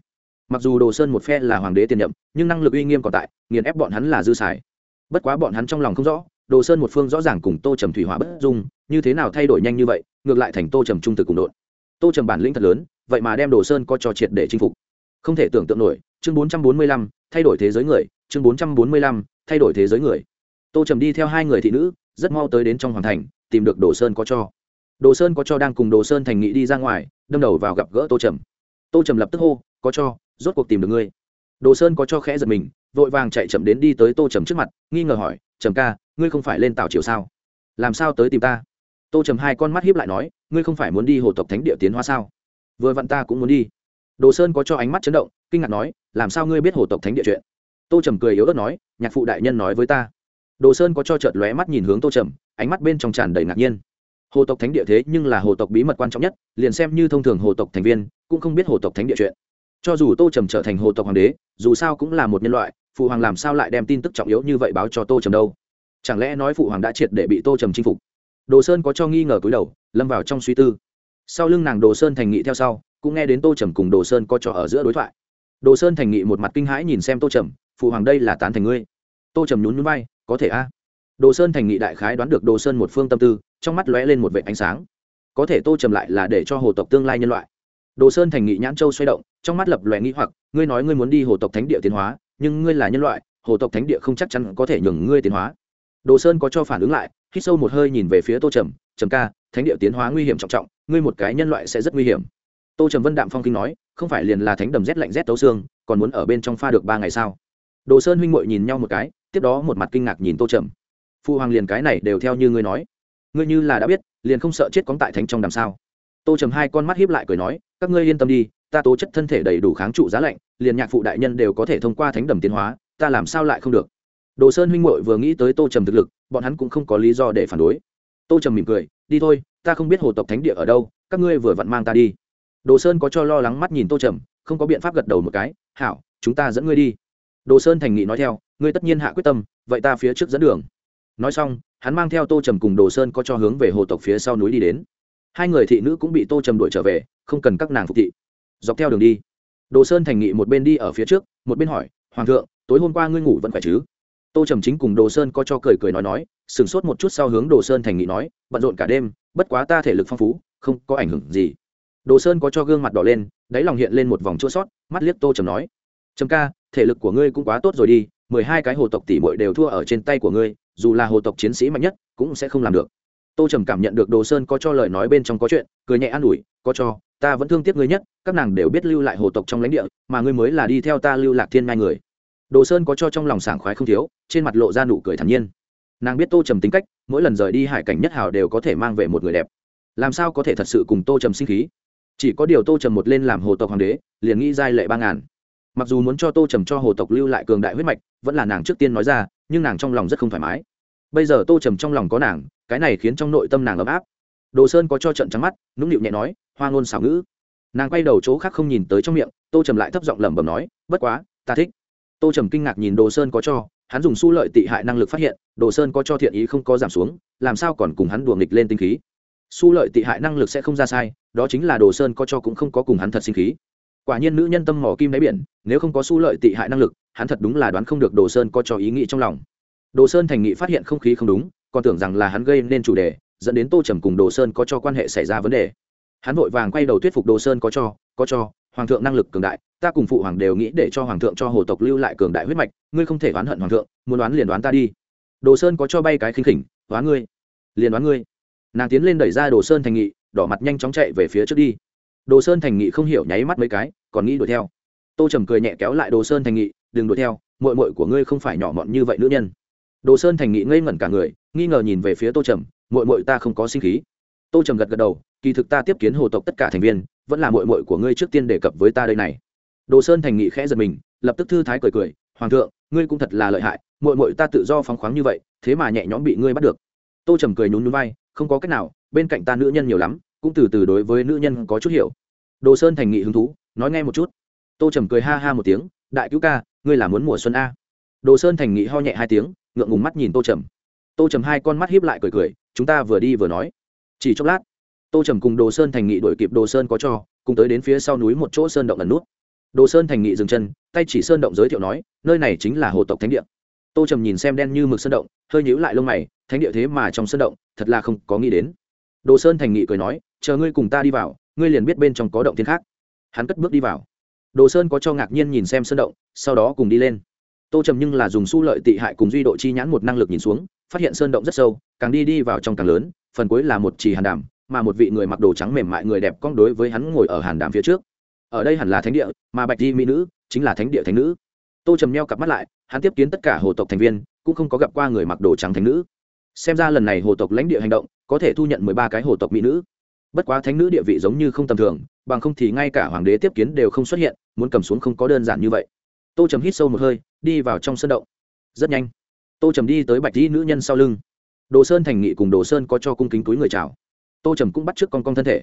Mặc dù đồ sơn một phe là hoàng đế tiền nhậm, nhưng năng lực uy nghiêm còn tại, nghiền ép bọn hắn là dư xài. Bất quá bọn hắn trong lòng không rõ, đồ sơn một phương rõ ràng cùng tô trầm thủy hỏa bất dung như thế nào thay đổi nhanh như vậy, ngược lại thành tô trầm trung thực cùng đội tô trầm bản lĩnh thật lớn, vậy mà đem đồ sơn có trò triệt để chinh phục. Không thể tưởng tượng nổi, chương bốn trăm bốn mươi lăm, thay đổi thế giới người, chương bốn trăm bốn mươi lăm, thay đổi thế giới người. Tô trầm đi theo hai người thị nữ, rất mau tới đến trong hoàng thành, tìm được đồ sơn có cho. Đồ sơn có cho đang cùng đồ sơn thành nghị đi ra ngoài, đâm đầu vào gặp gỡ tô trầm. Tô trầm lập tức hô, có cho, rốt cuộc tìm được ngươi. Đồ sơn có cho khẽ giật mình, vội vàng chạy chậm đến đi tới tô trầm trước mặt, nghi ngờ hỏi, trầm ca, ngươi không phải lên tàu triều sao? Làm sao tới tìm ta? Tô trầm hai con mắt hiếp lại nói, ngươi không phải muốn đi hồ tộc thánh địa tiến hóa sao? Vừa vặn ta cũng muốn đi. Đồ sơn có cho ánh mắt chấn động, kinh ngạc nói, làm sao ngươi biết hồ tộc thánh địa chuyện? Tô trầm cười yếu ớt nói, nhạc phụ đại nhân nói với ta. Đồ sơn có cho chợt lóe mắt nhìn hướng tô trầm, ánh mắt bên trong tràn đầy ngạc nhiên. Hồ tộc thánh địa thế nhưng là hồ tộc bí mật quan trọng nhất, liền xem như thông thường hồ tộc thành viên, cũng không biết hồ tộc thánh địa chuyện. Cho dù tô trầm trở thành hồ tộc hoàng đế, dù sao cũng là một nhân loại, phụ hoàng làm sao lại đem tin tức trọng yếu như vậy báo cho tô trầm đâu? Chẳng lẽ nói phụ hoàng đã triệt để bị tô trầm chinh phục? Đồ sơn có cho nghi ngờ cúi đầu, lâm vào trong suy tư. Sau lưng nàng đồ sơn thành nghị theo sau, cũng nghe đến tô trầm cùng đồ sơn có trò ở giữa đối thoại. Đồ sơn thành nghị một mặt kinh hãi nhìn xem tô trầm, phụ hoàng đây là tán thành ngươi. Tô trầm nhún núi bay có thể a. Đồ sơn thành nghị đại khái đoán được đồ sơn một phương tâm tư, trong mắt lóe lên một vệ ánh sáng. Có thể tô trầm lại là để cho hồ tộc tương lai nhân loại. Đồ sơn thành nghị nhãn châu xoay động, trong mắt lập lòe nghĩ hoặc, ngươi nói ngươi muốn đi hồ tộc thánh địa tiến hóa, nhưng ngươi là nhân loại, hồ tộc thánh địa không chắc chắn có thể nhường ngươi tiến hóa. Đồ sơn có cho phản ứng lại hít sâu một hơi nhìn về phía tô trầm trầm ca, thánh địa tiến hóa nguy hiểm trọng trọng, ngươi một cái nhân loại sẽ rất nguy hiểm. Tô trầm vân đạm phong kinh nói, không phải liền là thánh đầm rét lạnh rét tấu xương, còn muốn ở bên trong pha được ba ngày sao? Đồ sơn huynh muội nhìn nhau một cái, tiếp đó một mặt kinh ngạc nhìn tô trầm. Phụ hoàng liền cái này đều theo như ngươi nói. Ngươi như là đã biết, liền không sợ chết cóng tại thánh trong đàm sao? Tô trầm hai con mắt hiếp lại cười nói, các ngươi yên tâm đi, ta tố chất thân thể đầy đủ kháng trụ giá lạnh, liền nhạc phụ đại nhân đều có thể thông qua thánh đầm tiến hóa, ta làm sao lại không được? Đồ sơn huynh muội vừa nghĩ tới tô trầm thực lực bọn hắn cũng không có lý do để phản đối. Tô trầm mỉm cười, đi thôi, ta không biết hồ tộc thánh địa ở đâu, các ngươi vừa vặn mang ta đi. Đồ sơn có cho lo lắng mắt nhìn tô trầm, không có biện pháp gật đầu một cái, hảo, chúng ta dẫn ngươi đi. Đồ sơn thành nghị nói theo, ngươi tất nhiên hạ quyết tâm, vậy ta phía trước dẫn đường. Nói xong, hắn mang theo tô trầm cùng đồ sơn có cho hướng về hồ tộc phía sau núi đi đến. Hai người thị nữ cũng bị tô trầm đuổi trở về, không cần các nàng phục thị. Dọc theo đường đi, đồ sơn thành nghị một bên đi ở phía trước, một bên hỏi, hoàng thượng, tối hôm qua ngươi ngủ vẫn khỏe chứ? Tô trầm chính cùng đồ sơn có cho cười cười nói nói, sửng sốt một chút sau hướng đồ sơn thành nghị nói, bận rộn cả đêm, bất quá ta thể lực phong phú, không có ảnh hưởng gì. Đồ sơn có cho gương mặt đỏ lên, đáy lòng hiện lên một vòng chua sót, mắt liếc tô trầm nói, trầm ca, thể lực của ngươi cũng quá tốt rồi đi, mười hai cái hồ tộc tỷ bội đều thua ở trên tay của ngươi, dù là hồ tộc chiến sĩ mạnh nhất, cũng sẽ không làm được. Tô trầm cảm nhận được đồ sơn có cho lời nói bên trong có chuyện, cười nhẹ an ủi, có cho, ta vẫn thương tiếc ngươi nhất, các nàng đều biết lưu lại hồ tộc trong lãnh địa, mà ngươi mới là đi theo ta lưu lạc thiên ngai người đồ sơn có cho trong lòng sảng khoái không thiếu, trên mặt lộ ra nụ cười thản nhiên. Nàng biết tô trầm tính cách, mỗi lần rời đi hải cảnh nhất hào đều có thể mang về một người đẹp. Làm sao có thể thật sự cùng tô trầm sinh khí? Chỉ có điều tô trầm một lên làm hồ tộc hoàng đế, liền nghĩ giai lệ ba ngàn. Mặc dù muốn cho tô trầm cho hồ tộc lưu lại cường đại huyết mạch, vẫn là nàng trước tiên nói ra, nhưng nàng trong lòng rất không thoải mái. Bây giờ tô trầm trong lòng có nàng, cái này khiến trong nội tâm nàng ấm áp. Đồ sơn có cho trận trắng mắt, nũng nịu nhẹ nói, hoa ngôn xảo ngữ. Nàng quay đầu chỗ khác không nhìn tới trong miệng, tô trầm lại thấp giọng lẩm bẩm nói, bất quá, ta thích tô trầm kinh ngạc nhìn đồ sơn có cho, hắn dùng su lợi tị hại năng lực phát hiện, đồ sơn có cho thiện ý không có giảm xuống, làm sao còn cùng hắn đùa nghịch lên tinh khí? Su lợi tị hại năng lực sẽ không ra sai, đó chính là đồ sơn có cho cũng không có cùng hắn thật sinh khí. Quả nhiên nữ nhân tâm mỏ kim đáy biển, nếu không có su lợi tị hại năng lực, hắn thật đúng là đoán không được đồ sơn có cho ý nghĩ trong lòng. Đồ sơn thành nghị phát hiện không khí không đúng, còn tưởng rằng là hắn gây nên chủ đề, dẫn đến tô trầm cùng đồ sơn có cho quan hệ xảy ra vấn đề. Hắn vội vàng quay đầu thuyết phục đồ sơn có cho có cho hoàng thượng năng lực cường đại, ta cùng phụ hoàng đều nghĩ để cho hoàng thượng cho hồ tộc lưu lại cường đại huyết mạch, ngươi không thể oán hận hoàng thượng, muốn oán liền đoán ta đi. Đồ sơn có cho bay cái khinh khỉnh, oán ngươi, liền oán ngươi. Nàng tiến lên đẩy ra đồ sơn thành nghị, đỏ mặt nhanh chóng chạy về phía trước đi. Đồ sơn thành nghị không hiểu nháy mắt mấy cái, còn nghĩ đuổi theo. Tô trầm cười nhẹ kéo lại đồ sơn thành nghị, đừng đuổi theo mội mội của ngươi không phải nhỏ mọn như vậy nữ nhân. Đồ sơn thành nghị ngây ngẩn cả người, nghi ngờ nhìn về phía tô trầm mội mội ta không có sinh khí tô trầm gật gật đầu, kỳ thực ta tiếp kiến hồ tộc tất cả thành viên, vẫn là mội mội của ngươi trước tiên đề cập với ta đây này. Đồ sơn thành nghị khẽ giật mình, lập tức thư thái cười cười, hoàng thượng, ngươi cũng thật là lợi hại mội mội ta tự do phóng khoáng như vậy, thế mà nhẹ nhõm bị ngươi bắt được. Tô trầm cười nhún nhún vai, không có cách nào, bên cạnh ta nữ nhân nhiều lắm, cũng từ từ đối với nữ nhân có chút hiểu. Đồ sơn thành nghị hứng thú, nói nghe một chút. Tô trầm cười ha ha một tiếng, đại cứu ca, ngươi là muốn mùa xuân a? Đồ sơn thành nghị ho nhẹ hai tiếng, ngượng ngùng mắt nhìn tô trầm. Tô trầm hai con mắt hiếp lại cười cười, chúng ta vừa đi vừa nói chỉ chốc lát, tô trầm cùng đồ sơn thành nghị đổi kịp đồ sơn có cho, cùng tới đến phía sau núi một chỗ sơn động ẩn nút. Đồ sơn thành nghị dừng chân, tay chỉ sơn động giới thiệu nói, nơi này chính là hồ tộc thánh địa. Tô trầm nhìn xem đen như mực sơn động, hơi nhíu lại lông mày, thánh địa thế mà trong sơn động, thật là không có nghĩ đến. Đồ sơn thành nghị cười nói, chờ ngươi cùng ta đi vào, ngươi liền biết bên trong có động thiên khác. Hắn cất bước đi vào. Đồ sơn có cho ngạc nhiên nhìn xem sơn động, sau đó cùng đi lên. Tô trầm nhưng là dùng su lợi tị hại cùng duy độ chi nhãn một năng lực nhìn xuống, phát hiện sơn động rất sâu, càng đi đi vào trong càng lớn phần cuối là một trì hàn đàm, mà một vị người mặc đồ trắng mềm mại người đẹp cong đối với hắn ngồi ở hàn đàm phía trước. Ở đây hẳn là thánh địa, mà bạch di mỹ nữ chính là thánh địa thánh nữ. Tô trầm neo cặp mắt lại, hắn tiếp kiến tất cả hồ tộc thành viên, cũng không có gặp qua người mặc đồ trắng thánh nữ. Xem ra lần này hồ tộc lãnh địa hành động, có thể thu nhận mười ba cái hồ tộc mỹ nữ. Bất quá thánh nữ địa vị giống như không tầm thường, bằng không thì ngay cả hoàng đế tiếp kiến đều không xuất hiện, muốn cầm xuống không có đơn giản như vậy. Tô trầm hít sâu một hơi, đi vào trong sân động. Rất nhanh, tô trầm đi tới bạch di nữ nhân sau lưng đồ sơn thành nghị cùng đồ sơn có cho cung kính túi người chào. Tô trầm cũng bắt t r ư ớ c con con thân thể.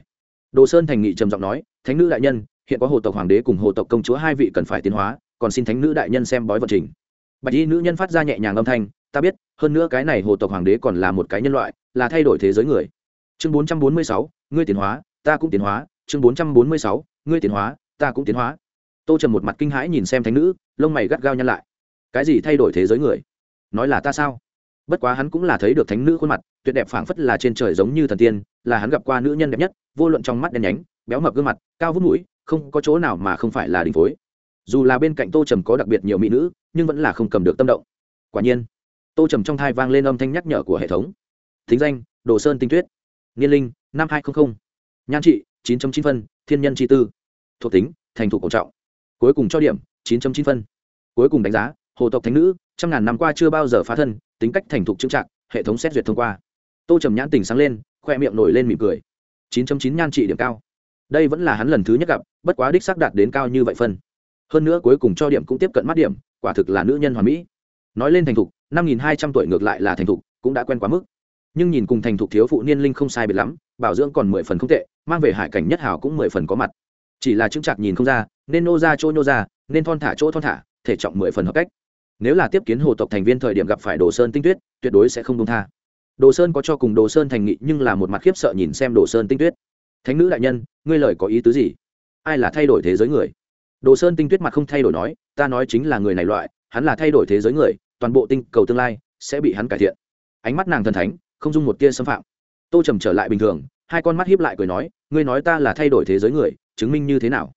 Đồ sơn thành nghị trầm giọng nói, thánh nữ đại nhân, hiện có hồ tộc hoàng đế cùng hồ tộc công chúa hai vị cần phải tiến hóa, còn xin thánh nữ đại nhân xem bói vận trình. Bạch y nữ nhân phát ra nhẹ nhàng âm thanh, ta biết, hơn nữa cái này hồ tộc hoàng đế còn là một cái nhân loại, là thay đổi thế giới người. Chương bốn trăm bốn mươi sáu, ngươi tiến hóa, ta cũng tiến hóa. Chương bốn trăm bốn mươi sáu, ngươi tiến hóa, ta cũng tiến hóa. Tô trầm một mặt kinh hãi nhìn xem thánh nữ, lông mày gắt gao nhăn lại. Cái gì thay đổi thế giới người? Nói là ta sao? Bất quá hắn cũng là thấy được thánh nữ khuôn mặt, tuyệt đẹp phảng phất là trên trời giống như thần tiên, là hắn gặp qua nữ nhân đẹp nhất, vô luận trong mắt đen nhánh, béo mập gương mặt, cao vút mũi, không có chỗ nào mà không phải là đình phối. Dù là bên cạnh tô trầm có đặc biệt nhiều mỹ nữ, nhưng vẫn là không cầm được tâm động. Quả nhiên, tô trầm trong thai vang lên âm thanh nhắc nhở của hệ thống. Thính danh, đồ sơn tinh tuyết. Niên linh, năm hai nghìn nhan trị, chín chín phân, thiên nhân chi tư. Thuộc tính, thành thục cổ trọng. Cuối cùng cho điểm, chín chín phân. Cuối cùng đánh giá, hồ tộc thánh nữ trăm ngàn năm qua chưa bao giờ phá thân, tính cách thành thục trưng trạng hệ thống xét duyệt thông qua. Tô trầm nhãn tình sáng lên, khoe miệng nổi lên mỉm cười. Chín chín nhan trị điểm cao. Đây vẫn là hắn lần thứ nhất gặp, bất quá đích xác đạt đến cao như vậy phân. Hơn nữa cuối cùng cho điểm cũng tiếp cận mắt điểm, quả thực là nữ nhân hoàn mỹ. Nói lên thành thục, năm nghìn hai trăm tuổi ngược lại là thành thục, cũng đã quen quá mức. Nhưng nhìn cùng thành thục thiếu phụ niên linh không sai biệt lắm, bảo dưỡng còn mười phần không tệ, mang về hải cảnh nhất hảo cũng mười phần có mặt. Chỉ là chứng chạc nhìn không ra, nên nô ra chỗ nô ra, nên thon thả chỗ thon thả, thể trọng mười phần hợp cách nếu là tiếp kiến hồ tộc thành viên thời điểm gặp phải đồ sơn tinh tuyết, tuyệt đối sẽ không đông tha. Đồ sơn có cho cùng đồ sơn thành nghị nhưng là một mặt khiếp sợ nhìn xem đồ sơn tinh tuyết. Thánh nữ đại nhân, ngươi lời có ý tứ gì? Ai là thay đổi thế giới người? Đồ sơn tinh tuyết mặt không thay đổi nói, ta nói chính là người này loại, hắn là thay đổi thế giới người, toàn bộ tinh cầu tương lai sẽ bị hắn cải thiện. Ánh mắt nàng thần thánh, không dung một tia xâm phạm. Tô trầm trở lại bình thường, hai con mắt hiếp lại cười nói, ngươi nói ta là thay đổi thế giới người, chứng minh như thế nào?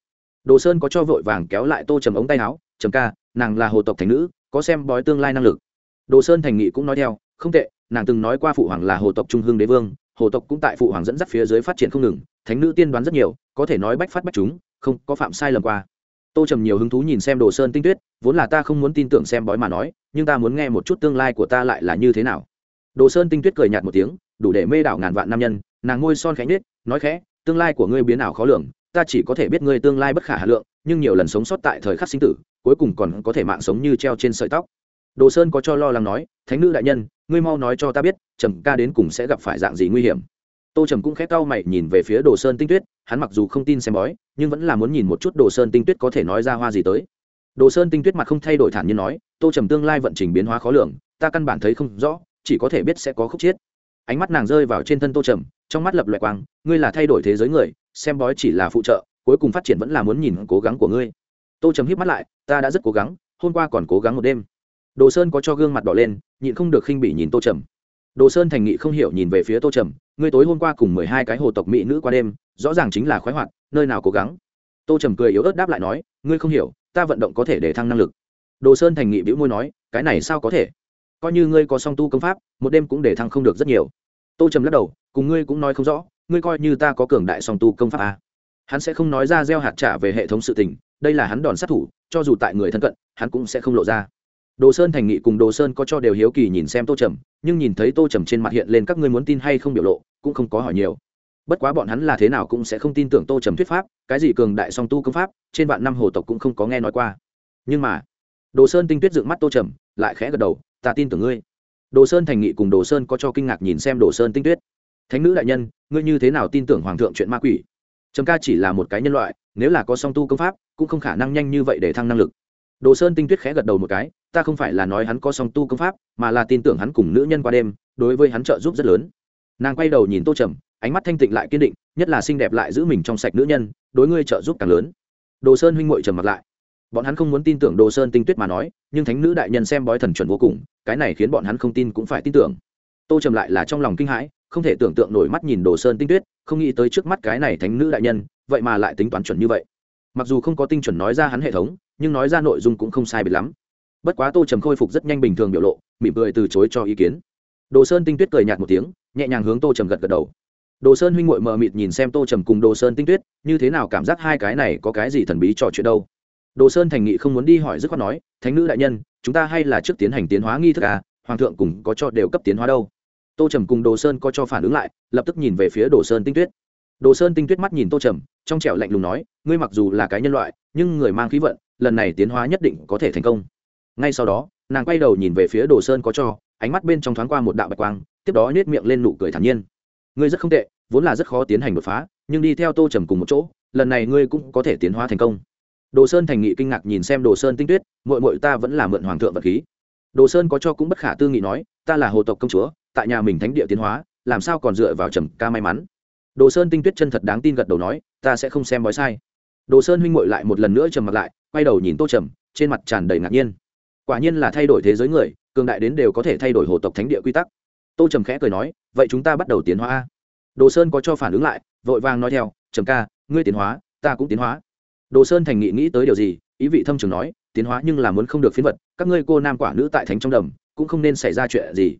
Đồ sơn có cho vội vàng kéo lại tô trầm ống tay áo, trầm ca, nàng là hồ tộc thành nữ có xem bói tương lai năng lực. Đồ sơn thành nghị cũng nói theo, không tệ, nàng từng nói qua phụ hoàng là hồ tộc trung hương đế vương, hồ tộc cũng tại phụ hoàng dẫn dắt phía dưới phát triển không ngừng, thánh nữ tiên đoán rất nhiều, có thể nói bách phát bách chúng, không có phạm sai lầm qua. Tô trầm nhiều hứng thú nhìn xem đồ sơn tinh tuyết, vốn là ta không muốn tin tưởng xem bói mà nói, nhưng ta muốn nghe một chút tương lai của ta lại là như thế nào. Đồ sơn tinh tuyết cười nhạt một tiếng, đủ để mê đảo ngàn vạn nam nhân, nàng ngôi son khẽ nhết nói khẽ, tương lai của ngươi biến ảo khó lường, ta chỉ có thể biết ngươi tương lai bất khả hà lượng, nhưng nhiều lần sống sót tại thời khắc sinh tử cuối cùng còn có thể mạng sống như treo trên sợi tóc. Đồ sơn có cho lo lắng nói, thánh nữ đại nhân, ngươi mau nói cho ta biết, trầm ca đến cùng sẽ gặp phải dạng gì nguy hiểm. Tô trầm cũng khẽ cau mày nhìn về phía đồ sơn tinh tuyết, hắn mặc dù không tin xem bói, nhưng vẫn là muốn nhìn một chút đồ sơn tinh tuyết có thể nói ra hoa gì tới. Đồ sơn tinh tuyết mặt không thay đổi thản nhiên nói, tô trầm tương lai vận trình biến hóa khó lường, ta căn bản thấy không rõ, chỉ có thể biết sẽ có khúc chiết. Ánh mắt nàng rơi vào trên thân tô trầm, trong mắt lập loại quang, ngươi là thay đổi thế giới người, xem bói chỉ là phụ trợ, cuối cùng phát triển vẫn là muốn nhìn cố gắng của ngươi tô trầm hít mắt lại, ta đã rất cố gắng, hôm qua còn cố gắng một đêm. Đồ sơn có cho gương mặt đỏ lên, nhịn không được khinh bỉ nhìn tô trầm. Đồ sơn thành nghị không hiểu nhìn về phía tô trầm, ngươi tối hôm qua cùng mười hai cái hồ tộc mỹ nữ qua đêm, rõ ràng chính là khoái hoạt, nơi nào cố gắng? Tô trầm cười yếu ớt đáp lại nói, ngươi không hiểu, ta vận động có thể để thăng năng lực. Đồ sơn thành nghị bĩu môi nói, cái này sao có thể? Coi như ngươi có song tu công pháp, một đêm cũng để thăng không được rất nhiều. Tô trầm lắc đầu, cùng ngươi cũng nói không rõ, ngươi coi như ta có cường đại song tu công pháp à. hắn sẽ không nói ra gieo hạt trả về hệ thống sự tình đây là hắn đòn sát thủ, cho dù tại người thân cận, hắn cũng sẽ không lộ ra. Đồ sơn thành nghị cùng đồ sơn có cho đều hiếu kỳ nhìn xem tô trầm, nhưng nhìn thấy tô trầm trên mặt hiện lên các ngươi muốn tin hay không biểu lộ, cũng không có hỏi nhiều. Bất quá bọn hắn là thế nào cũng sẽ không tin tưởng tô trầm thuyết pháp, cái gì cường đại song tu công pháp, trên vạn năm hồ tộc cũng không có nghe nói qua. Nhưng mà, đồ sơn tinh tuyết dựng mắt tô trầm, lại khẽ gật đầu, ta tin tưởng ngươi. Đồ sơn thành nghị cùng đồ sơn có cho kinh ngạc nhìn xem đồ sơn tinh tuyết. Thánh nữ đại nhân, ngươi như thế nào tin tưởng hoàng thượng chuyện ma quỷ? Trầm ca chỉ là một cái nhân loại, nếu là có song tu công pháp, cũng không khả năng nhanh như vậy để thăng năng lực. Đồ sơn tinh tuyết khẽ gật đầu một cái, ta không phải là nói hắn có song tu công pháp, mà là tin tưởng hắn cùng nữ nhân qua đêm, đối với hắn trợ giúp rất lớn. Nàng quay đầu nhìn tô trầm, ánh mắt thanh tịnh lại kiên định, nhất là xinh đẹp lại giữ mình trong sạch nữ nhân, đối ngươi trợ giúp càng lớn. Đồ sơn huynh ngội trầm mặt lại. Bọn hắn không muốn tin tưởng đồ sơn tinh tuyết mà nói, nhưng thánh nữ đại nhân xem bói thần chuẩn vô cùng, cái này khiến bọn hắn không tin cũng phải tin tưởng. Tô trầm lại là trong lòng kinh hãi không thể tưởng tượng nổi mắt nhìn đồ sơn tinh tuyết, không nghĩ tới trước mắt cái này thánh nữ đại nhân, vậy mà lại tính toán chuẩn như vậy. Mặc dù không có tinh chuẩn nói ra hắn hệ thống, nhưng nói ra nội dung cũng không sai biệt lắm. Bất quá tô trầm khôi phục rất nhanh bình thường biểu lộ, mỉm cười từ chối cho ý kiến. Đồ sơn tinh tuyết cười nhạt một tiếng, nhẹ nhàng hướng tô trầm gật gật đầu. Đồ sơn huynh ngội mờ mịt nhìn xem tô trầm cùng đồ sơn tinh tuyết, như thế nào cảm giác hai cái này có cái gì thần bí trò chuyện đâu. Đồ sơn thành nghị không muốn đi hỏi dứt khoát nói, thánh nữ đại nhân, chúng ta hay là trước tiến hành tiến hóa nghi thức à? Hoàng thượng cùng có cho đều cấp tiến hóa đâu tô trầm cùng đồ sơn có cho phản ứng lại, lập tức nhìn về phía đồ sơn tinh tuyết. Đồ sơn tinh tuyết mắt nhìn tô trầm, trong trẻo lạnh lùng nói, ngươi mặc dù là cái nhân loại, nhưng người mang khí vận, lần này tiến hóa nhất định có thể thành công. Ngay sau đó, nàng quay đầu nhìn về phía đồ sơn có cho, ánh mắt bên trong thoáng qua một đạo bạch quang, tiếp đó nhét miệng lên nụ cười thản nhiên. Ngươi rất không tệ, vốn là rất khó tiến hành đột phá, nhưng đi theo tô trầm cùng một chỗ, lần này ngươi cũng có thể tiến hóa thành công. Đồ sơn thành nghị kinh ngạc nhìn xem đồ sơn tinh tuyết mội mội ta vẫn là mượn hoàng thượng vật khí. Đồ sơn có cho cũng bất khả tư nghị nói, ta là hồ tộc công chúa tại nhà mình thánh địa tiến hóa, làm sao còn dựa vào trầm ca may mắn? Đồ sơn tinh tuyết chân thật đáng tin gật đầu nói, ta sẽ không xem bói sai. Đồ sơn huynh ngội lại một lần nữa trầm mặt lại, quay đầu nhìn tô trầm, trên mặt tràn đầy ngạc nhiên. Quả nhiên là thay đổi thế giới người, cường đại đến đều có thể thay đổi hồ tộc thánh địa quy tắc. Tô trầm khẽ cười nói, vậy chúng ta bắt đầu tiến hóa đồ sơn có cho phản ứng lại, vội vàng nói theo, trầm ca, ngươi tiến hóa, ta cũng tiến hóa. Đồ sơn thành nghị nghĩ tới điều gì, ý vị thâm trường nói, tiến hóa nhưng là muốn không được phiến vật, các ngươi cô nam quả nữ tại thánh trong đầm, cũng không nên xảy ra chuyện gì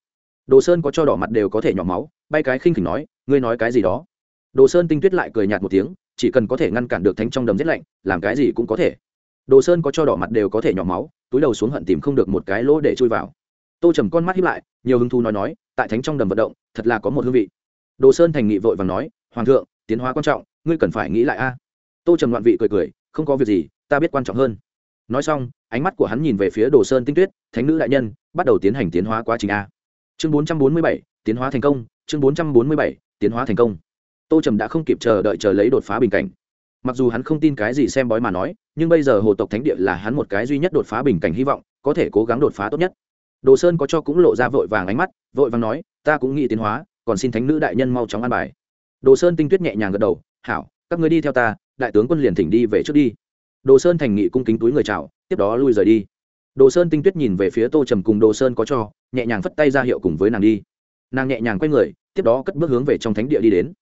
đồ sơn có cho đỏ mặt đều có thể nhỏ máu, bay cái khinh khỉnh nói, ngươi nói cái gì đó? Đồ sơn tinh tuyết lại cười nhạt một tiếng, chỉ cần có thể ngăn cản được thánh trong đầm rét lạnh, làm cái gì cũng có thể. Đồ sơn có cho đỏ mặt đều có thể nhỏ máu, túi đầu xuống hận tìm không được một cái lỗ để chui vào. Tô trầm con mắt hiếp lại, nhiều hứng thú nói nói, tại thánh trong đầm vận động, thật là có một hương vị. Đồ sơn thành nghị vội và nói, hoàng thượng, tiến hóa quan trọng, ngươi cần phải nghĩ lại a. Tô trầm loạn vị cười cười, không có việc gì, ta biết quan trọng hơn. Nói xong, ánh mắt của hắn nhìn về phía đồ sơn tinh tuyết, thánh nữ đại nhân, bắt đầu tiến hành tiến hóa quá trình a chương bốn trăm bốn mươi bảy, tiến hóa thành công, chương bốn trăm bốn mươi bảy, tiến hóa thành công. Tô trầm đã không kịp chờ đợi chờ lấy đột phá bình cảnh. Mặc dù hắn không tin cái gì xem bói mà nói, nhưng bây giờ hồ tộc thánh địa là hắn một cái duy nhất đột phá bình cảnh hy vọng, có thể cố gắng đột phá tốt nhất. Đồ sơn có cho cũng lộ ra vội vàng ánh mắt, vội vàng nói, ta cũng nghĩ tiến hóa, còn xin thánh nữ đại nhân mau chóng an bài. Đồ sơn tinh tuyết nhẹ nhàng gật đầu, hảo, các người đi theo ta, đại tướng quân liền thỉnh đi về trước đi. Đồ sơn thành nghị cung kính túi người chào, tiếp đó lui rời đi đồ sơn tinh tuyết nhìn về phía tô trầm cùng đồ sơn có cho, nhẹ nhàng phất tay ra hiệu cùng với nàng đi. Nàng nhẹ nhàng quay người, tiếp đó cất bước hướng về trong thánh địa đi đến.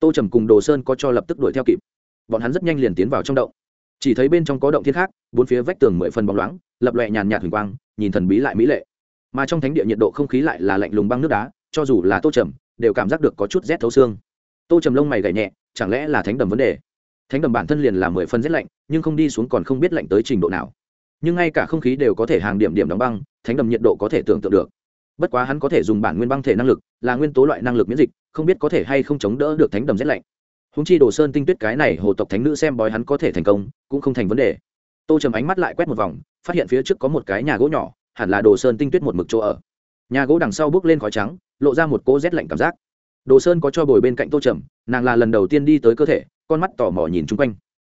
Tô trầm cùng đồ sơn có cho lập tức đuổi theo kịp. Bọn hắn rất nhanh liền tiến vào trong động. Chỉ thấy bên trong có động thiên khác, bốn phía vách tường mười phần bóng loáng, lập lòe nhàn nhạt huỳnh quang, nhìn thần bí lại mỹ lệ. Mà trong thánh địa nhiệt độ không khí lại là lạnh lùng băng nước đá, cho dù là tô trầm, đều cảm giác được có chút rét thấu xương. Tô trầm lông mày gảy nhẹ, chẳng lẽ là thánh đầm vấn đề? Thánh đầm bản thân liền là mười phân rét lạnh, nhưng không đi xuống còn không biết lạnh tới trình độ nào nhưng ngay cả không khí đều có thể hàng điểm điểm đóng băng, thánh đầm nhiệt độ có thể tưởng tượng được. Bất quá hắn có thể dùng bản nguyên băng thể năng lực, là nguyên tố loại năng lực miễn dịch, không biết có thể hay không chống đỡ được thánh đầm rét lạnh. Húng chi đồ sơn tinh tuyết cái này hồ tộc thánh nữ xem bói hắn có thể thành công, cũng không thành vấn đề. Tô trầm ánh mắt lại quét một vòng, phát hiện phía trước có một cái nhà gỗ nhỏ, hẳn là đồ sơn tinh tuyết một mực chỗ ở. Nhà gỗ đằng sau bước lên khói trắng, lộ ra một cỗ rét lạnh cảm giác. Đồ sơn có cho bồi bên cạnh tô trầm, nàng là lần đầu tiên đi tới cơ thể, con mắt tò mò nhìn chung quanh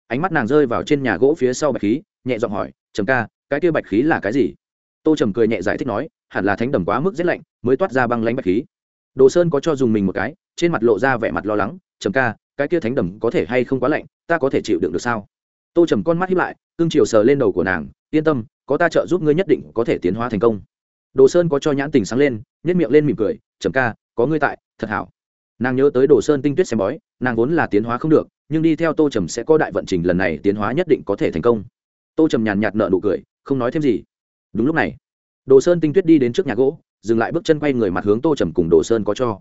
ánh mắt nàng rơi vào trên nhà gỗ phía sau bạch khí, nhẹ giọng hỏi, trầm ca, cái kia bạch khí là cái gì? Tô trầm cười nhẹ giải thích nói, hẳn là thánh đầm quá mức rét lạnh, mới toát ra băng lánh bạch khí. Đồ sơn có cho dùng mình một cái, trên mặt lộ ra vẻ mặt lo lắng, trầm ca, cái kia thánh đầm có thể hay không quá lạnh, ta có thể chịu đựng được sao? Tô trầm con mắt hiếp lại, cương chiều sờ lên đầu của nàng, yên tâm, có ta trợ giúp ngươi nhất định có thể tiến hóa thành công. Đồ sơn có cho nhãn tình sáng lên nhét miệng lên mỉm cười, trầm ca, có ngươi tại, thật hảo. Nàng nhớ tới đồ sơn tinh tuyết xem bói, nàng vốn là tiến hóa không được nhưng đi theo tô trầm sẽ có đại vận trình lần này tiến hóa nhất định có thể thành công. Tô trầm nhàn nhạt nợ nụ cười, không nói thêm gì. Đúng lúc này, đồ sơn tinh tuyết đi đến trước nhà gỗ, dừng lại bước chân quay người mặt hướng tô trầm cùng đồ sơn có cho.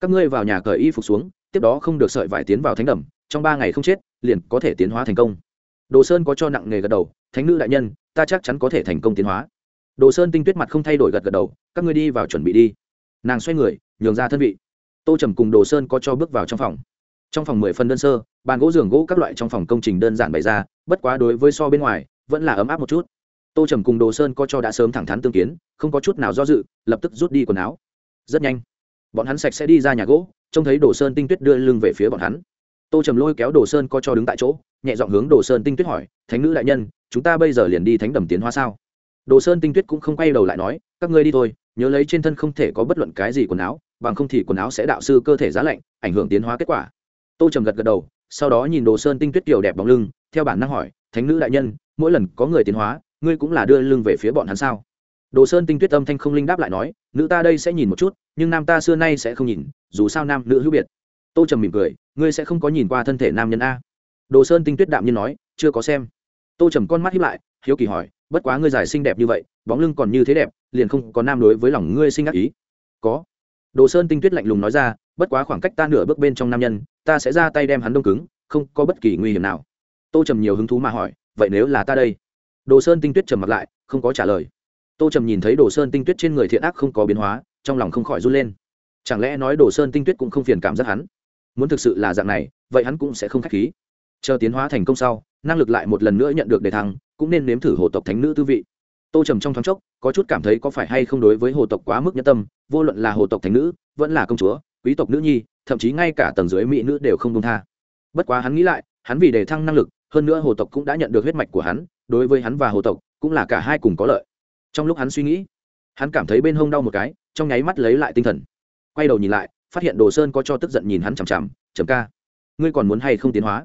Các ngươi vào nhà cởi y phục xuống, tiếp đó không được sợi vải tiến vào thánh đầm, trong ba ngày không chết, liền có thể tiến hóa thành công. Đồ sơn có cho nặng nghề gật đầu, thánh nữ đại nhân, ta chắc chắn có thể thành công tiến hóa. Đồ sơn tinh tuyết mặt không thay đổi gật gật đầu, các ngươi đi vào chuẩn bị đi. Nàng xoay người, nhường ra thân vị. Tô trầm cùng đồ sơn có cho bước vào trong phòng trong phòng mười phân đơn sơ, bàn gỗ giường gỗ các loại trong phòng công trình đơn giản bày ra, bất quá đối với so bên ngoài, vẫn là ấm áp một chút. Tô trầm cùng đồ sơn có cho đã sớm thẳng thắn tương kiến, không có chút nào do dự, lập tức rút đi quần áo. Rất nhanh, bọn hắn sạch sẽ đi ra nhà gỗ, trông thấy đồ sơn tinh tuyết đưa lưng về phía bọn hắn. Tô trầm lôi kéo đồ sơn co cho đứng tại chỗ, nhẹ dọn hướng đồ sơn tinh tuyết hỏi, thánh nữ đại nhân, chúng ta bây giờ liền đi thánh đầm tiến hóa sao? Đồ sơn tinh tuyết cũng không quay đầu lại nói, các ngươi đi thôi, nhớ lấy trên thân không thể có bất luận cái gì quần áo, bằng không thì quần áo sẽ đạo sư cơ thể giá lạnh, ảnh hưởng tiến hóa kết quả tô trầm gật gật đầu, sau đó nhìn đồ sơn tinh tuyết kiều đẹp bóng lưng, theo bản năng hỏi, thánh nữ đại nhân, mỗi lần có người tiến hóa, ngươi cũng là đưa lưng về phía bọn hắn sao? Đồ sơn tinh tuyết âm thanh không linh đáp lại nói, nữ ta đây sẽ nhìn một chút, nhưng nam ta xưa nay sẽ không nhìn, dù sao nam nữ hữu biệt. Tô trầm mỉm cười, ngươi sẽ không có nhìn qua thân thể nam nhân a? Đồ sơn tinh tuyết đạm nhiên nói, chưa có xem. Tô trầm con mắt hiếp lại, hiếu kỳ hỏi, bất quá ngươi giải xinh đẹp như vậy, bóng lưng còn như thế đẹp, liền không có nam đối với lòng ngươi sinh ác ý? Có. Đồ sơn tinh tuyết lạnh lùng nói ra bất quá khoảng cách ta nửa bước bên trong nam nhân, ta sẽ ra tay đem hắn đông cứng, không có bất kỳ nguy hiểm nào. Tô trầm nhiều hứng thú mà hỏi, vậy nếu là ta đây? Đồ sơn tinh tuyết trầm mặt lại, không có trả lời. Tô trầm nhìn thấy đồ sơn tinh tuyết trên người thiện ác không có biến hóa, trong lòng không khỏi run lên. Chẳng lẽ nói đồ sơn tinh tuyết cũng không phiền cảm giác hắn? Muốn thực sự là dạng này, vậy hắn cũng sẽ không k h á c h khí. Chờ tiến hóa thành công sau, năng lực lại một lần nữa nhận được đề thăng, cũng nên nếm thử hồ tộc thánh nữ tư vị. Tô trầm trong thoáng chốc, có chút cảm thấy có phải hay không đối với hồ tộc quá mức nhân tâm, vô luận là hồ tộc thánh nữ, vẫn là công chúa quý tộc nữ nhi, thậm chí ngay cả tầng dưới mỹ nữ đều không công tha. Bất quá hắn nghĩ lại, hắn vì đề thăng năng lực, hơn nữa hồ tộc cũng đã nhận được huyết mạch của hắn, đối với hắn và hồ tộc, cũng là cả hai cùng có lợi. Trong lúc hắn suy nghĩ, hắn cảm thấy bên hông đau một cái, trong nháy mắt lấy lại tinh thần. Quay đầu nhìn lại, phát hiện đồ sơn có cho tức giận nhìn hắn chằm chằm chầm ca, ngươi còn muốn hay không tiến hóa?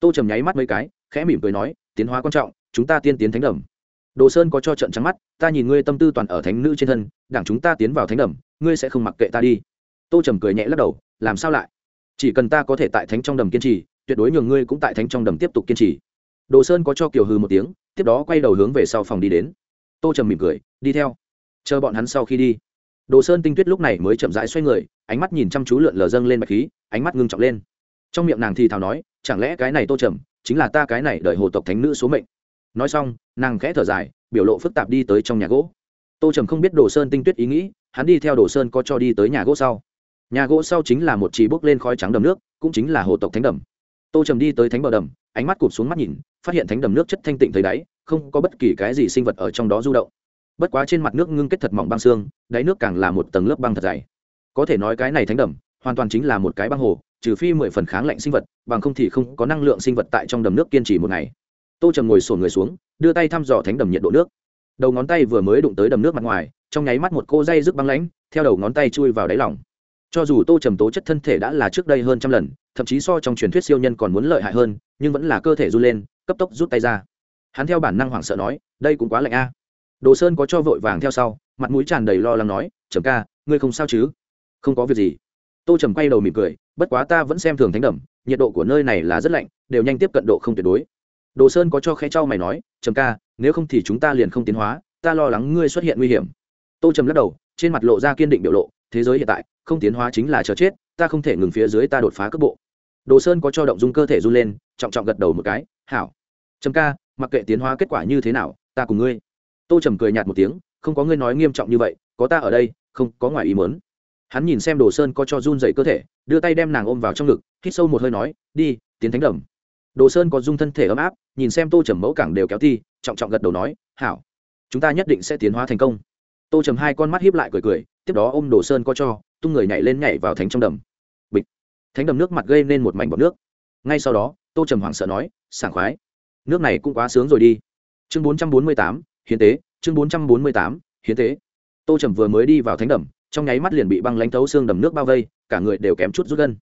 Tô trầm nháy mắt mấy cái, khẽ mỉm cười nói, tiến hóa quan trọng, chúng ta tiên tiến thánh đầm. Đồ sơn có cho trận trắng mắt, ta nhìn ngươi tâm tư toàn ở thánh nữ trên thân, đảng chúng ta tiến vào thánh đầm, ngươi sẽ không mặc kệ ta đi tô trầm cười nhẹ lắc đầu, làm sao lại? Chỉ cần ta có thể tại thánh trong đầm kiên trì, tuyệt đối nhường ngươi cũng tại thánh trong đầm tiếp tục kiên trì. Đồ sơn có cho kiều hư một tiếng, tiếp đó quay đầu hướng về sau phòng đi đến. Tô trầm mỉm cười, đi theo. Chờ bọn hắn sau khi đi. Đồ sơn tinh tuyết lúc này mới chậm rãi xoay người, ánh mắt nhìn chăm chú lượn lờ dâng lên bạch khí, ánh mắt ngưng trọng lên. Trong miệng nàng thì thào nói, chẳng lẽ cái này tô trầm chính là ta cái này đợi hồ tộc thánh nữ số mệnh? Nói xong, nàng khẽ thở dài, biểu lộ phức tạp đi tới trong nhà gỗ. Tô trầm không biết đồ sơn tinh tuyết ý nghĩ, hắn đi theo đồ sơn có cho đi tới nhà gỗ sau nhà gỗ sau chính là một trì bốc lên khói trắng đầm nước, cũng chính là hồ tộc thánh đầm. Tô trầm đi tới thánh bờ đầm, ánh mắt cụp xuống mắt nhìn, phát hiện thánh đầm nước chất thanh tịnh thấy đáy, không có bất kỳ cái gì sinh vật ở trong đó du động. Bất quá trên mặt nước ngưng kết thật mỏng băng xương, đáy nước càng là một tầng lớp băng thật dày. Có thể nói cái này thánh đầm, hoàn toàn chính là một cái băng hồ, trừ phi mười phần kháng lạnh sinh vật, bằng không thì không có năng lượng sinh vật tại trong đầm nước kiên trì một ngày. Tô trầm ngồi sổ người xuống, đưa tay thăm dò thánh đầm nhiệt độ nước. Đầu ngón tay vừa mới đụng tới đầm nước mặt ngoài, trong nháy mắt một cô dây rứt băng lãnh, theo đầu ngón tay chui vào đáy lỏng cho dù tô trầm tố chất thân thể đã là trước đây hơn trăm lần, thậm chí so trong truyền thuyết siêu nhân còn muốn lợi hại hơn, nhưng vẫn là cơ thể run lên, cấp tốc rút tay ra. Hắn theo bản năng hoảng sợ nói, đây cũng quá lạnh a. Đồ sơn có cho vội vàng theo sau, mặt mũi tràn đầy lo lắng nói, trầm ca, ngươi không sao chứ? Không có việc gì. Tô trầm quay đầu mỉm cười, bất quá ta vẫn xem thường thánh đầm nhiệt độ của nơi này là rất lạnh, đều nhanh tiếp cận độ không tuyệt đối. Đồ sơn có cho khẽ trao mày nói, trầm ca, nếu không thì chúng ta liền không tiến hóa, ta lo lắng ngươi xuất hiện nguy hiểm. Tô trầm lắc đầu, trên mặt lộ ra kiên định biểu lộ thế giới hiện tại, không tiến hóa chính là chờ chết, ta không thể ngừng phía dưới ta đột phá cấp bộ. Đồ sơn có cho động dung cơ thể run lên, trọng trọng gật đầu một cái, hảo. Trầm ca, mặc kệ tiến hóa kết quả như thế nào, ta cùng ngươi. Tô trầm cười nhạt một tiếng, không có ngươi nói nghiêm trọng như vậy, có ta ở đây, không có ngoài ý mớn hắn nhìn xem đồ sơn có cho run dậy cơ thể, đưa tay đem nàng ôm vào trong ngực, hít sâu một hơi nói, đi, tiến thánh đầm. Đồ sơn có dung thân thể ấm áp, nhìn xem tô trầm mẫu cảng đều kéo thi trọng trọng gật đầu nói, hảo. Chúng ta nhất định sẽ tiến hóa thành công tô trầm hai con mắt hiếp lại cười cười, tiếp đó ôm đồ sơn co cho, tung người nhảy lên nhảy vào thánh trong đầm. Bịch. Thánh đầm nước mặt gây nên một mảnh bọc nước. Ngay sau đó, tô trầm hoảng sợ nói, sảng khoái. Nước này cũng quá sướng rồi đi. Chương bốn trăm bốn mươi tám, hiến tế. Chương bốn trăm bốn mươi tám, hiến tế. Tô trầm vừa mới đi vào thánh đầm, trong nháy mắt liền bị băng lánh thấu xương đầm nước bao vây, cả người đều kém chút rút gân.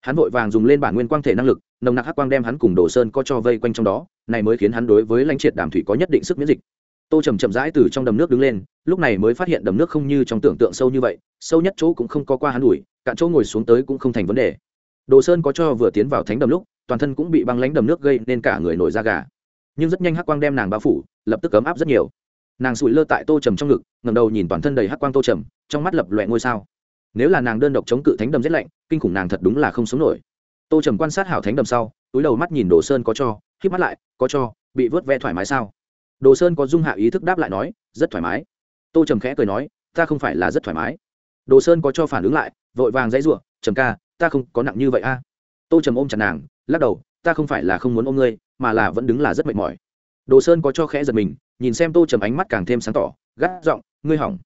Hắn vội vàng dùng lên bản nguyên quang thể năng lực, nồng nặc hắc quang đem hắn cùng đồ sơn co cho vây quanh trong đó, này mới khiến hắn đối với lãnh triệt đàm thủy có nhất định sức miễn dịch tô trầm chậm rãi từ trong đầm nước đứng lên, lúc này mới phát hiện đầm nước không như trong tưởng tượng sâu như vậy, sâu nhất chỗ cũng không có qua hắn đùi cạn chỗ ngồi xuống tới cũng không thành vấn đề. Đồ sơn có cho vừa tiến vào thánh đầm lúc, toàn thân cũng bị băng lánh đầm nước gây nên cả người nổi da gà. Nhưng rất nhanh hắc quang đem nàng bao phủ, lập tức ấm áp rất nhiều. Nàng sụi lơ tại tô trầm trong ngực ngầm đầu nhìn toàn thân đầy hắc quang tô trầm, trong mắt lập loẹ ngôi sao. Nếu là nàng đơn độc chống cự thánh đầm rét lạnh, kinh khủng nàng thật đúng là không sống nổi. Tô trầm quan sát hảo thánh đầm sau, túi đầu mắt nhìn đồ sơn có cho k mắt lại, có cho, bị vớt ve thoải mái sao? Đồ sơn có dung hạ ý thức đáp lại nói, rất thoải mái. Tô trầm khẽ cười nói, ta không phải là rất thoải mái. Đồ sơn có cho phản ứng lại, vội vàng dãy ruộng trầm ca, ta không có nặng như vậy a. Tô trầm ôm chặt nàng, lắc đầu, ta không phải là không muốn ôm ngươi, mà là vẫn đứng là rất mệt mỏi. Đồ sơn có cho khẽ giật mình, nhìn xem tô trầm ánh mắt càng thêm sáng tỏ, gắt giọng, ngươi hỏng.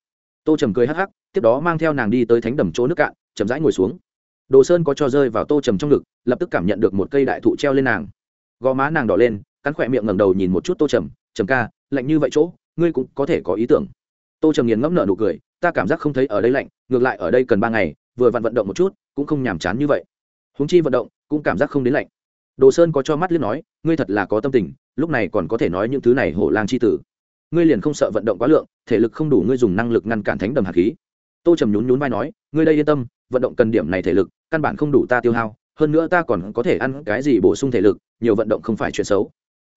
Tô trầm cười hắc hắc, tiếp đó mang theo nàng đi tới thánh đầm chỗ nước cạn, chậm rãi ngồi xuống. Đồ sơn có cho rơi vào tô trầm trong ngực, lập tức cảm nhận được một cây đại thụ treo lên nàng. Gò má nàng đỏ lên, cắn khỏe miệng ngẩng đầu nhìn một chút tô trầm trầm ca, lạnh như vậy chỗ, ngươi cũng có thể có ý tưởng. Tô trầm nghiền ngẫm nợ nụ cười, ta cảm giác không thấy ở đây lạnh, ngược lại ở đây cần ba ngày, vừa vặn vận động một chút, cũng không nhàm chán như vậy. Húng chi vận động, cũng cảm giác không đến lạnh. Đồ sơn có cho mắt liếc nói, ngươi thật là có tâm tình, lúc này còn có thể nói những thứ này hổ lang c h i tử. Ngươi liền không sợ vận động quá lượng, thể lực không đủ ngươi dùng năng lực ngăn cản thánh đầm hạt khí. Tô trầm nhún nhún vai nói, ngươi đây yên tâm, vận động cần điểm này thể lực, căn bản không đủ ta tiêu hao, hơn nữa ta còn có thể ăn cái gì bổ sung thể lực, nhiều vận động không phải chuyện xấu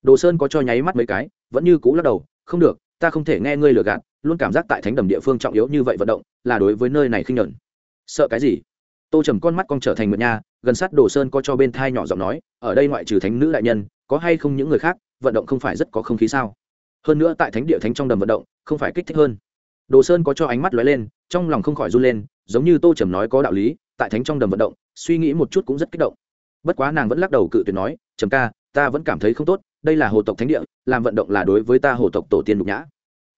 đồ sơn có cho nháy mắt mấy cái, vẫn như cũ lắc đầu, không được, ta không thể nghe ngươi lừa gạt, luôn cảm giác tại thánh đầm địa phương trọng yếu như vậy vận động, là đối với nơi này khinh nhẫn. Sợ cái gì? Tô trầm con mắt con trở thành mượn nha, gần sát đồ sơn có cho bên thai nhỏ giọng nói, ở đây ngoại trừ thánh nữ đại nhân, có hay không những người khác, vận động không phải rất có không khí sao? Hơn nữa tại thánh địa thánh trong đầm vận động, không phải kích thích hơn. Đồ sơn có cho ánh mắt lóe lên, trong lòng không khỏi run lên, giống như tô trầm nói có đạo lý, tại thánh trong đầm vận động, suy nghĩ một chút cũng rất kích động. Bất quá nàng vẫn lắc đầu cự tuyệt nói, trầm ca, ta vẫn cảm thấy không tốt đây là hồ tộc thánh địa, làm vận động là đối với ta hồ tộc tổ tiên nhục nhã.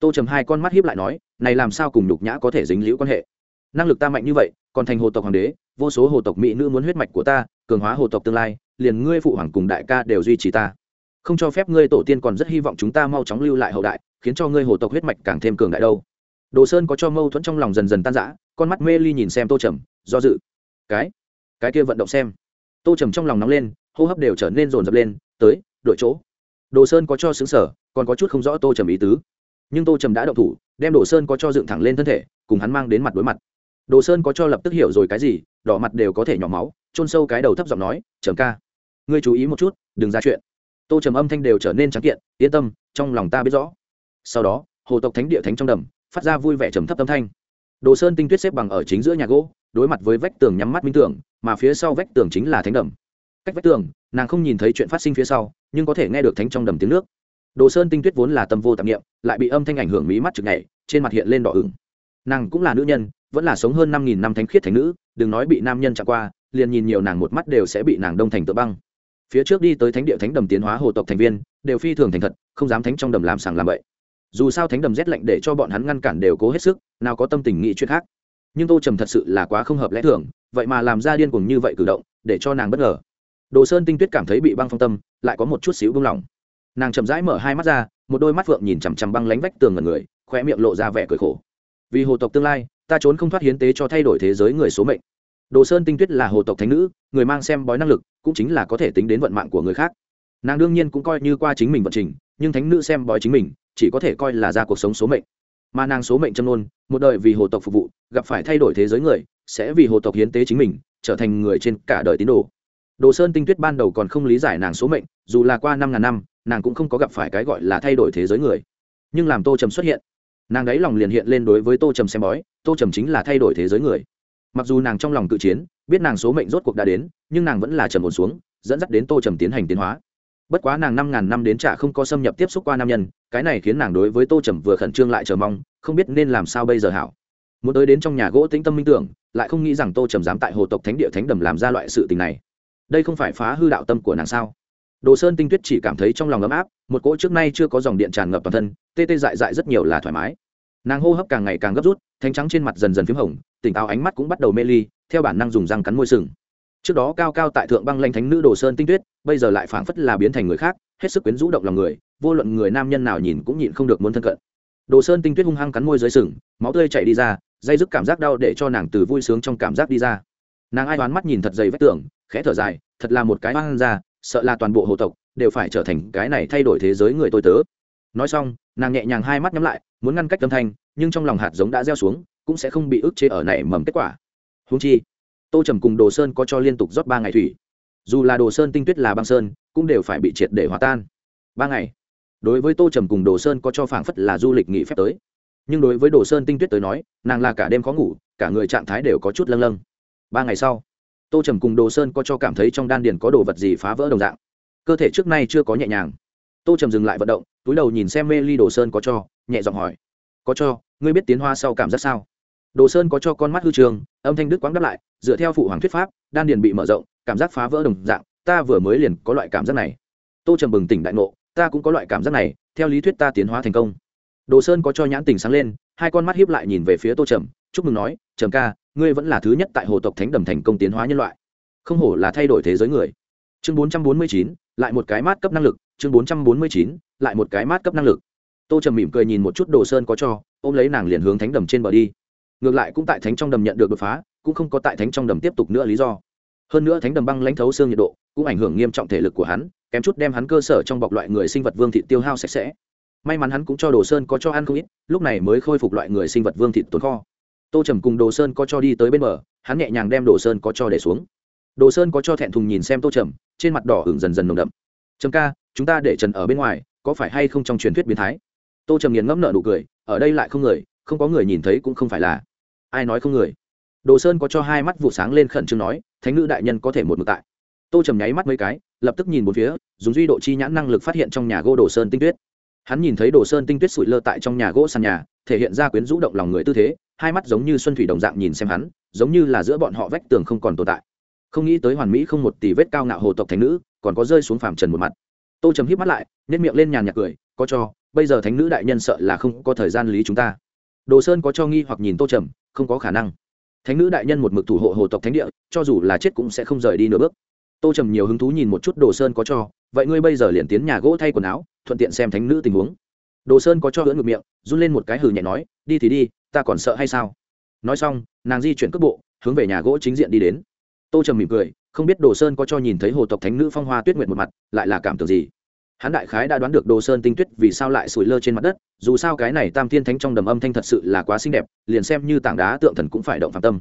Tô trầm hai con mắt hiếp lại nói, này làm sao cùng nhục nhã có thể dính liễu quan hệ? Năng lực ta mạnh như vậy, còn thành hồ tộc hoàng đế, vô số hồ tộc mỹ nữ muốn huyết mạch của ta, cường hóa hồ tộc tương lai, liền ngươi phụ hoàng cùng đại ca đều duy trì ta. Không cho phép ngươi tổ tiên còn rất hy vọng chúng ta mau chóng lưu lại hậu đại, khiến cho ngươi hồ tộc huyết mạch càng thêm cường đại đâu. Đồ sơn có cho mâu thuẫn trong lòng dần dần tan rã, con mắt mê ly nhìn xem tô trầm, do dự. Cái cái kia vận động xem. Tô trầm trong lòng nóng lên, hô hấp đều trở nên rồn rập lên, tới đội chỗ đồ sơn có cho xứng sở, còn có chút không rõ tô trầm ý tứ. Nhưng tô trầm đã động thủ, đem đồ sơn có cho dựng thẳng lên thân thể, cùng hắn mang đến mặt đối mặt. Đồ sơn có cho lập tức hiểu rồi cái gì, đỏ mặt đều có thể nhỏ máu trôn sâu cái đầu thấp giọng nói, trầm ca, ngươi chú ý một chút, đừng ra chuyện. Tô trầm âm thanh đều trở nên trắng kiện, yên tâm, trong lòng ta biết rõ. Sau đó, hồ tộc thánh địa thánh trong đầm, phát ra vui vẻ trầm thấp âm thanh. Đồ sơn tinh tuyết xếp bằng ở chính giữa nhà gỗ, đối mặt với vách tường nhắm mắt minh tưởng, mà phía sau vách tường chính là thánh đầm. Cách vách tường, nàng không nhìn thấy chuyện phát sinh phía sau nhưng có thể nghe được thánh trong đầm tiếng nước. Đồ sơn tinh tuyết vốn là tâm vô tạp nghiệm lại bị âm thanh ảnh hưởng mí mắt chực nhảy, trên mặt hiện lên đỏ ửng. Nàng cũng là nữ nhân, vẫn là sống hơn năm nghìn năm thánh khiết thành nữ, đừng nói bị nam nhân chạm qua, liền nhìn nhiều nàng một mắt đều sẽ bị nàng đông thành tự băng. Phía trước đi tới thánh địa thánh đầm tiến hóa hồ tộc thành viên, đều phi thường thành thật, không dám thánh trong đầm làm sàng làm bậy. Dù sao thánh đầm rét lạnh để cho bọn hắn ngăn cản đều cố hết sức, nào có tâm tình nghĩ chuyện khác. Nhưng tô trầm thật sự là quá không hợp lẽ thường, vậy mà làm ra điên cuồng như vậy cử động, để cho nàng bất ngờ đồ sơn tinh tuyết cảm thấy bị băng phong tâm, lại có một chút xíu buông lỏng. Nàng chậm rãi mở hai mắt ra, một đôi mắt phượng nhìn chằm chằm băng lánh vách tường ngần người khoe miệng lộ ra vẻ cười khổ. Vì hồ tộc tương lai, ta trốn không thoát hiến tế cho thay đổi thế giới người số mệnh. Đồ sơn tinh tuyết là hồ tộc thánh nữ, người mang xem bói năng lực, cũng chính là có thể tính đến vận mạng của người khác. Nàng đương nhiên cũng coi như qua chính mình vận trình, nhưng thánh nữ xem bói chính mình, chỉ có thể coi là ra cuộc sống số mệnh. Mà nàng số mệnh châm nôn một đời vì hồ tộc phục vụ, gặp phải thay đổi thế giới người, sẽ vì hồ tộc hiến tế chính mình, trở thành người trên cả đời tín đồ đồ sơn tinh tuyết ban đầu còn không lý giải nàng số mệnh, dù là qua năm ngàn năm, nàng cũng không có gặp phải cái gọi là thay đổi thế giới người. Nhưng làm tô trầm xuất hiện, nàng đáy lòng liền hiện lên đối với tô trầm xem bói, tô trầm chính là thay đổi thế giới người. Mặc dù nàng trong lòng tự chiến, biết nàng số mệnh rốt cuộc đã đến, nhưng nàng vẫn là trầm ổn xuống, dẫn dắt đến tô trầm tiến hành tiến hóa. Bất quá nàng năm ngàn năm đến chả không có xâm nhập tiếp xúc qua nam nhân, cái này khiến nàng đối với tô trầm vừa khẩn trương lại chờ mong, không biết nên làm sao bây giờ hảo. Muốn tới đến trong nhà gỗ tĩnh tâm minh tưởng, lại không nghĩ rằng tô trầm dám tại hồ tộc thánh địa thánh đầm làm ra loại sự tình này đây không phải phá hư đạo tâm của nàng sao? Đồ sơn tinh tuyết chỉ cảm thấy trong lòng ấm áp, một cỗ trước nay chưa có dòng điện tràn ngập toàn thân, tê tê dại dại rất nhiều là thoải mái. Nàng hô hấp càng ngày càng gấp rút, thanh trắng trên mặt dần dần p h í m hồng, tỉnh táo ánh mắt cũng bắt đầu mê ly, theo bản năng dùng răng cắn môi sừng. Trước đó cao cao tại thượng băng lanh thánh nữ đồ sơn tinh tuyết, bây giờ lại phảng phất là biến thành người khác, hết sức quyến rũ động lòng người, vô luận người nam nhân nào nhìn cũng nhịn không được muốn thân cận. Đồ sơn tinh tuyết hung hăng cắn môi dưới sừng, máu tươi chảy đi ra, dây dứt cảm giác đau để cho nàng từ vui sướng trong cảm giác đi ra. Nàng ai đoán mắt nhìn thật dày vách tường khẽ thở dài, thật là một cái oan ra sợ là toàn bộ hộ tộc đều phải trở thành cái này thay đổi thế giới người tôi tớ. Nói xong, nàng nhẹ nhàng hai mắt nhắm lại, muốn ngăn cách âm thanh, nhưng trong lòng hạt giống đã gieo xuống, cũng sẽ không bị ức chế ở nảy mầm kết quả. Húng chi, tô trầm cùng đồ sơn có cho liên tục rót ba ngày thủy. Dù là đồ sơn tinh tuyết là băng sơn, cũng đều phải bị triệt để hòa tan. Ba ngày. Đối với tô trầm cùng đồ sơn có cho phảng phất là du lịch nghỉ phép tới. Nhưng đối với đồ sơn tinh tuyết tới nói, nàng là cả đêm khó ngủ, cả người trạng thái đều có chút lâng lâng. Ba ngày sau tô trầm cùng đồ sơn có cho cảm thấy trong đan điền có đồ vật gì phá vỡ đồng dạng. Cơ thể trước nay chưa có nhẹ nhàng. Tô trầm dừng lại vận động, túi đầu nhìn xem mê ly đồ sơn có cho, nhẹ giọng hỏi. Có cho, ngươi biết tiến hoa sau cảm giác sao? Đồ sơn có cho con mắt hư trường, âm thanh đức quáng đáp lại, dựa theo phụ hoàng thuyết pháp, đan điền bị mở rộng, cảm giác phá vỡ đồng dạng, ta vừa mới liền có loại cảm giác này. Tô trầm bừng tỉnh đại ngộ, ta cũng có loại cảm giác này, theo lý thuyết ta tiến hóa thành công. Đồ sơn có cho nhãn tình sáng lên, hai con mắt hiếp lại nhìn về phía tô trầm, chúc mừng nói, trầm ca ngươi vẫn là thứ nhất tại hồ tộc thánh đầm thành công tiến hóa nhân loại. Không hổ là thay đổi thế giới người. Chương bốn trăm bốn mươi chín, lại một cái mát cấp năng lực. Chương bốn trăm bốn mươi chín, lại một cái mát cấp năng lực. Tô trầm mỉm cười nhìn một chút đồ sơn có cho, ôm lấy nàng liền hướng thánh đầm trên bờ đi. Ngược lại cũng tại thánh trong đầm nhận được đột phá, cũng không có tại thánh trong đầm tiếp tục nữa lý do. Hơn nữa thánh đầm băng lãnh thấu xương nhiệt độ, cũng ảnh hưởng nghiêm trọng thể lực của hắn, kém chút đem hắn cơ sở trong bọc loại người sinh vật vương thị tiêu hao sạch sẽ. May mắn hắn cũng cho đồ sơn có cho ăn không ít, lúc này mới khôi phục loại người sinh vật vương thị tồn kho tô trầm cùng đồ sơn có cho đi tới bên bờ, hắn nhẹ nhàng đem đồ sơn có cho để xuống. Đồ sơn có cho thẹn thùng nhìn xem tô trầm, trên mặt đỏ hưởng dần dần nồng đậm. Trầm ca, chúng ta để trần ở bên ngoài, có phải hay không trong truyền thuyết biến thái? Tô trầm nghiền ngẫm nợ nụ cười, ở đây lại không người, không có người nhìn thấy cũng không phải là. Ai nói không người? Đồ sơn có cho hai mắt vụ sáng lên khẩn trương nói, thánh nữ đại nhân có thể một mực tại. Tô trầm nháy mắt mấy cái, lập tức nhìn một phía, dùng duy độ chi nhãn năng lực phát hiện trong nhà gỗ đồ sơn tinh tuyết. Hắn nhìn thấy đồ sơn tinh tuyết sụi lơ tại trong nhà gỗ sàn nhà, thể hiện ra quyến rũ động lòng người tư thế hai mắt giống như xuân thủy đồng dạng nhìn xem hắn, giống như là giữa bọn họ vách tường không còn tồn tại. Không nghĩ tới hoàn mỹ không một tỷ vết cao ngạo hồ tộc thánh nữ, còn có rơi xuống phàm trần một mặt. Tô trầm hít mắt lại nếp miệng lên nhàn nhạc cười, có cho, bây giờ thánh nữ đại nhân sợ là không có thời gian lý chúng ta. Đồ sơn có cho nghi hoặc nhìn tô trầm, không có khả năng. Thánh nữ đại nhân một mực thủ hộ hồ tộc thánh địa, cho dù là chết cũng sẽ không rời đi nửa bước. Tô trầm nhiều hứng thú nhìn một chút đồ sơn có cho, vậy ngươi bây giờ liền tiến nhà gỗ thay quần áo, thuận tiện xem thánh nữ tình huống. Đồ sơn có cho hưỡn ngược miệng, run lên một cái hừ nhẹ nói, đi thì đi ta còn sợ hay sao? Nói xong, nàng di chuyển cước bộ, hướng về nhà gỗ chính diện đi đến. Tô trầm mỉm cười, không biết đồ sơn có cho nhìn thấy hồ tộc thánh nữ phong hoa tuyết nguyệt một mặt, lại là cảm tưởng gì? Hắn đại khái đã đoán được đồ sơn tinh tuyết vì sao lại sủi lơ trên mặt đất, dù sao cái này tam thiên thánh trong đầm âm thanh thật sự là quá xinh đẹp, liền xem như tảng đá tượng thần cũng phải động phạm tâm.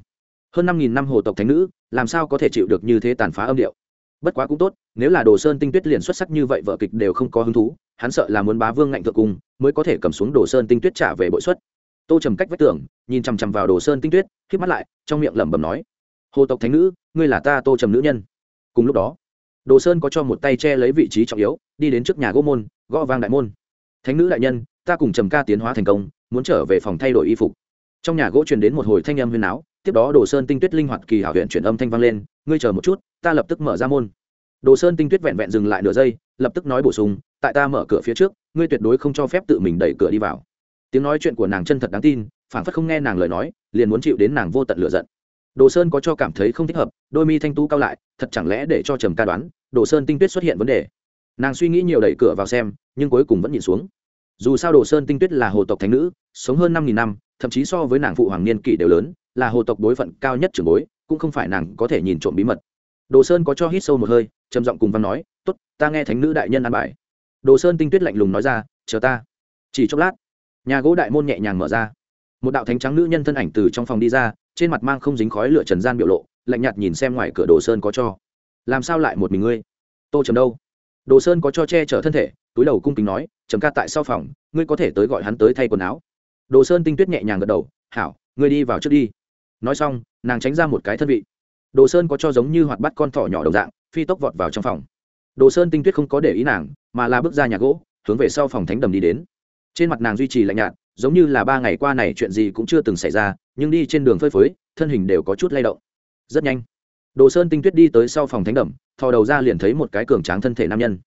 Hơn năm nghìn năm hồ tộc thánh nữ, làm sao có thể chịu được như thế tàn phá âm điệu? Bất quá cũng tốt, nếu là đồ sơn tinh tuyết liền xuất sắc như vậy vợ kịch đều không có hứng thú, hắn sợ là muốn bá vương ngạnh thượng cung, mới có thể cầm xuống đồ sơn tinh tuyết trả về bội xuất tô trầm cách vách tường, nhìn chằm chằm vào đồ sơn tinh tuyết k mắt lại trong miệng lẩm bẩm nói hồ tộc thánh nữ ngươi là ta tô trầm nữ nhân. Cùng lúc đó đồ sơn có cho một tay che lấy vị trí trọng yếu đi đến trước nhà gỗ môn gõ vang đại môn. Thánh nữ đại nhân ta cùng trầm ca tiến hóa thành công muốn trở về phòng thay đổi y phục. Trong nhà gỗ truyền đến một hồi thanh âm huyền áo tiếp đó đồ sơn tinh tuyết linh hoạt kỳ hảo huyện chuyển âm thanh vang lên ngươi chờ một chút ta lập tức mở ra môn. Đồ sơn tinh tuyết vẹn vẹn dừng lại nửa giây lập tức nói bổ sung tại ta mở cửa phía trước ngươi tuyệt đối không cho phép tự mình đẩy cửa đi vào tiếng nói chuyện của nàng chân thật đáng tin phản phất không nghe nàng lời nói, liền muốn chịu đến nàng vô tận lựa giận. Đồ sơn có cho cảm thấy không thích hợp, đôi mi thanh tú cao lại, thật chẳng lẽ để cho trầm ca đoán, đồ sơn tinh tuyết xuất hiện vấn đề. Nàng suy nghĩ nhiều đẩy cửa vào xem, nhưng cuối cùng vẫn nhìn xuống. Dù sao đồ sơn tinh tuyết là hồ tộc thánh nữ, sống hơn năm nghìn năm, thậm chí so với nàng phụ hoàng niên kỷ đều lớn, là hồ tộc đối phận cao nhất trưởng bối, cũng không phải nàng có thể nhìn trộm bí mật. Đồ sơn có cho hít sâu một hơi, trầm giọng cùng văn nói t ố t ta nghe thánh nữ đại nhân ăn bài. Đồ sơn tinh tuyết lạnh lùng nói ra, chờ ta. Chỉ chốc lát nhà gỗ đại môn nhẹ nhàng mở ra. Một đạo thánh trắng nữ nhân thân ảnh từ trong phòng đi ra, trên mặt mang không dính khói lửa trần gian biểu lộ, lạnh nhạt nhìn xem ngoài cửa đồ sơn có cho. Làm sao lại một mình ngươi? Tô trầm đâu? Đồ sơn có cho che chở thân thể, túi đầu cung kính nói, trầm ca tại sau phòng, ngươi có thể tới gọi hắn tới thay quần áo. Đồ sơn tinh tuyết nhẹ nhàng gật đầu, hảo, ngươi đi vào trước đi. Nói xong, nàng tránh ra một cái thân vị. Đồ sơn có cho giống như hoạt bắt con thỏ nhỏ đồng dạng, phi tốc vọt vào trong phòng. Đồ sơn tinh tuyết không có để ý nàng, mà là bước ra nhà gỗ, hướng về sau phòng thánh đầm đi đến trên mặt nàng duy trì lạnh nhạt, giống như là ba ngày qua này chuyện gì cũng chưa từng xảy ra, nhưng đi trên đường phơi phới, thân hình đều có chút lay động. Rất nhanh, đồ sơn tinh tuyết đi tới sau phòng thánh đầm, thò đầu ra liền thấy một cái cường tráng thân thể nam nhân.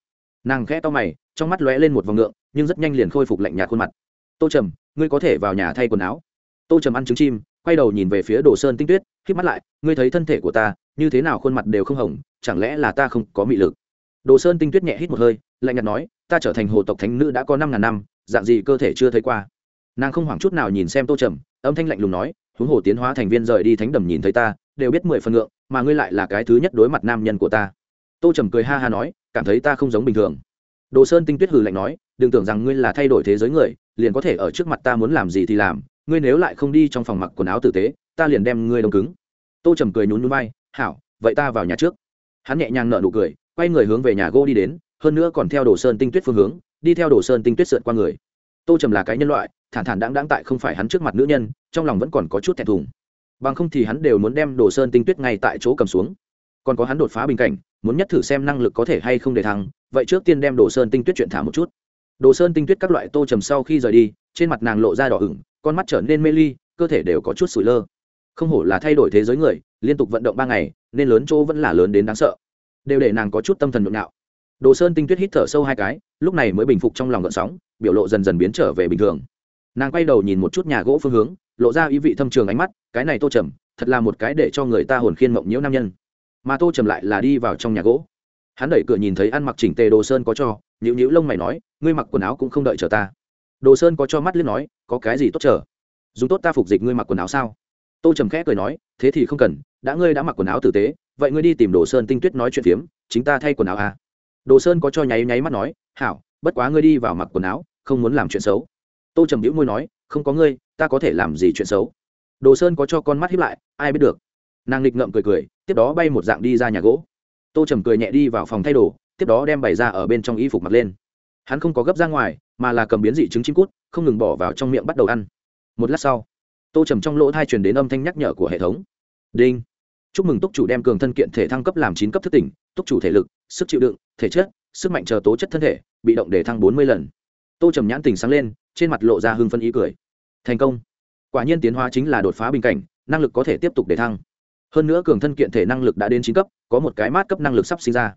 Nàng khẽ to mày, trong mắt lóe lên một vòng ngượng, nhưng rất nhanh liền khôi phục lạnh nhạt khuôn mặt. Tô trầm, ngươi có thể vào nhà thay quần áo. Tô trầm ăn trứng chim, quay đầu nhìn về phía đồ sơn tinh tuyết k mắt lại, ngươi thấy thân thể của ta, như thế nào khuôn mặt đều không hồng, chẳng lẽ là ta không có mị lực? Đồ sơn tinh tuyết nhẹ hít một hơi, lạnh nhạt nói, ta trở thành hồ tộc thánh nữ đã có năm ngàn năm dạng gì cơ thể chưa thấy qua. Nàng không hoảng chút nào nhìn xem tô trầm, âm thanh lạnh lùng nói, huống hồ tiến hóa thành viên rời đi thánh đầm nhìn thấy ta, đều biết mười phần ngượng, mà ngươi lại là cái thứ nhất đối mặt nam nhân của ta. Tô trầm cười ha ha nói, cảm thấy ta không giống bình thường. Đồ sơn tinh tuyết hừ lạnh nói, đừng tưởng rằng ngươi là thay đổi thế giới người, liền có thể ở trước mặt ta muốn làm gì thì làm, ngươi nếu lại không đi trong phòng mặc quần áo tử tế, ta liền đem ngươi đông cứng. Tô trầm cười nhún núi bay hảo, vậy ta vào nhà trước. Hắn nhẹ nhàng nợ nụ cười, quay người hướng về nhà gỗ đi đến, hơn nữa còn theo đồ sơn tinh tuyết phương hướng đi theo đồ sơn tinh tuyết sượt qua người. Tô trầm là cái nhân loại, thản thản đáng đáng tại không phải hắn trước mặt nữ nhân, trong lòng vẫn còn có chút thẹn thùng. Bằng không thì hắn đều muốn đem đồ sơn tinh tuyết ngay tại chỗ cầm xuống. Còn có hắn đột phá bình cảnh, muốn nhất thử xem năng lực có thể hay không để thắng vậy trước tiên đem đồ sơn tinh tuyết chuyện thả một chút. Đồ sơn tinh tuyết các loại tô trầm sau khi rời đi, trên mặt nàng lộ ra đỏ ửng, con mắt trở nên mê ly, cơ thể đều có chút sủi lơ. Không hổ là thay đổi thế giới người, liên tục vận động ba ngày, nên lớn chỗ vẫn là lớn đến đáng sợ. Đều để nàng có chút tâm thần nhộn nhạo đồ sơn tinh tuyết hít thở sâu hai cái, lúc này mới bình phục trong lòng gợn sóng, biểu lộ dần dần biến trở về bình thường. Nàng quay đầu nhìn một chút nhà gỗ phương hướng, lộ ra ý vị thâm trường ánh mắt, cái này tô trầm, thật là một cái để cho người ta hồn khiên mộng nhiễu nam nhân. Mà tô trầm lại là đi vào trong nhà gỗ. Hắn đẩy cửa nhìn thấy ăn mặc chỉnh tề đồ sơn có cho nhữ nhữ lông mày nói, ngươi mặc quần áo cũng không đợi chờ ta. Đồ sơn có cho mắt liên nói, có cái gì tốt chờ? Dùng tốt ta phục dịch ngươi mặc quần áo sao? Tô trầm khẽ cười nói, thế thì không cần, đã ngươi đã mặc quần áo tử tế, vậy ngươi đi tìm đồ sơn tinh tuyết nói chuyện phiếm, chính ta thay quần áo à? Đồ sơn có cho nháy nháy mắt nói, hảo, bất quá ngươi đi vào mặc quần áo, không muốn làm chuyện xấu. Tô trầm hữu môi nói, không có ngươi, ta có thể làm gì chuyện xấu? Đồ sơn có cho con mắt hiếp lại, ai biết được. Nàng nghịch ngậm cười cười, tiếp đó bay một dạng đi ra nhà gỗ. Tô trầm cười nhẹ đi vào phòng thay đồ, tiếp đó đem bày ra ở bên trong y phục mặc lên. Hắn không có gấp ra ngoài, mà là cầm biến dị trứng chim cút, không ngừng bỏ vào trong miệng bắt đầu ăn. Một lát sau, tô trầm trong lỗ thai truyền đến âm thanh nhắc nhở của hệ thống. Đinh. Chúc mừng túc chủ đem cường thân kiện thể thăng cấp làm chín cấp thất tỉnh, túc chủ thể lực sức chịu đựng, thể chất, sức mạnh chờ tố chất thân thể, bị động để thăng bốn mươi lần. Tô trầm nhãn tình sáng lên, trên mặt lộ ra hưng phân ý cười. Thành công. Quả nhiên tiến hóa chính là đột phá bình cảnh, năng lực có thể tiếp tục để thăng. Hơn nữa cường thân kiện thể năng lực đã đến chín cấp, có một cái mát cấp năng lực sắp sinh ra.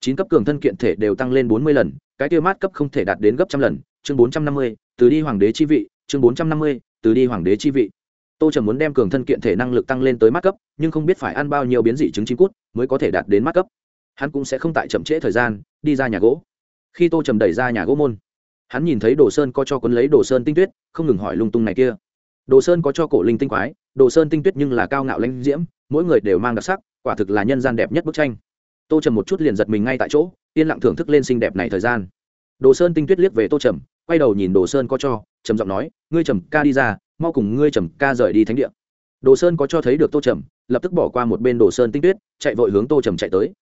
Chín cấp cường thân kiện thể đều tăng lên bốn mươi lần, cái tiêu mát cấp không thể đạt đến gấp trăm lần, chương bốn trăm năm mươi, từ đi hoàng đế chi vị, chương bốn trăm năm mươi, từ đi hoàng đế chi vị. Tô trầm muốn đem cường thân kiện thể năng lực tăng lên tới mát cấp, nhưng không biết phải ăn bao nhiêu biến dị trứng chín cút mới có thể đạt đến mát cấp hắn cũng sẽ không tại chậm trễ thời gian, đi ra nhà gỗ. Khi tô trầm đẩy ra nhà gỗ môn, hắn nhìn thấy đồ sơn có cho quấn lấy đồ sơn tinh tuyết, không ngừng hỏi lung tung này kia. Đồ sơn có cho cổ linh tinh quái, đồ sơn tinh tuyết nhưng là cao ngạo lãnh diễm, mỗi người đều mang đặc sắc, quả thực là nhân gian đẹp nhất bức tranh. Tô trầm một chút liền giật mình ngay tại chỗ, yên lặng thưởng thức lên xinh đẹp này thời gian. Đồ sơn tinh tuyết liếc về tô trầm, quay đầu nhìn đồ sơn có cho, trầm giọng nói, ngươi trầm ca đi ra, mau cùng ngươi trầm ca rời đi thánh địa. Đồ sơn có cho thấy được tô trầm, lập tức bỏ qua một bên đồ sơn tinh tuyết, chạy vội hướng tô trầm chạy tới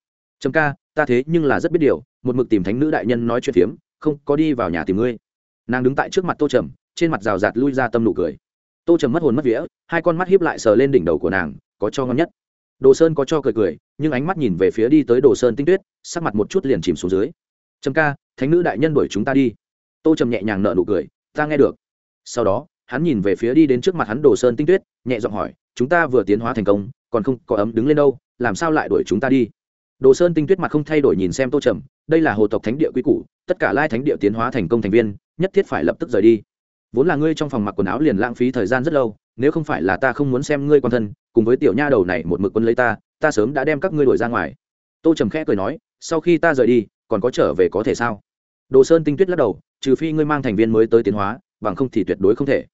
trầm ca, ta thế nhưng là rất biết điều, một mực tìm thánh nữ đại nhân nói chuyện phiếm, không có đi vào nhà tìm ngươi. Nàng đứng tại trước mặt tô trầm, trên mặt rào rạt lui ra tâm nụ cười. Tô trầm mất hồn mất vía, hai con mắt hiếp lại sờ lên đỉnh đầu của nàng, có cho ngon nhất. Đồ sơn có cho cười cười, nhưng ánh mắt nhìn về phía đi tới đồ sơn tinh tuyết, sắc mặt một chút liền chìm xuống dưới. Trầm ca, thánh nữ đại nhân đuổi chúng ta đi. Tô trầm nhẹ nhàng nợ nụ cười, ta nghe được. Sau đó, hắn nhìn về phía đi đến trước mặt hắn đồ sơn tinh tuyết, nhẹ giọng hỏi, chúng ta vừa tiến hóa thành công, còn không có ấm đứng lên đâu, làm sao lại đuổi chúng ta đi? Đồ sơn tinh tuyết mặt không thay đổi nhìn xem tô trầm, đây là hồ tộc thánh địa quy củ, tất cả lai thánh địa tiến hóa thành công thành viên, nhất thiết phải lập tức rời đi. Vốn là ngươi trong phòng mặc quần áo liền lãng phí thời gian rất lâu, nếu không phải là ta không muốn xem ngươi quan thân, cùng với tiểu nha đầu này một mực quân lấy ta ta sớm đã đem các ngươi đuổi ra ngoài. Tô trầm khẽ cười nói, sau khi ta rời đi, còn có trở về có thể sao? Đồ sơn tinh tuyết lắc đầu, trừ phi ngươi mang thành viên mới tới tiến hóa, bằng không thì tuyệt đối không thể.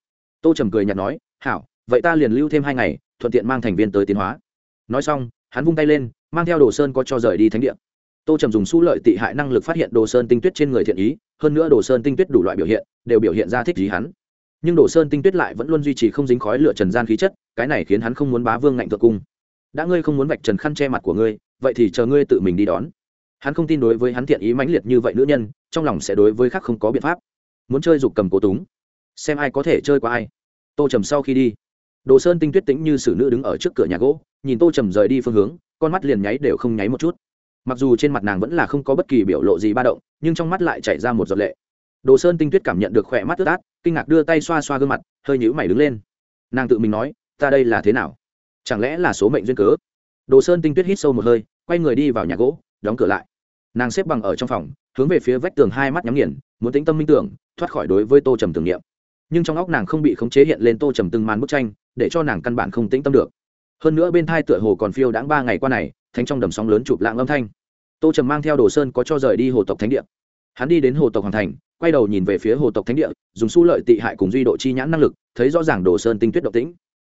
Tô trầm cười nhạt nói, hảo, vậy ta liền lưu thêm hai ngày, thuận tiện mang thành viên tới tiến hóa. Nói xong, hắn vung tay lên mang theo đồ sơn có cho rời đi thánh địa. Tô trầm dùng su lợi tị hại năng lực phát hiện đồ sơn tinh tuyết trên người thiện ý, hơn nữa đồ sơn tinh tuyết đủ loại biểu hiện, đều biểu hiện ra thích gì hắn. Nhưng đồ sơn tinh tuyết lại vẫn luôn duy trì không dính khói lửa trần gian khí chất, cái này khiến hắn không muốn bá vương ngạnh thượng cung. Đã ngươi không muốn vạch trần khăn che mặt của ngươi, vậy thì chờ ngươi tự mình đi đón. Hắn không tin đối với hắn thiện ý mãnh liệt như vậy nữ nhân, trong lòng sẽ đối với khác không có biện pháp. Muốn chơi dục cầm cố túng. Xem ai có thể chơi qua ai. Tô trầm sau khi đi đồ sơn tinh tuyết tĩnh như xử nữ đứng ở trước cửa nhà gỗ, nhìn tô trầm rời đi phương hướng, con mắt liền nháy đều không nháy một chút. Mặc dù trên mặt nàng vẫn là không có bất kỳ biểu lộ gì ba động, nhưng trong mắt lại chảy ra một giọt lệ. Đồ sơn tinh tuyết cảm nhận được khỏe mắt ướt át, kinh ngạc đưa tay xoa xoa gương mặt, hơi nhữ mày đứng lên. Nàng tự mình nói, ta đây là thế nào? Chẳng lẽ là số mệnh duyên cớ? Đồ sơn tinh tuyết hít sâu một hơi, quay người đi vào nhà gỗ, đóng cửa lại. Nàng xếp bằng ở trong phòng, hướng về phía vách tường hai mắt nhắm nghiền, muốn tĩnh tâm minh tưởng, thoát khỏi đối với tô trầm tưởng niệm nhưng trong óc nàng không bị khống chế hiện lên tô trầm từng màn bức tranh, để cho nàng căn bản không tĩnh tâm được. Hơn nữa bên thai tựa hồ còn phiêu đãng ba ngày qua này, thánh trong đầm sóng lớn chụp lạng âm thanh. Tô trầm mang theo đồ sơn có cho rời đi hồ tộc thánh địa. Hắn đi đến hồ tộc hoàng thành, quay đầu nhìn về phía hồ tộc thánh địa, dùng su lợi tị hại cùng duy độ chi nhãn năng lực, thấy rõ ràng đồ sơn tinh tuyết độc tĩnh.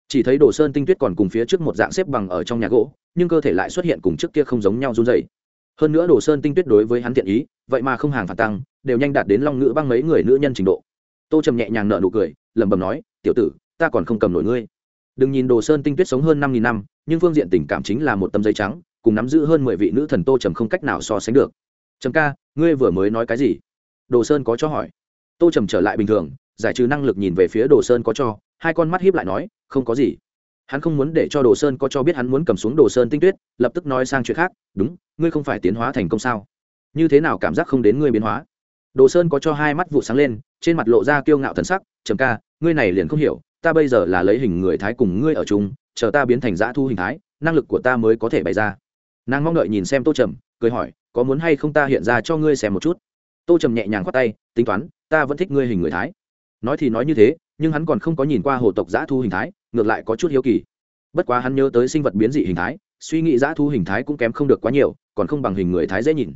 Chỉ thấy đồ sơn tinh tuyết còn cùng phía trước một dạng xếp bằng ở trong nhà gỗ, nhưng cơ thể lại xuất hiện cùng trước kia không giống nhau run dày hơn nữa đồ sơn tinh tuyết đối với hắn thiện ý, vậy mà không hàng phản tăng, đều nhanh đạt đến long ngữ băng mấy người nữ nhân trình độ tô trầm nhẹ nhàng nợ nụ cười, lẩm bẩm nói, tiểu tử, ta còn không cầm nổi ngươi. Đừng nhìn đồ sơn tinh tuyết sống hơn năm nghìn năm, nhưng phương diện tình cảm chính là một tấm giấy trắng, cùng nắm giữ hơn mười vị nữ thần tô trầm không cách nào so sánh được. Trầm ca, ngươi vừa mới nói cái gì? Đồ sơn có cho hỏi. Tô trầm trở lại bình thường, giải trừ năng lực nhìn về phía đồ sơn có cho, hai con mắt hiếp lại nói, không có gì. Hắn không muốn để cho đồ sơn có cho biết hắn muốn cầm xuống đồ sơn tinh tuyết, lập tức nói sang chuyện khác, đúng, ngươi không phải tiến hóa thành công sao? Như thế nào cảm giác không đến ngươi biến hóa? Đồ sơn có cho hai mắt vụ sáng lên, trên mặt lộ ra kiêu ngạo thần sắc, trầm ca, ngươi này liền không hiểu, ta bây giờ là lấy hình người thái cùng ngươi ở chung, chờ ta biến thành dã thu hình thái, năng lực của ta mới có thể bày ra. Nàng mong đợi nhìn xem tô trầm, cười hỏi, có muốn hay không ta hiện ra cho ngươi xem một chút? Tô trầm nhẹ nhàng khoát tay, tính toán, ta vẫn thích ngươi hình người thái. Nói thì nói như thế, nhưng hắn còn không có nhìn qua hồ tộc dã thu hình thái, ngược lại có chút hiếu kỳ. Bất quá hắn nhớ tới sinh vật biến dị hình thái, suy nghĩ dã thu hình thái cũng kém không được quá nhiều, còn không bằng hình người thái dễ nhìn.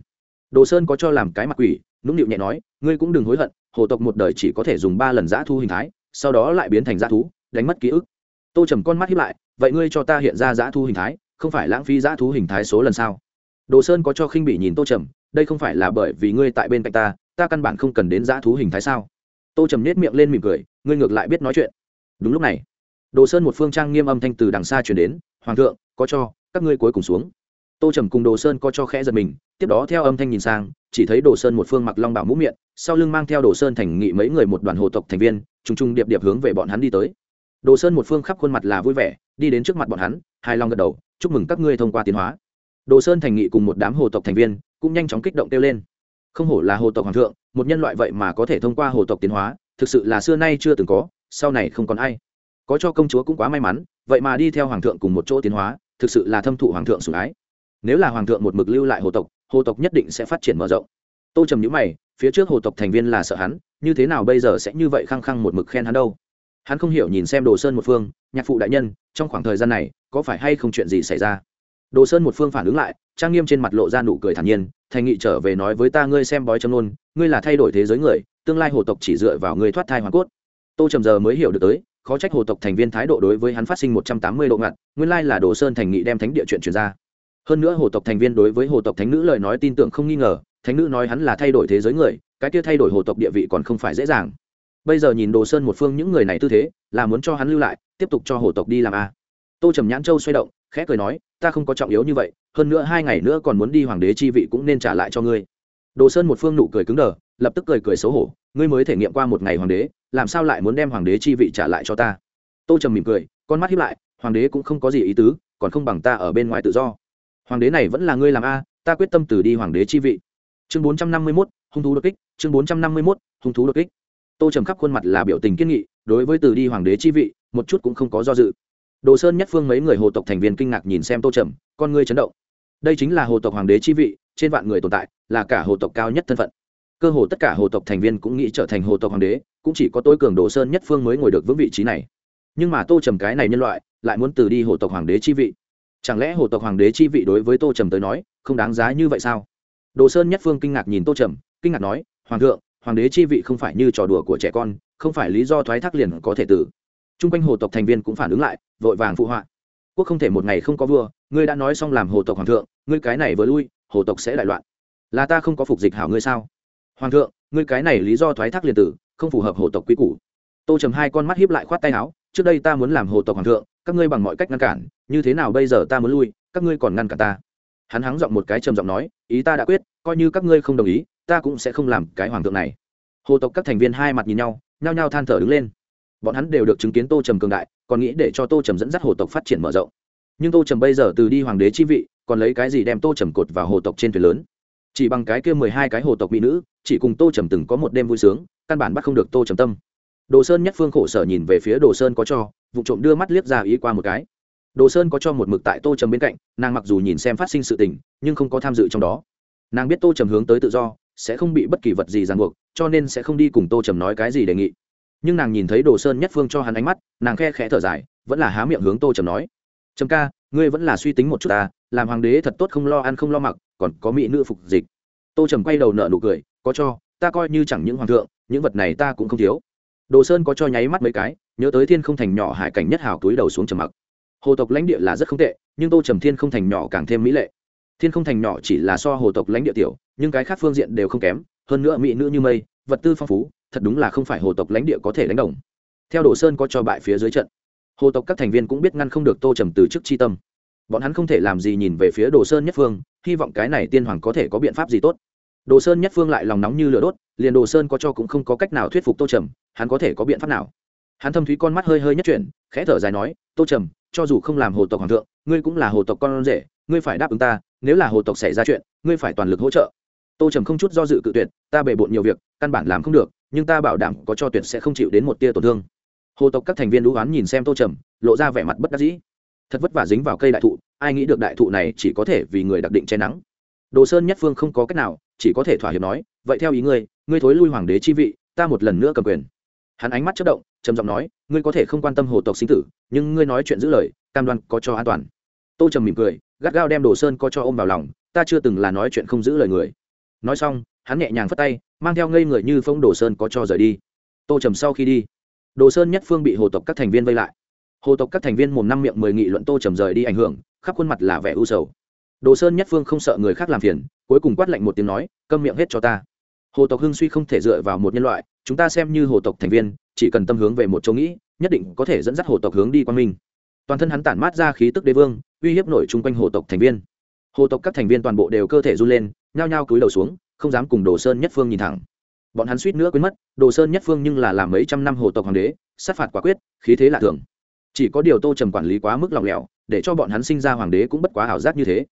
Đồ sơn có cho làm cái mặt quỷ nũng nịu nhẹ nói, ngươi cũng đừng hối hận, hồ tộc một đời chỉ có thể dùng ba lần giã thu hình thái, sau đó lại biến thành giã thú, đánh mất ký ức. Tô trầm con mắt hiếp lại, vậy ngươi cho ta hiện ra giã thu hình thái, không phải lãng phí giã thú hình thái số lần sao? Đồ sơn có cho khinh bị nhìn tô trầm, đây không phải là bởi vì ngươi tại bên cạnh ta ta căn bản không cần đến giã thú hình thái sao? Tô trầm nết miệng lên mỉm cười, ngươi ngược lại biết nói chuyện. Đúng lúc này, đồ sơn một phương trang nghiêm âm thanh từ đằng xa chuyển đến, hoàng thượng, có cho, các ngươi cuối cùng xuống tô trầm cùng đồ sơn có cho khẽ giật mình, tiếp đó theo âm thanh nhìn sang, chỉ thấy đồ sơn một phương mặc long bảo mũ miệng, sau lưng mang theo đồ sơn thành nghị mấy người một đoàn hồ tộc thành viên t r ù n g t r ù n g điệp điệp hướng về bọn hắn đi tới. Đồ sơn một phương khắp khuôn mặt là vui vẻ, đi đến trước mặt bọn hắn hai long gật đầu, chúc mừng các ngươi thông qua tiến hóa. Đồ sơn thành nghị cùng một đám hồ tộc thành viên cũng nhanh chóng kích động kêu lên. Không hổ là hồ tộc hoàng thượng, một nhân loại vậy mà có thể thông qua hồ tộc tiến hóa, thực sự là xưa nay chưa từng có, sau này không còn ai. Có cho công chúa cũng quá may mắn, vậy mà đi theo hoàng thượng cùng một chỗ tiến hóa, thực sự là thâm thụ hoàng thượng sủng ái nếu là hoàng thượng một mực lưu lại hồ tộc hồ tộc nhất định sẽ phát triển mở rộng. Tô trầm nhữ mày, phía trước hồ tộc thành viên là sợ hắn, như thế nào bây giờ sẽ như vậy khăng khăng một mực khen hắn đâu? Hắn không hiểu nhìn xem đồ sơn một phương, nhạc phụ đại nhân, trong khoảng thời gian này, có phải hay không chuyện gì xảy ra? Đồ sơn một phương phản ứng lại, trang nghiêm trên mặt lộ ra nụ cười thản nhiên, thành nghị trở về nói với ta ngươi xem bói châm nôn ngươi là thay đổi thế giới người, tương lai hồ tộc chỉ dựa vào ngươi thoát thai hoàn cốt. Tô trầm giờ mới hiểu được tới, khó trách hồ tộc thành viên thái độ đối với hắn phát sinh một trăm tám mươi độ ngặt, nguyên lai là đồ sơn thành nghị đem thánh địa chuyện chuyển ra hơn nữa hồ tộc thành viên đối với hồ tộc thánh nữ lời nói tin tưởng không nghi ngờ, thánh nữ nói hắn là thay đổi thế giới người, cái kia thay đổi hồ tộc địa vị còn không phải dễ dàng. Bây giờ nhìn đồ sơn một phương những người này tư thế, là muốn cho hắn lưu lại, tiếp tục cho hồ tộc đi làm a. Tô trầm nhãn châu xoay động, khẽ cười nói, ta không có trọng yếu như vậy, hơn nữa hai ngày nữa còn muốn đi hoàng đế chi vị cũng nên trả lại cho ngươi. Đồ sơn một phương nụ cười cứng đờ, lập tức cười cười xấu hổ, ngươi mới thể nghiệm qua một ngày hoàng đế, làm sao lại muốn đem hoàng đế chi vị trả lại cho ta? Tô trầm mỉm cười, con mắt hiếp lại, hoàng đế cũng không có gì ý tứ, còn không bằng ta ở bên ngoài tự do hoàng đế này vẫn là ngươi làm a, ta quyết tâm từ đi hoàng đế chi vị. Chương bốn trăm năm mươi mốt, hung thú đột kích, chương bốn trăm năm mươi mốt, hung thú đột kích. Tô trầm khắp khuôn mặt là biểu tình kiên nghị, đối với từ đi hoàng đế chi vị, một chút cũng không có do dự. Đồ sơn nhất phương mấy người hồ tộc thành viên kinh ngạc nhìn xem tô trầm, con ngươi chấn động. Đây chính là hồ tộc hoàng đế chi vị, trên vạn người tồn tại, là cả hồ tộc cao nhất thân phận. Cơ hồ tất cả hồ tộc thành viên cũng nghĩ trở thành hồ tộc hoàng đế, cũng chỉ có tôi cường đồ sơn nhất phương mới ngồi được vững vị trí này. Nhưng mà tô trầm cái này nhân loại, lại muốn từ đi hồ tộc hoàng đế chi vị chẳng lẽ hồ tộc hoàng đế chi vị đối với tô trầm tới nói, không đáng giá như vậy sao? Đồ sơn nhất phương kinh ngạc nhìn tô trầm, kinh ngạc nói, hoàng thượng, hoàng đế chi vị không phải như trò đùa của trẻ con, không phải lý do thoái thác liền có thể tử. T r u n g quanh hồ tộc thành viên cũng phản ứng lại, vội vàng phụ họa. Quốc không thể một ngày không có vua, ngươi đã nói xong làm hồ tộc hoàng thượng, ngươi cái này vừa lui, hồ tộc sẽ đại loạn. Là ta không có phục dịch hảo ngươi sao? Hoàng thượng, ngươi cái này lý do thoái thác liền tử, không phù hợp hồ tộc quy củ. Tô trầm hai con mắt hiếp lại khoát tay áo, trước đây ta muốn làm hồ tộc hoàng thượng các ngươi bằng mọi cách ngăn cản, như thế nào bây giờ ta muốn lui, các ngươi còn ngăn cản ta. Hắn hắng giọng một cái trầm giọng nói, ý ta đã quyết, coi như các ngươi không đồng ý, ta cũng sẽ không làm cái hoàng thượng này. Hồ tộc các thành viên hai mặt nhìn nhau, nhao nhao than thở đứng lên. Bọn hắn đều được chứng kiến tô trầm cường đại, còn nghĩ để cho tô trầm dẫn dắt hồ tộc phát triển mở rộng. Nhưng tô trầm bây giờ từ đi hoàng đế chi vị, còn lấy cái gì đem tô trầm cột vào hồ tộc trên thuyền lớn? Chỉ bằng cái kia mười hai cái hồ tộc mỹ nữ, chỉ cùng tô trầm từng có một đêm vui sướng, căn bản bắt không được tô trầm tâm. Đồ sơn nhất phương khổ sở nhìn về phía đồ sơn có cho vụ trộm đưa mắt liếc ra ý qua một cái. Đồ sơn có cho một mực tại tô trầm bên cạnh, nàng mặc dù nhìn xem phát sinh sự tình, nhưng không có tham dự trong đó. Nàng biết tô trầm hướng tới tự do, sẽ không bị bất kỳ vật gì ràng buộc, cho nên sẽ không đi cùng tô trầm nói cái gì đề nghị. Nhưng nàng nhìn thấy đồ sơn nhất phương cho hắn ánh mắt, nàng khe khẽ thở dài, vẫn là há miệng hướng tô trầm nói. Trầm ca, ngươi vẫn là suy tính một chút ta, làm hoàng đế thật tốt không lo ăn không lo mặc, còn có mỹ nữ phục dịch. Tô trầm quay đầu nợ nụ cười, có cho, ta coi như chẳng những hoàng thượng, những vật này ta cũng không thiếu đồ sơn có cho nháy mắt mấy cái, nhớ tới thiên không thành nhỏ hải cảnh nhất hào túi đầu xuống trầm mặc. Hồ tộc lãnh địa là rất không tệ, nhưng tô trầm thiên không thành nhỏ càng thêm mỹ lệ. Thiên không thành nhỏ chỉ là so hồ tộc lãnh địa tiểu, nhưng cái khác phương diện đều không kém, hơn nữa mỹ nữ như mây, vật tư phong phú, thật đúng là không phải hồ tộc lãnh địa có thể đánh đồng. Theo đồ sơn có cho bại phía dưới trận, hồ tộc các thành viên cũng biết ngăn không được tô trầm từ chức chi tâm. Bọn hắn không thể làm gì nhìn về phía đồ sơn nhất phương, hy vọng cái này tiên hoàng có thể có biện pháp gì tốt. Đồ sơn nhất phương lại lòng nóng như lửa đốt, liền đồ sơn có cho cũng không có cách nào thuyết phục tô trầm hắn có thể có biện pháp nào? Hắn thâm thúy con mắt hơi hơi nhất chuyển, khẽ thở dài nói, tô trầm, cho dù không làm hồ tộc hoàng thượng, ngươi cũng là hồ tộc con rể, ngươi phải đáp ứng ta, nếu là hồ tộc xảy ra chuyện, ngươi phải toàn lực hỗ trợ. Tô trầm không chút do dự cự tuyệt, ta bề bộn nhiều việc, căn bản làm không được, nhưng ta bảo đảm có cho tuyệt sẽ không chịu đến một tia tổn thương. Hồ tộc các thành viên đũ oán nhìn xem tô trầm, lộ ra vẻ mặt bất đắc dĩ. Thật vất vả dính vào cây đại thụ, ai nghĩ được đại thụ này chỉ có thể vì người đặc định che nắng. Đồ sơn nhất phương không có cách nào, chỉ có thể thỏa hiệp nói, vậy theo ý ngươi ngươi thối lui hoàng đế chi vị, ta một lần nữa cầm quyền hắn ánh mắt chất động, trầm giọng nói, ngươi có thể không quan tâm hồ tộc sinh tử, nhưng ngươi nói chuyện giữ lời, cam đoan có cho an toàn. Tô trầm mỉm cười, gắt gao đem đồ sơn có cho ôm vào lòng, ta chưa từng là nói chuyện không giữ lời người. Nói xong, hắn nhẹ nhàng phất tay, mang theo ngây người như phong đồ sơn có cho rời đi. Tô trầm sau khi đi, đồ sơn nhất phương bị hồ tộc các thành viên vây lại. Hồ tộc các thành viên mồm năm miệng mười nghị luận tô trầm rời đi ảnh hưởng, khắp khuôn mặt là vẻ u sầu. Đồ sơn nhất phương không sợ người khác làm phiền, cuối cùng quát lạnh một tiếng nói, câm miệng hết cho ta. Hồ tộc hưng suy không thể dựa vào một nhân loại chúng ta xem như hồ tộc thành viên, chỉ cần tâm hướng về một chỗ nghĩ, nhất định có thể dẫn dắt hồ tộc hướng đi quan minh. Toàn thân hắn tản mát ra khí tức đế vương, uy hiếp nổi chung quanh hồ tộc thành viên. Hồ tộc các thành viên toàn bộ đều cơ thể run lên, nhao nhao cúi đầu xuống, không dám cùng đồ sơn nhất phương nhìn thẳng. Bọn hắn suýt nữa quên mất, đồ sơn nhất phương nhưng là làm mấy trăm năm hồ tộc hoàng đế, sát phạt quả quyết, khí thế lạ thường. Chỉ có điều tô trầm quản lý quá mức lỏng lẻo, để cho bọn hắn sinh ra hoàng đế cũng bất quá ảo giác như thế.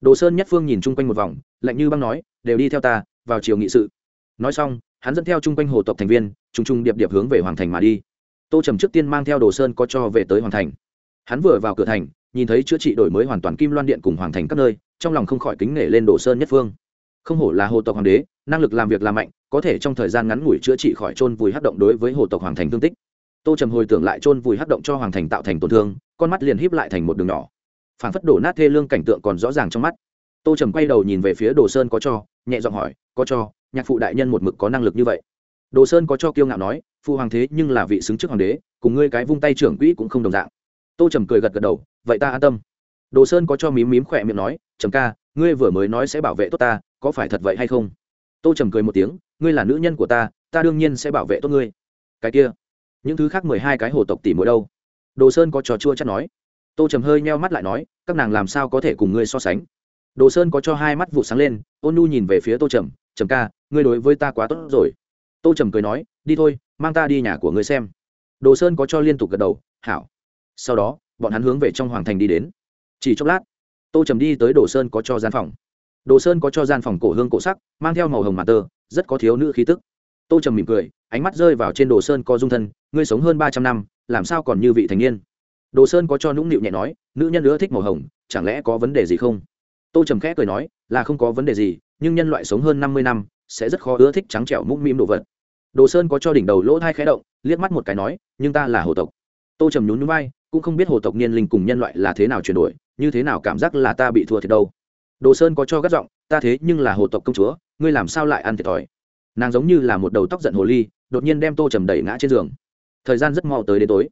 Đồ sơn nhất phương nhìn chung quanh một vòng, lạnh như băng nói, đều đi theo ta, vào chiều nghị sự. Nói xong hắn dẫn theo chung quanh hồ tộc thành viên chung chung điệp điệp hướng về hoàng thành mà đi. Tô trầm trước tiên mang theo đồ sơn có cho về tới hoàng thành. Hắn vừa vào cửa thành, nhìn thấy chữa trị đổi mới hoàn toàn kim loan điện cùng hoàng thành các nơi, trong lòng không khỏi kính nể lên đồ sơn nhất phương. Không hổ là hồ tộc hoàng đế, năng lực làm việc làm mạnh, có thể trong thời gian ngắn ngủi chữa trị khỏi trôn vùi hát động đối với hồ tộc hoàng thành thương tích. Tô trầm hồi tưởng lại trôn vùi hát động cho hoàng thành tạo thành tổn thương, con mắt liền híp lại thành một đường nhỏ. Phản phất đổ nát thê lương cảnh tượng còn rõ ràng trong mắt. Tô trầm quay đầu nhìn về phía đồ sơn có cho, nhẹ giọng hỏi, có cho nhạc phụ đại nhân một mực có năng lực như vậy. Đồ sơn có cho kiêu ngạo nói phụ hoàng thế nhưng là vị xứng trước hoàng đế, cùng ngươi cái vung tay trưởng quỹ cũng không đồng dạng. Tô trầm cười gật gật đầu, vậy ta an tâm. Đồ sơn có cho mím mím khỏe miệng nói, trầm ca, ngươi vừa mới nói sẽ bảo vệ tốt ta, có phải thật vậy hay không? Tô trầm cười một tiếng, ngươi là nữ nhân của ta ta đương nhiên sẽ bảo vệ tốt ngươi. Cái kia, những thứ khác mười hai cái hồ tộc tỷ mỗi đâu? Đồ sơn có trò chua chắc nói. Tô trầm hơi meo mắt lại nói, các nàng làm sao có thể cùng ngươi so sánh? Đồ sơn có cho hai mắt vụ sáng lên, ôn nu nhìn về phía tô trầm trầm ca, ngươi đối với ta quá tốt rồi. Tô trầm cười nói, đi thôi, mang ta đi nhà của ngươi xem. Đồ sơn có cho liên tục gật đầu, hảo. Sau đó, bọn hắn hướng về trong hoàng thành đi đến. Chỉ chốc lát, tô trầm đi tới đồ sơn có cho gian phòng. Đồ sơn có cho gian phòng cổ hương cổ sắc, mang theo màu hồng mà tơ, rất có thiếu nữ khí tức. Tô trầm mỉm cười, ánh mắt rơi vào trên đồ sơn có dung thân, ngươi sống hơn ba trăm năm, làm sao còn như vị thành niên? Đồ sơn có cho nũng nịu nhẹ nói, nữ nhân nữa thích màu hồng, chẳng lẽ có vấn đề gì không? Tô trầm khẽ cười nói, là không có vấn đề gì nhưng nhân loại sống hơn năm mươi năm, sẽ rất khó ưa thích trắng trẻo mũm mĩm đồ vật. Đồ sơn có cho đỉnh đầu lỗ thai khẽ động, liếc mắt một cái nói, nhưng ta là hồ tộc. Tô trầm nhún núi bay cũng không biết hồ tộc niên linh cùng nhân loại là thế nào chuyển đổi, như thế nào cảm giác là ta bị thua thiệt đâu. Đồ sơn có cho gắt giọng, ta thế nhưng là hồ tộc công chúa, ngươi làm sao lại ăn thiệt thòi? Nàng giống như là một đầu tóc giận hồ ly, đột nhiên đem tô trầm đẩy ngã trên giường. Thời gian rất mau tới đến tối.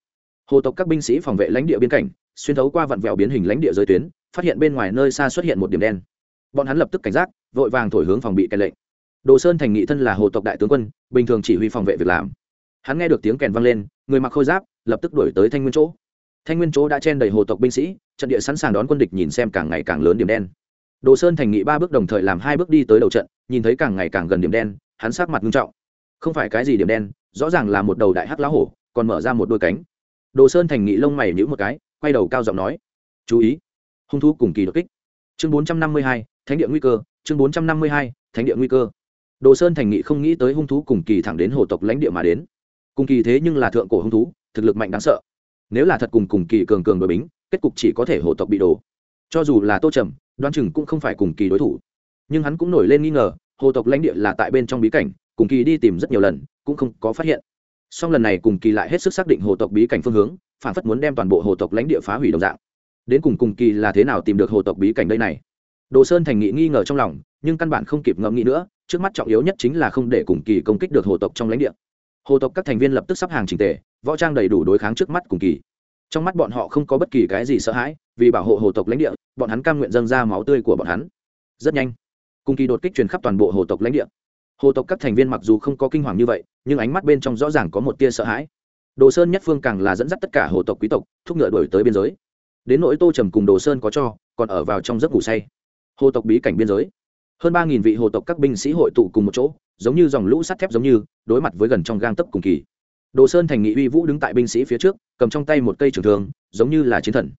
Hồ tộc các binh sĩ phòng vệ lãnh địa biên cảnh, xuyên thấu qua vặn vẹo biến hình lãnh địa giới tuyến, phát hiện bên ngoài nơi xa xuất hiện một điểm đen. Bọn hắn lập tức cảnh giác vội vàng thổi hướng phòng bị kèn lệnh. Đồ sơn thành nghị thân là hồ tộc đại tướng quân, bình thường chỉ huy phòng vệ việc làm. Hắn nghe được tiếng kèn vang lên, người mặc khôi giáp, lập tức đuổi tới thanh nguyên chỗ. Thanh nguyên chỗ đã chen đầy hồ tộc binh sĩ, trận địa sẵn sàng đón quân địch nhìn xem càng ngày càng lớn điểm đen. Đồ sơn thành nghị ba bước đồng thời làm hai bước đi tới đầu trận, nhìn thấy càng ngày càng gần điểm đen, hắn sát mặt nghiêm trọng. Không phải cái gì điểm đen, rõ ràng là một đầu đại hắc lá hổ, còn mở ra một đôi cánh. Đồ sơn thành nghị lông mày nhữ một cái, quay đầu cao giọng nói, chú ý, hung thú cùng kỳ đột kích. Chương bốn trăm năm mươi hai, thánh địa nguy cơ chương bốn trăm năm mươi hai, thánh địa nguy cơ. Đồ sơn thành nghị không nghĩ tới hung thú cùng kỳ thẳng đến hồ tộc lãnh địa mà đến. Cùng kỳ thế nhưng là thượng cổ hung thú, thực lực mạnh đáng sợ. Nếu là thật cùng cùng kỳ cường cường đội bính, kết cục chỉ có thể hồ tộc bị đổ. Cho dù là tô trầm đoan chừng cũng không phải cùng kỳ đối thủ. Nhưng hắn cũng nổi lên nghi ngờ, hồ tộc lãnh địa là tại bên trong bí cảnh, cùng kỳ đi tìm rất nhiều lần, cũng không có phát hiện. Song lần này cùng kỳ lại hết sức xác định hồ tộc bí cảnh phương hướng, phản phất muốn đem toàn bộ hồ tộc lãnh địa phá hủy đồng dạng. Đến cùng cùng kỳ là thế nào tìm được hồ tộc bí cảnh đây này? Đồ sơn thành nghị nghi ngờ trong lòng, nhưng căn bản không kịp ngẫm nghĩ nữa, trước mắt trọng yếu nhất chính là không để cùng kỳ công kích được hồ tộc trong lãnh địa. Hồ tộc các thành viên lập tức sắp hàng trình tề, võ trang đầy đủ đối kháng trước mắt cùng kỳ. Trong mắt bọn họ không có bất kỳ cái gì sợ hãi, vì bảo hộ hồ tộc lãnh địa, bọn hắn cam nguyện dâng ra máu tươi của bọn hắn. Rất nhanh, cùng kỳ đột kích truyền khắp toàn bộ hồ tộc lãnh địa. Hồ tộc các thành viên mặc dù không có kinh hoàng như vậy, nhưng ánh mắt bên trong rõ ràng có một tia sợ hãi. Đồ sơn nhất phương càng là dẫn dắt tất cả hồ tộc quý tộc, thúc ngựa đổi tới biên giới. Đến nỗi tô trầm cùng đồ sơn có cho, còn ở vào trong giấc ngủ say hồ tộc bí cảnh biên giới. Hơn ba vị hồ tộc các binh sĩ hội tụ cùng một chỗ, giống như dòng lũ sắt thép giống như, đối mặt với gần trong gang tấp cùng kỳ. Đồ sơn thành nghị uy vũ đứng tại binh sĩ phía trước, cầm trong tay một cây trường thường giống như là chiến thần.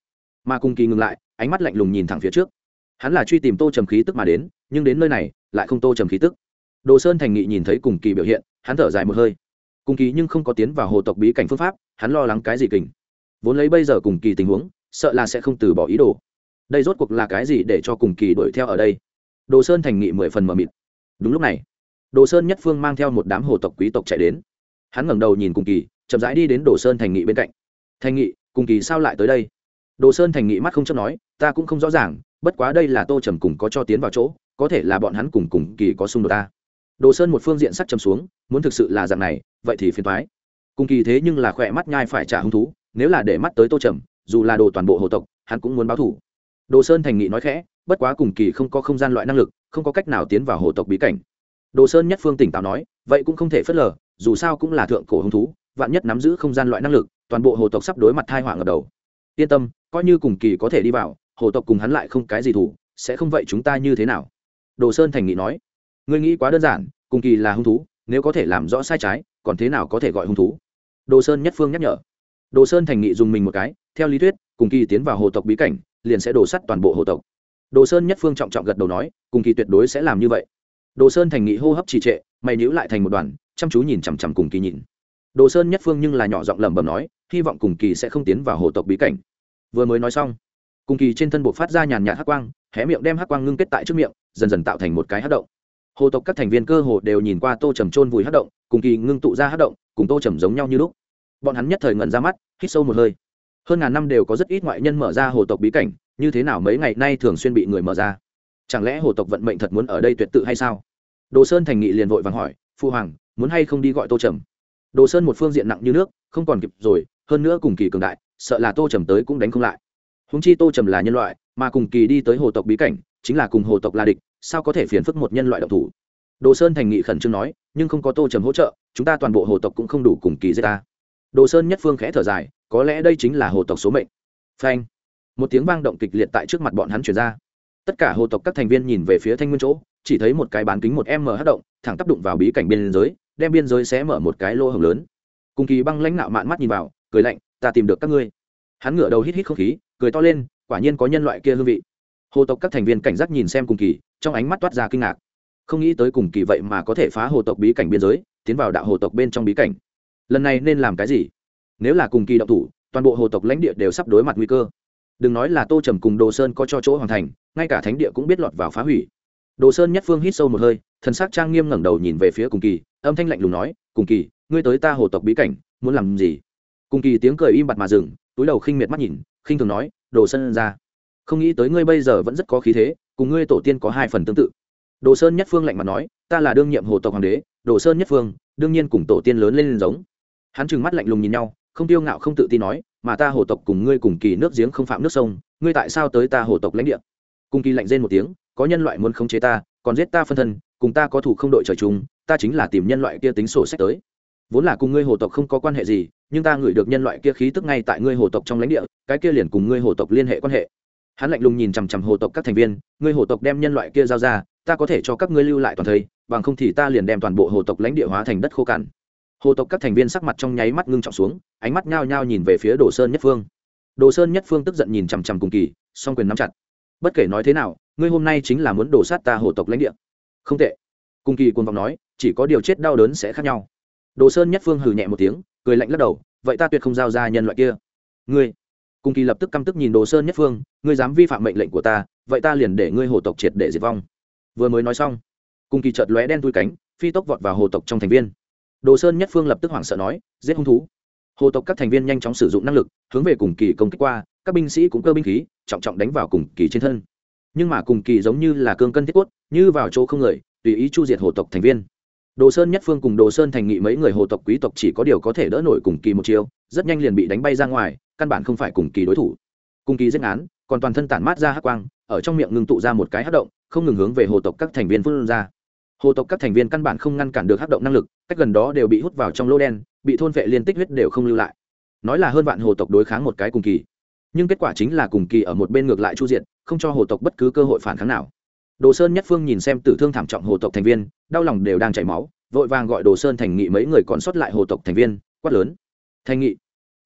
Mà cùng kỳ ngừng lại, ánh mắt lạnh lùng nhìn thẳng phía trước. Hắn là truy tìm tô trầm khí tức mà đến, nhưng đến nơi này, lại không tô trầm khí tức. Đồ sơn thành nghị nhìn thấy cùng kỳ biểu hiện, hắn thở dài một hơi. Cùng kỳ nhưng không có tiến vào hồ tộc bí cảnh phương pháp, hắn lo lắng cái gì kình. Vốn lấy bây giờ cùng kỳ tình huống, sợ là sẽ không từ bỏ ý đồ đây rốt cuộc là cái gì để cho cùng kỳ đuổi theo ở đây? Đồ sơn thành nghị mười phần mờ mịt. Đúng lúc này, đồ sơn nhất phương mang theo một đám hồ tộc quý tộc chạy đến. Hắn ngẩng đầu nhìn cùng kỳ, chậm rãi đi đến đồ sơn thành nghị bên cạnh. Thành nghị, cùng kỳ sao lại tới đây? Đồ sơn thành nghị mắt không chấp nói, ta cũng không rõ ràng, bất quá đây là tô trầm cùng có cho tiến vào chỗ, có thể là bọn hắn cùng cùng kỳ có xung đột ta. Đồ sơn một phương diện sắc trầm xuống, muốn thực sự là dạng này, vậy thì phiền thoái cùng kỳ thế nhưng là khỏe mắt nhai phải trả hứng thú, nếu là để mắt tới tô trầm, dù là đồ toàn bộ hồ tộc, hắn cũng muốn báo thủ đồ sơn thành nghị nói khẽ, bất quá cùng kỳ không có không gian loại năng lực, không có cách nào tiến vào hồ tộc bí cảnh. Đồ sơn nhất phương tỉnh táo nói, vậy cũng không thể phớt lờ, dù sao cũng là thượng cổ hứng thú, vạn nhất nắm giữ không gian loại năng lực, toàn bộ hồ tộc sắp đối mặt thai họa ngập đầu. Yên tâm, coi như cùng kỳ có thể đi vào, hồ tộc cùng hắn lại không cái gì thủ, sẽ không vậy chúng ta như thế nào? Đồ sơn thành nghị nói, ngươi nghĩ quá đơn giản, cùng kỳ là hung thú, nếu có thể làm rõ sai trái, còn thế nào có thể gọi hung thú? Đồ sơn nhất phương nhắc nhở. Đồ sơn thành nghị dùng mình một cái, theo lý thuyết, cùng kỳ tiến vào hồ tộc bí cảnh liền sẽ đổ sắt toàn bộ hồ tộc. Đồ sơn nhất phương trọng trọng gật đầu nói, cùng kỳ tuyệt đối sẽ làm như vậy. Đồ sơn thành nghị hô hấp trì trệ, mày nhữ lại thành một đoàn, chăm chú nhìn chằm chằm cùng kỳ nhìn. Đồ sơn nhất phương nhưng là nhỏ giọng lẩm bẩm nói, hy vọng cùng kỳ sẽ không tiến vào hồ tộc bí cảnh. Vừa mới nói xong, cùng kỳ trên thân bộ phát ra nhàn nhạt hắc quang, hé miệng đem hắc quang ngưng kết tại trước miệng, dần dần tạo thành một cái hắc động. Hồ tộc các thành viên cơ hồ đều nhìn qua tô trầm trôn vùi hắc động, cùng kỳ ngưng tụ ra hắc động, cùng tô trầm giống nhau như lúc. Bọn hắn nhất thời ngẩn ra mắt, hít sâu một hơi hơn ngàn năm đều có rất ít ngoại nhân mở ra hồ tộc bí cảnh, như thế nào mấy ngày nay thường xuyên bị người mở ra? Chẳng lẽ hồ tộc vận mệnh thật muốn ở đây tuyệt tự hay sao? Đồ sơn thành nghị liền vội vàng hỏi, phu hoàng, muốn hay không đi gọi tô trầm? Đồ sơn một phương diện nặng như nước, không còn kịp rồi, hơn nữa cùng kỳ cường đại, sợ là tô trầm tới cũng đánh không lại. Húng chi tô trầm là nhân loại, mà cùng kỳ đi tới hồ tộc bí cảnh, chính là cùng hồ tộc là địch, sao có thể phiền phức một nhân loại độc thủ? Đồ sơn thành nghị khẩn trương nói, nhưng không có tô trầm hỗ trợ, chúng ta toàn bộ hồ tộc cũng không đủ cùng kỳ giết ta. Đồ sơn nhất phương khẽ thở dài có lẽ đây chính là hồ tộc số mệnh. Phanh. Một tiếng vang động kịch liệt tại trước mặt bọn hắn chuyển ra. Tất cả hồ tộc các thành viên nhìn về phía thanh nguyên chỗ, chỉ thấy một cái bán kính một m hát động, thẳng tác đụng vào bí cảnh biên giới, đem biên giới xé mở một cái lô hồng lớn. Cùng kỳ băng lãnh nạo mạn mắt nhìn vào, cười lạnh, ta tìm được các ngươi. Hắn ngửa đầu hít hít không khí, cười to lên, quả nhiên có nhân loại kia hương vị. Hồ tộc các thành viên cảnh giác nhìn xem cùng kỳ, trong ánh mắt toát ra kinh ngạc. Không nghĩ tới cùng kỳ vậy mà có thể phá hồ tộc bí cảnh biên giới, tiến vào đạo hồ tộc bên trong bí cảnh. Lần này nên làm cái gì? Nếu là cùng kỳ động thủ, toàn bộ hồ tộc lãnh địa đều sắp đối mặt nguy cơ. Đừng nói là tô trầm cùng đồ sơn có cho chỗ hoàn thành, ngay cả thánh địa cũng biết lọt vào phá hủy. Đồ sơn nhất phương hít sâu một hơi, thần sắc trang nghiêm ngẩng đầu nhìn về phía cùng kỳ, âm thanh lạnh lùng nói, cùng kỳ, ngươi tới ta hồ tộc bí cảnh, muốn làm gì? Cùng kỳ tiếng cười im bặt mà dừng, túi đầu khinh miệt mắt nhìn, khinh thường nói, đồ sơn ra, không nghĩ tới ngươi bây giờ vẫn rất có khí thế, cùng ngươi tổ tiên có hai phần tương tự. Đồ sơn nhất phương lạnh mặt nói, ta là đương nhiệm hồ tộc hoàng đế, đồ sơn nhất phương, đương nhiên cùng tổ tiên lớn lên giống. Hắn trừng mắt lạnh lùng nhìn nhau không tiêu ngạo không tự tin nói, mà ta hồ tộc cùng ngươi cùng kỳ nước giếng không phạm nước sông, ngươi tại sao tới ta hồ tộc lãnh địa? Cùng kỳ lạnh rên một tiếng, có nhân loại muốn khống chế ta, còn giết ta phân thân, cùng ta có thủ không đội trời chung, ta chính là tìm nhân loại kia tính sổ sách tới. Vốn là cùng ngươi hồ tộc không có quan hệ gì, nhưng ta ngửi được nhân loại kia khí tức ngay tại ngươi hồ tộc trong lãnh địa, cái kia liền cùng ngươi hồ tộc liên hệ quan hệ. Hắn lạnh lùng nhìn chằm chằm hồ tộc các thành viên, ngươi hồ tộc đem nhân loại kia giao ra, ta có thể cho các ngươi lưu lại toàn thây bằng không thì ta liền đem toàn bộ hồ tộc lãnh địa hóa thành đất khô cằn hồ tộc các thành viên sắc mặt trong nháy mắt ngưng trọng xuống, ánh mắt nhao nhao nhìn về phía đồ sơn nhất phương. Đồ sơn nhất phương tức giận nhìn chằm chằm cùng kỳ, song quyền nắm chặt. Bất kể nói thế nào, ngươi hôm nay chính là muốn đổ sát ta hồ tộc lãnh địa. Không tệ. Cùng kỳ cuồng vọng nói, chỉ có điều chết đau đớn sẽ khác nhau. Đồ sơn nhất phương hừ nhẹ một tiếng, cười lạnh lắc đầu, vậy ta tuyệt không giao ra nhân loại kia. Ngươi. Cùng kỳ lập tức căm tức nhìn đồ sơn nhất phương, ngươi dám vi phạm mệnh lệnh của ta, vậy ta liền để ngươi hồ tộc triệt để diệt vong. Vừa mới nói xong, cùng kỳ chợt lóe đen tui cánh, phi tốc vọt vào hồ tộc trong thành viên đồ sơn nhất phương lập tức hoảng sợ nói, giết hung thú. Hồ tộc các thành viên nhanh chóng sử dụng năng lực, hướng về cùng kỳ công kích qua, các binh sĩ cũng cơ binh khí, trọng trọng đánh vào cùng kỳ trên thân. Nhưng mà cùng kỳ giống như là cương cân thiết quất như vào chỗ không người, tùy ý chu diệt hồ tộc thành viên. Đồ sơn nhất phương cùng đồ sơn thành nghị mấy người hồ tộc quý tộc chỉ có điều có thể đỡ nổi cùng kỳ một chiêu, rất nhanh liền bị đánh bay ra ngoài, căn bản không phải cùng kỳ đối thủ. Cùng kỳ giết án còn toàn thân tản mát ra hắc quang, ở trong miệng ngưng tụ ra một cái hắc động, không ngừng hướng về hồ tộc các thành viên phương ra hồ tộc các thành viên căn bản không ngăn cản được hắc động năng lực, cách gần đó đều bị hút vào trong lô đen, bị thôn vệ liên tích huyết đều không lưu lại. Nói là hơn vạn hồ tộc đối kháng một cái cùng kỳ, nhưng kết quả chính là cùng kỳ ở một bên ngược lại chu diện không cho hồ tộc bất cứ cơ hội phản kháng nào. Đồ sơn nhất phương nhìn xem tử thương thảm trọng hồ tộc thành viên, đau lòng đều đang chảy máu, vội vàng gọi đồ sơn thành nghị mấy người còn sót lại hồ tộc thành viên, quát lớn. Thành nghị,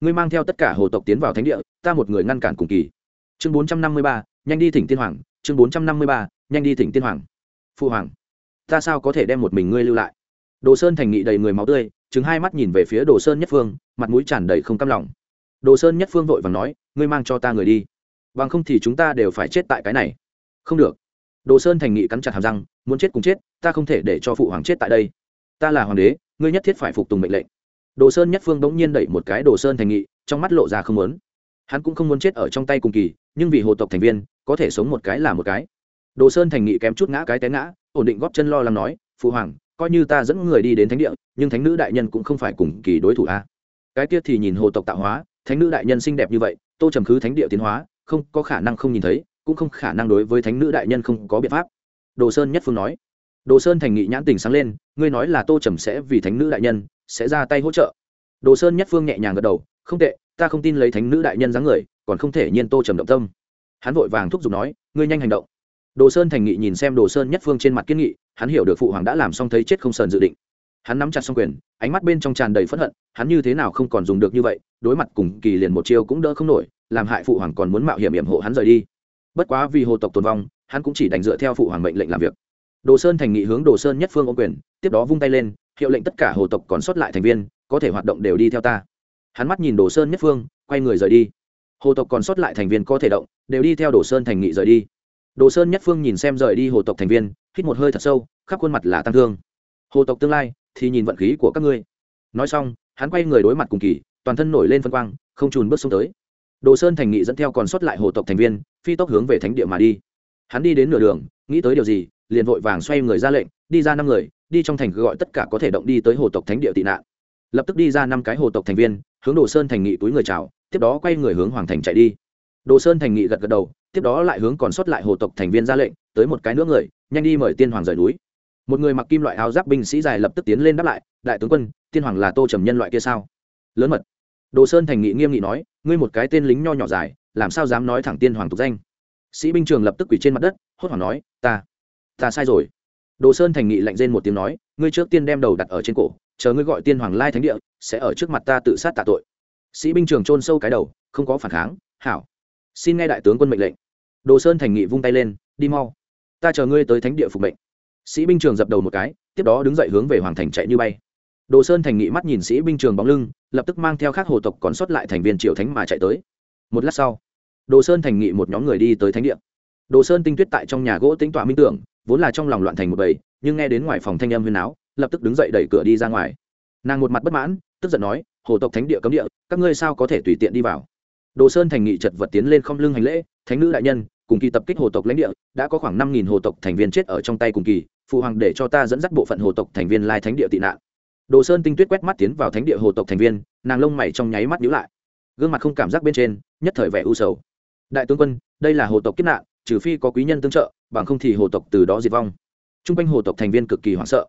ngươi mang theo tất cả hồ tộc tiến vào thánh địa, ta một người ngăn cản cùng kỳ. Chương bốn trăm năm mươi ba, nhanh đi thỉnh tiên hoàng, chương bốn trăm năm mươi ba, nhanh đi thỉnh tiên hoàng. Phụ hoàng ta sao có thể đem một mình ngươi lưu lại? Đồ sơn thành nghị đầy người máu tươi chứng hai mắt nhìn về phía đồ sơn nhất phương, mặt mũi tràn đầy không căm lòng. Đồ sơn nhất phương vội và nói, ngươi mang cho ta người đi. Bằng không thì chúng ta đều phải chết tại cái này. Không được. Đồ sơn thành nghị cắn chặt hàm răng, muốn chết cùng chết, ta không thể để cho phụ hoàng chết tại đây. Ta là hoàng đế, ngươi nhất thiết phải phục tùng mệnh lệnh. Đồ sơn nhất phương bỗng nhiên đẩy một cái đồ sơn thành nghị, trong mắt lộ ra không muốn. Hắn cũng không muốn chết ở trong tay cùng kỳ, nhưng vì hồ tộc thành viên, có thể sống một cái là một cái. Đồ sơn thành nghị kém chút ngã cái té ngã ổn định góp chân lo lắng nói, phụ hoàng, coi như ta dẫn người đi đến thánh địa, nhưng thánh nữ đại nhân cũng không phải cùng kỳ đối thủ a. Cái tiết thì nhìn hồ tộc tạo hóa, thánh nữ đại nhân xinh đẹp như vậy, tô trầm khứ thánh địa tiến hóa, không có khả năng không nhìn thấy, cũng không khả năng đối với thánh nữ đại nhân không có biện pháp. Đồ sơn nhất phương nói. Đồ sơn thành nghị nhãn tình sáng lên, ngươi nói là tô trầm sẽ vì thánh nữ đại nhân, sẽ ra tay hỗ trợ. Đồ sơn nhất phương nhẹ nhàng gật đầu, không tệ, ta không tin lấy thánh nữ đại nhân dáng người, còn không thể nhiên tô trầm động tâm. Hắn vội vàng thúc giục nói, ngươi nhanh hành động đồ sơn thành nghị nhìn xem đồ sơn nhất phương trên mặt kiên nghị, hắn hiểu được phụ hoàng đã làm xong thấy chết không sờn dự định. Hắn nắm chặt xong quyền, ánh mắt bên trong tràn đầy phẫn hận, hắn như thế nào không còn dùng được như vậy, đối mặt cùng kỳ liền một chiêu cũng đỡ không nổi, làm hại phụ hoàng còn muốn mạo hiểm hiểm hộ hắn rời đi. Bất quá vì hồ tộc tồn vong, hắn cũng chỉ đành dựa theo phụ hoàng mệnh lệnh làm việc. Đồ sơn thành nghị hướng đồ sơn nhất phương ô quyền, tiếp đó vung tay lên, hiệu lệnh tất cả hồ tộc còn sót lại thành viên, có thể hoạt động đều đi theo ta. Hắn mắt nhìn đồ sơn nhất phương, quay người rời đi. Hồ tộc còn sót lại thành viên có thể động, đều đi theo đồ sơn thành nghị rời đi đồ sơn nhất phương nhìn xem rời đi hồ tộc thành viên, hít một hơi thật sâu, khắp khuôn mặt là tăng thương. Hồ tộc tương lai thì nhìn vận khí của các ngươi. Nói xong, hắn quay người đối mặt cùng kỳ, toàn thân nổi lên phân quang, không trùn bước xuống tới. Đồ sơn thành nghị dẫn theo còn sót lại hồ tộc thành viên, phi tốc hướng về thánh địa mà đi. Hắn đi đến nửa đường, nghĩ tới điều gì, liền vội vàng xoay người ra lệnh, đi ra năm người, đi trong thành gọi tất cả có thể động đi tới hồ tộc thánh địa tị nạn. Lập tức đi ra năm cái hồ tộc thành viên, hướng đồ sơn thành nghị túi người chào, tiếp đó quay người hướng hoàng thành chạy đi. Đồ sơn thành nghị gật gật đầu tiếp đó lại hướng còn sót lại hồ tộc thành viên ra lệnh, tới một cái nữa người, nhanh đi mời tiên hoàng rời núi. Một người mặc kim loại áo giáp binh sĩ dài lập tức tiến lên đáp lại, đại tướng quân, tiên hoàng là tô trầm nhân loại kia sao? Lớn mật. Đồ sơn thành nghị nghiêm nghị nói, ngươi một cái tên lính nho nhỏ dài, làm sao dám nói thẳng tiên hoàng tục danh? Sĩ binh trường lập tức quỳ trên mặt đất, hốt hoảng nói, ta ta sai rồi. Đồ sơn thành nghị lạnh rên một tiếng nói, ngươi trước tiên đem đầu đặt ở trên cổ, chờ ngươi gọi tiên hoàng lai thánh địa, sẽ ở trước mặt ta tự sát tạ tội. Sĩ binh trường chôn sâu cái đầu, không có phản kháng, hảo xin nghe đại tướng quân mệnh lệnh. Đồ sơn thành nghị vung tay lên, đi mau. Ta chờ ngươi tới thánh địa phục mệnh. Sĩ binh trường dập đầu một cái, tiếp đó đứng dậy hướng về hoàng thành chạy như bay. Đồ sơn thành nghị mắt nhìn sĩ binh trường bóng lưng, lập tức mang theo các hồ tộc còn sót lại thành viên triệu thánh mà chạy tới. Một lát sau, đồ sơn thành nghị một nhóm người đi tới thánh địa. Đồ sơn tinh tuyết tại trong nhà gỗ tính tọa minh tưởng, vốn là trong lòng loạn thành một bầy, nhưng nghe đến ngoài phòng thanh âm huyền áo lập tức đứng dậy đẩy cửa đi ra ngoài. Nàng một mặt bất mãn, tức giận nói, hồ tộc thánh địa cấm địa, các ngươi sao có thể tùy tiện đi vào? Đồ sơn thành nghị chật vật tiến lên không lưng hành lễ, thánh nữ đại nhân, cùng kỳ tập kích hồ tộc lãnh địa, đã có khoảng năm nghìn hồ tộc thành viên chết ở trong tay cùng kỳ, phụ hoàng để cho ta dẫn dắt bộ phận hồ tộc thành viên lai thánh địa tị nạn. Đồ sơn tinh tuyết quét mắt tiến vào thánh địa hồ tộc thành viên, nàng lông mày trong nháy mắt nhíu lại. Gương mặt không cảm giác bên trên, nhất thời vẻ u sầu. Đại tướng quân, đây là hồ tộc kiếp nạn, trừ phi có quý nhân tương trợ, bằng không thì hồ tộc từ đó diệt vong. T r u n g quanh hồ tộc thành viên cực kỳ hoảng sợ.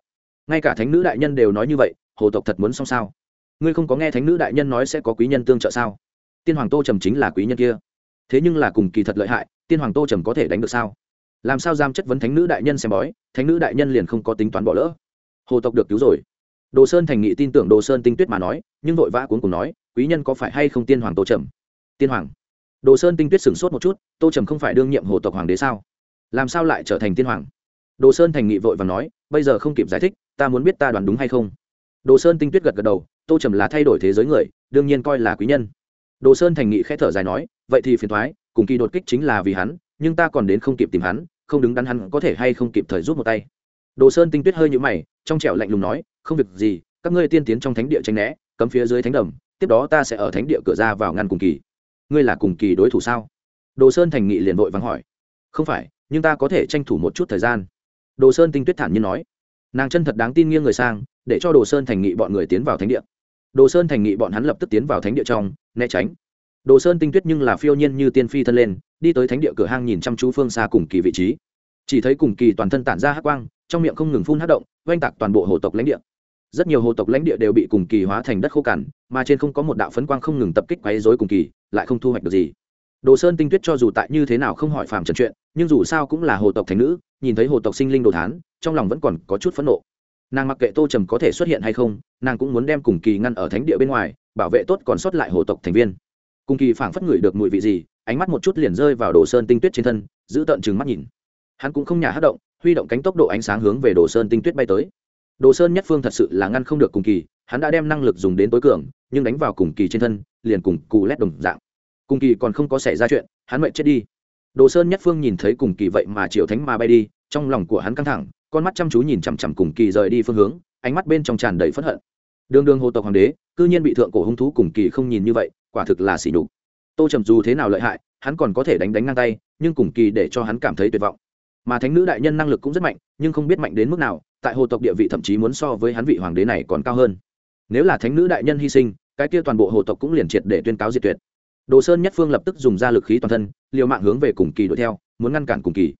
Ngay cả thánh nữ đại nhân đều nói như vậy, hồ tộc thật muốn xong sao? Ngươi không có nghe thánh nữ đại nhân nói sẽ có quý nhân tương trợ sao? Tiên hoàng tô trầm chính là quý nhân kia. Thế nhưng là cùng kỳ thật lợi hại, tiên hoàng tô trầm có thể đánh được sao? Làm sao giam chất vấn thánh nữ đại nhân xem bói, thánh nữ đại nhân liền không có tính toán bỏ lỡ? Hồ tộc được cứu rồi. Đồ sơn thành nghị tin tưởng đồ sơn tinh tuyết mà nói, nhưng vội vã cuốn cùng nói, quý nhân có phải hay không tiên hoàng tô trầm? Tiên hoàng. Đồ sơn tinh tuyết sửng sốt một chút, tô trầm không phải đương nhiệm hồ tộc hoàng đế sao? Làm sao lại trở thành tiên hoàng? Đồ sơn thành nghị vội và nói, bây giờ không kịp giải thích, ta muốn biết ta đoán đúng hay không? Đồ sơn tinh tuyết gật gật đầu, tô trầm là thay đổi thế giới người, đương nhiên coi là quý nhân đồ sơn thành nghị khẽ thở dài nói, vậy thì phiền thoái cùng kỳ đột kích chính là vì hắn, nhưng ta còn đến không kịp tìm hắn, không đứng đắn hắn có thể hay không kịp thời rút một tay. Đồ sơn tinh tuyết hơi nhũ mày, trong trẻo lạnh lùng nói, không việc gì, các ngươi tiên tiến trong thánh địa tranh né, cấm phía dưới thánh đầm, tiếp đó ta sẽ ở thánh địa cửa ra vào ngăn cùng kỳ. Ngươi là cùng kỳ đối thủ sao? Đồ sơn thành nghị liền vội vắng hỏi. Không phải, nhưng ta có thể tranh thủ một chút thời gian. Đồ sơn tinh tuyết thản nhiên nói. Nàng chân thật đáng tin nghiêng người sang, để cho đồ sơn thành nghị bọn người tiến vào thánh địa. Đồ sơn thành nghị bọn hắn lập tức tiến vào thánh địa trong né tránh. Đồ sơn tinh tuyết nhưng là phiêu nhiên như tiên phi thân lên, đi tới thánh địa cửa hang nhìn chăm chú phương xa cùng kỳ vị trí. Chỉ thấy cùng kỳ toàn thân tản ra hắc quang, trong miệng không ngừng phun hát động, oanh tạc toàn bộ hồ tộc lãnh địa. Rất nhiều hồ tộc lãnh địa đều bị cùng kỳ hóa thành đất khô cằn, mà trên không có một đạo phấn quang không ngừng tập kích quấy dối cùng kỳ, lại không thu hoạch được gì. Đồ sơn tinh tuyết cho dù tại như thế nào không hỏi phàm trần chuyện, nhưng dù sao cũng là hồ tộc thành nữ, nhìn thấy hồ tộc sinh linh đồ thán, trong lòng vẫn còn có chút phẫn nộ. Nàng mặc kệ tô trầm có thể xuất hiện hay không, nàng cũng muốn đem cùng kỳ ngăn ở thánh địa bên ngoài bảo vệ tốt còn sót lại hồ tộc thành viên. Cùng kỳ phảng phất ngửi được mùi vị gì, ánh mắt một chút liền rơi vào đồ sơn tinh tuyết trên thân, giữ tận chừng mắt nhìn. Hắn cũng không nhà hát động, huy động cánh tốc độ ánh sáng hướng về đồ sơn tinh tuyết bay tới. Đồ sơn nhất phương thật sự là ngăn không được cùng kỳ, hắn đã đem năng lực dùng đến tối cường, nhưng đánh vào cùng kỳ trên thân, liền cùng cù lét đồng dạng. Cùng kỳ còn không có xảy ra chuyện, hắn mệnh chết đi. Đồ sơn nhất phương nhìn thấy cùng kỳ vậy mà triệu thánh ma bay đi, trong lòng của hắn căng thẳng, con mắt chăm chú nhìn chằm chằm cùng kỳ rời đi phương hướng, ánh mắt bên trong tràn đầy phẫn hận đường đường hồ tộc hoàng đế, cư nhiên bị thượng cổ hung thú cùng kỳ không nhìn như vậy, quả thực là xỉ đục tô trầm dù thế nào lợi hại, hắn còn có thể đánh đánh ngang tay, nhưng cùng kỳ để cho hắn cảm thấy tuyệt vọng. Mà thánh nữ đại nhân năng lực cũng rất mạnh, nhưng không biết mạnh đến mức nào, tại hồ tộc địa vị thậm chí muốn so với hắn vị hoàng đế này còn cao hơn. Nếu là thánh nữ đại nhân hy sinh, cái kia toàn bộ hồ tộc cũng liền triệt để tuyên cáo diệt tuyệt. Đồ sơn nhất phương lập tức dùng ra lực khí toàn thân, liều mạng hướng về cùng kỳ đuổi theo, muốn ngăn cản cùng kỳ.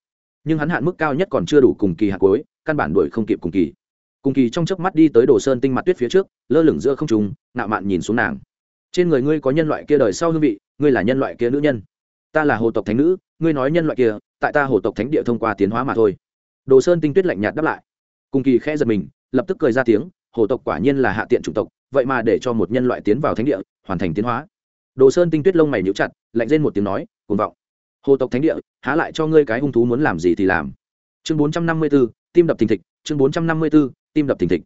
Nhưng hắn hạn mức cao nhất còn chưa đủ cùng kỳ hạt cuối, căn bản đuổi không kịp cùng kỳ cùng kỳ trong chớp mắt đi tới đồ sơn tinh mặt tuyết phía trước lơ lửng giữa không trùng nạo mạn nhìn xuống nàng. Trên người ngươi có nhân loại kia đời sau hương vị ngươi là nhân loại kia nữ nhân. Ta là hồ tộc thánh nữ ngươi nói nhân loại kia tại ta hồ tộc thánh địa thông qua tiến hóa mà thôi. Đồ sơn tinh tuyết lạnh nhạt đáp lại. Cùng kỳ khẽ giật mình lập tức cười ra tiếng hồ tộc quả nhiên là hạ tiện chủng tộc vậy mà để cho một nhân loại tiến vào thánh địa hoàn thành tiến hóa. Đồ sơn tinh tuyết lông mày nhíu chặt lạnh lên một tiếng nói cuồng vọng. Hồ tộc thánh địa há lại cho ngươi cái hung thú muốn làm gì thì làm. Chương bốn trăm năm mươi 454, tim đập thình thịch chương bốn trăm năm mươi 454, tim đập thình thịch.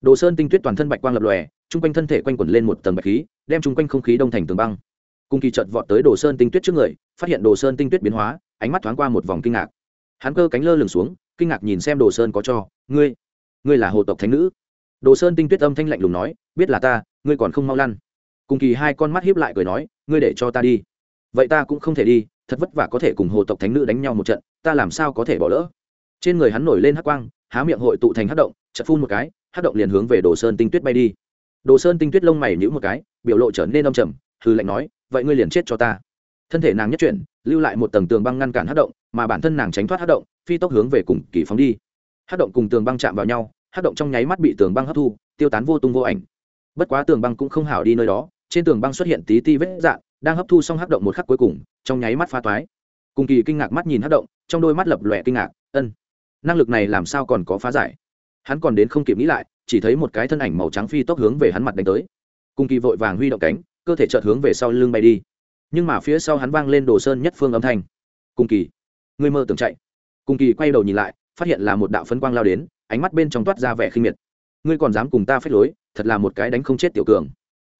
Đồ sơn tinh tuyết toàn thân bạch quang lập lòe chung quanh thân thể quanh quẩn lên một tầng bạch khí đem chung quanh không khí đông thành tường băng. Cung kỳ chợt vọt tới đồ sơn tinh tuyết trước người phát hiện đồ sơn tinh tuyết biến hóa ánh mắt thoáng qua một vòng kinh ngạc. Hắn cơ cánh lơ lửng xuống kinh ngạc nhìn xem đồ sơn có cho ngươi ngươi là hồ tộc thánh nữ? Đồ sơn tinh tuyết âm thanh lạnh lùng nói biết là ta ngươi còn không mau lăn. Cùng kỳ hai con mắt hiếp lại cười nói ngươi để cho ta đi. Vậy ta cũng không thể đi thật vất vả có thể cùng hồ tộc thánh nữ đánh nhau một trận ta làm sao có thể bỏ lỡ? Trên người hắn nổi lên hắc quang há miệng hội tụ thành hát động chật phun một cái, hát động liền hướng về đồ sơn tinh tuyết bay đi. Đồ sơn tinh tuyết lông mày nhữ một cái, biểu lộ trở nên âm trầm hư lạnh nói, vậy ngươi liền chết cho ta. Thân thể nàng nhất chuyển, lưu lại một tầng tường băng ngăn cản hát động, mà bản thân nàng tránh thoát hát động, phi tốc hướng về cùng kỳ phóng đi. Hát động cùng tường băng chạm vào nhau, hát động trong nháy mắt bị tường băng hấp thu, tiêu tán vô tung vô ảnh. Bất quá tường băng cũng không hảo đi nơi đó, trên tường băng xuất hiện tí ti vết dạn, đang hấp thu xong hát động một khắc cuối cùng, trong nháy mắt phá toái. Cùng kỳ kinh ngạc mắt nhìn hát động, trong đôi mắt lập lòe kinh ngạc, ân năng lực này làm sao còn có phá giải? Hắn còn đến không kịp nghĩ lại, chỉ thấy một cái thân ảnh màu trắng phi tốc hướng về hắn mặt đánh tới. Cùng kỳ vội vàng huy động cánh, cơ thể chợt hướng về sau lưng bay đi. Nhưng mà phía sau hắn vang lên đồ sơn nhất phương âm thanh. Cùng kỳ người mơ tưởng chạy. Cùng kỳ quay đầu nhìn lại, phát hiện là một đạo phấn quang lao đến, ánh mắt bên trong toát ra vẻ khinh miệt. Ngươi còn dám cùng ta phép lối, thật là một cái đánh không chết tiểu cường.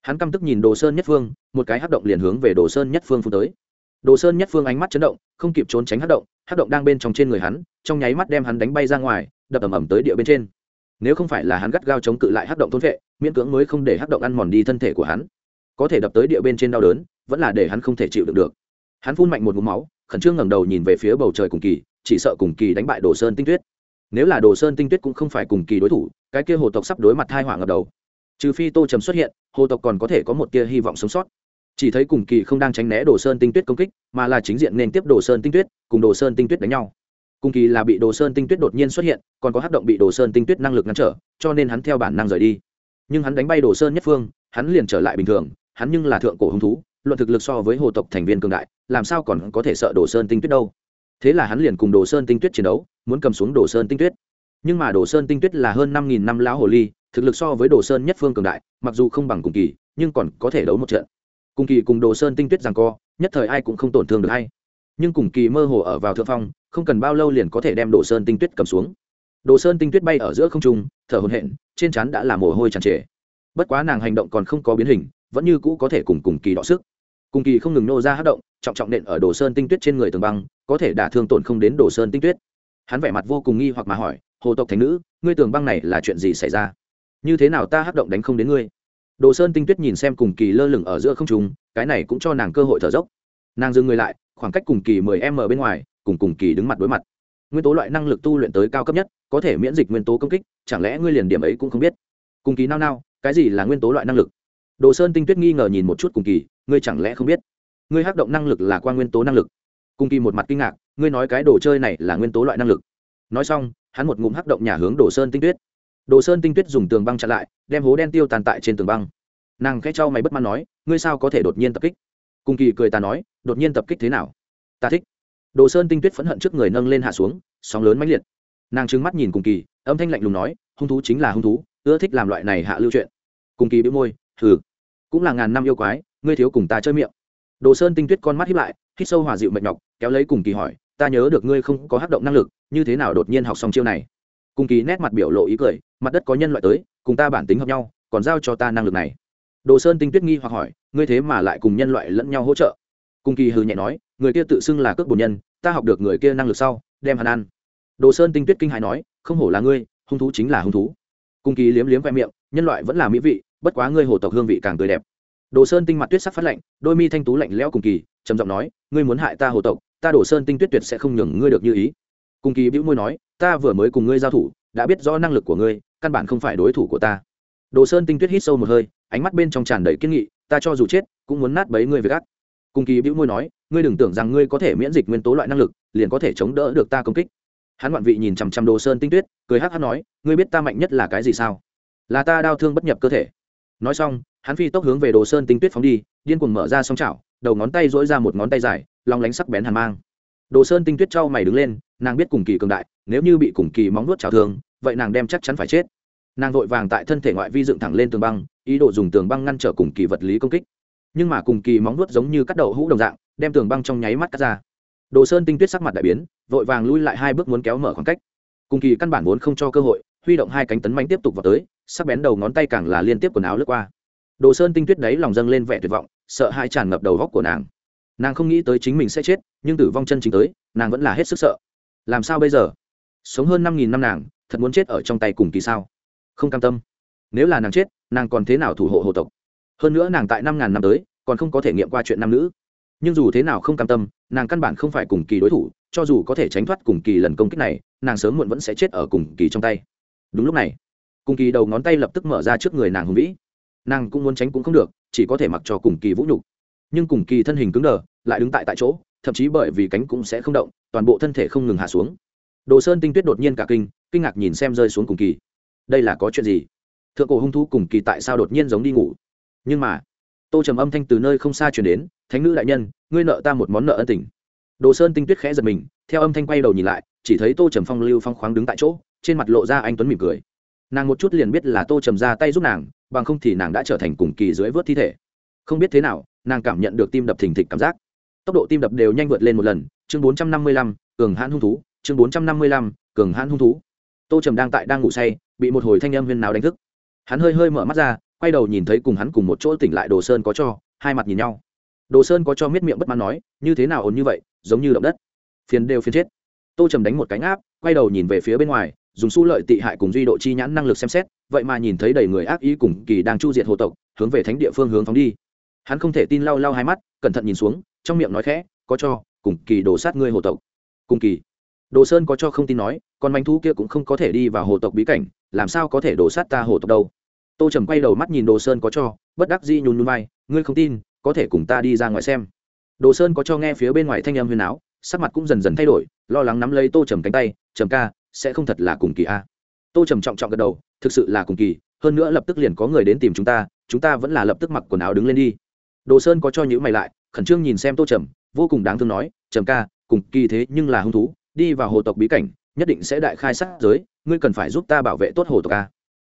Hắn căm tức nhìn đồ sơn nhất phương, một cái hắc động liền hướng về đồ sơn nhất phương phú tới đồ sơn nhất phương ánh mắt chấn động, không kịp trốn tránh hắc động hắc động đang bên trong trên người hắn, trong nháy mắt đem hắn đánh bay ra ngoài, đập ầm ầm tới địa bên trên. Nếu không phải là hắn gắt gao chống cự lại hắc động thôn vệ, miễn cưỡng mới không để hắc động ăn mòn đi thân thể của hắn. Có thể đập tới địa bên trên đau đớn, vẫn là để hắn không thể chịu được được. Hắn phun mạnh một ngụm máu, khẩn trương ngẩng đầu nhìn về phía bầu trời cùng kỳ, chỉ sợ cùng kỳ đánh bại đồ sơn tinh tuyết. Nếu là đồ sơn tinh tuyết cũng không phải cùng kỳ đối thủ, cái kia hồ tộc sắp đối mặt hai hỏa ngập đầu. Trừ phi tô trầm xuất hiện, hồ tộc còn có thể có một tia hy vọng sống sót chỉ thấy cùng kỳ không đang tránh né đồ sơn tinh tuyết công kích mà là chính diện nên tiếp đồ sơn tinh tuyết cùng đồ sơn tinh tuyết đánh nhau cùng kỳ là bị đồ sơn tinh tuyết đột nhiên xuất hiện còn có hát động bị đồ sơn tinh tuyết năng lực ngăn trở cho nên hắn theo bản năng rời đi nhưng hắn đánh bay đồ sơn nhất phương hắn liền trở lại bình thường hắn nhưng là thượng cổ hứng thú luận thực lực so với hồ tộc thành viên cường đại làm sao còn có thể sợ đồ sơn tinh tuyết đâu thế là hắn liền cùng đồ sơn tinh tuyết chiến đấu muốn cầm xuống đồ sơn tinh tuyết nhưng mà đồ sơn tinh tuyết là hơn năm nghìn năm lão hồ ly thực lực so với đồ sơn nhất phương cường đại mặc dù không bằng cùng kỳ nhưng còn có thể đấu một trận cùng kỳ cùng đồ sơn tinh tuyết rằng co, nhất thời ai cũng không tổn thương được hay. Nhưng cùng kỳ mơ hồ ở vào thượng phong, không cần bao lâu liền có thể đem đồ sơn tinh tuyết cầm xuống. Đồ sơn tinh tuyết bay ở giữa không trung, thở hồn hện trên trán đã là mồ hôi tràn trề. Bất quá nàng hành động còn không có biến hình, vẫn như cũ có thể cùng cùng kỳ đọ sức. Cùng kỳ không ngừng nô ra hát động, trọng trọng nện ở đồ sơn tinh tuyết trên người tường băng, có thể đả thương tổn không đến đồ sơn tinh tuyết. Hắn vẻ mặt vô cùng nghi hoặc mà hỏi, hồ tộc thành nữ, ngươi tường băng này là chuyện gì xảy ra? Như thế nào ta hát động đánh không đến ngươi? Đồ sơn tinh tuyết nhìn xem cùng kỳ lơ lửng ở giữa không trùng cái này cũng cho nàng cơ hội thở dốc. Nàng dừng người lại, khoảng cách cùng kỳ mười m bên ngoài, cùng cùng kỳ đứng mặt đối mặt. Nguyên tố loại năng lực tu luyện tới cao cấp nhất, có thể miễn dịch nguyên tố công kích, chẳng lẽ ngươi liền điểm ấy cũng không biết? Cùng kỳ nao nao, cái gì là nguyên tố loại năng lực? Đồ sơn tinh tuyết nghi ngờ nhìn một chút cùng kỳ, ngươi chẳng lẽ không biết? Ngươi hắc động năng lực là qua nguyên tố năng lực. Cùng kỳ một mặt kinh ngạc, ngươi nói cái đồ chơi này là nguyên tố loại năng lực. Nói xong, hắn một ngụm hắc động nhà hướng đồ sơn tinh tuyết đồ sơn tinh tuyết dùng tường băng chặn lại, đem hố đen tiêu tàn tại trên tường băng. Nàng khẽ trao mày bất mãn nói, ngươi sao có thể đột nhiên tập kích? Cùng kỳ cười ta nói, đột nhiên tập kích thế nào? Ta thích. Đồ sơn tinh tuyết phẫn hận trước người nâng lên hạ xuống, sóng lớn mãnh liệt. Nàng trừng mắt nhìn cùng kỳ, âm thanh lạnh lùng nói, hung thú chính là hung thú, ưa thích làm loại này hạ lưu chuyện. Cùng kỳ bị môi thử cũng là ngàn năm yêu quái, ngươi thiếu cùng ta chơi miệng. Đồ sơn tinh tuyết con mắt hiếp lại, hít sâu hòa dịu mệt nhọc, kéo lấy cùng kỳ hỏi, ta nhớ được ngươi không có hát động năng lực, như thế nào đột nhiên học xong chiêu này? Cùng kỳ nét mặt biểu lộ ý cười, mặt đất có nhân loại tới, cùng ta bản tính hợp nhau, còn giao cho ta năng lực này. Đồ sơn tinh tuyết nghi hoặc hỏi, ngươi thế mà lại cùng nhân loại lẫn nhau hỗ trợ? Cùng kỳ hừ nhẹ nói, người kia tự xưng là cước bồn nhân, ta học được người kia năng lực sau, đem hắn ăn. Đồ sơn tinh tuyết kinh hài nói, không hổ là ngươi, hung thú chính là hung thú. Cùng kỳ liếm liếm khoe miệng, nhân loại vẫn là mỹ vị, bất quá ngươi hồ tộc hương vị càng tươi đẹp. Đồ sơn tinh mặt tuyết sắc phát lạnh, đôi mi thanh tú lạnh lẽo cùng kỳ, trầm giọng nói, ngươi muốn hại ta hồ tộc, ta đồ sơn tinh tuyết tuyệt sẽ không nhường ngươi được như ý. Cùng kỳ bĩu môi nói ta vừa mới cùng ngươi giao thủ, đã biết rõ năng lực của ngươi, căn bản không phải đối thủ của ta. Đồ sơn tinh tuyết hít sâu một hơi, ánh mắt bên trong tràn đầy kiên nghị, ta cho dù chết, cũng muốn nát bấy ngươi với gắt cùng kỳ bĩu môi nói, ngươi đừng tưởng rằng ngươi có thể miễn dịch nguyên tố loại năng lực, liền có thể chống đỡ được ta công kích. Hắn ngoạn vị nhìn chằm chằm đồ sơn tinh tuyết, cười hắc hắc nói, ngươi biết ta mạnh nhất là cái gì sao? Là ta đau thương bất nhập cơ thể. Nói xong, hắn phi tốc hướng về đồ sơn tinh tuyết phóng đi, điên cuồng mở ra song chảo, đầu ngón tay dỗi ra một ngón tay dài, long lánh sắc bén hàn mang. Đồ sơn tinh tuyết trao mày đứng lên nàng biết cùng kỳ cường đại, nếu như bị cùng kỳ móng nuốt trào thương, vậy nàng đem chắc chắn phải chết. Nàng vội vàng tại thân thể ngoại vi dựng thẳng lên tường băng, ý đồ dùng tường băng ngăn trở cùng kỳ vật lý công kích. Nhưng mà cùng kỳ móng nuốt giống như cắt đậu hũ đồng dạng, đem tường băng trong nháy mắt cắt ra. Đồ sơn tinh tuyết sắc mặt đại biến, vội vàng lui lại hai bước muốn kéo mở khoảng cách. Cùng kỳ căn bản vốn không cho cơ hội, huy động hai cánh tấn manh tiếp tục vào tới, sắc bén đầu ngón tay càng là liên tiếp quần áo lướt qua. Đồ sơn tinh tuyết đấy lòng dâng lên vẻ tuyệt vọng, sợ hãi tràn ngập đầu góc của nàng. Nàng không nghĩ tới chính mình sẽ chết, nhưng tử vong chân chính tới, nàng vẫn là hết sức sợ làm sao bây giờ? Sống hơn năm nghìn năm nàng, thật muốn chết ở trong tay cùng kỳ sao? Không cam tâm. Nếu là nàng chết, nàng còn thế nào thủ hộ hộ tộc? Hơn nữa nàng tại năm ngàn năm tới, còn không có thể nghiệm qua chuyện nam nữ. Nhưng dù thế nào không cam tâm, nàng căn bản không phải cùng kỳ đối thủ, cho dù có thể tránh thoát cùng kỳ lần công kích này, nàng sớm muộn vẫn sẽ chết ở cùng kỳ trong tay. Đúng lúc này, cùng kỳ đầu ngón tay lập tức mở ra trước người nàng hùng vĩ. Nàng cũng muốn tránh cũng không được, chỉ có thể mặc cho cùng kỳ vũ nhục. Nhưng cùng kỳ thân hình cứng đờ, lại đứng tại tại chỗ thậm chí bởi vì cánh cũng sẽ không động, toàn bộ thân thể không ngừng hạ xuống. Đồ sơn tinh tuyết đột nhiên cả kinh kinh ngạc nhìn xem rơi xuống cùng kỳ. Đây là có chuyện gì? Thượng cổ hung thú cùng kỳ tại sao đột nhiên giống đi ngủ? Nhưng mà, tô trầm âm thanh từ nơi không xa chuyển đến, thánh nữ đại nhân, ngươi nợ ta một món nợ ân tình. Đồ sơn tinh tuyết khẽ giật mình, theo âm thanh quay đầu nhìn lại, chỉ thấy tô trầm phong lưu phong khoáng đứng tại chỗ, trên mặt lộ ra anh tuấn mỉm cười. Nàng một chút liền biết là tô trầm ra tay giúp nàng, bằng không thì nàng đã trở thành cùng kỳ dưới vớt thi thể. Không biết thế nào, nàng cảm nhận được tim đập thình thịch cảm giác tốc độ tim đập đều nhanh vượt lên một lần, chương bốn trăm năm mươi lăm, cường hãn hung thú, chương bốn trăm năm mươi lăm, cường hãn hung thú. Tô trầm đang tại đang ngủ say, bị một hồi thanh âm huyên nào đánh thức. Hắn hơi hơi mở mắt ra, quay đầu nhìn thấy cùng hắn cùng một chỗ tỉnh lại đồ sơn có cho, hai mặt nhìn nhau. Đồ sơn có cho miết miệng bất mãn nói, như thế nào ồn như vậy, giống như động đất. Phiền đều phiền chết. Tô trầm đánh một cánh áp quay đầu nhìn về phía bên ngoài, dùng su lợi tị hại cùng duy độ chi nhãn năng lực xem xét, vậy mà nhìn thấy đầy người ác ý cùng kỳ đang chu diệt hồ tộc, hướng về thánh địa phương hướng phóng đi. Hắn không thể tin lau lau hai mắt, cẩn thận nhìn xuống trong miệng nói khẽ, có cho, cùng kỳ đổ sát ngươi hồ tộc. Cùng kỳ? Đồ sơn có cho không tin nói còn manh thú kia cũng không có thể đi vào hồ tộc bí cảnh, làm sao có thể đổ sát ta hồ tộc đâu? Tô trầm quay đầu mắt nhìn đồ sơn có cho, bất đắc di nhún nhún vai, ngươi không tin, có thể cùng ta đi ra ngoài xem. Đồ sơn có cho nghe phía bên ngoài thanh âm huyền áo, sắc mặt cũng dần dần thay đổi, lo lắng nắm lấy tô trầm cánh tay, trầm ca, sẽ không thật là cùng kỳ a? Tô trầm trọng trọng gật đầu, thực sự là cùng kỳ, hơn nữa lập tức liền có người đến tìm chúng ta chúng ta vẫn là lập tức mặc quần áo đứng lên đi. Đồ sơn có cho nhữ mày lại khẩn trương nhìn xem tô trầm, vô cùng đáng thương nói, trầm ca, cùng kỳ thế nhưng là hung thú, đi vào hồ tộc bí cảnh, nhất định sẽ đại khai sát giới, ngươi cần phải giúp ta bảo vệ tốt hồ tộc a.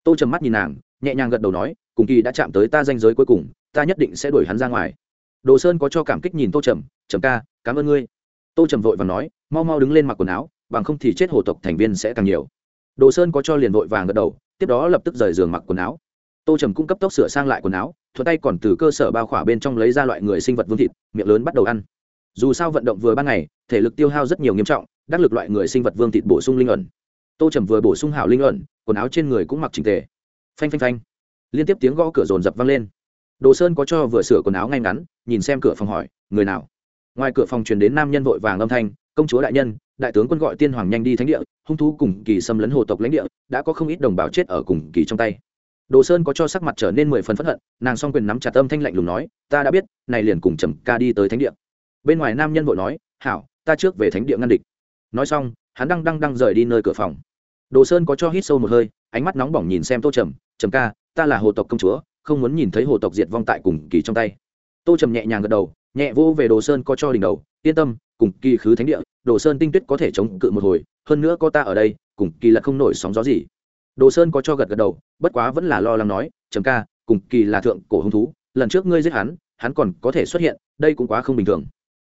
Tô trầm mắt nhìn nàng, nhẹ nhàng gật đầu nói, cùng kỳ đã chạm tới ta danh giới cuối cùng, ta nhất định sẽ đuổi hắn ra ngoài. Đồ sơn có cho cảm kích nhìn tô trầm trầm ca, cảm ơn ngươi. Tô trầm vội và nói, mau mau đứng lên mặc quần áo, bằng không thì chết hồ tộc thành viên sẽ càng nhiều. Đồ sơn có cho liền vội vàng gật đầu, tiếp đó lập tức rời giường mặc quần áo. Tô trầm cũng cấp tốc sửa sang lại quần áo thuận tay còn từ cơ sở bao khỏa bên trong lấy ra loại người sinh vật vương thịt, miệng lớn bắt đầu ăn. Dù sao vận động vừa ban ngày, thể lực tiêu hao rất nhiều nghiêm trọng, đắc lực loại người sinh vật vương thịt bổ sung linh ẩn. Tô trầm vừa bổ sung hảo linh ẩn, quần áo trên người cũng mặc trình tề. Phanh phanh phanh. Liên tiếp tiếng gõ cửa rồn rập vang lên. Đồ sơn có cho vừa sửa quần áo ngay ngắn, nhìn xem cửa phòng hỏi, người nào? Ngoài cửa phòng truyền đến nam nhân vội vàng âm thanh, công chúa đại nhân, đại tướng quân gọi tiên hoàng nhanh đi thánh địa, hung thú cùng kỳ xâm lấn hồ tộc lãnh địa, đã có không ít đồng bào chết ở cùng kỳ trong tay đồ sơn có cho sắc mặt trở nên mười phần phẫn hận, nàng s o n g quyền nắm chặt âm thanh lạnh lùng nói, ta đã biết, này liền cùng trầm ca đi tới thánh địa. Bên ngoài nam nhân vội nói, hảo, ta trước về thánh địa ngăn địch. Nói xong, hắn đang đang đang rời đi nơi cửa phòng. Đồ sơn có cho hít sâu một hơi, ánh mắt nóng bỏng nhìn xem tô trầm trầm ca, ta là hồ tộc công chúa, không muốn nhìn thấy hồ tộc diệt vong tại cùng kỳ trong tay. Tô trầm nhẹ nhàng gật đầu, nhẹ vô về đồ sơn có cho đỉnh đầu, yên tâm, cùng kỳ khứ thánh địa, đồ sơn tinh tuyết có thể chống cự một hồi, hơn nữa có ta ở đây, cùng kỳ là không nổi sóng gió gì đồ sơn có cho gật gật đầu, bất quá vẫn là lo lắng nói, trầm ca, cùng kỳ là thượng cổ hứng thú, lần trước ngươi giết hắn hắn còn có thể xuất hiện, đây cũng quá không bình thường.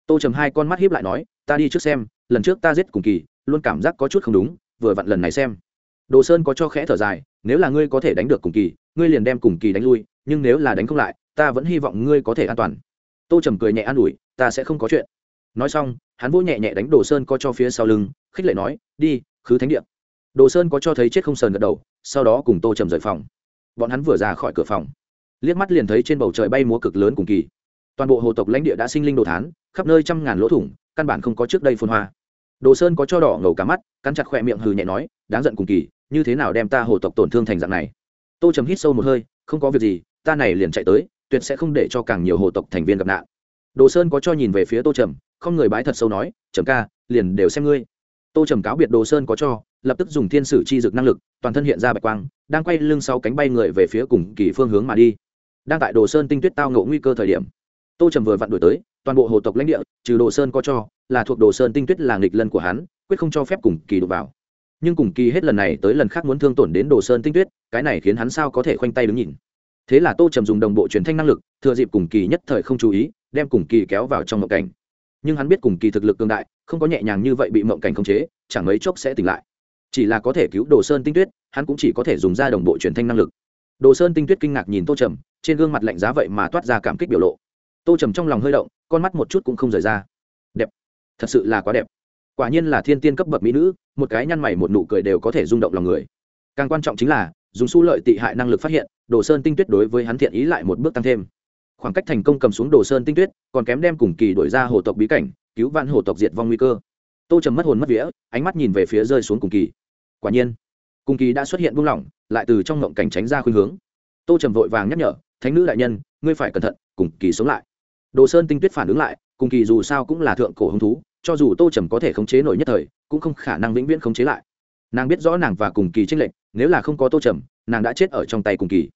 Tô trầm hai con mắt hiếp lại nói, ta đi trước xem, lần trước ta giết cùng kỳ, luôn cảm giác có chút không đúng, vừa vặn lần này xem. Đồ sơn có cho khẽ thở dài, nếu là ngươi có thể đánh được cùng kỳ, ngươi liền đem cùng kỳ đánh lui, nhưng nếu là đánh không lại, ta vẫn hy vọng ngươi có thể an toàn. Tô trầm cười nhẹ an ủi, ta sẽ không có chuyện. Nói xong, hắn vỗ nhẹ nhẹ đánh đồ sơn có cho phía sau lưng, khích lệ nói, đi, khứ thánh điện đồ sơn có cho thấy chết không sờn gật đầu, sau đó cùng tô trầm rời phòng. Bọn hắn vừa ra khỏi cửa phòng, liếc mắt liền thấy trên bầu trời bay múa cực lớn cùng kỳ. Toàn bộ hồ tộc lãnh địa đã sinh linh đồ thán, khắp nơi trăm ngàn lỗ thủng, căn bản không có trước đây phun hoa. Đồ sơn có cho đỏ ngầu cả mắt, cắn chặt khỏe miệng hừ nhẹ nói, đáng giận cùng kỳ, như thế nào đem ta hồ tộc tổn thương thành dạng này? Tô trầm hít sâu một hơi, không có việc gì, ta này liền chạy tới, tuyệt sẽ không để cho càng nhiều hồ tộc thành viên gặp nạn. Đồ sơn có cho nhìn về phía tô trầm, không người bái thật sâu nói, trầm ca, liền đều xem ngươi. Tô trầm cáo biệt đồ sơn có cho lập tức dùng thiên sử chi dực năng lực, toàn thân hiện ra bạch quang, đang quay lưng sau cánh bay người về phía cùng kỳ phương hướng mà đi. Đang tại đồ sơn tinh tuyết tao ngộ nguy cơ thời điểm, tô trầm vừa vặn đổi tới, toàn bộ hồ tộc lãnh địa, trừ đồ sơn có cho, là thuộc đồ sơn tinh tuyết là nghịch lân của hắn, quyết không cho phép cùng kỳ đụng vào. Nhưng cùng kỳ hết lần này tới lần khác muốn thương tổn đến đồ sơn tinh tuyết, cái này khiến hắn sao có thể khoanh tay đứng nhìn. Thế là tô trầm dùng đồng bộ truyền thanh năng lực, thừa dịp cùng kỳ nhất thời không chú ý, đem cùng kỳ kéo vào trong mộng cảnh. Nhưng hắn biết cùng kỳ thực lực cương đại, không có nhẹ nhàng như vậy bị mộng cảnh khống chế, chẳng mấy chốc sẽ tỉnh lại chỉ là có thể cứu đồ sơn tinh tuyết, hắn cũng chỉ có thể dùng ra đồng bộ truyền thanh năng lực. Đồ sơn tinh tuyết kinh ngạc nhìn tô trầm, trên gương mặt lạnh giá vậy mà toát ra cảm kích biểu lộ. Tô trầm trong lòng hơi động, con mắt một chút cũng không rời ra. Đẹp. Thật sự là quá đẹp. Quả nhiên là thiên tiên cấp bậc mỹ nữ, một cái nhăn mày một nụ cười đều có thể rung động lòng người. Càng quan trọng chính là, dùng su lợi tị hại năng lực phát hiện, đồ sơn tinh tuyết đối với hắn thiện ý lại một bước tăng thêm. Khoảng cách thành công cầm xuống đồ sơn tinh tuyết, còn kém đem cùng kỳ đổi ra hồ tộc bí cảnh, cứu vạn hồ tộc diệt vong nguy cơ. Tô trầm mất hồn mất vía, ánh mắt nhìn về phía rơi xuống cùng kỳ quả nhiên, Cung kỳ đã xuất hiện buông lỏng, lại từ trong ngộng cảnh tránh ra khuyên hướng. Tô trầm vội vàng nhắc nhở, thánh nữ đại nhân, ngươi phải cẩn thận, cùng kỳ sống lại. Đồ sơn tinh tuyết phản ứng lại cùng kỳ dù sao cũng là thượng cổ hứng thú, cho dù tô trầm có thể khống chế nổi nhất thời, cũng không khả năng vĩnh viễn khống chế lại. Nàng biết rõ nàng và cùng kỳ tranh lệch, nếu là không có tô trầm, nàng đã chết ở trong tay cùng kỳ.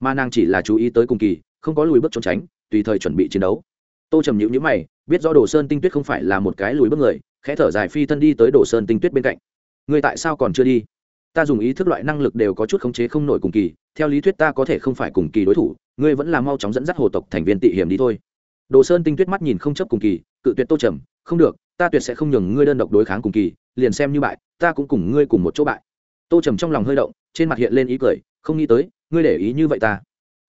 Mà nàng chỉ là chú ý tới cùng kỳ, không có lùi bước trốn tránh, tùy thời chuẩn bị chiến đấu. Tô trầm nhữ nhữ mày, biết rõ đồ sơn tinh tuyết không phải là một cái lùi bước người, khẽ thở dài phi thân đi tới đồ sơn tinh tuyết bên cạnh. Ngươi tại sao còn chưa đi? Ta dùng ý thức loại năng lực đều có chút khống chế không nổi cùng kỳ, theo lý thuyết ta có thể không phải cùng kỳ đối thủ, ngươi vẫn là mau chóng dẫn dắt hồ tộc thành viên tị hiểm đi thôi. Đồ sơn tinh tuyết mắt nhìn không chấp cùng kỳ, cự tuyệt tô trầm, không được, ta tuyệt sẽ không nhường ngươi đơn độc đối kháng cùng kỳ, liền xem như bại, ta cũng cùng ngươi cùng một chỗ bại. Tô trầm trong lòng hơi động, trên mặt hiện lên ý cười, không nghĩ tới, ngươi để ý như vậy ta.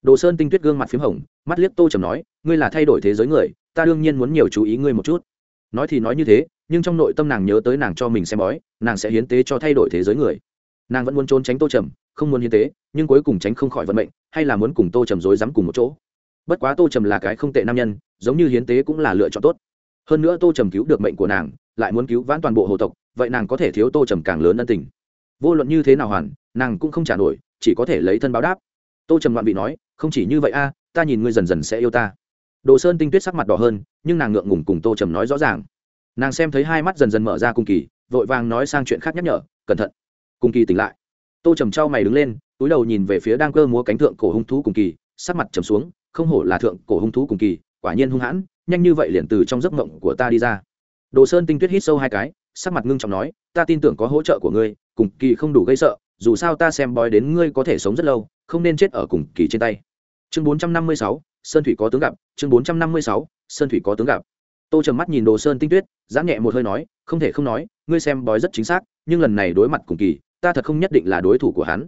Đồ sơn tinh tuyết gương mặt p h í m hồng, mắt liếc tô trầm nói, ngươi là thay đổi thế giới người, ta đương nhiên muốn nhiều chú ý ngươi một chút. Nói thì nói như thế nhưng trong nội tâm nàng nhớ tới nàng cho mình xem bói, nàng sẽ hiến tế cho thay đổi thế giới người. Nàng vẫn muốn trốn tránh tô trầm, không muốn hiến tế, nhưng cuối cùng tránh không khỏi vận mệnh, hay là muốn cùng tô trầm rối dám cùng một chỗ. Bất quá tô trầm là cái không tệ nam nhân, giống như hiến tế cũng là lựa chọn tốt. Hơn nữa tô trầm cứu được mệnh của nàng, lại muốn cứu vãn toàn bộ hồ tộc, vậy nàng có thể thiếu tô trầm càng lớn ân tình. Vô luận như thế nào hoàn, nàng cũng không trả nổi, chỉ có thể lấy thân báo đáp. Tô trầm loạn bị nói, không chỉ như vậy a, ta nhìn ngươi dần dần sẽ yêu ta. Đồ sơn tinh tuyết sắc mặt đỏ hơn, nhưng nàng ngượng ngùng cùng tô trầm nói rõ ràng nàng xem thấy hai mắt dần dần mở ra cùng kỳ, vội vàng nói sang chuyện khác nhắc nhở, cẩn thận. Cùng kỳ tỉnh lại. Tô trầm trao mày đứng lên, túi đầu nhìn về phía đang cơ múa cánh thượng cổ hung thú cùng kỳ, sắc mặt trầm xuống, không hổ là thượng cổ hung thú cùng kỳ, quả nhiên hung hãn, nhanh như vậy liền từ trong giấc mộng của ta đi ra. Đồ sơn tinh tuyết hít sâu hai cái, sắc mặt ngưng trọng nói, ta tin tưởng có hỗ trợ của ngươi, cùng kỳ không đủ gây sợ, dù sao ta xem bói đến ngươi có thể sống rất lâu, không nên chết ở cùng kỳ trên tay. Chương bốn trăm năm mươi sáu, sơn thủy có tướng gặp, chương bốn trăm năm mươi sáu, sơn thủy có tướng gặp tô trầm mắt nhìn đồ sơn tinh tuyết, giãn nhẹ một hơi nói, không thể không nói, ngươi xem bói rất chính xác, nhưng lần này đối mặt cùng kỳ, ta thật không nhất định là đối thủ của hắn.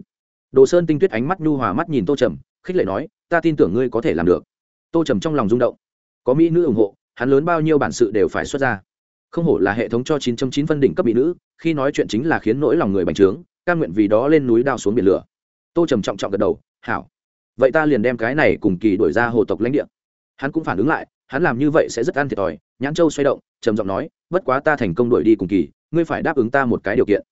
Đồ sơn tinh tuyết ánh mắt nhu hòa mắt nhìn tô trầm, khích lệ nói, ta tin tưởng ngươi có thể làm được. Tô trầm trong lòng rung động. Có mỹ nữ ủng hộ, hắn lớn bao nhiêu bản sự đều phải xuất ra. Không hổ là hệ thống cho 9.9 phân đỉnh cấp mỹ nữ, khi nói chuyện chính là khiến nỗi lòng người bành trướng căn nguyện vì đó lên núi đao xuống biển lửa. Tô trầm trọng trọng gật đầu, hảo. Vậy ta liền đem cái này cùng kỳ đổi ra hồ tộc lãnh địa. Hắn cũng phản ứng lại hắn làm như vậy sẽ rất ăn thiệt thòi. Nhãn châu xoay động, trầm giọng nói, bất quá ta thành công đuổi đi cùng kỳ, ngươi phải đáp ứng ta một cái điều kiện.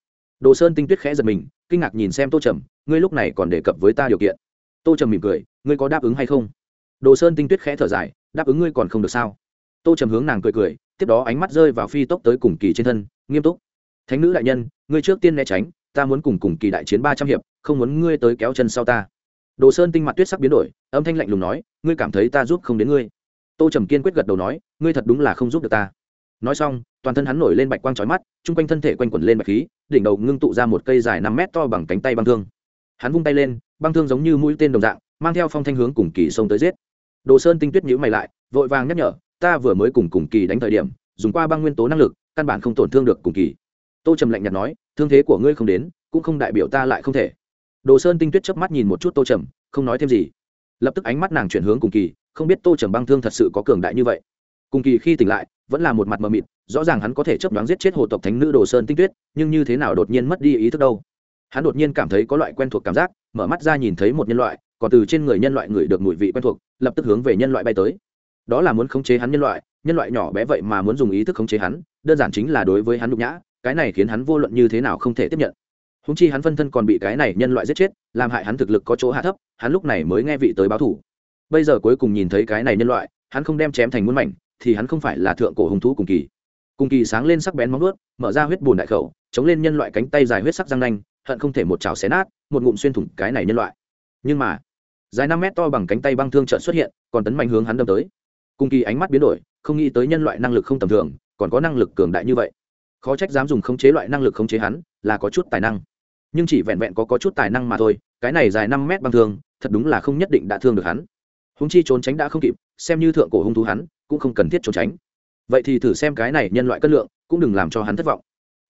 Đồ sơn tinh tuyết khẽ giật mình, kinh ngạc nhìn xem tô trầm, ngươi lúc này còn đề cập với ta điều kiện. Tô trầm mỉm cười, ngươi có đáp ứng hay không? Đồ sơn tinh tuyết khẽ thở dài, đáp ứng ngươi còn không được sao? Tô trầm hướng nàng cười cười, tiếp đó ánh mắt rơi vào phi tốc tới cùng kỳ trên thân, nghiêm túc, thánh nữ đại nhân, ngươi trước tiên né tránh, ta muốn cùng cùng kỳ đại chiến ba trăm hiệp, không muốn ngươi tới kéo chân sau ta. Đồ sơn tinh mặt tuyết sắc biến đổi, âm thanh lạnh lùng nói, ngươi cảm thấy ta giúp không đến ngươi tô trầm kiên quyết gật đầu nói, ngươi thật đúng là không giúp được ta. Nói xong, toàn thân hắn nổi lên bạch quang trói mắt, chung quanh thân thể quanh quẩn lên bạch khí, đỉnh đầu ngưng tụ ra một cây dài năm mét to bằng cánh tay băng thương. Hắn vung tay lên, băng thương giống như mũi tên đồng dạng, mang theo phong thanh hướng cùng kỳ sông tới giết. Đồ sơn tinh tuyết nhữ mày lại, vội vàng nhắc nhở, ta vừa mới cùng cùng kỳ đánh thời điểm, dùng qua băng nguyên tố năng lực, căn bản không tổn thương được cùng kỳ. Tô trầm lạnh nhạt nói, thương thế của ngươi không đến, cũng không đại biểu ta lại không thể. Đồ sơn tinh tuyết chớp mắt nhìn một chút tô trầm, không nói thêm gì. Lập tức ánh mắt nàng chuyển hướng cùng kỳ không biết tô trầm băng thương thật sự có cường đại như vậy. Cùng kỳ khi tỉnh lại, vẫn là một mặt mờ mịt, rõ ràng hắn có thể chấp đoán giết chết hồ tộc thánh nữ đồ sơn tinh tuyết, nhưng như thế nào đột nhiên mất đi ý thức đâu? Hắn đột nhiên cảm thấy có loại quen thuộc cảm giác, mở mắt ra nhìn thấy một nhân loại, còn từ trên người nhân loại người được mùi vị quen thuộc, lập tức hướng về nhân loại bay tới. Đó là muốn khống chế hắn nhân loại nhân loại nhỏ bé vậy mà muốn dùng ý thức khống chế hắn, đơn giản chính là đối với hắn nhục nhã, cái này khiến hắn vô luận như thế nào không thể tiếp nhận. Húng chi hắn phân thân còn bị cái này nhân loại giết chết, làm hại hắn thực lực có chỗ hạ thấp, hắn lúc này mới nghe vị tới báo thủ bây giờ cuối cùng nhìn thấy cái này nhân loại hắn không đem chém thành muôn mảnh thì hắn không phải là thượng cổ hùng thú cùng kỳ. Cùng kỳ sáng lên sắc bén móng nuốt mở ra huyết bùn đại khẩu chống lên nhân loại cánh tay dài huyết sắc răng nanh hận không thể một chảo xé nát một ngụm xuyên thủng cái này nhân loại. Nhưng mà dài năm mét to bằng cánh tay băng thương trợn xuất hiện còn tấn mạnh hướng hắn đâm tới. Cùng kỳ ánh mắt biến đổi không nghĩ tới nhân loại năng lực không tầm thường còn có năng lực cường đại như vậy. Khó trách dám dùng khống chế loại năng lực khống chế hắn là có chút tài năng. Nhưng chỉ vẹn vẹn có, có chút tài năng mà thôi cái này dài năm mét băng thương thật đúng là không nhất định đã thương được hắn húng chi trốn tránh đã không kịp, xem như thượng cổ hung thú hắn, cũng không cần thiết trốn tránh. Vậy thì thử xem cái này nhân loại cân lượng, cũng đừng làm cho hắn thất vọng.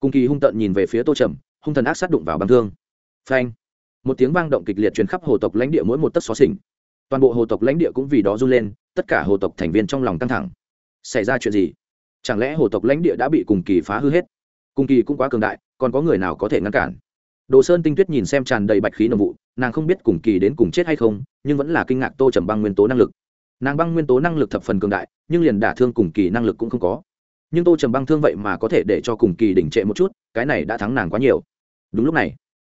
Cùng kỳ hung tận nhìn về phía tô trầm, hung thần ác sát đụng vào băng thương. Phanh! Một tiếng vang động kịch liệt truyền khắp hồ tộc lãnh địa mỗi một tấc xó xỉnh. Toàn bộ hồ tộc lãnh địa cũng vì đó run lên, tất cả hồ tộc thành viên trong lòng căng thẳng. Xảy ra chuyện gì? Chẳng lẽ hồ tộc lãnh địa đã bị cùng kỳ phá hư hết? Cùng kỳ cũng quá cường đại, còn có người nào có thể ngăn cản? Đồ sơn tinh tuyết nhìn xem tràn đầy bạch khí nồng vụ, nàng không biết cùng kỳ đến cùng chết hay không, nhưng vẫn là kinh ngạc tô trầm băng nguyên tố năng lực. Nàng băng nguyên tố năng lực thập phần cường đại, nhưng liền đả thương cùng kỳ năng lực cũng không có. Nhưng tô trầm băng thương vậy mà có thể để cho cùng kỳ đỉnh trệ một chút, cái này đã thắng nàng quá nhiều. Đúng lúc này,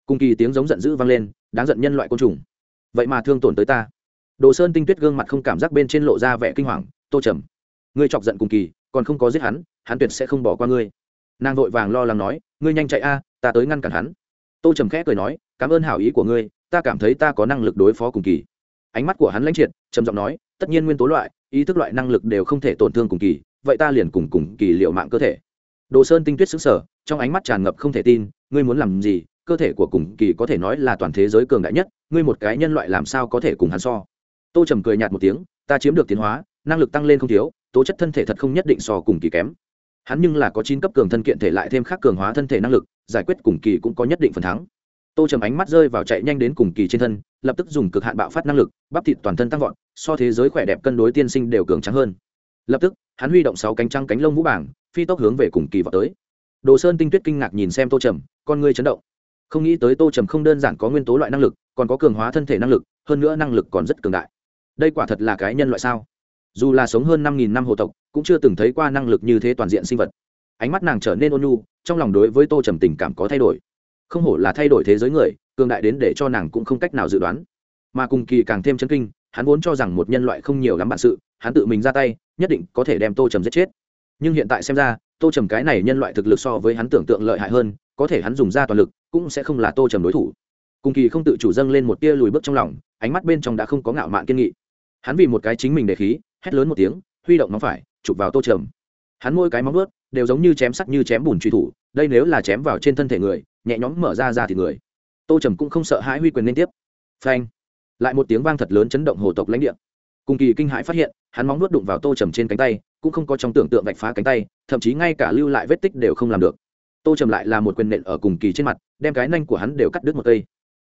cùng kỳ tiếng giống giận dữ vang lên, đáng giận nhân loại côn trùng. Vậy mà thương tổn tới ta. Đồ sơn tinh tuyết gương mặt không cảm giác bên trên lộ ra vẻ kinh hoàng, tô trầm, ngươi chọc giận cùng kỳ, còn không có giết hắn hắn tuyệt sẽ không bỏ qua ngươi. Nàng vội vàng lo lắng nói, ngươi nhanh chạy a, ta tới ngăn cản hắn tô trầm khẽ cười nói, cảm ơn hảo ý của ngươi, ta cảm thấy ta có năng lực đối phó cùng kỳ. Ánh mắt của hắn lãnh triệt, trầm giọng nói, tất nhiên nguyên tố loại, ý thức loại năng lực đều không thể tổn thương cùng kỳ, vậy ta liền cùng cùng kỳ liệu mạng cơ thể. Đồ sơn tinh tuyết xứng sở trong ánh mắt tràn ngập không thể tin, ngươi muốn làm gì? Cơ thể của cùng kỳ có thể nói là toàn thế giới cường đại nhất, ngươi một cái nhân loại làm sao có thể cùng hắn so? Tô trầm cười nhạt một tiếng, ta chiếm được tiến hóa, năng lực tăng lên không thiếu, tố chất thân thể thật không nhất định so cùng kỳ kém. Hắn nhưng là có chín cấp cường thân kiện thể lại thêm khác cường hóa thân thể năng lực giải quyết cùng kỳ cũng có nhất định phần thắng. Tô trầm ánh mắt rơi vào chạy nhanh đến cùng kỳ trên thân, lập tức dùng cực hạn bạo phát năng lực, bắp thịt toàn thân tăng vọt, so thế giới khỏe đẹp cân đối tiên sinh đều cường trắng hơn. Lập tức, hắn huy động sáu cánh trăng cánh lông vũ bảng, phi tốc hướng về cùng kỳ vào tới. Đồ sơn tinh tuyết kinh ngạc nhìn xem tô trầm, con người chấn động. Không nghĩ tới tô trầm không đơn giản có nguyên tố loại năng lực, còn có cường hóa thân thể năng lực, hơn nữa năng lực còn rất cường đại. Đây quả thật là cái nhân loại sao? Dù là sống hơn năm nghìn năm hồ tộc, cũng chưa từng thấy qua năng lực như thế toàn diện sinh vật ánh mắt nàng trở nên ôn nhu, trong lòng đối với tô trầm tình cảm có thay đổi. Không hổ là thay đổi thế giới người, cường đại đến để cho nàng cũng không cách nào dự đoán. Mà cùng kỳ càng thêm chân kinh, hắn vốn cho rằng một nhân loại không nhiều lắm bản sự, hắn tự mình ra tay, nhất định có thể đem tô trầm giết chết. Nhưng hiện tại xem ra, tô trầm cái này nhân loại thực lực so với hắn tưởng tượng lợi hại hơn, có thể hắn dùng ra toàn lực, cũng sẽ không là tô trầm đối thủ. Cùng kỳ không tự chủ dâng lên một tia lùi bước trong lòng, ánh mắt bên trong đã không có ngạo mạn kiên nghị. Hắn vì một cái chính mình để khí, hét lớn một tiếng, huy động nó phải, chụp vào tô trầm. Hắn môi cái móng ướt đều giống như chém sắt như chém bùn truy thủ, đây nếu là chém vào trên thân thể người, nhẹ nhõm mở ra ra thì người. Tô trầm cũng không sợ hãi huy quyền liên tiếp. Phanh! Lại một tiếng vang thật lớn chấn động hồ tộc lãnh địa. Cùng kỳ kinh hãi phát hiện, hắn móng nuốt đụng vào tô trầm trên cánh tay, cũng không có trong tưởng tượng vạch phá cánh tay, thậm chí ngay cả lưu lại vết tích đều không làm được. Tô trầm lại là một quyền nện ở cùng kỳ trên mặt, đem cái nanh của hắn đều cắt đứt một cây.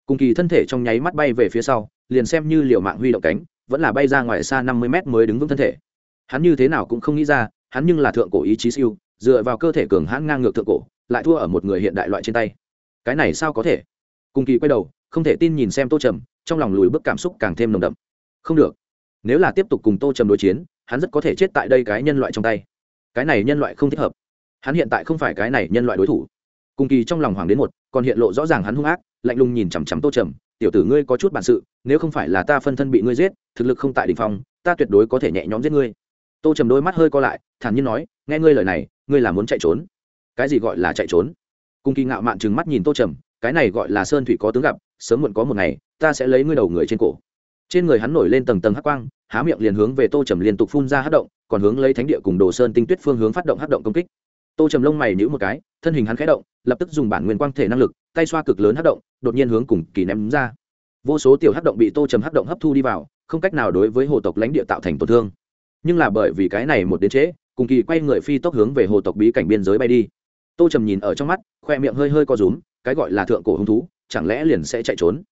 Cùng kỳ thân thể trong nháy mắt bay về phía sau, liền xem như liều mạng huy động cánh, vẫn là bay ra ngoài xa năm mươi mét mới đứng vững thân thể. Hắn như thế nào cũng không nghĩ ra, hắn nhưng là thượng cổ ý chí siêu dựa vào cơ thể cường hãn ngang ngược thượng cổ, lại thua ở một người hiện đại loại trên tay. Cái này sao có thể? Cùng kỳ quay đầu, không thể tin nhìn xem tô trầm, trong lòng lùi bước cảm xúc càng thêm nồng đậm. Không được. Nếu là tiếp tục cùng tô trầm đối chiến, hắn rất có thể chết tại đây cái nhân loại trong tay. Cái này nhân loại không thích hợp. Hắn hiện tại không phải cái này nhân loại đối thủ. Cùng kỳ trong lòng hoàng đến một, còn hiện lộ rõ ràng hắn hung ác, lạnh lùng nhìn chằm chằm tô trầm, tiểu tử ngươi có chút bản sự, nếu không phải là ta phân thân bị ngươi giết, thực lực không tại đ ỉ n h phong, ta tuyệt đối có thể nhẹ nhõm giết ngươi tô trầm đôi mắt hơi co lại, thản nhiên nói, nghe ngươi lời này, ngươi là muốn chạy trốn. Cái gì gọi là chạy trốn? Cung kỳ ngạo mạn trừng mắt nhìn tô trầm, cái này gọi là sơn thủy có tướng gặp, sớm muộn có một ngày, ta sẽ lấy ngươi đầu người trên cổ. Trên người hắn nổi lên tầng tầng hắc quang, há miệng liền hướng về tô trầm liên tục phun ra hát động, còn hướng lấy thánh địa cùng đồ sơn tinh tuyết phương hướng phát động hát động công kích. Tô trầm lông mày nhữ một cái, thân hình hắn khẽ động, lập tức dùng bản nguyên quang thể năng lực, tay xoa cực lớn hát động, đột nhiên hướng cùng kỳ ném ra. Vô số tiểu hát động bị tô trầm hát động hấp thu đi vào, không cách nào đối với hồ tộc lãnh địa tạo thành tổn thương nhưng là bởi vì cái này một đến trễ, cùng kỳ quay người phi tốc hướng về hồ tộc bí cảnh biên giới bay đi. Tô trầm nhìn ở trong mắt, khoe miệng hơi hơi co rúm, cái gọi là thượng cổ hứng thú, chẳng lẽ liền sẽ chạy trốn?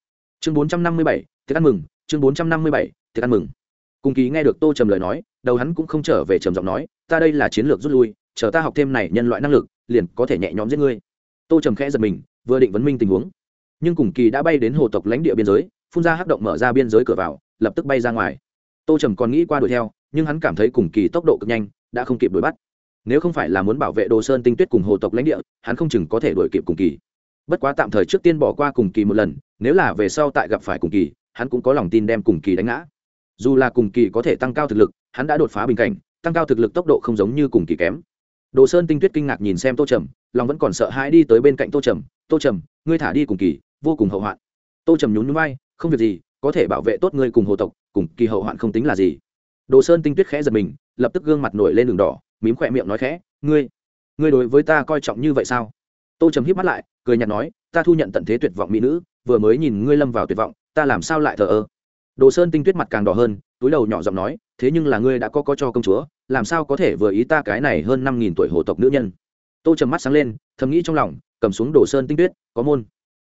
Chương bốn trăm năm mươi bảy, tiệc ăn mừng, chương bốn trăm năm mươi bảy, tiệc ăn mừng. Cùng ký nghe được tô trầm lời nói, đầu hắn cũng không trở về trầm giọng nói, ta đây là chiến lược rút lui, chờ ta học thêm này nhân loại năng lực, liền có thể nhẹ nhõm giết ngươi. Tô trầm khẽ giật mình, vừa định vấn minh tình huống. Nhưng cùng kỳ đã bay đến hồ tộc lãnh địa biên giới, phun ra hắc động mở ra biên giới cửa vào, lập tức bay ra ngoài. Tô trầm còn nghĩ qua đuổi theo nhưng hắn cảm thấy cùng kỳ tốc độ cực nhanh đã không kịp đuổi bắt. Nếu không phải là muốn bảo vệ đồ sơn tinh tuyết cùng hồ tộc lãnh địa, hắn không chừng có thể đuổi kịp cùng kỳ. Bất quá tạm thời trước tiên bỏ qua cùng kỳ một lần, nếu là về sau tại gặp phải cùng kỳ, hắn cũng có lòng tin đem cùng kỳ đánh ngã. Dù là cùng kỳ có thể tăng cao thực lực, hắn đã đột phá bình cảnh, tăng cao thực lực tốc độ không giống như cùng kỳ kém. Đồ sơn tinh tuyết kinh ngạc nhìn xem tô trầm, lòng vẫn còn sợ hãi đi tới bên cạnh tô trầm tô trầm, ngươi thả đi cùng kỳ, vô cùng hậu hoạn. Tô trầm nhún núi bay không việc gì, có thể bảo vệ tốt ngươi cùng hồ tộc, cùng kỳ hậu hoạn không tính là gì đồ sơn tinh tuyết khẽ giật mình, lập tức gương mặt nổi lên đường đỏ, mím khỏe miệng nói khẽ, ngươi ngươi đối với ta coi trọng như vậy sao? Tô trầm híp mắt lại, cười nhạt nói, ta thu nhận tận thế tuyệt vọng mỹ nữ, vừa mới nhìn ngươi lâm vào tuyệt vọng, ta làm sao lại thờ ơ? Đồ sơn tinh tuyết mặt càng đỏ hơn, túi đầu nhỏ giọng nói, thế nhưng là ngươi đã có có cho công chúa, làm sao có thể vừa ý ta cái này hơn năm nghìn tuổi hồ tộc nữ nhân? Tô trầm mắt sáng lên, thầm nghĩ trong lòng, cầm xuống đồ sơn tinh tuyết, có môn.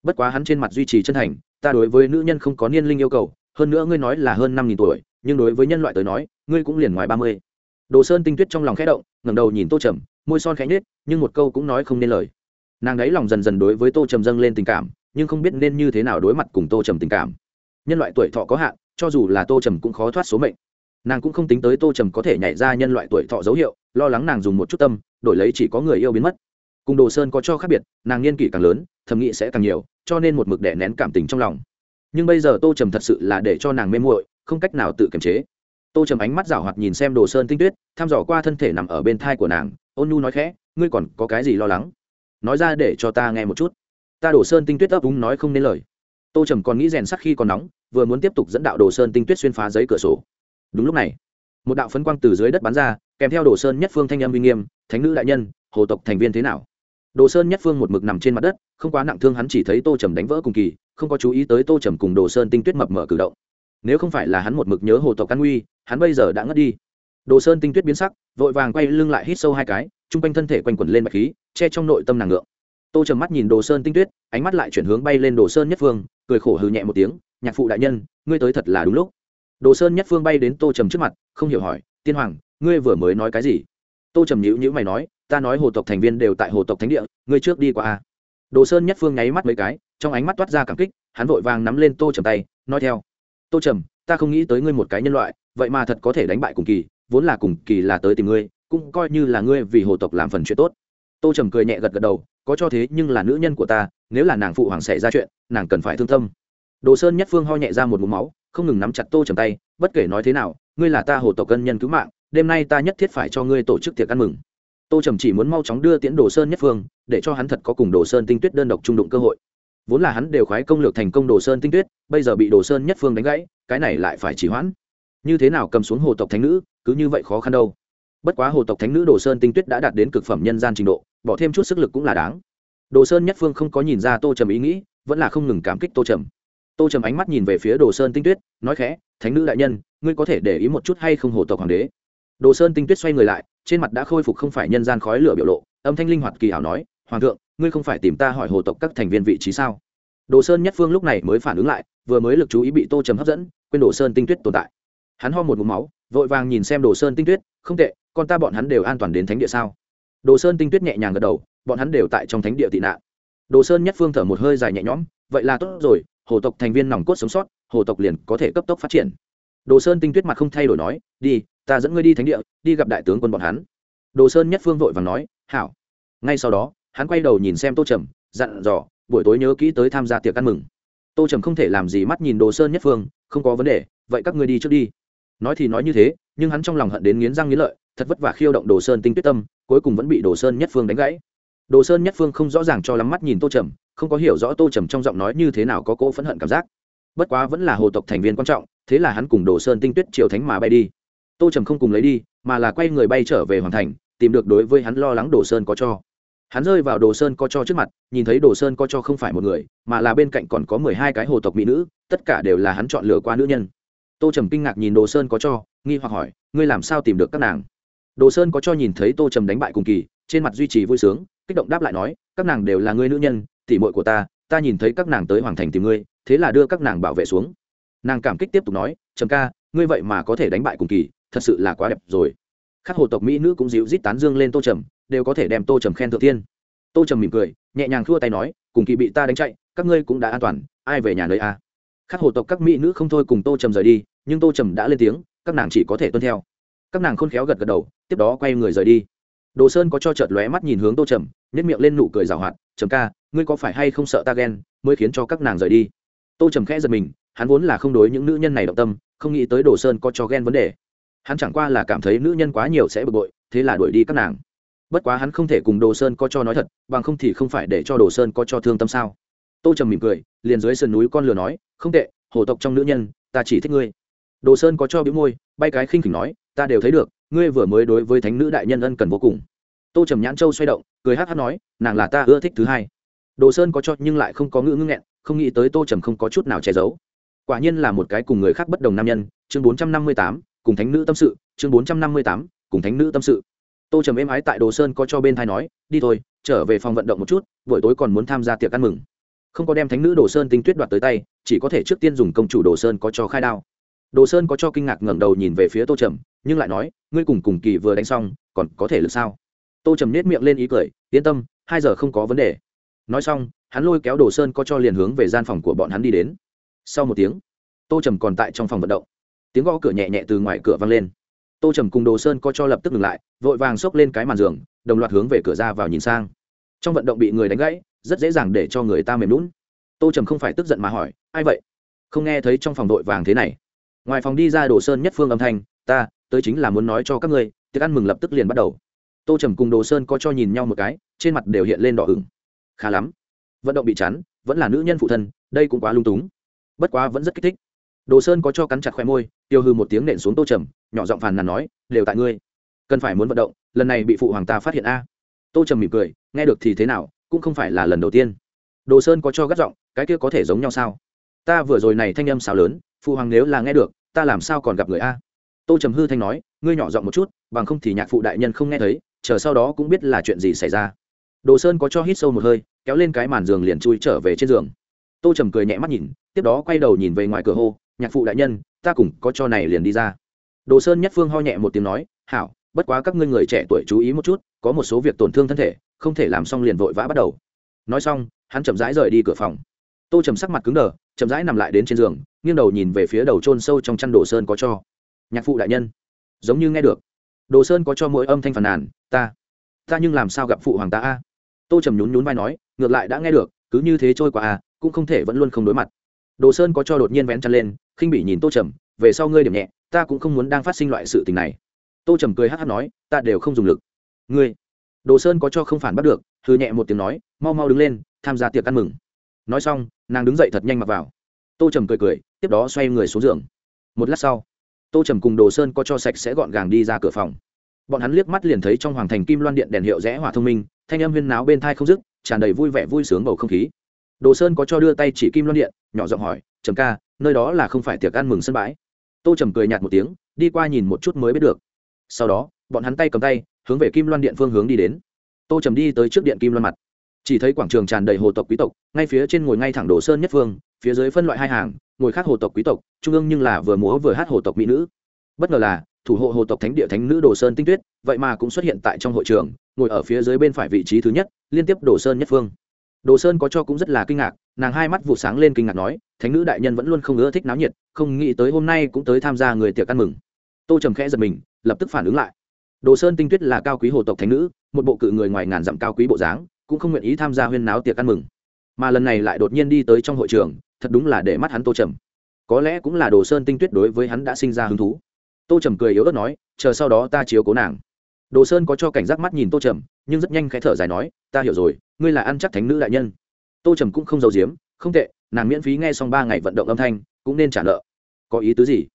Bất quá hắn trên mặt duy trì chân thành, ta đối với nữ nhân không có niên linh yêu cầu, hơn nữa ngươi nói là hơn năm nghìn tuổi nhưng đối với nhân loại tới nói, ngươi cũng liền ngoài ba mươi. Đồ sơn tinh tuyết trong lòng khẽ động, ngẩng đầu nhìn tô trầm, môi son khẽ nhết nhưng một câu cũng nói không nên lời. Nàng ấy lòng dần dần đối với tô trầm dâng lên tình cảm, nhưng không biết nên như thế nào đối mặt cùng tô trầm tình cảm. Nhân loại tuổi thọ có hạn, cho dù là tô trầm cũng khó thoát số mệnh. Nàng cũng không tính tới tô trầm có thể nhảy ra nhân loại tuổi thọ dấu hiệu, lo lắng nàng dùng một chút tâm, đổi lấy chỉ có người yêu biến mất. Cùng đồ sơn có cho khác biệt, nàng niên kỷ càng lớn, thầm nghĩ sẽ càng nhiều, cho nên một mực đẻ nén cảm tình trong lòng. Nhưng bây giờ tô trầm thật sự là để cho nàng mê muội không cách nào tự kiềm chế. Tô trầm ánh mắt rảo hoạt nhìn xem đồ sơn tinh tuyết, thăm dò qua thân thể nằm ở bên thai của nàng, ôn nhu nói khẽ, ngươi còn có cái gì lo lắng? Nói ra để cho ta nghe một chút. Ta đổ sơn tinh tuyết ấp úng nói không nên lời. Tô trầm còn nghĩ rèn sắc khi còn nóng, vừa muốn tiếp tục dẫn đạo đồ sơn tinh tuyết xuyên phá giấy cửa sổ. Đúng lúc này, một đạo phấn quang từ dưới đất bắn ra, kèm theo đồ sơn nhất phương thanh âm uy nghiêm, thánh nữ đại nhân, hồ tộc thành viên thế nào? Đồ sơn nhất phương một mực nằm trên mặt đất, không quá nặng thương hắn chỉ thấy tô trầm đánh vỡ cùng kỳ, không có chú ý tới tô trầm cùng đồ sơn tinh tuyết mập mở cử động nếu không phải là hắn một mực nhớ hồ tộc căn nguy, hắn bây giờ đã ngất đi. Đồ sơn tinh tuyết biến sắc, vội vàng quay lưng lại hít sâu hai cái t r u n g quanh thân thể quanh quẩn lên bạch khí, che trong nội tâm nàng ngượng. Tô trầm mắt nhìn đồ sơn tinh tuyết, ánh mắt lại chuyển hướng bay lên đồ sơn nhất phương, cười khổ hừ nhẹ một tiếng, nhạc phụ đại nhân, ngươi tới thật là đúng lúc. Đồ sơn nhất phương bay đến tô trầm trước mặt, không hiểu hỏi, tiên hoàng, ngươi vừa mới nói cái gì? Tô trầm nhữ nhữ mày nói, ta nói hồ tộc thành viên đều tại hồ tộc thánh địa, ngươi trước đi qua a. Đồ sơn nhất phương nháy mắt mấy cái, trong ánh mắt toát ra cảm kích, hắn vội vàng nắm lên tô trầm tay, nói theo tô trầm, ta không nghĩ tới ngươi một cái nhân loại, vậy mà thật có thể đánh bại cùng kỳ, vốn là cùng kỳ là tới tìm ngươi, cũng coi như là ngươi vì hồ tộc làm phần chuyện tốt. Tô trầm cười nhẹ gật gật đầu, có cho thế nhưng là nữ nhân của ta, nếu là nàng phụ hoàng xảy ra chuyện, nàng cần phải thương tâm. Đồ sơn nhất phương ho nhẹ ra một mũ máu, không ngừng nắm chặt tô trầm tay, bất kể nói thế nào, ngươi là ta hồ tộc cân nhân cứu mạng, đêm nay ta nhất thiết phải cho ngươi tổ chức tiệc ăn mừng. Tô trầm chỉ muốn mau chóng đưa tiễn đồ sơn nhất phương, để cho hắn thật có cùng đồ sơn tinh tuyết đơn độc trung đụng cơ hội vốn là hắn đều khoái công lược thành công đồ sơn tinh tuyết, bây giờ bị đồ sơn nhất phương đánh gãy, cái này lại phải chỉ hoãn. Như thế nào cầm xuống hồ tộc thánh nữ, cứ như vậy khó khăn đâu. Bất quá hồ tộc thánh nữ đồ sơn tinh tuyết đã đạt đến cực phẩm nhân gian trình độ, bỏ thêm chút sức lực cũng là đáng. Đồ sơn nhất phương không có nhìn ra tô trầm ý nghĩ, vẫn là không ngừng cảm kích tô trầm. Tô trầm ánh mắt nhìn về phía đồ sơn tinh tuyết, nói khẽ, thánh nữ đại nhân, ngươi có thể để ý một chút hay không hồ tộc hoàng đế? Đồ sơn tinh tuyết xoay người lại, trên mặt đã khôi phục không phải nhân gian khói lửa biểu lộ, âm thanh linh hoạt kỳ hảo nói, hoàng thượng ngươi không phải tìm ta hỏi hồ tộc các thành viên vị trí sao? Đồ sơn nhất phương lúc này mới phản ứng lại, vừa mới lực chú ý bị tô trầm hấp dẫn, quên đồ sơn tinh tuyết tồn tại. Hắn ho một mũ máu, vội vàng nhìn xem đồ sơn tinh tuyết, không tệ, con ta bọn hắn đều an toàn đến thánh địa sao? Đồ sơn tinh tuyết nhẹ nhàng gật đầu, bọn hắn đều tại trong thánh địa tị nạn. Đồ sơn nhất phương thở một hơi dài nhẹ nhõm, vậy là tốt rồi, hồ tộc thành viên nòng cốt sống sót, hồ tộc liền có thể cấp tốc phát triển. Đồ sơn tinh tuyết mặt không thay đổi nói, đi, ta dẫn ngươi đi thánh địa, đi gặp đại tướng quân bọn hắn. Đồ sơn nhất phương vội và nói, hảo. Ngay sau đó hắn quay đầu nhìn xem tô trầm, dặn dò, buổi tối nhớ kỹ tới tham gia tiệc ăn mừng. Tô trầm không thể làm gì mắt nhìn đồ sơn nhất phương, không có vấn đề, vậy các ngươi đi trước đi. Nói thì nói như thế, nhưng hắn trong lòng hận đến nghiến răng nghiến lợi, thật vất vả khiêu động đồ sơn tinh tuyết tâm, cuối cùng vẫn bị đồ sơn nhất phương đánh gãy. Đồ sơn nhất phương không rõ ràng cho lắm mắt nhìn tô trầm, không có hiểu rõ tô trầm trong giọng nói như thế nào có cỗ phẫn hận cảm giác. Bất quá vẫn là hồ tộc thành viên quan trọng, thế là hắn cùng đồ sơn tinh tuyết triều thánh mà bay đi. Tô trầm không cùng lấy đi, mà là quay người bay trở về hoàn thành, tìm được đối với hắn lo lắng đồ sơn có cho hắn rơi vào đồ sơn có cho trước mặt, nhìn thấy đồ sơn có cho không phải một người, mà là bên cạnh còn có mười hai cái hồ tộc mỹ nữ, tất cả đều là hắn chọn lựa qua nữ nhân. Tô trầm kinh ngạc nhìn đồ sơn có cho, nghi hoặc hỏi, ngươi làm sao tìm được các nàng? Đồ sơn có cho nhìn thấy tô trầm đánh bại cùng kỳ, trên mặt duy trì vui sướng, kích động đáp lại nói, các nàng đều là ngươi nữ nhân, tỉ mội của ta ta nhìn thấy các nàng tới hoàng thành tìm ngươi, thế là đưa các nàng bảo vệ xuống. Nàng cảm kích tiếp tục nói, trầm ca, ngươi vậy mà có thể đánh bại cùng kỳ, thật sự là quá đẹp rồi các hồ tộc mỹ nữ cũng dịu rít tán dương lên tô trầm, đều có thể đem tô trầm khen thượng tiên tô trầm mỉm cười, nhẹ nhàng thua tay nói, cùng kỳ bị ta đánh chạy, các ngươi cũng đã an toàn, ai về nhà nơi à? a các hồ tộc các mỹ nữ không thôi cùng tô trầm rời đi, nhưng tô trầm đã lên tiếng, các nàng chỉ có thể tuân theo. Các nàng khôn khéo gật gật đầu, tiếp đó quay người rời đi. Đồ sơn có cho chợt lóe mắt nhìn hướng tô trầm nếp miệng lên nụ cười rào hoạt, trầm ca, ngươi có phải hay không sợ ta ghen, mới khiến cho các nàng rời đi? Tô trầm khẽ giật mình, hắn vốn là không đối những nữ nhân này động tâm, không nghĩ tới đồ sơn có cho ghen vấn đề hắn chẳng qua là cảm thấy nữ nhân quá nhiều sẽ bực bội, thế là đuổi đi các nàng. Bất quá hắn không thể cùng đồ sơn có cho nói thật, bằng không thì không phải để cho đồ sơn có cho thương tâm sao. Tô trầm mỉm cười, liền dưới sườn núi con lừa nói, không tệ hổ tộc trong nữ nhân, ta chỉ thích ngươi. Đồ sơn có cho bĩu môi, bay cái khinh khỉnh nói, ta đều thấy được, ngươi vừa mới đối với thánh nữ đại nhân ân cần vô cùng. Tô trầm nhãn châu xoay động, cười hát hát nói, nàng là ta ưa thích thứ hai. Đồ sơn có cho nhưng lại không có ngữ ngữ nghẹn, không nghĩ tới tô trầm không có chút nào che giấu. Quả nhiên là một cái cùng người khác bất đồng nam nhân, chương bốn trăm năm mươi tám cùng thánh nữ tâm sự, chương bốn trăm năm mươi tám, cùng thánh nữ tâm sự. Tô trầm êm ái tại đồ sơn có cho bên thai nói, đi thôi, trở về phòng vận động một chút, buổi tối còn muốn tham gia tiệc ăn mừng. Không có đem thánh nữ đồ sơn tinh tuyết đoạt tới tay, chỉ có thể trước tiên dùng công chủ đồ sơn có cho khai đao. Đồ sơn có cho kinh ngạc ngẩng đầu nhìn về phía tô trầm, nhưng lại nói, ngươi cùng cùng kỳ vừa đánh xong, còn có thể lực sao? Tô trầm nết miệng lên ý cười, yên tâm, hai giờ không có vấn đề. Nói xong, hắn lôi kéo đồ sơn có cho liền hướng về gian phòng của bọn hắn đi đến. Sau một tiếng, tô trầm còn tại trong phòng vận động tiếng gõ cửa nhẹ nhẹ từ ngoài cửa vang lên. Tô trầm cùng đồ sơn có cho lập tức ngừng lại, vội vàng xốc lên cái màn giường, đồng loạt hướng về cửa ra vào nhìn sang. Trong vận động bị người đánh gãy, rất dễ dàng để cho người ta mềm lún tô trầm không phải tức giận mà hỏi, ai vậy? Không nghe thấy trong phòng đội vàng thế này. Ngoài phòng đi ra đồ sơn nhất phương âm thanh, ta, tới chính là muốn nói cho các ngươi, tiệc ăn mừng lập tức liền bắt đầu. Tô trầm cùng đồ sơn có cho nhìn nhau một cái, trên mặt đều hiện lên đỏ ửng. Khá lắm. Vận động bị chắn vẫn là nữ nhân phụ thân, đây cũng quá lung túng. Bất quá vẫn rất kích thích đồ sơn có cho cắn chặt khoe môi, tiêu hư một tiếng nện xuống tô trầm, nhỏ giọng phàn nàn nói, đều tại ngươi. Cần phải muốn vận động, lần này bị phụ hoàng ta phát hiện a. Tô trầm mỉm cười, nghe được thì thế nào, cũng không phải là lần đầu tiên. Đồ sơn có cho gắt giọng, cái kia có thể giống nhau sao? Ta vừa rồi này thanh âm sao lớn, phụ hoàng nếu là nghe được, ta làm sao còn gặp người a? Tô trầm hư thanh nói, ngươi nhỏ giọng một chút, bằng không thì nhạc phụ đại nhân không nghe thấy, chờ sau đó cũng biết là chuyện gì xảy ra. Đồ sơn có cho hít sâu một hơi, kéo lên cái màn giường liền chui trở về trên giường. Tô trầm cười nhẹ mắt nhìn, tiếp đó quay đầu nhìn về ngoài cửa hô nhạc phụ đại nhân, ta cùng có cho này liền đi ra. Đồ sơn nhất phương ho nhẹ một tiếng nói, hảo, bất quá các ngươi người trẻ tuổi chú ý một chút, có một số việc tổn thương thân thể, không thể làm xong liền vội vã bắt đầu. Nói xong, hắn chậm rãi rời đi cửa phòng. Tô trầm sắc mặt cứng đờ, chậm rãi nằm lại đến trên giường, nghiêng đầu nhìn về phía đầu trôn sâu trong chăn đồ sơn có cho. Nhạc phụ đại nhân. Giống như nghe được. Đồ sơn có cho mỗi âm thanh phàn nàn, ta ta nhưng làm sao gặp phụ hoàng ta a? Tô trầm nhún nhún vai nói, ngược lại đã nghe được, cứ như thế trôi qua a cũng không thể vẫn luôn không đối mặt. Đồ sơn có cho đột nhiên vén chăn lên khinh bị nhìn tô trầm, về sau ngươi điểm nhẹ, ta cũng không muốn đang phát sinh loại sự tình này. Tô trầm cười hát hát nói, ta đều không dùng lực. Ngươi? Đồ sơn có cho không phản bắt được thư nhẹ một tiếng nói, mau mau đứng lên, tham gia tiệc ăn mừng. Nói xong, nàng đứng dậy thật nhanh mặc vào. Tô trầm cười cười, tiếp đó xoay người xuống giường. Một lát sau, tô trầm cùng đồ sơn có cho sạch sẽ gọn gàng đi ra cửa phòng. Bọn hắn liếc mắt liền thấy trong hoàng thành kim loan điện đèn hiệu rẽ hỏa thông minh, thanh âm huyên náo bên thai không dứt, tràn đầy vui vẻ vui sướng bầu không khí. Đồ sơn có cho đưa tay chỉ kim loan điện, nhỏ giọng hỏi, trầm ca nơi đó là không phải tiệc ăn mừng sân bãi. Tô trầm cười nhạt một tiếng, đi qua nhìn một chút mới biết được. Sau đó, bọn hắn tay cầm tay, hướng về kim loan điện phương hướng đi đến. Tô trầm đi tới trước điện kim loan mặt. Chỉ thấy quảng trường tràn đầy hồ tộc quý tộc, ngay phía trên ngồi ngay thẳng đồ sơn nhất phương, phía dưới phân loại hai hàng, ngồi khác hồ tộc quý tộc, trung ương nhưng là vừa múa vừa hát hồ tộc mỹ nữ. Bất ngờ là, thủ hộ hồ tộc thánh địa thánh nữ đồ sơn tinh tuyết, vậy mà cũng xuất hiện tại trong hội trường, ngồi ở phía dưới bên phải vị trí thứ nhất, liên tiếp đồ sơn nhất phương đồ sơn có cho cũng rất là kinh ngạc, nàng hai mắt vụ sáng lên kinh ngạc nói, thánh nữ đại nhân vẫn luôn không ưa thích náo nhiệt, không nghĩ tới hôm nay cũng tới tham gia người tiệc ăn mừng. Tô trầm khẽ giật mình, lập tức phản ứng lại. Đồ sơn tinh tuyết là cao quý hồ tộc thánh nữ, một bộ cự người ngoài ngàn dặm cao quý bộ dáng, cũng không nguyện ý tham gia huyên náo tiệc ăn mừng. Mà lần này lại đột nhiên đi tới trong hội trường, thật đúng là để mắt hắn tô trầm. Có lẽ cũng là đồ sơn tinh tuyết đối với hắn đã sinh ra hứng thú. Tô trầm cười yếu ớt nói, chờ sau đó ta chiếu cố nàng đồ sơn có cho cảnh giác mắt nhìn tô trầm, nhưng rất nhanh khẽ thở dài nói, ta hiểu rồi, ngươi là ăn chắc thánh nữ đại nhân. Tô trầm cũng không giấu giếm, không tệ, nàng miễn phí nghe xong ba ngày vận động âm thanh, cũng nên trả nợ. Có ý tứ gì?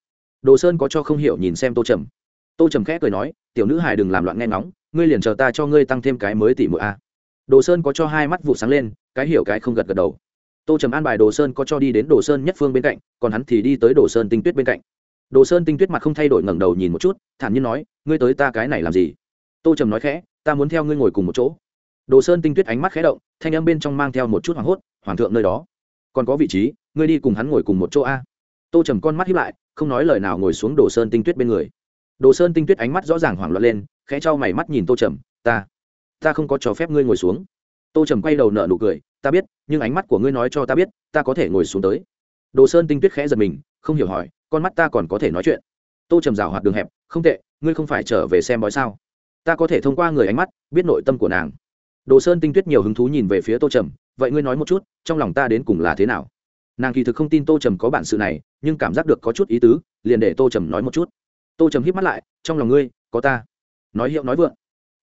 Đồ sơn có cho không hiểu nhìn xem tô trầm. Tô trầm khẽ cười nói, tiểu nữ hài đừng làm loạn nghe ngóng, ngươi liền chờ ta cho ngươi tăng thêm cái mới tỷ mũi a. Đồ sơn có cho hai mắt vụ sáng lên, cái hiểu cái không gật gật đầu. Tô trầm an bài đồ sơn có cho đi đến đồ sơn nhất phương bên cạnh, còn hắn thì đi tới đồ sơn tinh tuyết bên cạnh. Đồ sơn tinh tuyết mặt không thay đổi ngẩng đầu nhìn một chút, thản nhiên nói, ngươi tới ta cái này làm gì? Tô trầm nói khẽ, ta muốn theo ngươi ngồi cùng một chỗ. Đồ sơn tinh tuyết ánh mắt khẽ động, thanh âm bên trong mang theo một chút hoảng hốt, hoàng thượng nơi đó, còn có vị trí, ngươi đi cùng hắn ngồi cùng một chỗ a. Tô trầm con mắt hiếp lại, không nói lời nào ngồi xuống đồ sơn tinh tuyết bên người. Đồ sơn tinh tuyết ánh mắt rõ ràng hoảng loạn lên, khẽ cho mày mắt nhìn tô trầm, ta ta không có cho phép ngươi ngồi xuống. Tô trầm quay đầu nợ nụ cười, ta biết, nhưng ánh mắt của ngươi nói cho ta biết, ta có thể ngồi xuống tới. Đồ sơn tinh tuyết khẽ giật mình, không hiểu hỏi, con mắt ta còn có thể nói chuyện? Tô trầm rào hoạt đường hẹp, không tệ, ngươi không phải trở về xem bói sao? Ta có thể thông qua người ánh mắt, biết nội tâm của nàng. Đồ sơn tinh tuyết nhiều hứng thú nhìn về phía tô trầm, vậy ngươi nói một chút, trong lòng ta đến cùng là thế nào? Nàng kỳ thực không tin tô trầm có bản sự này, nhưng cảm giác được có chút ý tứ, liền để tô trầm nói một chút. Tô trầm hít mắt lại, trong lòng ngươi, có ta. Nói hiệu nói vượng.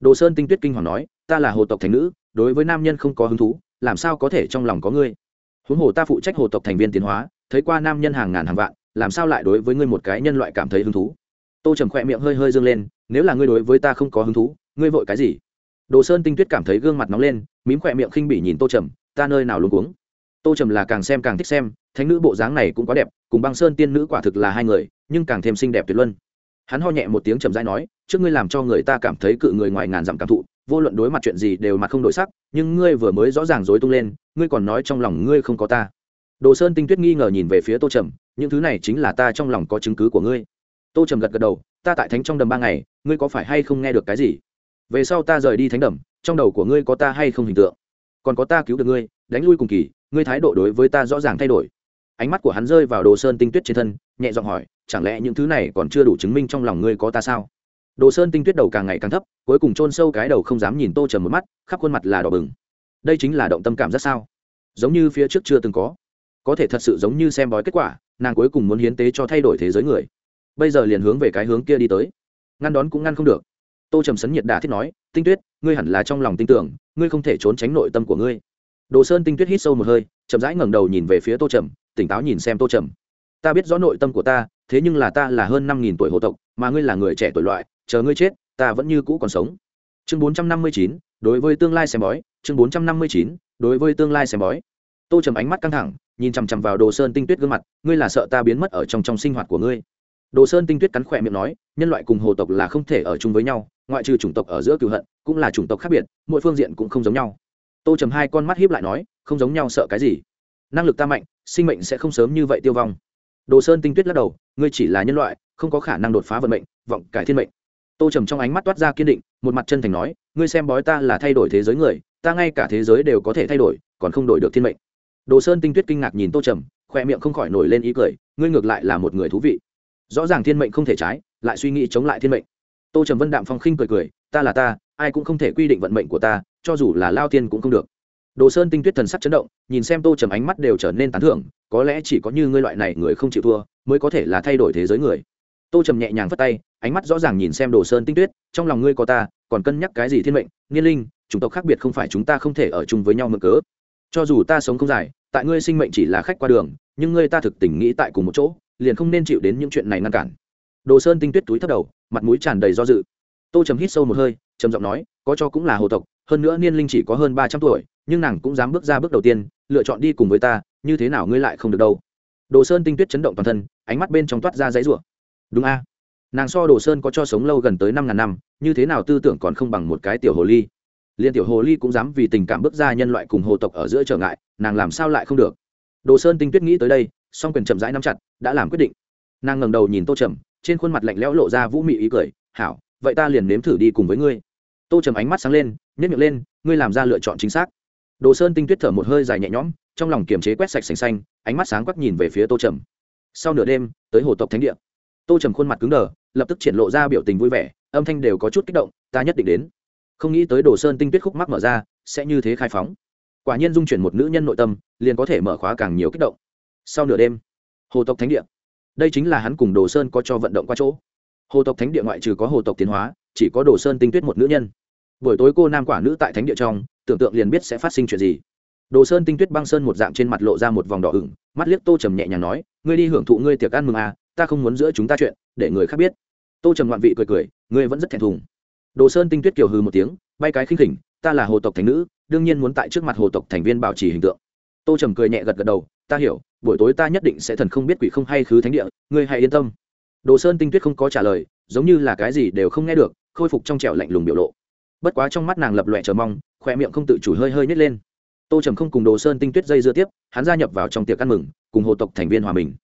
Đồ sơn tinh tuyết kinh hoàng nói, ta là hồ tộc thành nữ, đối với nam nhân không có hứng thú, làm sao có thể trong lòng có ngươi? Huống hồ ta phụ trách hồ tộc thành viên tiến hóa, thấy qua nam nhân hàng ngàn hàng vạn, làm sao lại đối với ngươi một cái nhân loại cảm thấy hứng thú? Tô trầm khỏe miệng hơi hơi dâng lên nếu là ngươi đối với ta không có hứng thú, ngươi vội cái gì? Đồ sơn tinh tuyết cảm thấy gương mặt nóng lên, mím khỏe miệng khinh bỉ nhìn tô trầm, ta nơi nào luôn cuống? Tô trầm là càng xem càng thích xem, thánh nữ bộ dáng này cũng quá đẹp, cùng băng sơn tiên nữ quả thực là hai người, nhưng càng thêm xinh đẹp tuyệt luân. Hắn ho nhẹ một tiếng trầm dai nói, trước ngươi làm cho người ta cảm thấy cự người ngoài ngàn dặm cảm thụ, vô luận đối mặt chuyện gì đều mặt không đổi sắc, nhưng ngươi vừa mới rõ ràng dối tung lên, ngươi còn nói trong lòng ngươi không có ta. Đồ sơn tinh tuyết nghi ngờ nhìn về phía tô trầm, những thứ này chính là ta trong lòng có chứng cứ của ngươi tô trầm gật gật đầu, ta tại thánh trong đầm ba ngày, ngươi có phải hay không nghe được cái gì? Về sau ta rời đi thánh đầm, trong đầu của ngươi có ta hay không hình tượng? Còn có ta cứu được ngươi, đánh lui cùng kỳ, ngươi thái độ đối với ta rõ ràng thay đổi. Ánh mắt của hắn rơi vào đồ sơn tinh tuyết trên thân, nhẹ giọng hỏi, chẳng lẽ những thứ này còn chưa đủ chứng minh trong lòng ngươi có ta sao? Đồ sơn tinh tuyết đầu càng ngày càng thấp, cuối cùng chôn sâu cái đầu không dám nhìn tô trầm một mắt, khắp khuôn mặt là đỏ bừng. Đây chính là động tâm cảm rất sao? Giống như phía trước chưa từng có. Có thể thật sự giống như xem bói kết quả, nàng cuối cùng muốn hiến tế cho thay đổi thế giới người bây giờ liền hướng về cái hướng kia đi tới. Ngăn đón cũng ngăn không được. Tô trầm sấn nhiệt đà thiết nói, tinh tuyết, ngươi hẳn là trong lòng tin tưởng, ngươi không thể trốn tránh nội tâm của ngươi. Đồ sơn tinh tuyết hít sâu một hơi, chậm rãi ngẩng đầu nhìn về phía tô trầm, tỉnh táo nhìn xem tô trầm. Ta biết rõ nội tâm của ta, thế nhưng là ta là hơn năm nghìn tuổi hồ tộc, mà ngươi là người trẻ tuổi loại, chờ ngươi chết, ta vẫn như cũ còn sống. Chương bốn trăm năm mươi chín, đối với tương lai xem bói, chương bốn trăm năm mươi chín, đối với tương lai xem bói. Tô trầm ánh mắt căng thẳng, nhìn chằm chằm vào đồ sơn tinh tuyết gương mặt, ngươi là sợ ta biến mất ở trong trong sinh hoạt của ngươi đồ sơn tinh tuyết cắn khỏe miệng nói, nhân loại cùng hồ tộc là không thể ở chung với nhau, ngoại trừ chủng tộc ở giữa cựu hận, cũng là chủng tộc khác biệt, mỗi phương diện cũng không giống nhau. Tô trầm hai con mắt hiếp lại nói, không giống nhau sợ cái gì? Năng lực ta mạnh, sinh mệnh sẽ không sớm như vậy tiêu vong. Đồ sơn tinh tuyết lắc đầu, ngươi chỉ là nhân loại, không có khả năng đột phá vận mệnh, vọng cải thiên mệnh. Tô trầm trong ánh mắt toát ra kiên định, một mặt chân thành nói, ngươi xem bói ta là thay đổi thế giới người, ta ngay cả thế giới đều có thể thay đổi, còn không đổi được thiên mệnh. Đồ sơn tinh tuyết kinh ngạc nhìn tô trầm khoe miệng không khỏi nổi lên ý cười, ngươi ngược lại là một người thú vị rõ ràng thiên mệnh không thể trái, lại suy nghĩ chống lại thiên mệnh. Tô trầm vân đạm phong khinh cười cười, ta là ta, ai cũng không thể quy định vận mệnh của ta, cho dù là lao tiên cũng không được. Đồ sơn tinh tuyết thần sắc chấn động, nhìn xem tô trầm ánh mắt đều trở nên tán thưởng, có lẽ chỉ có như ngươi loại này người không chịu thua, mới có thể là thay đổi thế giới người. Tô trầm nhẹ nhàng phất tay, ánh mắt rõ ràng nhìn xem đồ sơn tinh tuyết, trong lòng ngươi có ta, còn cân nhắc cái gì thiên mệnh? Niên linh, chủng tộc khác biệt không phải chúng ta không thể ở chung với nhau mượn cớ. Cho dù ta sống không dài, tại ngươi sinh mệnh chỉ là khách qua đường, nhưng ngươi ta thực tình nghĩ tại cùng một chỗ liền không nên chịu đến những chuyện này ngăn cản. Đồ sơn tinh tuyết túi thấp đầu, mặt mũi tràn đầy do dự. Tô trầm hít sâu một hơi, trầm giọng nói, có cho cũng là hồ tộc, hơn nữa niên linh chỉ có hơn ba trăm tuổi, nhưng nàng cũng dám bước ra bước đầu tiên, lựa chọn đi cùng với ta, như thế nào ngươi lại không được đâu. Đồ sơn tinh tuyết chấn động toàn thân, ánh mắt bên trong toát ra giấy rủa. Đúng a. Nàng so đồ sơn có cho sống lâu gần tới năm ngàn năm, như thế nào tư tưởng còn không bằng một cái tiểu hồ ly. Liên tiểu hồ ly cũng dám vì tình cảm bước ra nhân loại cùng hồ tộc ở giữa trở ngại, nàng làm sao lại không được. Đồ sơn tinh tuyết nghĩ tới đây song quyền chậm rãi nắm chặt, đã làm quyết định. Nàng ngẩng đầu nhìn tô trầm, trên khuôn mặt lạnh lẽo lộ ra vũ mị ý cười, hảo, vậy ta liền nếm thử đi cùng với ngươi. Tô trầm ánh mắt sáng lên nhét miệng lên, ngươi làm ra lựa chọn chính xác. Đồ sơn tinh tuyết thở một hơi dài nhẹ nhõm, trong lòng kiềm chế quét sạch sành xanh, ánh mắt sáng quắc nhìn về phía tô trầm. Sau nửa đêm, tới hồ tộc thánh địa. Tô trầm khuôn mặt cứng đờ, lập tức triển lộ ra biểu tình vui vẻ, âm thanh đều có chút kích động, ta nhất định đến. Không nghĩ tới đồ sơn tinh tuyết khúc mắc mở ra, sẽ như thế khai phóng. Quả nhiên dung chuyển một nữ nhân nội tâm, liền có thể mở khóa càng nhiều kích động sau nửa đêm, hồ tộc thánh địa, đây chính là hắn cùng đồ sơn có cho vận động qua chỗ. Hồ tộc thánh địa ngoại trừ có hồ tộc tiến hóa, chỉ có đồ sơn tinh tuyết một nữ nhân. Buổi tối cô nam quả nữ tại thánh địa trong, tưởng tượng liền biết sẽ phát sinh chuyện gì. Đồ sơn tinh tuyết băng sơn một dạng trên mặt lộ ra một vòng đỏ ửng, mắt liếc tô trầm nhẹ nhàng nói, ngươi đi hưởng thụ ngươi tiệc ăn mừng à ta không muốn giữa chúng ta chuyện, để người khác biết. Tô trầm ngoạn vị cười cười, ngươi vẫn rất thẹn thùng. Đồ sơn tinh tuyết kiều hư một tiếng, bay cái khinh khỉnh, ta là hồ tộc thành nữ, đương nhiên muốn tại trước mặt hồ tộc thành viên bảo trì hình tượng. Tô trầm cười nhẹ gật gật đầu, ta hiểu buổi tối ta nhất định sẽ thần không biết quỷ không hay khứ thánh địa, ngươi hãy yên tâm. Đồ sơn tinh tuyết không có trả lời, giống như là cái gì đều không nghe được, khôi phục trong trẻo lạnh lùng biểu lộ. Bất quá trong mắt nàng lập lòe chờ mong khoe miệng không tự chủ hơi hơi nhét lên. Tô trầm không cùng đồ sơn tinh tuyết dây dưa tiếp, hắn gia nhập vào trong tiệc ăn mừng, cùng hồ tộc thành viên hòa mình.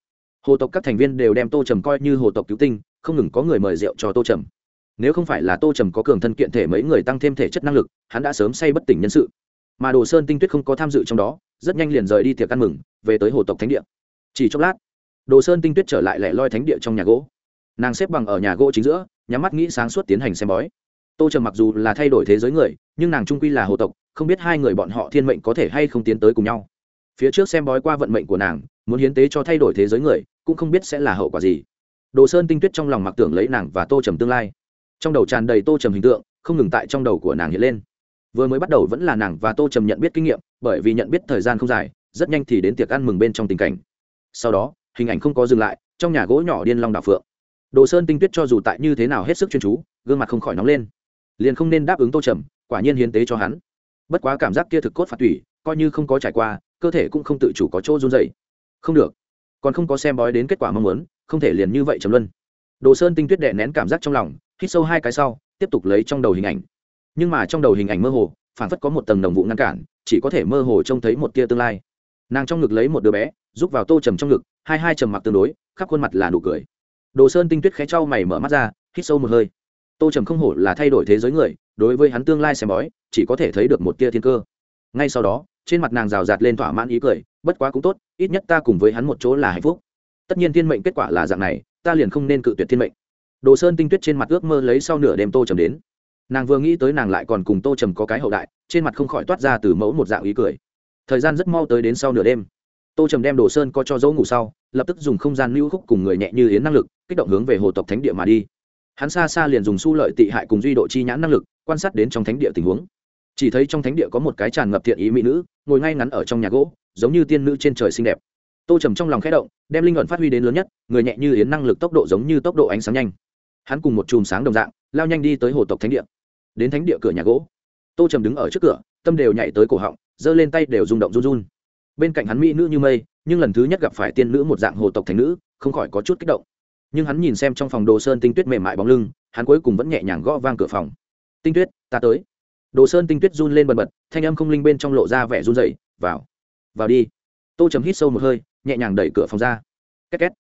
Hồ tộc các thành viên đều đem tô trầm coi như hồ tộc cứu tinh, không ngừng có người mời rượu cho tô trầm. Nếu không phải là tô trầm có cường thân kiện thể mấy người tăng thêm thể chất năng lực, hắn đã sớm say bất tỉnh nhân sự mà đồ sơn tinh tuyết không có tham dự trong đó, rất nhanh liền rời đi tiệc ăn mừng, về tới hồ tộc thánh địa. Chỉ chốc lát, đồ sơn tinh tuyết trở lại lẻ loi thánh địa trong nhà gỗ. Nàng xếp bằng ở nhà gỗ chính giữa, nhắm mắt nghĩ sáng suốt tiến hành xem bói. Tô trầm mặc dù là thay đổi thế giới người, nhưng nàng trung quy là hồ tộc, không biết hai người bọn họ thiên mệnh có thể hay không tiến tới cùng nhau. Phía trước xem bói qua vận mệnh của nàng, muốn hiến tế cho thay đổi thế giới người, cũng không biết sẽ là hậu quả gì. Đồ sơn tinh tuyết trong lòng mặc tưởng lấy nàng và tô trầm tương lai. Trong đầu tràn đầy tô trầm hình tượng, không ngừng tại trong đầu của nàng hiện lên vừa mới bắt đầu vẫn là nàng và tô trầm nhận biết kinh nghiệm, bởi vì nhận biết thời gian không dài, rất nhanh thì đến tiệc ăn mừng bên trong tình cảnh. Sau đó, hình ảnh không có dừng lại, trong nhà gỗ nhỏ điên long đảo phượng. Đồ sơn tinh tuyết cho dù tại như thế nào hết sức chuyên chú, gương mặt không khỏi nóng lên. Liền không nên đáp ứng tô trầm, quả nhiên hiến tế cho hắn. Bất quá cảm giác kia thực cốt phạt tủy, coi như không có trải qua, cơ thể cũng không tự chủ có chỗ run dày không được. Còn không có xem bói đến kết quả mong muốn, không thể liền như vậy trầm luân. Đồ sơn tinh tuyết đệ nén cảm giác trong lòng, hít sâu hai cái sau, tiếp tục lấy trong đầu hình ảnh nhưng mà trong đầu hình ảnh mơ hồ phản phất có một tầng đồng vụ ngăn cản, chỉ có thể mơ hồ trông thấy một tia tương lai. Nàng trong ngực lấy một đứa bé giúp vào tô trầm trong ngực, hai hai trầm mặc tương đối, khắp khuôn mặt là nụ cười. Đồ sơn tinh tuyết khé trao mày mở mắt ra, hít sâu một hơi. Tô trầm không hổ là thay đổi thế giới người, đối với hắn tương lai xem bói, chỉ có thể thấy được một tia thiên cơ. Ngay sau đó, trên mặt nàng rào rạt lên thỏa mãn ý cười, bất quá cũng tốt, ít nhất ta cùng với hắn một chỗ là hạnh phúc. Tất nhiên thiên mệnh kết quả là dạng này, ta liền không nên cự tuyệt thiên mệnh. Đồ sơn tinh tuyết trên mặt ước mơ lấy sau nửa đêm tô trầm đến nàng vừa nghĩ tới nàng lại còn cùng tô trầm có cái hậu đại, trên mặt không khỏi toát ra từ mẫu một dạng ý cười. Thời gian rất mau tới đến sau nửa đêm. Tô trầm đem đồ sơn có cho dấu ngủ sau, lập tức dùng không gian lưu khúc cùng người nhẹ như yến năng lực, kích động hướng về hồ tộc thánh địa mà đi. Hắn xa xa liền dùng su lợi tị hại cùng duy độ chi nhãn năng lực, quan sát đến trong thánh địa tình huống. Chỉ thấy trong thánh địa có một cái tràn ngập thiện ý mỹ nữ, ngồi ngay ngắn ở trong nhà gỗ, giống như tiên nữ trên trời xinh đẹp. Tô trầm trong lòng khẽ động, đem linh luận phát huy đến lớn nhất, người nhẹ như yến năng lực tốc độ giống như tốc độ ánh sáng nhanh. Hắn cùng một chùm sáng đồng dạng, lao nhanh đi tới hồ tộc thánh địa đến thánh địa cửa nhà gỗ. Tô trầm đứng ở trước cửa, tâm đều nhảy tới cổ họng, giơ lên tay đều rung động run run. Bên cạnh hắn mỹ nữ như mây, nhưng lần thứ nhất gặp phải tiên nữ một dạng hồ tộc thành nữ, không khỏi có chút kích động. Nhưng hắn nhìn xem trong phòng đồ sơn tinh tuyết mềm mại bóng lưng, hắn cuối cùng vẫn nhẹ nhàng gõ vang cửa phòng. Tinh tuyết, ta tới. Đồ sơn tinh tuyết run lên bần bật, thanh âm không linh bên trong lộ ra vẻ run dậy vào vào đi. Tô trầm hít sâu một hơi, nhẹ nhàng đẩy cửa phòng ra. Két két.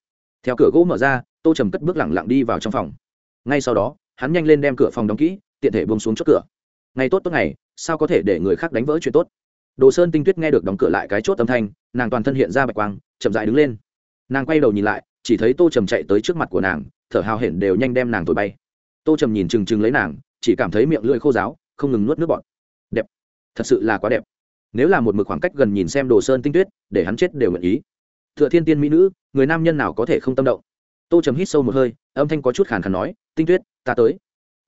Theo cửa gỗ mở ra, tô trầm cất bước lẳng lặng đi vào trong phòng. Ngay sau đó, hắn nhanh lên đem cửa phòng đóng kỹ tiện thể bông xuống chốt cửa. Ngày tốt tốt ngày, sao có thể để người khác đánh vỡ chuyện tốt? Đồ sơn tinh tuyết nghe được đóng cửa lại cái chốt âm thanh, nàng toàn thân hiện ra bạch quang, chậm dại đứng lên. Nàng quay đầu nhìn lại, chỉ thấy tô trầm chạy tới trước mặt của nàng, thở hào hển đều nhanh đem nàng thổi bay. Tô trầm nhìn trừng trừng lấy nàng, chỉ cảm thấy miệng lưỡi khô giáo không ngừng nuốt nước bọt. Đẹp, thật sự là quá đẹp. Nếu là một mực khoảng cách gần nhìn xem đồ sơn tinh tuyết, để hắn chết đều nguyện ý. T thiên tiên mỹ nữ, người nam nhân nào có thể không tâm động? Tô trầm hít sâu một hơi, âm thanh có chút khàn khàn nói, tinh tuyết, ta tới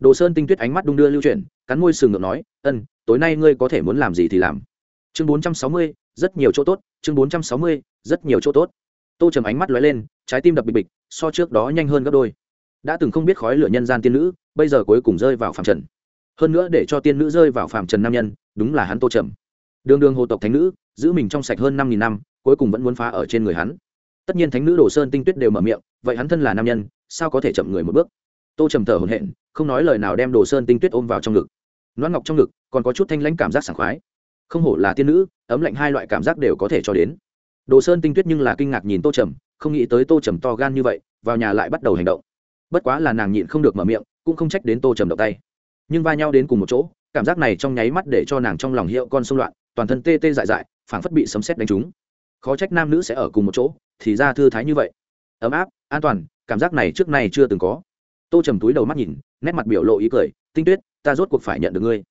đồ sơn tinh tuyết ánh mắt đung đưa lưu chuyển, cắn môi sừng ngược nói, ân, tối nay ngươi có thể muốn làm gì thì làm. Chương bốn trăm sáu mươi, rất nhiều chỗ tốt, chương bốn trăm sáu mươi, rất nhiều chỗ tốt. Tô trầm ánh mắt lóe lên, trái tim đập bịch bịch, so trước đó nhanh hơn gấp đôi. Đã từng không biết khói lửa nhân gian tiên nữ, bây giờ cuối cùng rơi vào phạm trần. Hơn nữa để cho tiên nữ rơi vào phạm trần nam nhân, đúng là hắn tô trầm. Đường đường hồ tộc thánh nữ, giữ mình trong sạch hơn năm nghìn năm, cuối cùng vẫn muốn phá ở trên người hắn. Tất nhiên thánh nữ đồ sơn tinh tuyết đều mở miệng, vậy hắn thân là nam nhân, sao có thể chậm người một bước? Tô trầm thở hồn hện không nói lời nào đem đồ sơn tinh tuyết ôm vào trong ngực. Loan ngọc trong ngực, còn có chút thanh lãnh cảm giác sảng khoái. Không hổ là tiên nữ, ấm lạnh hai loại cảm giác đều có thể cho đến. Đồ sơn tinh tuyết nhưng là kinh ngạc nhìn tô trầm, không nghĩ tới tô trầm to gan như vậy, vào nhà lại bắt đầu hành động. Bất quá là nàng nhịn không được mở miệng, cũng không trách đến tô trầm động tay. Nhưng va nhau đến cùng một chỗ, cảm giác này trong nháy mắt để cho nàng trong lòng hiệu con xung loạn, toàn thân tê tê dại dại, phảng phất bị sấm xét đánh trúng. Khó trách nam nữ sẽ ở cùng một chỗ, thì ra thư thái như vậy. Ấm áp, an toàn, cảm giác này trước nay chưa từng có tô trầm túi đầu mắt nhìn, nét mặt biểu lộ ý cười, tinh tuyết, ta rốt cuộc phải nhận được ngươi.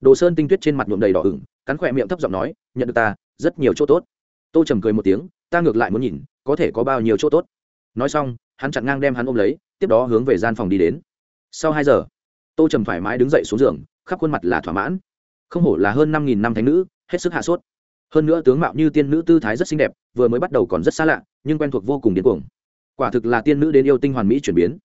Đồ sơn tinh tuyết trên mặt nhuộm đầy đỏ ửng, cắn khỏe miệng thấp giọng nói, nhận được ta, rất nhiều chỗ tốt. Tô trầm cười một tiếng, ta ngược lại muốn nhìn, có thể có bao nhiêu chỗ tốt. Nói xong, hắn chặn ngang đem hắn ôm lấy, tiếp đó hướng về gian phòng đi đến. Sau hai giờ, tô trầm thoải mái đứng dậy xuống giường, khắp khuôn mặt là thỏa mãn. Không hổ là hơn năm nghìn năm thánh nữ, hết sức hạ sốt. Hơn nữa tướng mạo như tiên nữ tư thái rất xinh đẹp, vừa mới bắt đầu còn rất xa lạ, nhưng quen thuộc vô cùng điên cuồng. Quả thực là tiên nữ đến yêu tinh hoàn mỹ chuyển biến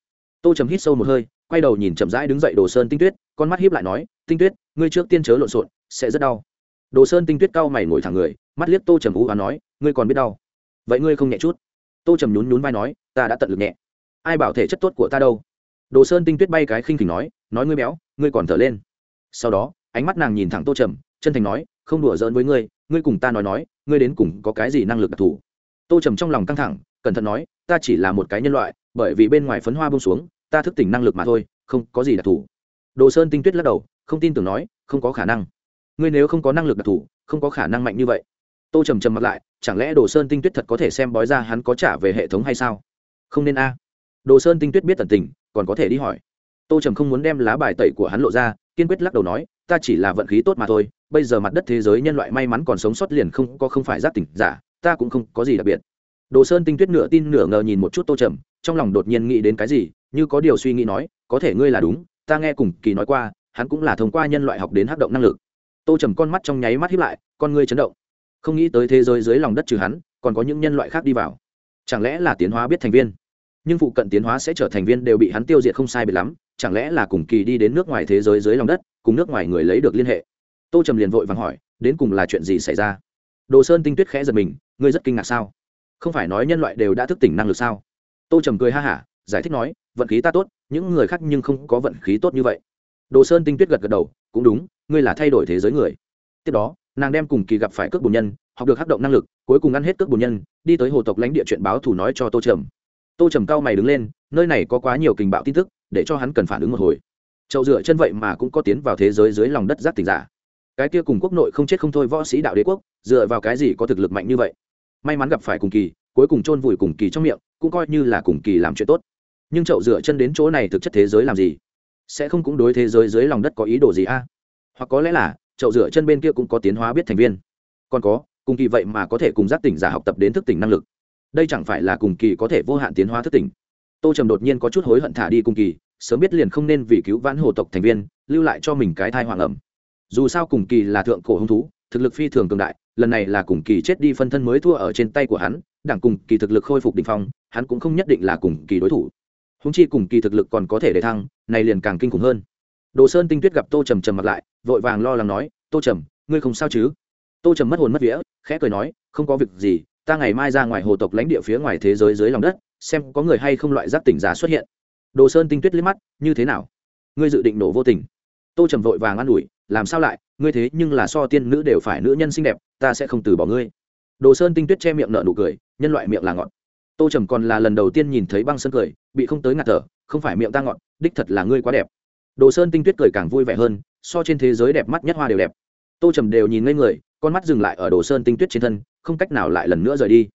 tô trầm hít sâu một hơi, quay đầu nhìn chậm rãi đứng dậy đồ sơn tinh tuyết, con mắt hiếp lại nói, tinh tuyết, ngươi trước tiên chớ lộn xộn, sẽ rất đau. Đồ sơn tinh tuyết cau mày ngồi thẳng người, mắt liếc tô trầm ú và nói, ngươi còn biết đau. Vậy ngươi không nhẹ chút? Tô trầm nhún nhún vai nói, ta đã tận lực nhẹ. Ai bảo thể chất tốt của ta đâu? Đồ sơn tinh tuyết bay cái khinh khỉnh nói nói ngươi béo, ngươi còn thở lên. Sau đó, ánh mắt nàng nhìn thẳng tô trầm, chân thành nói, không đùa giỡn với ngươi ngươi cùng ta nói nói, ngươi đến cùng có cái gì năng lực đặc thù? Tô trầm trong lòng căng thẳng, cẩn thận nói, ta chỉ là một cái nhân loại, bởi vì bên ngoài phấn hoa bông xuống ta thức tỉnh năng lực mà thôi, không có gì đặc thù. Đồ sơn tinh tuyết lắc đầu, không tin tưởng nói, không có khả năng. Ngươi nếu không có năng lực đặc thù, không có khả năng mạnh như vậy. Tô trầm trầm mặt lại, chẳng lẽ đồ sơn tinh tuyết thật có thể xem bói ra hắn có trả về hệ thống hay sao? Không nên a. Đồ sơn tinh tuyết biết tận tình, còn có thể đi hỏi. Tô trầm không muốn đem lá bài tẩy của hắn lộ ra, kiên quyết lắc đầu nói, ta chỉ là vận khí tốt mà thôi, bây giờ mặt đất thế giới nhân loại may mắn còn sống sót liền không, có không phải giác tỉnh giả, ta cũng không có gì đặc biệt. Đồ sơn tinh tuyết nửa tin nửa ngờ nhìn một chút tô trầm, trong lòng đột nhiên nghĩ đến cái gì như có điều suy nghĩ nói, có thể ngươi là đúng, ta nghe cùng kỳ nói qua, hắn cũng là thông qua nhân loại học đến hắc động năng lực. Tô trầm con mắt trong nháy mắt hiếp lại, con ngươi chấn động. Không nghĩ tới thế giới dưới lòng đất trừ hắn, còn có những nhân loại khác đi vào. Chẳng lẽ là tiến hóa biết thành viên? Nhưng phụ cận tiến hóa sẽ trở thành viên đều bị hắn tiêu diệt không sai biệt lắm, chẳng lẽ là cùng kỳ đi đến nước ngoài thế giới dưới lòng đất, cùng nước ngoài người lấy được liên hệ? Tô trầm liền vội vàng hỏi, đến cùng là chuyện gì xảy ra? Đồ sơn tinh tuyết khẽ giật mình, ngươi rất kinh ngạc sao? Không phải nói nhân loại đều đã thức tỉnh năng lực sao? Tô trầm cười ha hả, giải thích nói vận khí ta tốt, những người khác nhưng không có vận khí tốt như vậy. Đồ sơn tinh tuyết gật gật đầu, cũng đúng, ngươi là thay đổi thế giới người. Tiếp đó, nàng đem cùng kỳ gặp phải cước bùn nhân, học được hắc động năng lực, cuối cùng ăn hết cước bùn nhân, đi tới hồ tộc lãnh địa chuyện báo thủ nói cho tô trầm. Tô trầm cao mày đứng lên, nơi này có quá nhiều kình bạo tin tức, để cho hắn cần phản ứng một hồi. Chậu dựa chân vậy mà cũng có tiến vào thế giới dưới lòng đất giáp tỉnh giả. Cái kia cùng quốc nội không chết không thôi võ sĩ đạo đế quốc, dựa vào cái gì có thực lực mạnh như vậy? May mắn gặp phải cùng kỳ, cuối cùng chôn vùi cùng kỳ trong miệng, cũng coi như là cùng kỳ làm chuyện tốt nhưng chậu dựa chân đến chỗ này thực chất thế giới làm gì? Sẽ không cũng đối thế giới dưới lòng đất có ý đồ gì a? Hoặc có lẽ là, chậu dựa chân bên kia cũng có tiến hóa biết thành viên. Còn có, cùng kỳ vậy mà có thể cùng giác tỉnh giả học tập đến thức tỉnh năng lực. Đây chẳng phải là cùng kỳ có thể vô hạn tiến hóa thức tỉnh. Tô trầm đột nhiên có chút hối hận thả đi cùng kỳ, sớm biết liền không nên vì cứu vãn hồ tộc thành viên, lưu lại cho mình cái thai hoàng ẩm. Dù sao cùng kỳ là thượng cổ hung thú, thực lực phi thường cường đại, lần này là cùng kỳ chết đi phân thân mới thua ở trên tay của hắn, đảng cùng kỳ thực lực khôi phục đ ỉ n h phong, hắn cũng không nhất định là cùng kỳ đối thủ húng chi cùng kỳ thực lực còn có thể để thăng, này liền càng kinh khủng hơn. Đồ sơn tinh tuyết gặp tô trầm trầm mặt lại, vội vàng lo lắng nói, tô trầm, ngươi không sao chứ? Tô trầm mất hồn mất vía, khẽ cười nói, không có việc gì, ta ngày mai ra ngoài hồ tộc lãnh địa phía ngoài thế giới dưới lòng đất, xem có người hay không loại giác tỉnh giả xuất hiện. Đồ sơn tinh tuyết liếc mắt, như thế nào? Ngươi dự định nổ vô tình? Tô trầm vội vàng an ủi, làm sao lại? Ngươi thế nhưng là so tiên nữ đều phải nữ nhân xinh đẹp, ta sẽ không từ bỏ ngươi. Đồ sơn tinh tuyết che miệng nợ nụ cười, nhân loại miệng là ngọt tô trầm còn là lần đầu tiên nhìn thấy băng sơn cười, bị không tới ngạt thở, không phải miệng ta ngọn đích thật là ngươi quá đẹp. Đồ sơn tinh tuyết cười càng vui vẻ hơn, so trên thế giới đẹp mắt nhất hoa đều đẹp. Tô trầm đều nhìn ngây người, con mắt dừng lại ở đồ sơn tinh tuyết trên thân, không cách nào lại lần nữa rời đi.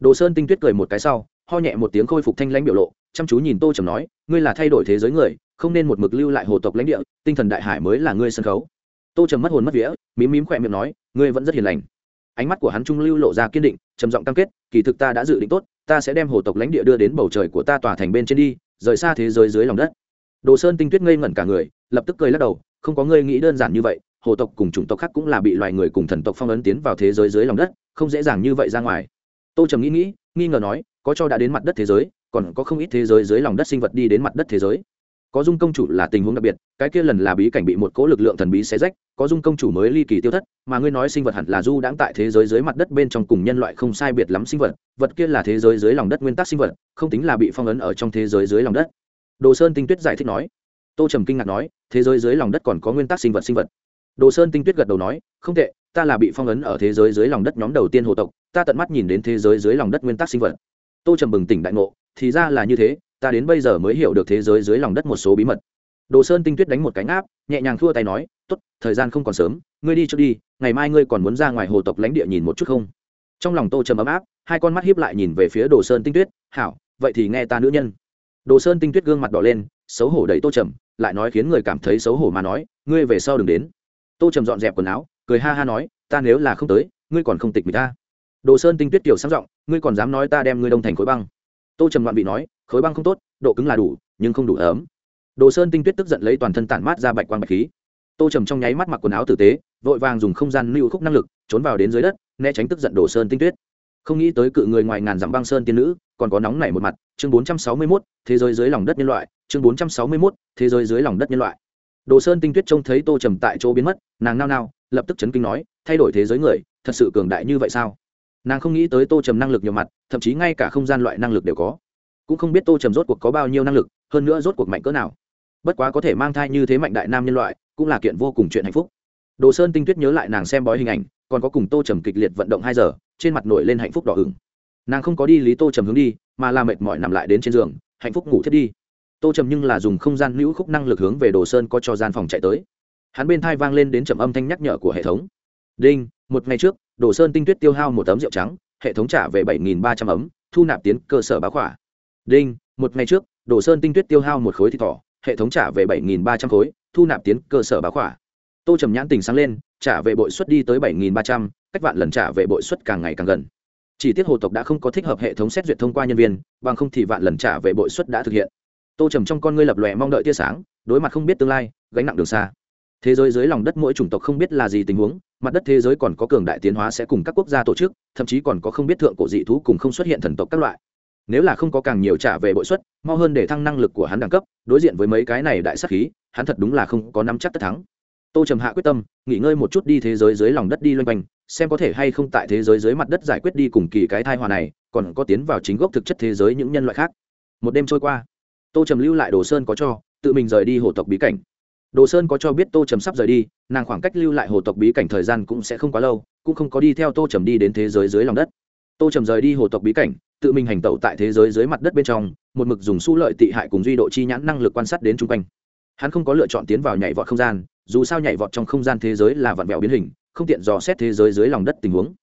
Đồ sơn tinh tuyết cười một cái sau, ho nhẹ một tiếng khôi phục thanh lãnh biểu lộ, chăm chú nhìn tô trầm nói, ngươi là thay đổi thế giới người, không nên một mực lưu lại hồ tộc lãnh địa, tinh thần đại hải mới là ngươi sân khấu. Tô trầm mất hồn mất vía, mím mím khỏe miệng nói, ngươi vẫn rất hiền lành. Ánh mắt của hắn trung lưu lộ ra kiên định, trầm giọng cam kết, kỳ thực ta đã dự định tốt ta sẽ đem hồ tộc lãnh địa đưa đến bầu trời của ta tòa thành bên trên đi, rời xa thế giới dưới lòng đất. Đồ sơn tinh tuyết ngây ngẩn cả người, lập tức cười lắc đầu, không có ngươi nghĩ đơn giản như vậy, hồ tộc cùng chủng tộc khác cũng là bị loài người cùng thần tộc phong ấn tiến vào thế giới dưới lòng đất, không dễ dàng như vậy ra ngoài. Tô trầm nghĩ nghĩ, nghi ngờ nói, có cho đã đến mặt đất thế giới, còn có không ít thế giới dưới lòng đất sinh vật đi đến mặt đất thế giới có dung công chủ là tình huống đặc biệt, cái kia lần là bí cảnh bị một cỗ lực lượng thần bí xé rách, có dung công chủ mới ly kỳ tiêu thất, mà ngươi nói sinh vật hẳn là du đãng tại thế giới dưới mặt đất bên trong cùng nhân loại không sai biệt lắm sinh vật vật kia là thế giới dưới lòng đất nguyên tắc sinh vật, không tính là bị phong ấn ở trong thế giới dưới lòng đất. Đồ sơn tinh tuyết giải thích nói. Tô trầm kinh ngạc nói, thế giới dưới lòng đất còn có nguyên tắc sinh vật sinh vật. Đồ sơn tinh tuyết gật đầu nói, không tệ, ta là bị phong ấn ở thế giới dưới lòng đất nhóm đầu tiên hồ tộc, ta tận mắt nhìn đến thế giới dưới lòng đất nguyên tắc sinh vật. Tô trầm bừng tỉnh đại ngộ, thì ra là như thế ta đến bây giờ mới hiểu được thế giới dưới lòng đất một số bí mật. Đồ sơn tinh tuyết đánh một cánh áp, nhẹ nhàng thua tay nói t ố t thời gian không còn sớm, ngươi đi trước đi, ngày mai ngươi còn muốn ra ngoài hồ tộc lãnh địa nhìn một chút không? Trong lòng tô trầm ấm áp, hai con mắt hiếp lại nhìn về phía đồ sơn tinh tuyết, hảo, vậy thì nghe ta nữ nhân. Đồ sơn tinh tuyết gương mặt đỏ lên, xấu hổ đầy tô trầm, lại nói khiến người cảm thấy xấu hổ mà nói, ngươi về sau đừng đến. Tô trầm dọn dẹp quần áo, cười ha ha nói, ta nếu là không tới, ngươi còn không tịch mình ta. Đồ sơn tinh tuyết tiểu sang giọng, ngươi còn dám nói ta đem ngươi đông thành khối băng? Tô trầm loạn bị nói khối băng không tốt độ cứng là đủ nhưng không đủ ấm. Đồ sơn tinh tuyết tức giận lấy toàn thân tản mát ra bạch quang bạch khí. Tô trầm trong nháy mắt mặc quần áo tử tế vội vàng dùng không gian lưu khúc năng lực trốn vào đến dưới đất né tránh tức giận đồ sơn tinh tuyết. Không nghĩ tới cự người ngoài ngàn dặm băng sơn tiên nữ còn có nóng nảy một mặt chương 461, thế giới dưới lòng đất nhân loại chương 461, thế giới dưới lòng đất nhân loại. Đồ sơn tinh tuyết trông thấy tô trầm tại chỗ biến mất nàng nao nao lập tức chấn kinh nói thay đổi thế giới người thật sự cường đại như vậy sao? Nàng không nghĩ tới tô trầm năng lực nhiều mặt thậm chí ngay cả không gian loại năng lực đều có cũng không biết tô trầm rốt cuộc có bao nhiêu năng lực, hơn nữa rốt cuộc mạnh cỡ nào. Bất quá có thể mang thai như thế mạnh đại nam nhân loại, cũng là kiện vô cùng chuyện hạnh phúc. Đồ sơn tinh tuyết nhớ lại nàng xem bói hình ảnh, còn có cùng tô trầm kịch liệt vận động hai giờ, trên mặt nổi lên hạnh phúc đỏ ửng. Nàng không có đi lý tô trầm hướng đi, mà là mệt mỏi nằm lại đến trên giường, hạnh phúc ngủ thiết đi. Tô trầm nhưng là dùng không gian nữ khúc năng lực hướng về đồ sơn có cho gian phòng chạy tới. Hắn bên thai vang lên đến trầm âm thanh nhắc nhở của hệ thống. Đinh, một ngày trước, đồ sơn tinh tuyết tiêu hao một tấm rượu trắng, hệ thống trả về bảy ba trăm ấm, thu nạp tiến cơ sở báo khỏa đinh, một ngày trước, đồ sơn tinh tuyết tiêu hao một khối thịt thỏ, hệ thống trả về bảy ba trăm khối, thu nạp tiến cơ sở báo khỏa. Tô trầm nhãn tình sáng lên, trả về bội suất đi tới bảy ba trăm, cách vạn lần trả về bội suất càng ngày càng gần. Chỉ tiết hồ tộc đã không có thích hợp hệ thống xét duyệt thông qua nhân viên, bằng không thì vạn lần trả về bội suất đã thực hiện. Tô trầm trong con ngươi lập lòe mong đợi tia sáng, đối mặt không biết tương lai, gánh nặng đường xa. Thế giới dưới lòng đất mỗi chủng tộc không biết là gì tình huống, mặt đất thế giới còn có cường đại tiến hóa sẽ cùng các quốc gia tổ chức, thậm chí còn có không biết thượng cổ dị thú cùng không xuất hiện thần tộc các loại nếu là không có càng nhiều trả về bội suất, mau hơn để thăng năng lực của hắn đẳng cấp, đối diện với mấy cái này đại sắc khí, hắn thật đúng là không có nắm chắc tất thắng. Tô trầm hạ quyết tâm, nghỉ ngơi một chút đi thế giới dưới lòng đất đi loanh quanh, xem có thể hay không tại thế giới dưới mặt đất giải quyết đi cùng kỳ cái thai hòa này, còn có tiến vào chính gốc thực chất thế giới những nhân loại khác. Một đêm trôi qua, tô trầm lưu lại đồ sơn có cho, tự mình rời đi hồ tộc bí cảnh. Đồ sơn có cho biết tô trầm sắp rời đi, nàng khoảng cách lưu lại hồ tộc bí cảnh thời gian cũng sẽ không quá lâu, cũng không có đi theo tô trầm đi đến thế giới dưới lòng đất. Tô trầm rời đi hồ tộc bí cảnh tự mình hành tẩu tại thế giới dưới mặt đất bên trong, một mực dùng su lợi tị hại cùng duy độ chi nhãn năng lực quan sát đến chung quanh. Hắn không có lựa chọn tiến vào nhảy vọt không gian, dù sao nhảy vọt trong không gian thế giới là vặn vẹo biến hình, không tiện dò xét thế giới dưới lòng đất tình huống.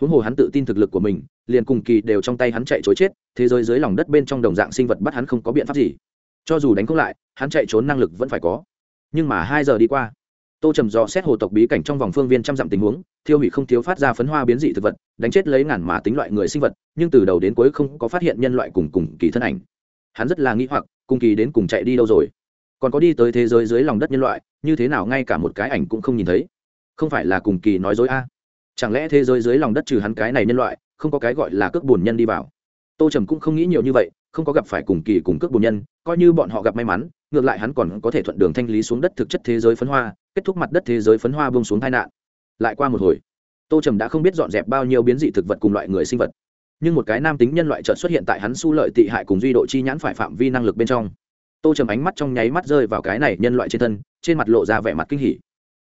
Huống hồ hắn tự tin thực lực của mình, liền cùng kỳ đều trong tay hắn chạy chối chết, thế giới dưới lòng đất bên trong đồng dạng sinh vật bắt hắn không có biện pháp gì. Cho dù đánh không lại, hắn chạy trốn năng lực vẫn phải có. Nhưng mà hai giờ đi qua tô trầm dò xét hồ tộc bí cảnh trong vòng phương viên trăm dặm tình huống, thiêu hủy không thiếu phát ra phấn hoa biến dị thực vật, đánh chết lấy ngàn mà tính loại người sinh vật, nhưng từ đầu đến cuối không có phát hiện nhân loại cùng cùng kỳ thân ảnh. Hắn rất là nghĩ hoặc, cùng kỳ đến cùng chạy đi đâu rồi? Còn có đi tới thế giới dưới lòng đất nhân loại, như thế nào ngay cả một cái ảnh cũng không nhìn thấy? Không phải là cùng kỳ nói dối a? Chẳng lẽ thế giới dưới lòng đất trừ hắn cái này nhân loại, không có cái gọi là cước bùn nhân đi vào? Tô trầm cũng không nghĩ nhiều như vậy, không có gặp phải cùng kỳ cùng cước bùn nhân, coi như bọn họ gặp may mắn, ngược lại hắn còn có thể thuận đường thanh lý xuống đất thực chất thế giới phấn hoa kết thúc mặt đất thế giới phấn hoa bông xuống tai nạn. Lại qua một hồi, tô trầm đã không biết dọn dẹp bao nhiêu biến dị thực vật cùng loại người sinh vật. Nhưng một cái nam tính nhân loại trợt xuất hiện tại hắn su lợi tị hại cùng duy độ chi nhãn phải phạm vi năng lực bên trong. Tô trầm ánh mắt trong nháy mắt rơi vào cái này nhân loại trên thân, trên mặt lộ ra vẻ mặt kinh hỉ.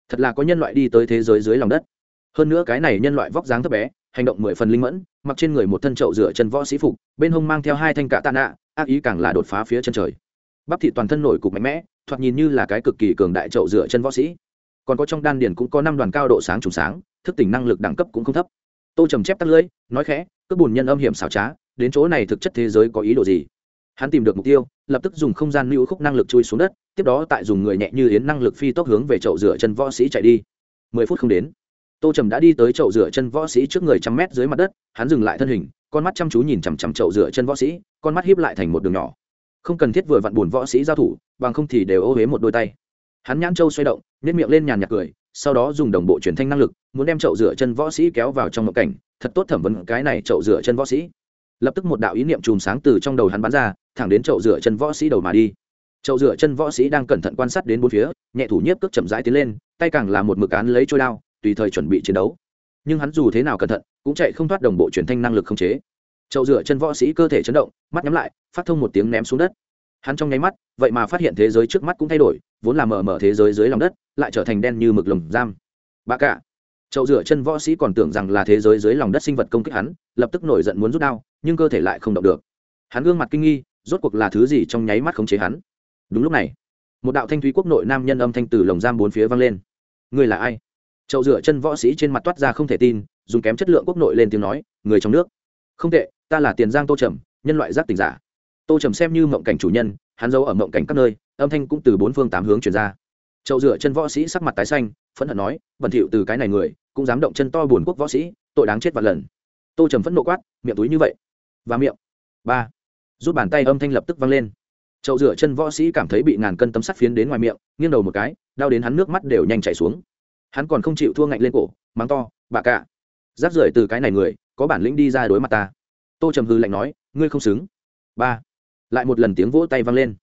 Thật là có nhân loại đi tới thế giới dưới lòng đất. Hơn nữa cái này nhân loại vóc dáng thấp bé, hành động mười phần linh mẫn, mặc trên người một thân trậu rửa chân võ sĩ phục, bên hông mang theo hai thanh cạ tạ nạ, ác ý càng là đột phá phía chân trời. Bắp thị toàn thân nổi cục mạnh mẽ, thoạt nhìn như là cái cực kỳ cường đại trậu rửa chân võ sĩ còn có trong đan điền cũng có năm đoàn cao độ sáng trùng sáng, thức tỉnh năng lực đẳng cấp cũng không thấp. Tô trầm chép tắt lưỡi, nói khẽ, cướp bùn nhân âm hiểm xảo trá, đến chỗ này thực chất thế giới có ý đồ gì? Hắn tìm được mục tiêu, lập tức dùng không gian lưu khúc năng lực chui xuống đất, tiếp đó tại dùng người nhẹ như yến năng lực phi tốc hướng về chậu rửa chân võ sĩ chạy đi. Mười phút không đến, tô trầm đã đi tới chậu rửa chân võ sĩ trước người trăm mét dưới mặt đất, hắn dừng lại thân hình, con mắt chăm chú nhìn chằm chằm chậu rửa chân võ sĩ, con mắt hiếp lại thành một đường nhỏ. Không cần thiết vừa vặn buồn võ sĩ giao thủ, bằng không thì đều ô huế một đôi tay hắn nhãn châu xoay động nên miệng lên nhàn nhạt cười, sau đó dùng đồng bộ truyền thanh năng lực, muốn đem chậu rửa chân võ sĩ kéo vào trong ngộ cảnh, thật tốt thẩm vấn cái này chậu rửa chân võ sĩ. Lập tức một đạo ý niệm chùm sáng từ trong đầu hắn bắn ra, thẳng đến chậu rửa chân võ sĩ đầu mà đi. Chậu rửa chân võ sĩ đang cẩn thận quan sát đến bốn phía, nhẹ thủ nhiếp cước chậm rãi tiến lên, tay càng là một mực án lấy trôi đao, tùy thời chuẩn bị chiến đấu. Nhưng hắn dù thế nào cẩn thận, cũng chạy không thoát đồng bộ truyền thanh năng lực không chế. Chậu rửa chân võ sĩ cơ thể chấn động, mắt nhắm lại, phát thông một tiếng ném xuống đất hắn trong nháy mắt, vậy mà phát hiện thế giới trước mắt cũng thay đổi, vốn là mở mở thế giới dưới lòng đất, lại trở thành đen như mực lồng giam. Bà cả, chậu rửa chân võ sĩ còn tưởng rằng là thế giới dưới lòng đất sinh vật công kích hắn, lập tức nổi giận muốn rút đao, nhưng cơ thể lại không động được. Hắn gương mặt kinh nghi, rốt cuộc là thứ gì trong nháy mắt khống chế hắn? Đúng lúc này, một đạo thanh thúy quốc nội nam nhân âm thanh từ lồng giam bốn phía vang lên. Người là ai? Chậu rửa chân võ sĩ trên mặt toát ra không thể tin, dùng kém chất lượng quốc nội lên tiếng nói, người trong nước. Không tệ, ta là tiền giang tô trầm, nhân loại giác tỉnh giả tô trầm xem như mộng cảnh chủ nhân, hắn giấu ở mộng cảnh các nơi, âm thanh cũng từ bốn phương tám hướng chuyển ra. Chậu rửa chân võ sĩ sắc mặt tái xanh, phẫn hận nói, bẩn thỉu từ cái này người, cũng dám động chân to buồn quốc võ sĩ, tội đáng chết vạn lần. Tô trầm phẫn nộ quát, miệng túi như vậy, và miệng. Ba. Rút bàn tay âm thanh lập tức vang lên. Chậu rửa chân võ sĩ cảm thấy bị ngàn cân tấm sắt phiến đến ngoài miệng, nghiêng đầu một cái, đau đến hắn nước mắt đều nhanh chảy xuống. Hắn còn không chịu thua ngạnh lên cổ, mắng to, bà cạ rác rưởi từ cái này người, có bản lĩnh đi ra đối mặt ta. Tô trầm hư lạnh nói, ngươi không xứng. Ba lại một lần tiếng vỗ tay vang lên.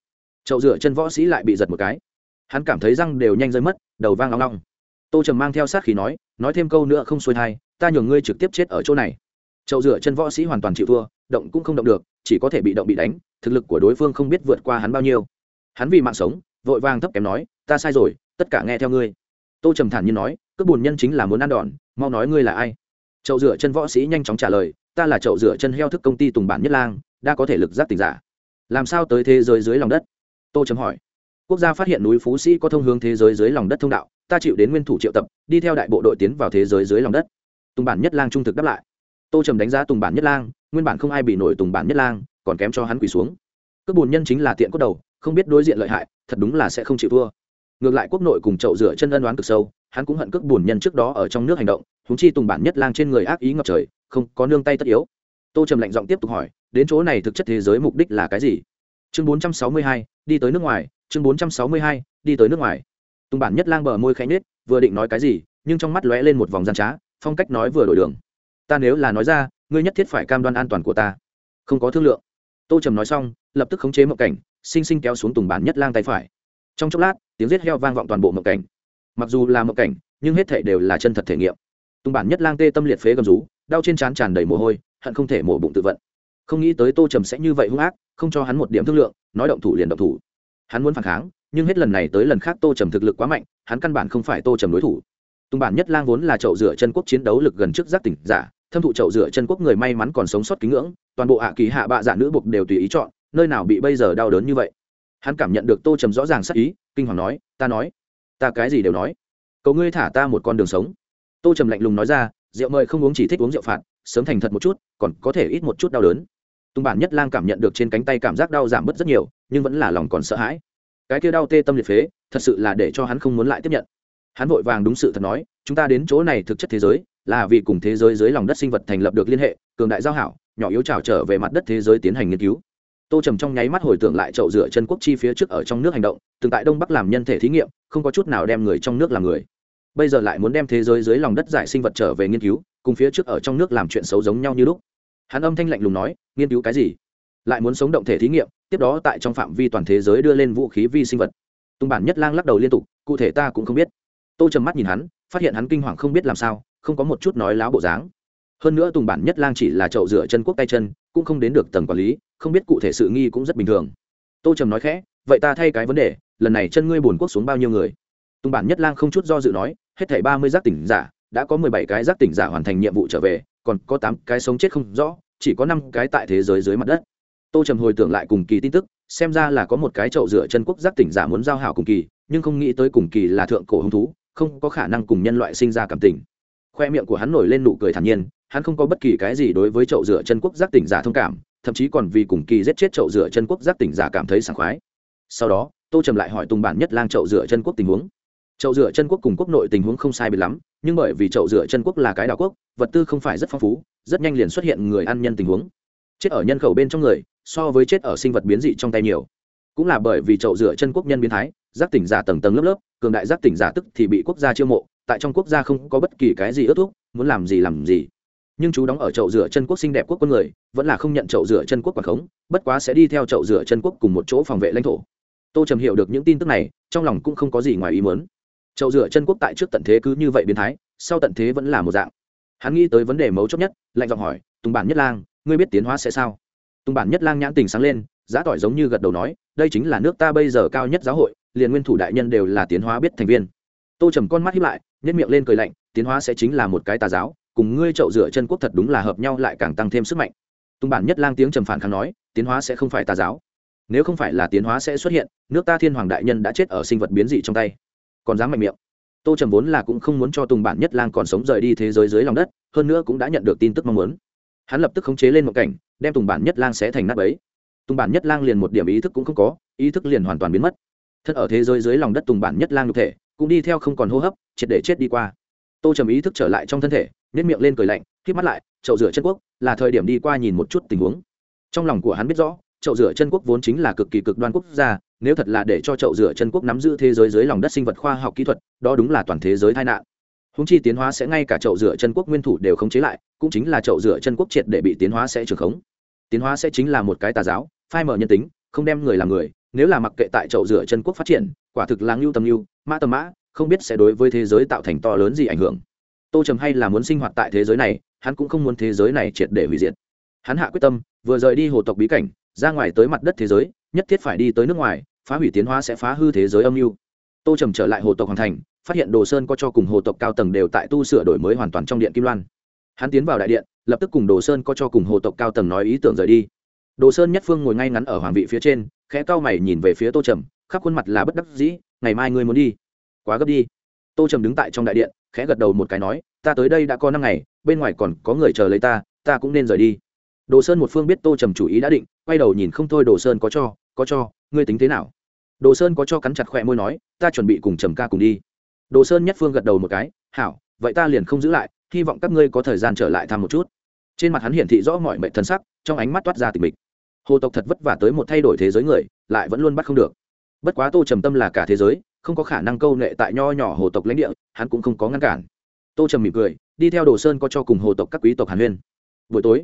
Chậu rửa chân võ sĩ lại bị giật một cái. Hắn cảm thấy răng đều nhanh rơi mất, đầu vang long long tô trầm mang theo sát khí nói nói thêm câu nữa không xuôi thai, ta nhường ngươi trực tiếp chết ở chỗ này. Chậu rửa chân võ sĩ hoàn toàn chịu thua, động cũng không động được, chỉ có thể bị động bị đánh, thực lực của đối phương không biết vượt qua hắn bao nhiêu. Hắn vì mạng sống, vội vàng thấp kém nói, ta sai rồi, tất cả nghe theo ngươi. Tô trầm thản nhiên nói cướp bùn nhân chính là muốn ăn đòn, mau nói ngươi là ai. Chậu rửa chân võ sĩ nhanh chóng trả lời, ta là chậu rửa chân heo thức công ty tùng bản nhất lang, đã có thể lực giác tình giả làm sao tới thế giới dưới lòng đất? Tô chấm hỏi. Quốc gia phát hiện núi phú sĩ có thông hướng thế giới dưới lòng đất thông đạo, ta chịu đến nguyên thủ triệu tập, đi theo đại bộ đội tiến vào thế giới dưới lòng đất. Tùng bản nhất lang trung thực đáp lại. Tô trầm đánh giá tùng bản nhất lang, nguyên bản không ai bị nổi tùng bản nhất lang, còn kém cho hắn quỳ xuống. Cước bùn nhân chính là tiện cốt đầu, không biết đối diện lợi hại, thật đúng là sẽ không chịu thua. Ngược lại quốc nội cùng chậu rửa chân ân đoán cực sâu, hắn cũng hận cước bùn nhân trước đó ở trong nước hành động húng chi tùng bản nhất lang trên người ác ý ngập trời, không có nương tay tất yếu. Tô trầm lạnh giọng tiếp tục hỏi đến chỗ này thực chất thế giới mục đích là cái gì? Chương 462, đi tới nước ngoài. Chương 462, đi tới nước ngoài. Tùng bản nhất lang bờ môi khẽ nết vừa định nói cái gì nhưng trong mắt lóe lên một vòng gian trá phong cách nói vừa đổi đường. Ta nếu là nói ra ngươi nhất thiết phải cam đoan an toàn của ta. Không có thương lượng. Tô trầm nói xong lập tức khống chế mộng cảnh xinh xinh kéo xuống tùng bản nhất lang tay phải. Trong chốc lát tiếng rết heo vang vọng toàn bộ mộng cảnh. Mặc dù là mộng cảnh nhưng hết thể đều là chân thật thể nghiệm. Tùng bản nhất lang tê tâm liệt phế gầm rú đau trên trán tràn đầy mồ hôi hận không thể mổ bụng tự vận không nghĩ tới tô trầm sẽ như vậy hung ác, không cho hắn một điểm thương lượng, nói động thủ liền động thủ. Hắn muốn phản kháng, nhưng hết lần này tới lần khác tô trầm thực lực quá mạnh, hắn căn bản không phải tô trầm đối thủ. Tùng bản nhất lang vốn là chậu rửa chân quốc chiến đấu lực gần trước giác tỉnh giả, thâm thụ chậu rửa chân quốc người may mắn còn sống sót kính ngưỡng, toàn bộ hạ kỳ hạ bạ giả nữ buộc đều tùy ý chọn, nơi nào bị bây giờ đau đớn như vậy. Hắn cảm nhận được tô trầm rõ ràng sắc ý, kinh hoàng nói, ta nói, ta cái gì đều nói. Cầu ngươi thả ta một con đường sống. Tô trầm lạnh lùng nói ra, rượu mời không uống chỉ thích uống rượu phạt, sớm thành thật một chút, còn có thể ít một chút đau đớn tùng bản nhất lang cảm nhận được trên cánh tay cảm giác đau giảm bớt rất nhiều, nhưng vẫn là lòng còn sợ hãi. Cái kia đau tê tâm liệt phế, thật sự là để cho hắn không muốn lại tiếp nhận. Hắn vội vàng đúng sự thật nói, chúng ta đến chỗ này thực chất thế giới, là vì cùng thế giới dưới lòng đất sinh vật thành lập được liên hệ, cường đại giao hảo, nhỏ yếu trào trở về mặt đất thế giới tiến hành nghiên cứu. Tô trầm trong nháy mắt hồi tưởng lại chậu rửa chân quốc chi phía trước ở trong nước hành động, từng tại đông bắc làm nhân thể thí nghiệm, không có chút nào đem người trong nước làm người. Bây giờ lại muốn đem thế giới dưới lòng đất giải sinh vật trở về nghiên cứu, cùng phía trước ở trong nước làm chuyện xấu giống nhau như lúc hắn âm thanh lạnh lùng nói, nghiên cứu cái gì? Lại muốn sống động thể thí nghiệm, tiếp đó tại trong phạm vi toàn thế giới đưa lên vũ khí vi sinh vật. Tùng bản nhất lang lắc đầu liên tục, cụ thể ta cũng không biết. Tô trầm mắt nhìn hắn, phát hiện hắn kinh hoàng không biết làm sao, không có một chút nói láo bộ dáng. Hơn nữa tùng bản nhất lang chỉ là chậu rửa chân quốc tay chân, cũng không đến được tầng quản lý, không biết cụ thể sự nghi cũng rất bình thường. Tô trầm nói khẽ, vậy ta thay cái vấn đề, lần này chân ngươi bổn quốc xuống bao nhiêu người? Tùng bản nhất lang không chút do dự nói, hết thảy ba mươi giác tỉnh giả, đã có mười bảy cái giác tỉnh giả hoàn thành nhiệm vụ trở về còn có tám cái sống chết không rõ, chỉ có năm cái tại thế giới dưới mặt đất. Tô trầm hồi tưởng lại cùng kỳ tin tức, xem ra là có một cái chậu rửa chân quốc giác tỉnh giả muốn giao hảo cùng kỳ, nhưng không nghĩ tới cùng kỳ là thượng cổ hứng thú, không có khả năng cùng nhân loại sinh ra cảm tình. Khoe miệng của hắn nổi lên nụ cười thản nhiên, hắn không có bất kỳ cái gì đối với chậu rửa chân quốc giác tỉnh giả thông cảm, thậm chí còn vì cùng kỳ giết chết chậu rửa chân quốc giác tỉnh giả cảm thấy sảng khoái. Sau đó, tô trầm lại hỏi tùng bản nhất lang chậu rửa chân quốc tình huống. Chậu rửa chân quốc cùng quốc nội tình huống không sai biệt lắm nhưng bởi vì chậu rửa chân quốc là cái đảo quốc, vật tư không phải rất phong phú, rất nhanh liền xuất hiện người ăn nhân tình huống. Chết ở nhân khẩu bên trong người, so với chết ở sinh vật biến dị trong tay nhiều. Cũng là bởi vì chậu rửa chân quốc nhân biến thái, giác tỉnh giả tầng tầng lớp lớp, cường đại giác tỉnh giả tức thì bị quốc gia chiêu mộ, tại trong quốc gia không có bất kỳ cái gì ước thúc, muốn làm gì làm gì. Nhưng chú đóng ở chậu rửa chân quốc xinh đẹp quốc quân người, vẫn là không nhận chậu rửa chân quốc quản khống, bất quá sẽ đi theo chậu rửa chân quốc cùng một chỗ phòng vệ lãnh thổ. Tô trầm hiểu được những tin tức này, trong lòng cũng không có gì ngoài ý muốn chậu rửa chân quốc tại trước tận thế cứ như vậy biến thái, sau tận thế vẫn là một dạng. Hắn nghĩ tới vấn đề mấu chốt nhất, lạnh giọng hỏi, tùng bản nhất lang, ngươi biết tiến hóa sẽ sao? Tùng bản nhất lang nhãn tình sáng lên, giá tỏi giống như gật đầu nói, đây chính là nước ta bây giờ cao nhất giáo hội, liền nguyên thủ đại nhân đều là tiến hóa biết thành viên. Tô trầm con mắt hiếp lại nhất miệng lên cười lạnh, tiến hóa sẽ chính là một cái tà giáo, cùng ngươi chậu rửa chân quốc thật đúng là hợp nhau lại càng tăng thêm sức mạnh. Tùng bản nhất lang tiếng trầm phản kháng nói, tiến hóa sẽ không phải tà giáo. Nếu không phải là tiến hóa sẽ xuất hiện, nước ta thiên hoàng đại nhân đã chết ở sinh vật biến dị trong tay còn dám mạnh miệng. Tô trầm vốn là cũng không muốn cho tùng bản nhất lang còn sống rời đi thế giới dưới lòng đất, hơn nữa cũng đã nhận được tin tức mong muốn. Hắn lập tức khống chế lên một cảnh, đem tùng bản nhất lang sẽ thành nắp ấy tùng bản nhất lang liền một điểm ý thức cũng không có, ý thức liền hoàn toàn biến mất. Thân ở thế giới dưới lòng đất tùng bản nhất lang nhục thể, cũng đi theo không còn hô hấp, triệt để chết đi qua. Tô trầm ý thức trở lại trong thân thể nếp miệng lên cười lạnh k mắt lại, chậu rửa chân quốc, là thời điểm đi qua nhìn một chút tình huống. Trong lòng của hắn biết rõ, chậu rửa chân quốc vốn chính là cực kỳ cực đoan quốc gia nếu thật là để cho chậu rửa chân quốc nắm giữ thế giới dưới lòng đất sinh vật khoa học kỹ thuật, đó đúng là toàn thế giới tai nạn. Húng chi tiến hóa sẽ ngay cả chậu rửa chân quốc nguyên thủ đều khống chế lại, cũng chính là chậu rửa chân quốc triệt để bị tiến hóa sẽ trường khống. Tiến hóa sẽ chính là một cái tà giáo, phai mở nhân tính, không đem người làm người, nếu là mặc kệ tại chậu rửa chân quốc phát triển, quả thực là ngưu tầm ngưu, mã tầm mã, không biết sẽ đối với thế giới tạo thành to lớn gì ảnh hưởng. Tô trầm hay là muốn sinh hoạt tại thế giới này, hắn cũng không muốn thế giới này triệt để hủy diệt. Hắn hạ quyết tâm, vừa rời đi hồ tộc bí cảnh ra ngoài tới mặt đất thế giới, nhất thiết phải đi tới nước ngoài, phá hủy tiến hóa sẽ phá hư thế giới âm mưu. Tô trầm trở lại hồ tộc hoàng thành, phát hiện đồ sơn có cho cùng hồ tộc cao tầng đều tại tu sửa đổi mới hoàn toàn trong điện kim loan. Hắn tiến vào đại điện, lập tức cùng đồ sơn có cho cùng hồ tộc cao tầng nói ý tưởng rời đi. Đồ sơn nhất phương ngồi ngay ngắn ở hoàng vị phía trên, khẽ cao mày nhìn về phía tô trầm, khắp khuôn mặt là bất đắc dĩ, ngày mai ngươi muốn đi. Quá gấp đi. Tô trầm đứng tại trong đại điện, khẽ gật đầu một cái nói, ta tới đây đã có năm ngày, bên ngoài còn có người chờ lấy ta ta cũng nên rời đi đồ sơn một phương biết tô trầm chủ ý đã định, quay đầu nhìn không thôi, đồ sơn có cho có cho, ngươi tính thế nào? Đồ sơn có cho cắn chặt khỏe môi nói, ta chuẩn bị cùng trầm ca cùng đi. Đồ sơn nhất phương gật đầu một cái, hảo, vậy ta liền không giữ lại, hy vọng các ngươi có thời gian trở lại thăm một chút. Trên mặt hắn hiển thị rõ mọi mệnh thân sắc, trong ánh mắt toát ra tình mình hồ tộc thật vất vả tới một thay đổi thế giới người, lại vẫn luôn bắt không được. Bất quá tô trầm tâm là cả thế giới, không có khả năng câu nệ tại nho nhỏ hồ tộc lãnh địa, hắn cũng không có ngăn cản. Tô trầm mỉm cười, đi theo đồ sơn có cho cùng hồ tộc các quý tộc hàn huyên. Buổi tối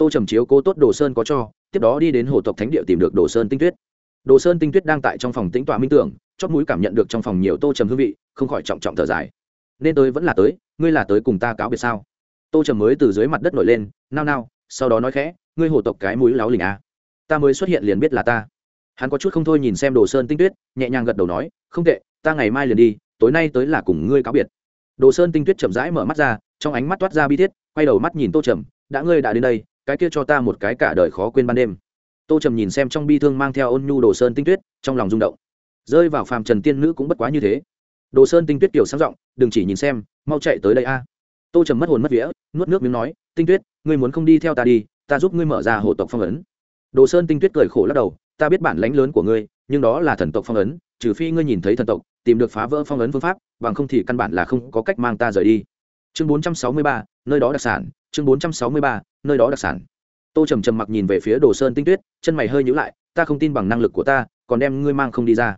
tô trầm chiếu cố tốt đồ sơn có cho, tiếp đó đi đến hồ tộc thánh địa tìm được đồ sơn tinh tuyết. Đồ sơn tinh tuyết đang tại trong phòng tĩnh tọa minh tưởng, chót mũi cảm nhận được trong phòng nhiều tô trầm hương vị, không khỏi trọng trọng thở dài. Nên tôi vẫn là tới, ngươi là tới cùng ta cáo biệt sao? Tô trầm mới từ dưới mặt đất nổi lên, nao nao, sau đó nói khẽ, ngươi hồ tộc cái mũi láo lình à. ta mới xuất hiện liền biết là ta. Hắn có chút không thôi nhìn xem đồ sơn tinh tuyết, nhẹ nhàng gật đầu nói, không tệ, ta ngày mai liền đi, tối nay tới là cùng ngươi cáo biệt. Đồ sơn tinh tuyết chậm rãi mở mắt ra, trong ánh mắt toát ra bi thiết, quay đầu mắt nhìn tô trầm, đã ngươi đã đến đây cái kia cho ta một cái cả đời khó quên ban đêm. Tô trầm nhìn xem trong bi thương mang theo ôn nhu đồ sơn tinh tuyết trong lòng rung động. Rơi vào phàm trần tiên nữ cũng bất quá như thế. Đồ sơn tinh tuyết kiểu sáng giọng đừng chỉ nhìn xem mau chạy tới đây a. Tô trầm mất hồn mất vía nuốt nước miếng nói tinh tuyết ngươi muốn không đi theo ta đi ta giúp ngươi mở ra hộ tộc phong ấn. Đồ sơn tinh tuyết cười khổ lắc đầu ta biết bản lãnh lớn của ngươi nhưng đó là thần tộc phong ấn trừ phi ngươi nhìn thấy thần tộc tìm được phá vỡ phong ấn phương pháp bằng không thì căn bản là không có cách mang ta rời đi. Chương 463, nơi đó đặc sản chương 463, nơi đó đặc sản. Tô trầm trầm mặc nhìn về phía đồ sơn tinh tuyết chân mày hơi nhữ lại ta không tin bằng năng lực của ta còn đem ngươi mang không đi ra.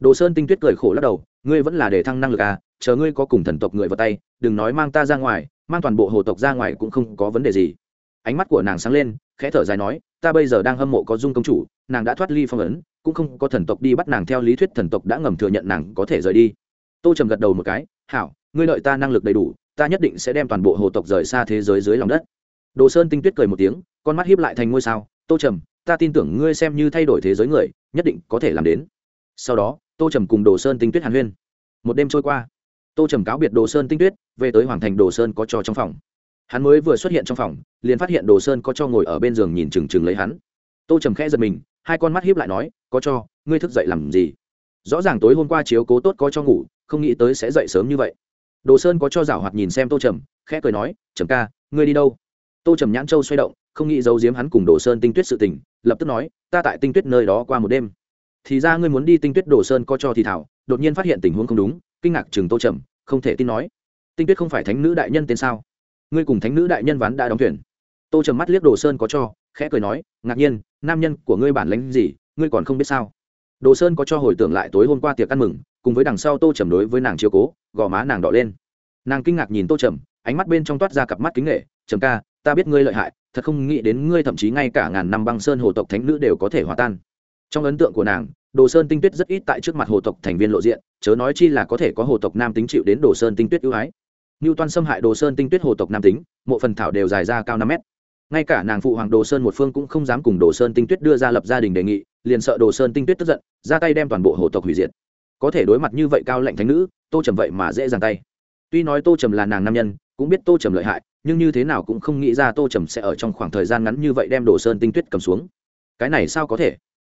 Đồ sơn tinh tuyết cười khổ lắc đầu ngươi vẫn là để thăng năng lực à chờ ngươi có cùng thần tộc người vào tay đừng nói mang ta ra ngoài mang toàn bộ hồ tộc ra ngoài cũng không có vấn đề gì. Ánh mắt của nàng sáng lên khẽ thở dài nói ta bây giờ đang hâm mộ có dung công chủ nàng đã thoát ly phong ấn cũng không có thần tộc đi bắt nàng theo lý thuyết thần tộc đã ngầm thừa nhận nàng có thể rời đi. Tô trầm gật đầu một cái hảo ngươi đợi ta năng lực đầy đủ ta nhất định sẽ đem toàn bộ hồ tộc rời xa thế giới dưới lòng đất. Đồ sơn tinh tuyết cười một tiếng, con mắt hiếp lại thành ngôi sao, tô trầm, ta tin tưởng ngươi xem như thay đổi thế giới người, nhất định có thể làm đến. Sau đó, tô trầm cùng đồ sơn tinh tuyết hàn huyên. Một đêm trôi qua, tô trầm cáo biệt đồ sơn tinh tuyết, về tới hoàng thành đồ sơn có cho trong phòng. Hắn mới vừa xuất hiện trong phòng, liền phát hiện đồ sơn có cho ngồi ở bên giường nhìn trừng trừng lấy hắn. Tô trầm khẽ giật mình, hai con mắt hiếp lại nói, có cho, ngươi thức dậy làm gì? Rõ ràng tối hôm qua chiếu cố tốt có cho ngủ, không nghĩ tới sẽ dậy sớm như vậy đồ sơn có cho rảo hoạt nhìn xem tô trầm, khẽ cười nói, trầm ca, ngươi đi đâu? Tô trầm nhãn châu xoay động, không nghĩ giấu giếm hắn cùng đồ sơn tinh tuyết sự tình, lập tức nói, ta tại tinh tuyết nơi đó qua một đêm. Thì ra ngươi muốn đi tinh tuyết đồ sơn có cho thì thảo, đột nhiên phát hiện tình huống không đúng, kinh ngạc chừng tô trầm, không thể tin nói. Tinh tuyết không phải thánh nữ đại nhân tên sao? Ngươi cùng thánh nữ đại nhân ván đã đóng thuyền. Tô trầm mắt liếc đồ sơn có cho, khẽ cười nói, ngạc nhiên, nam nhân của ngươi bản lánh gì, ngươi còn không biết sao? Đồ sơn có cho hồi tưởng lại tối hôm qua tiệc ăn mừng cùng với đằng sau tô trầm đối với nàng chiếu cố, gò má nàng đỏ lên. Nàng kinh ngạc nhìn tô trầm, ánh mắt bên trong toát ra cặp mắt kính nghệ trầm ca, ta biết ngươi lợi hại, thật không nghĩ đến ngươi thậm chí ngay cả ngàn năm băng sơn hồ tộc thánh nữ đều có thể hòa tan. Trong ấn tượng của nàng, đồ sơn tinh tuyết rất ít tại trước mặt hồ tộc thành viên lộ diện, chớ nói chi là có thể có hồ tộc nam tính chịu đến đồ sơn tinh tuyết ưu ái. Như toan xâm hại đồ sơn tinh tuyết hồ tộc nam tính, mộ phần thảo đều dài ra cao năm mét. Ngay cả nàng phụ hoàng đồ sơn một phương cũng không dám cùng đồ sơn tinh tuyết đưa ra lập gia đình đề nghị, liền sợ đồ sơn tinh tuyết tức giận, ra tay đem toàn bộ hồ tộc hủy diệt có thể đối mặt như vậy cao lệnh thánh nữ, tô trầm vậy mà dễ dàng tay. Tuy nói tô trầm là nàng nam nhân, cũng biết tô trầm lợi hại, nhưng như thế nào cũng không nghĩ ra tô trầm sẽ ở trong khoảng thời gian ngắn như vậy đem đồ sơn tinh tuyết cầm xuống. Cái này sao có thể?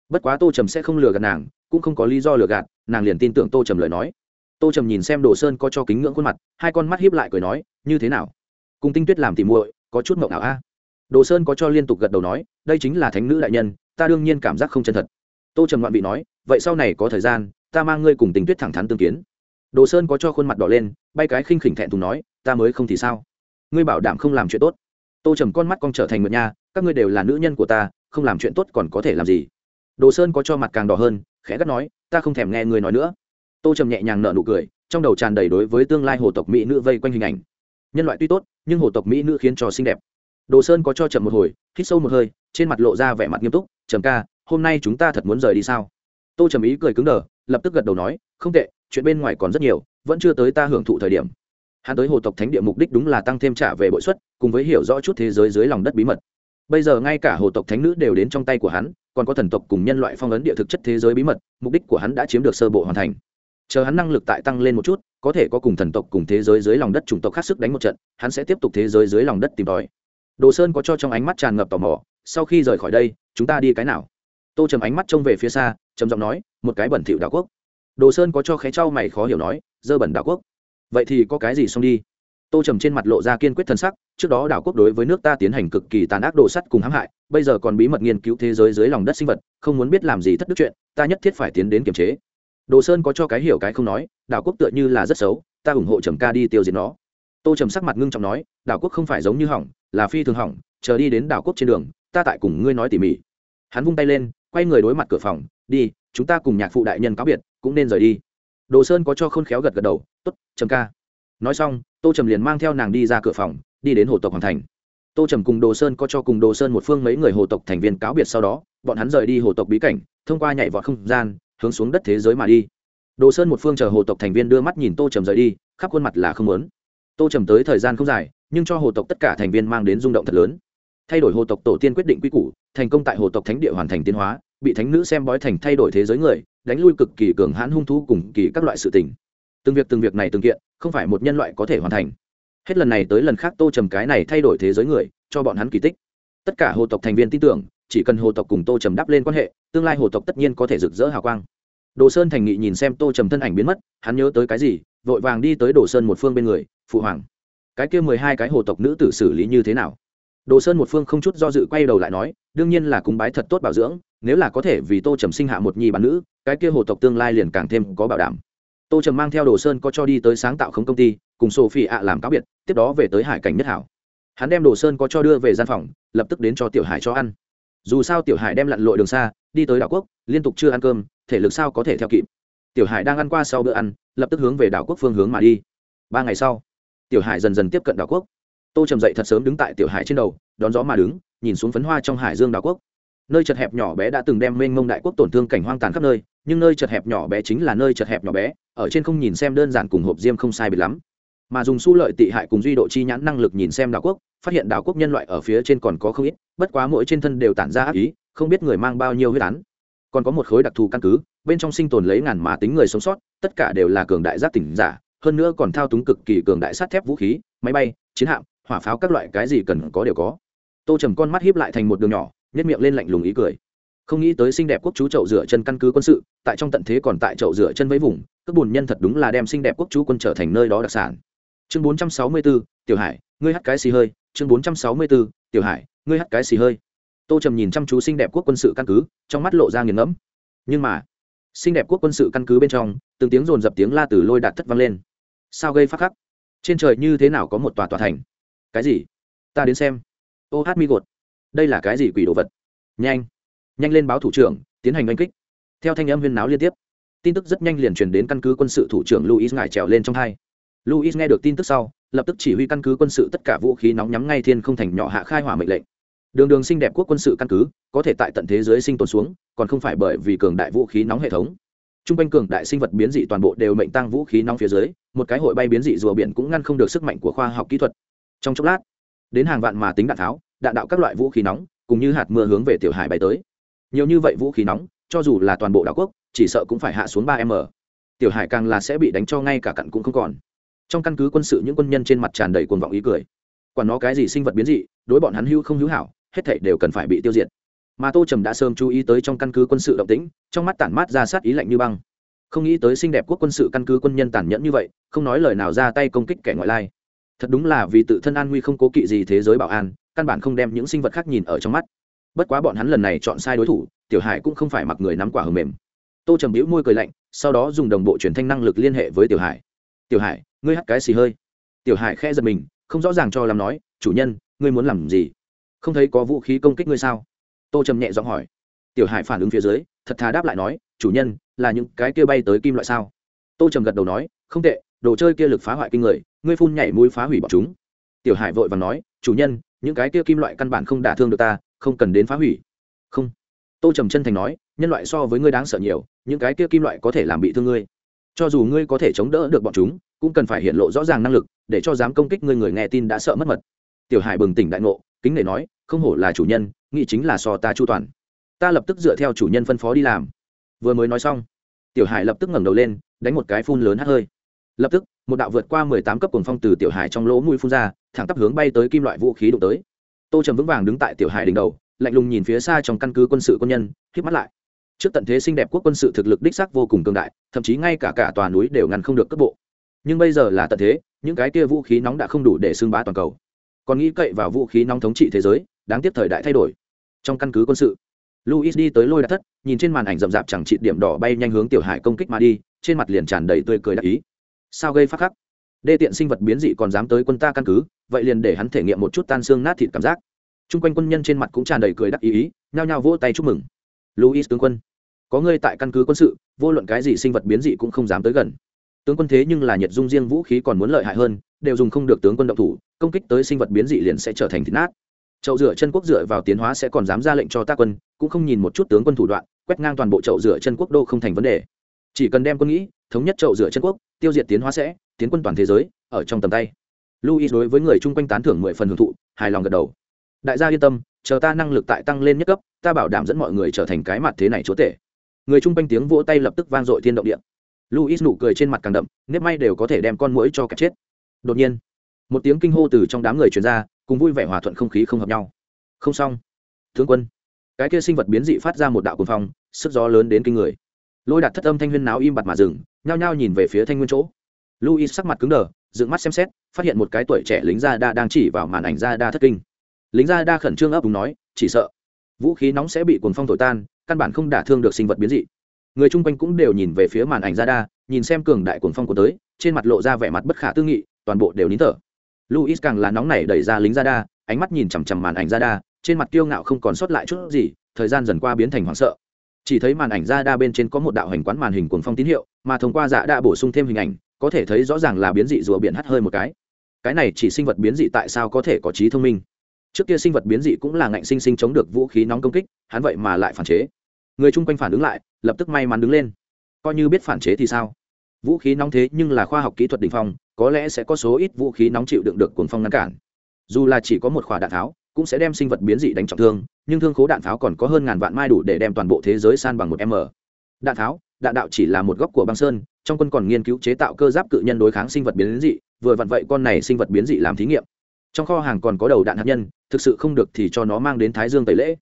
Bất quá tô trầm sẽ không lừa gạt nàng, cũng không có lý do lừa gạt, nàng liền tin tưởng tô trầm lời nói. Tô trầm nhìn xem đồ sơn có cho kính ngưỡng khuôn mặt, hai con mắt hiếp lại cười nói, như thế nào? Cùng tinh tuyết làm thì muội, có chút mộng ảo a. Đồ sơn có cho liên tục gật đầu nói, đây chính là thánh nữ đại nhân, ta đương nhiên cảm giác không chân thật. Tô trầm ngoạn vị nói, vậy sau này có thời gian ta mang ngươi cùng tình tuyết thẳng thắn tương kiến. Đồ sơn có cho khuôn mặt đỏ lên, bay cái khinh khỉnh thẹn thùng nói, ta mới không thì sao? Ngươi bảo đảm không làm chuyện tốt. Tô trầm con mắt con trở thành nguyệt nha, các ngươi đều là nữ nhân của ta, không làm chuyện tốt còn có thể làm gì? Đồ sơn có cho mặt càng đỏ hơn, khẽ gắt nói, ta không thèm nghe người nói nữa. Tô trầm nhẹ nhàng nở nụ cười, trong đầu tràn đầy đối với tương lai hồ tộc mỹ nữ vây quanh hình ảnh. Nhân loại tuy tốt, nhưng hồ tộc mỹ nữ khiến cho xinh đẹp. Đồ sơn có cho chậm một hồi, hít sâu một hơi, trên mặt lộ ra vẻ mặt nghiêm túc, trầm ca, hôm nay chúng ta thật muốn rời đi sao? Tô trầm ý cười cứng đờ lập tức gật đầu nói, không tệ, chuyện bên ngoài còn rất nhiều, vẫn chưa tới ta hưởng thụ thời điểm. Hắn tới hồ tộc thánh địa mục đích đúng là tăng thêm trả về bội xuất cùng với hiểu rõ chút thế giới dưới lòng đất bí mật. Bây giờ ngay cả hồ tộc thánh nữ đều đến trong tay của hắn, còn có thần tộc cùng nhân loại phong ấn địa thực chất thế giới bí mật, mục đích của hắn đã chiếm được sơ bộ hoàn thành. Chờ hắn năng lực tại tăng lên một chút, có thể có cùng thần tộc cùng thế giới dưới lòng đất chủng tộc khác sức đánh một trận, hắn sẽ tiếp tục thế giới dưới lòng đất tìm tòi. Đồ sơn có cho trong ánh mắt tràn ngập tò mò, sau khi rời khỏi đây, chúng ta đi cái nào? Tô trầm ánh mắt trông về phía xa, trầm giọng nói một cái bẩn thỉu đảo quốc. Đồ sơn có cho khé trao mày khó hiểu nói, dơ bẩn đảo quốc? Vậy thì có cái gì xong đi? Tô trầm trên mặt lộ ra kiên quyết thần sắc, trước đó đảo quốc đối với nước ta tiến hành cực kỳ tàn ác đồ sắt cùng hãm hại, bây giờ còn bí mật nghiên cứu thế giới dưới lòng đất sinh vật, không muốn biết làm gì thất đức chuyện, ta nhất thiết phải tiến đến kiềm chế. Đồ sơn có cho cái hiểu cái không nói, đảo quốc tựa như là rất xấu, ta ủng hộ trầm ca đi tiêu diệt nó. Tô trầm sắc mặt ngưng trọng nói, đảo quốc không phải giống như hỏng, là phi thường hỏng, chờ đi đến đảo quốc trên đường, ta tại cùng ngươi nói tỉ mỉ. Hắn vung tay lên, quay người đối mặt cửa phòng, đi chúng ta cùng nhạc phụ đại nhân cáo biệt, cũng nên rời đi. Đồ sơn có cho khôn khéo gật gật đầu t ố t trầm ca. Nói xong, tô trầm liền mang theo nàng đi ra cửa phòng, đi đến hồ tộc hoàng thành. Tô trầm cùng đồ sơn có cho cùng đồ sơn một phương mấy người hồ tộc thành viên cáo biệt sau đó, bọn hắn rời đi hồ tộc bí cảnh, thông qua nhảy vọt không gian, hướng xuống đất thế giới mà đi. Đồ sơn một phương chờ hồ tộc thành viên đưa mắt nhìn tô trầm rời đi, khắp khuôn mặt là không lớn tô trầm tới thời gian không dài, nhưng cho hồ tộc tất cả thành viên mang đến rung động thật lớn. Thay đổi hồ tộc tổ tiên quyết định quy củ, thành công tại hồ tộc thánh địa hoàn thành tiến hóa bị thánh nữ xem bói thành thay đổi thế giới người, đánh lui cực kỳ cường hãn hung thú cùng kỳ các loại sự tình. Từng việc từng việc này từng kiện, không phải một nhân loại có thể hoàn thành. Hết lần này tới lần khác tô trầm cái này thay đổi thế giới người, cho bọn hắn kỳ tích. Tất cả hồ tộc thành viên tin tưởng, chỉ cần hồ tộc cùng tô trầm đắp lên quan hệ, tương lai hồ tộc tất nhiên có thể rực rỡ hào quang. Đồ sơn thành nghị nhìn xem tô trầm thân ảnh biến mất, hắn nhớ tới cái gì, vội vàng đi tới đồ sơn một phương bên người, phụ hoàng. Cái kia mười hai cái hồ tộc nữ tử xử lý như thế nào? Đồ sơn một phương không chút do dự quay đầu lại nói, đương nhiên là cúng bái thật tốt bảo dưỡng nếu là có thể vì tô trầm sinh hạ một nhi bản nữ, cái kia hồ tộc tương lai liền càng thêm có bảo đảm. Tô trầm mang theo đồ sơn có cho đi tới sáng tạo không công ty, cùng sophie ạ làm cáo biệt, tiếp đó về tới hải cảnh nhất hảo. Hắn đem đồ sơn có cho đưa về gian phòng, lập tức đến cho tiểu hải cho ăn. Dù sao tiểu hải đem lặn lội đường xa, đi tới đảo quốc, liên tục chưa ăn cơm, thể lực sao có thể theo kịp. Tiểu hải đang ăn qua sau bữa ăn, lập tức hướng về đảo quốc phương hướng mà đi. Ba ngày sau, tiểu hải dần dần tiếp cận đảo quốc. Tô trầm dậy thật sớm đứng tại tiểu hải trên đầu, đón gió mà đứng, nhìn xuống phấn hoa trong hải dương đảo quốc nơi chật hẹp nhỏ bé đã từng đem mênh mông đại quốc tổn thương cảnh hoang tàn khắp nơi, nhưng nơi chật hẹp nhỏ bé chính là nơi chật hẹp nhỏ bé, ở trên không nhìn xem đơn giản cùng hộp diêm không sai biệt lắm. Mà dùng su lợi tị hại cùng duy độ chi nhãn năng lực nhìn xem đảo quốc, phát hiện đảo quốc nhân loại ở phía trên còn có không ít, bất quá mỗi trên thân đều tản ra ác ý, không biết người mang bao nhiêu huyết án. Còn có một khối đặc thù căn cứ, bên trong sinh tồn lấy ngàn mà tính người sống sót, tất cả đều là cường đại giác tỉnh giả, hơn nữa còn thao túng cực kỳ cường đại sắt thép vũ khí, máy bay, chiến hạm, hỏa pháo các loại cái gì cần có đều có. Tô trầm con mắt hiếp lại thành một đường nhỏ nhất miệng lên lạnh lùng ý cười. Không nghĩ tới xinh đẹp quốc chú chậu rửa chân căn cứ quân sự tại trong tận thế còn tại chậu rửa chân với vùng các bùn nhân thật đúng là đem xinh đẹp quốc chú quân trở thành nơi đó đặc sản. Chương 464, tiểu hải ngươi hắt cái xì hơi. Chương 464, tiểu hải ngươi hắt cái xì hơi. Tô trầm nhìn chăm chú xinh đẹp quốc quân sự căn cứ trong mắt lộ ra nghiền ngẫm. Nhưng mà xinh đẹp quốc quân sự căn cứ bên trong từng tiếng rồn dập tiếng la từ lôi đạt thất vang lên. Sao gây phát khắc? Trên trời như thế nào có một tòa tòa thành? Cái gì? Ta đến xem. Ô hát mi gột đây là cái gì quỷ đồ vật? Nhanh nhanh lên báo thủ trưởng, tiến hành oanh kích. Theo thanh âm huyên náo liên tiếp, tin tức rất nhanh liền truyền đến căn cứ quân sự thủ trưởng luis ngải trèo lên trong hai. Luis nghe được tin tức sau, lập tức chỉ huy căn cứ quân sự tất cả vũ khí nóng nhắm ngay thiên không thành nhỏ hạ khai hỏa mệnh lệnh. Đường đường xinh đẹp quốc quân sự căn cứ, có thể tại tận thế giới sinh tồn xuống, còn không phải bởi vì cường đại vũ khí nóng hệ thống. T r u n g quanh cường đại sinh vật biến dị toàn bộ đều mệnh tăng vũ khí nóng phía dưới, một cái hội bay biến dị rùa biển cũng ngăn không được sức mạnh của khoa học kỹ thuật. Trong chốc lát, đến hàng vạn mà tính đạn tháo đạn đạo các loại vũ khí nóng, cùng như hạt mưa hướng về tiểu hải bay tới. Nhiều như vậy vũ khí nóng, cho dù là toàn bộ đảo quốc, chỉ sợ cũng phải hạ xuống ba m tiểu hải càng là sẽ bị đánh cho ngay cả cặn cũng không còn. Trong căn cứ quân sự những quân nhân trên mặt tràn đầy cuồng vọng ý cười. Quản nó cái gì sinh vật biến dị, đối bọn hắn hữu không hữu hảo, hết thảy đều cần phải bị tiêu diệt. Mà tô trầm đã sớm chú ý tới trong căn cứ quân sự động tĩnh, trong mắt tản mát ra sát ý lạnh như băng. Không nghĩ tới xinh đẹp quốc quân sự căn cứ quân nhân tàn nhẫn như vậy, không nói lời nào ra tay công kích kẻ ngoại lai. Thật đúng là vì tự thân an nguy không cố kỵ gì thế giới bảo an căn bản không đem những sinh vật khác nhìn ở trong mắt. Bất quá bọn hắn lần này chọn sai đối thủ, tiểu hải cũng không phải mặc người nắm quả hầm mềm. Tô trầm hữu môi cười lạnh, sau đó dùng đồng bộ truyền thanh năng lực liên hệ với tiểu hải. Tiểu hải, ngươi hắt cái xì hơi. Tiểu hải khẽ giật mình, không rõ ràng cho làm nói, chủ nhân, ngươi muốn làm gì? Không thấy có vũ khí công kích ngươi sao? Tô trầm nhẹ giọng hỏi. Tiểu hải phản ứng phía dưới, thật thà đáp lại nói, chủ nhân, là những cái kia bay tới kim loại sao? Tô trầm gật đầu nói, không tệ, đồ chơi kia lực phá hoại kinh người, ngươi phun nhảy mũi phá hủy bọn chúng. Tiểu hải vội và nói, chủ nhân những cái kia kim loại căn bản không đả thương được ta, không cần đến phá hủy. Không. Tô trầm chân thành nói, nhân loại so với ngươi đáng sợ nhiều, những cái kia kim loại có thể làm bị thương ngươi. Cho dù ngươi có thể chống đỡ được bọn chúng, cũng cần phải hiện lộ rõ ràng năng lực, để cho dám công kích ngươi người nghe tin đã sợ mất mật. Tiểu hải bừng tỉnh đại ngộ, kính nể nói, không hổ là chủ nhân, nghĩ chính là so ta chu toàn. Ta lập tức dựa theo chủ nhân phân phó đi làm. Vừa mới nói xong, tiểu hải lập tức ngẩng đầu lên, đánh một cái phun lớn hát hơi lập tức, một đạo vượt qua mười tám cấp cuồng phong từ tiểu hải trong lỗ mũi phun ra, thẳng tắp hướng bay tới kim loại vũ khí đụng tới. Tô trầm vững vàng đứng tại tiểu hải đỉnh đầu, lạnh lùng nhìn phía xa trong căn cứ quân sự quân nhân khiếp mắt lại. Trước tận thế xinh đẹp quốc quân sự thực lực đích sắc vô cùng cường đại, thậm chí ngay cả cả tòa núi đều ngăn không được cấp bộ. Nhưng bây giờ là tận thế, những cái kia vũ khí nóng đã không đủ để xưng bá toàn cầu. Còn nghĩ cậy vào vũ khí nóng thống trị thế giới, đáng tiếc thời đại thay đổi. Trong căn cứ quân sự luis đi tới lôi đã thất, nhìn trên màn ảnh rậm rạp chẳng trị điểm đỏ bay nhanh hướng tiểu hải công kích mà đi, trên mặt liền tràn đầy tươi cười đắc ý sao gây phát khắc? Đê tiện sinh vật biến dị còn dám tới quân ta căn cứ, vậy liền để hắn thể nghiệm một chút tan xương nát thịt cảm giác. T r u n g quanh quân nhân trên mặt cũng tràn đầy cười đắc ý ý, nhao nhao vỗ tay chúc mừng. Luis tướng quân, có ngươi tại căn cứ quân sự, vô luận cái gì sinh vật biến dị cũng không dám tới gần. Tướng quân thế nhưng là nhiệt dung riêng vũ khí còn muốn lợi hại hơn, đều dùng không được tướng quân động thủ, công kích tới sinh vật biến dị liền sẽ trở thành thịt nát. Chậu rửa chân quốc dựa vào tiến hóa sẽ còn dám ra lệnh cho tác quân, cũng không nhìn một chút tướng quân thủ đoạn, quét ngang toàn bộ chậu rửa chân quốc đô không thành vấn đề. Chỉ cần đem quân nghĩ, thống nhất chậu rửa chân quốc tiêu diệt tiến hóa sẽ, tiến quân toàn thế giới, ở trong tầm tay. Luis đối với người chung quanh tán thưởng mười phần hưởng thụ, hài lòng gật đầu. Đại gia yên tâm, chờ ta năng lực tại tăng lên nhất cấp, ta bảo đảm dẫn mọi người trở thành cái mặt thế này chúa tể. Người chung quanh tiếng vỗ tay lập tức vang dội thiên động địa. Luis nụ cười trên mặt càng đậm, nếp may đều có thể đem con mũi cho kẹt chết. Đột nhiên, một tiếng kinh hô từ trong đám người truyền ra, cùng vui vẻ hòa thuận không khí không hợp nhau. Không xong. Tướng quân, cái kia sinh vật biến dị phát ra một đạo cuồng phong, sức gió lớn đến kinh người. Lôi đặt thất âm thanh huyên náo im bặt mà dừng nhao nhao nhìn về phía thanh nguyên chỗ. Luis sắc mặt cứng đờ, dựng mắt xem xét, phát hiện một cái tuổi trẻ lính gia đa đang chỉ vào màn ảnh gia đa thất kinh. Lính gia đa khẩn trương ấp đúng nói, chỉ sợ vũ khí nóng sẽ bị cuồng phong thổi tan, căn bản không đả thương được sinh vật biến dị. Người chung quanh cũng đều nhìn về phía màn ảnh gia đa, nhìn xem cường đại cuồng phong của tới, trên mặt lộ ra vẻ mặt bất khả tư nghị, toàn bộ đều nín thở. Luis càng là nóng nảy đẩy ra lính ra đa, ánh mắt nhìn chằm chằm màn ảnh ra đa, trên mặt kiêu ngạo không còn sót lại chút gì, thời gian dần qua biến thành hoảng sợ chỉ thấy màn ảnh ra đa bên trên có một đạo hành quán màn hình cuồng phong tín hiệu, mà thông qua dạ đã bổ sung thêm hình ảnh, có thể thấy rõ ràng là biến dị rùa biển hắt hơi một cái. Cái này chỉ sinh vật biến dị tại sao có thể có trí thông minh? Trước kia sinh vật biến dị cũng là ngạnh sinh sinh chống được vũ khí nóng công kích, hắn vậy mà lại phản chế. Người chung quanh phản ứng lại, lập tức may mắn đứng lên. Coi như biết phản chế thì sao? Vũ khí nóng thế nhưng là khoa học kỹ thuật đ ỉ n h phong, có lẽ sẽ có số ít vũ khí nóng chịu đựng được cuồng phong ngăn cản. Dù là chỉ có một khỏa đạn tháo cũng sẽ đem sinh vật biến dị đánh trọng thương nhưng thương khố đạn pháo còn có hơn ngàn vạn mai đủ để đem toàn bộ thế giới san bằng một m. Đạn pháo, đạn đạo chỉ là một góc của băng sơn trong quân còn nghiên cứu chế tạo cơ giáp cự nhân đối kháng sinh vật biến dị vừa vặn vậy con này sinh vật biến dị làm thí nghiệm. Trong kho hàng còn có đầu đạn hạt nhân thực sự không được thì cho nó mang đến thái dương tẩy lễ.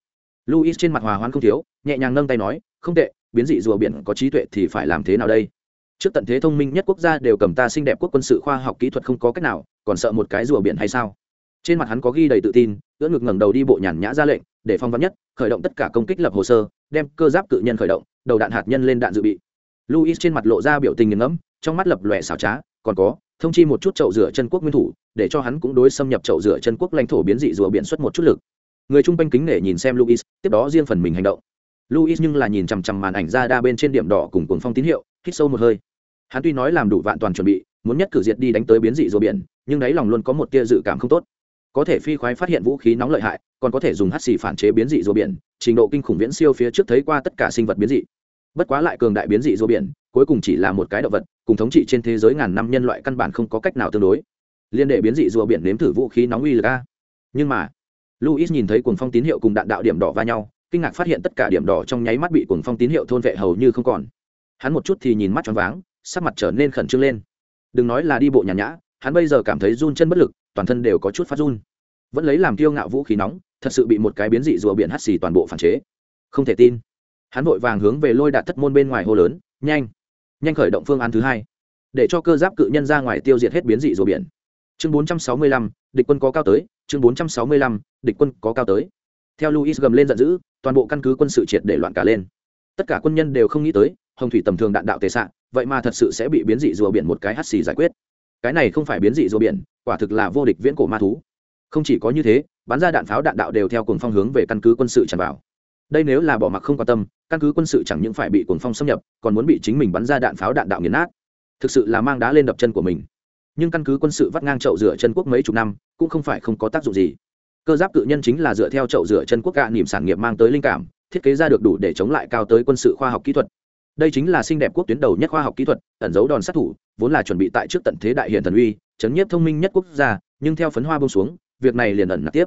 Luis trên mặt hòa hoãn không thiếu nhẹ nhàng nâng tay nói không tệ biến dị rùa biển có trí tuệ thì phải làm thế nào đây? Trước tận thế thông minh nhất quốc gia đều cầm ta xinh đẹp quốc quân sự khoa học kỹ thuật không có cách nào còn sợ một cái rùa biển hay sao? Trên mặt hắn có ghi đầy tự tin, ưỡn ngực ngẩng đầu đi bộ nhàn nhã ra lệnh, để phong vắn nhất, khởi động tất cả công kích lập hồ sơ, đem cơ giáp cự nhân khởi động, đầu đạn hạt nhân lên đạn dự bị. Luis trên mặt lộ ra biểu tình nghiền ngẫm, trong mắt lập lòe xảo trá, còn có, thông chi một chút chậu rửa chân quốc nguyên thủ, để cho hắn cũng đối xâm nhập chậu rửa chân quốc lãnh thổ biến dị rùa biển xuất một chút lực. Người chung quanh kính nể nhìn xem luis, tiếp đó riêng phần mình hành động. Luis nhưng là nhìn chằm chằm màn ảnh ra đa bên trên điểm đỏ cùng cuồng phong tín hiệu, hít sâu một hơi. Hắn tuy nói làm đủ vạn toàn chuẩn bị, muốn nhất cử diệt đi đánh tới biến dị rùa biển, nhưng đáy lòng luôn có một tia dự cảm không tốt có thể phi khoái phát hiện vũ khí nóng lợi hại, còn có thể dùng hắt xì phản chế biến dị rùa biển, trình độ kinh khủng viễn siêu phía trước thấy qua tất cả sinh vật biến dị. Bất quá lại cường đại biến dị rùa biển, cuối cùng chỉ là một cái động vật, cùng thống trị trên thế giới ngàn năm nhân loại căn bản không có cách nào tương đối. Liên đệ biến dị rùa biển nếm thử vũ khí nóng uy lực a. Nhưng mà luis nhìn thấy cuồng phong tín hiệu cùng đạn đạo điểm đỏ va nhau, kinh ngạc phát hiện tất cả điểm đỏ trong nháy mắt bị cuồng phong tín hiệu thôn vệ hầu như không còn. Hắn một chút thì nhìn mắt choáng váng, sắc mặt trở nên khẩn trương lên. Đừng nói là đi bộ nhàn nhã, hắn bây giờ cảm thấy run chân bất lực toàn thân đều có chút phát run. Vẫn lấy làm kiêu ngạo vũ khí nóng thật sự bị một cái biến dị rùa biển hắt xì toàn bộ phản chế. Không thể tin. Hắn vội vàng hướng về lôi đạt thất môn bên ngoài hô lớn nhanh nhanh khởi động phương án thứ hai để cho cơ giáp cự nhân ra ngoài tiêu diệt hết biến dị rùa biển. Chương 465, địch quân có cao tới chương 465, địch quân có cao tới. Theo luis gầm lên giận dữ toàn bộ căn cứ quân sự triệt để loạn cả lên. Tất cả quân nhân đều không nghĩ tới hồng thủy tầm thường đạn đạo tề sạn vậy mà thật sự sẽ bị biến dị rùa biển một cái hắt xì giải quyết cái này không phải biến dị rùa biển, quả thực là vô địch viễn cổ ma thú. Không chỉ có như thế, bắn ra đạn pháo đạn đạo đều theo cùng phong hướng về căn cứ quân sự tràn vào. Đây nếu là bỏ mặc không quan tâm, căn cứ quân sự chẳng những phải bị cuồng phong xâm nhập, còn muốn bị chính mình bắn ra đạn pháo đạn đạo nghiền nát. Thực sự là mang đá lên đập chân của mình. Nhưng căn cứ quân sự vắt ngang chậu rửa chân quốc mấy chục năm, cũng không phải không có tác dụng gì. Cơ giáp cự nhân chính là dựa theo chậu rửa chân quốc cạ niềm sản nghiệp mang tới linh cảm, thiết kế ra được đủ để chống lại cao tới quân sự khoa học kỹ thuật đây chính là xinh đẹp quốc tuyến đầu nhất khoa học kỹ thuật, ẩn dấu đòn sát thủ, vốn là chuẩn bị tại trước tận thế đại hiện thần uy, chấn nhiếp thông minh nhất quốc gia, nhưng theo phấn hoa bông xuống, việc này liền ẩn nạp tiếp.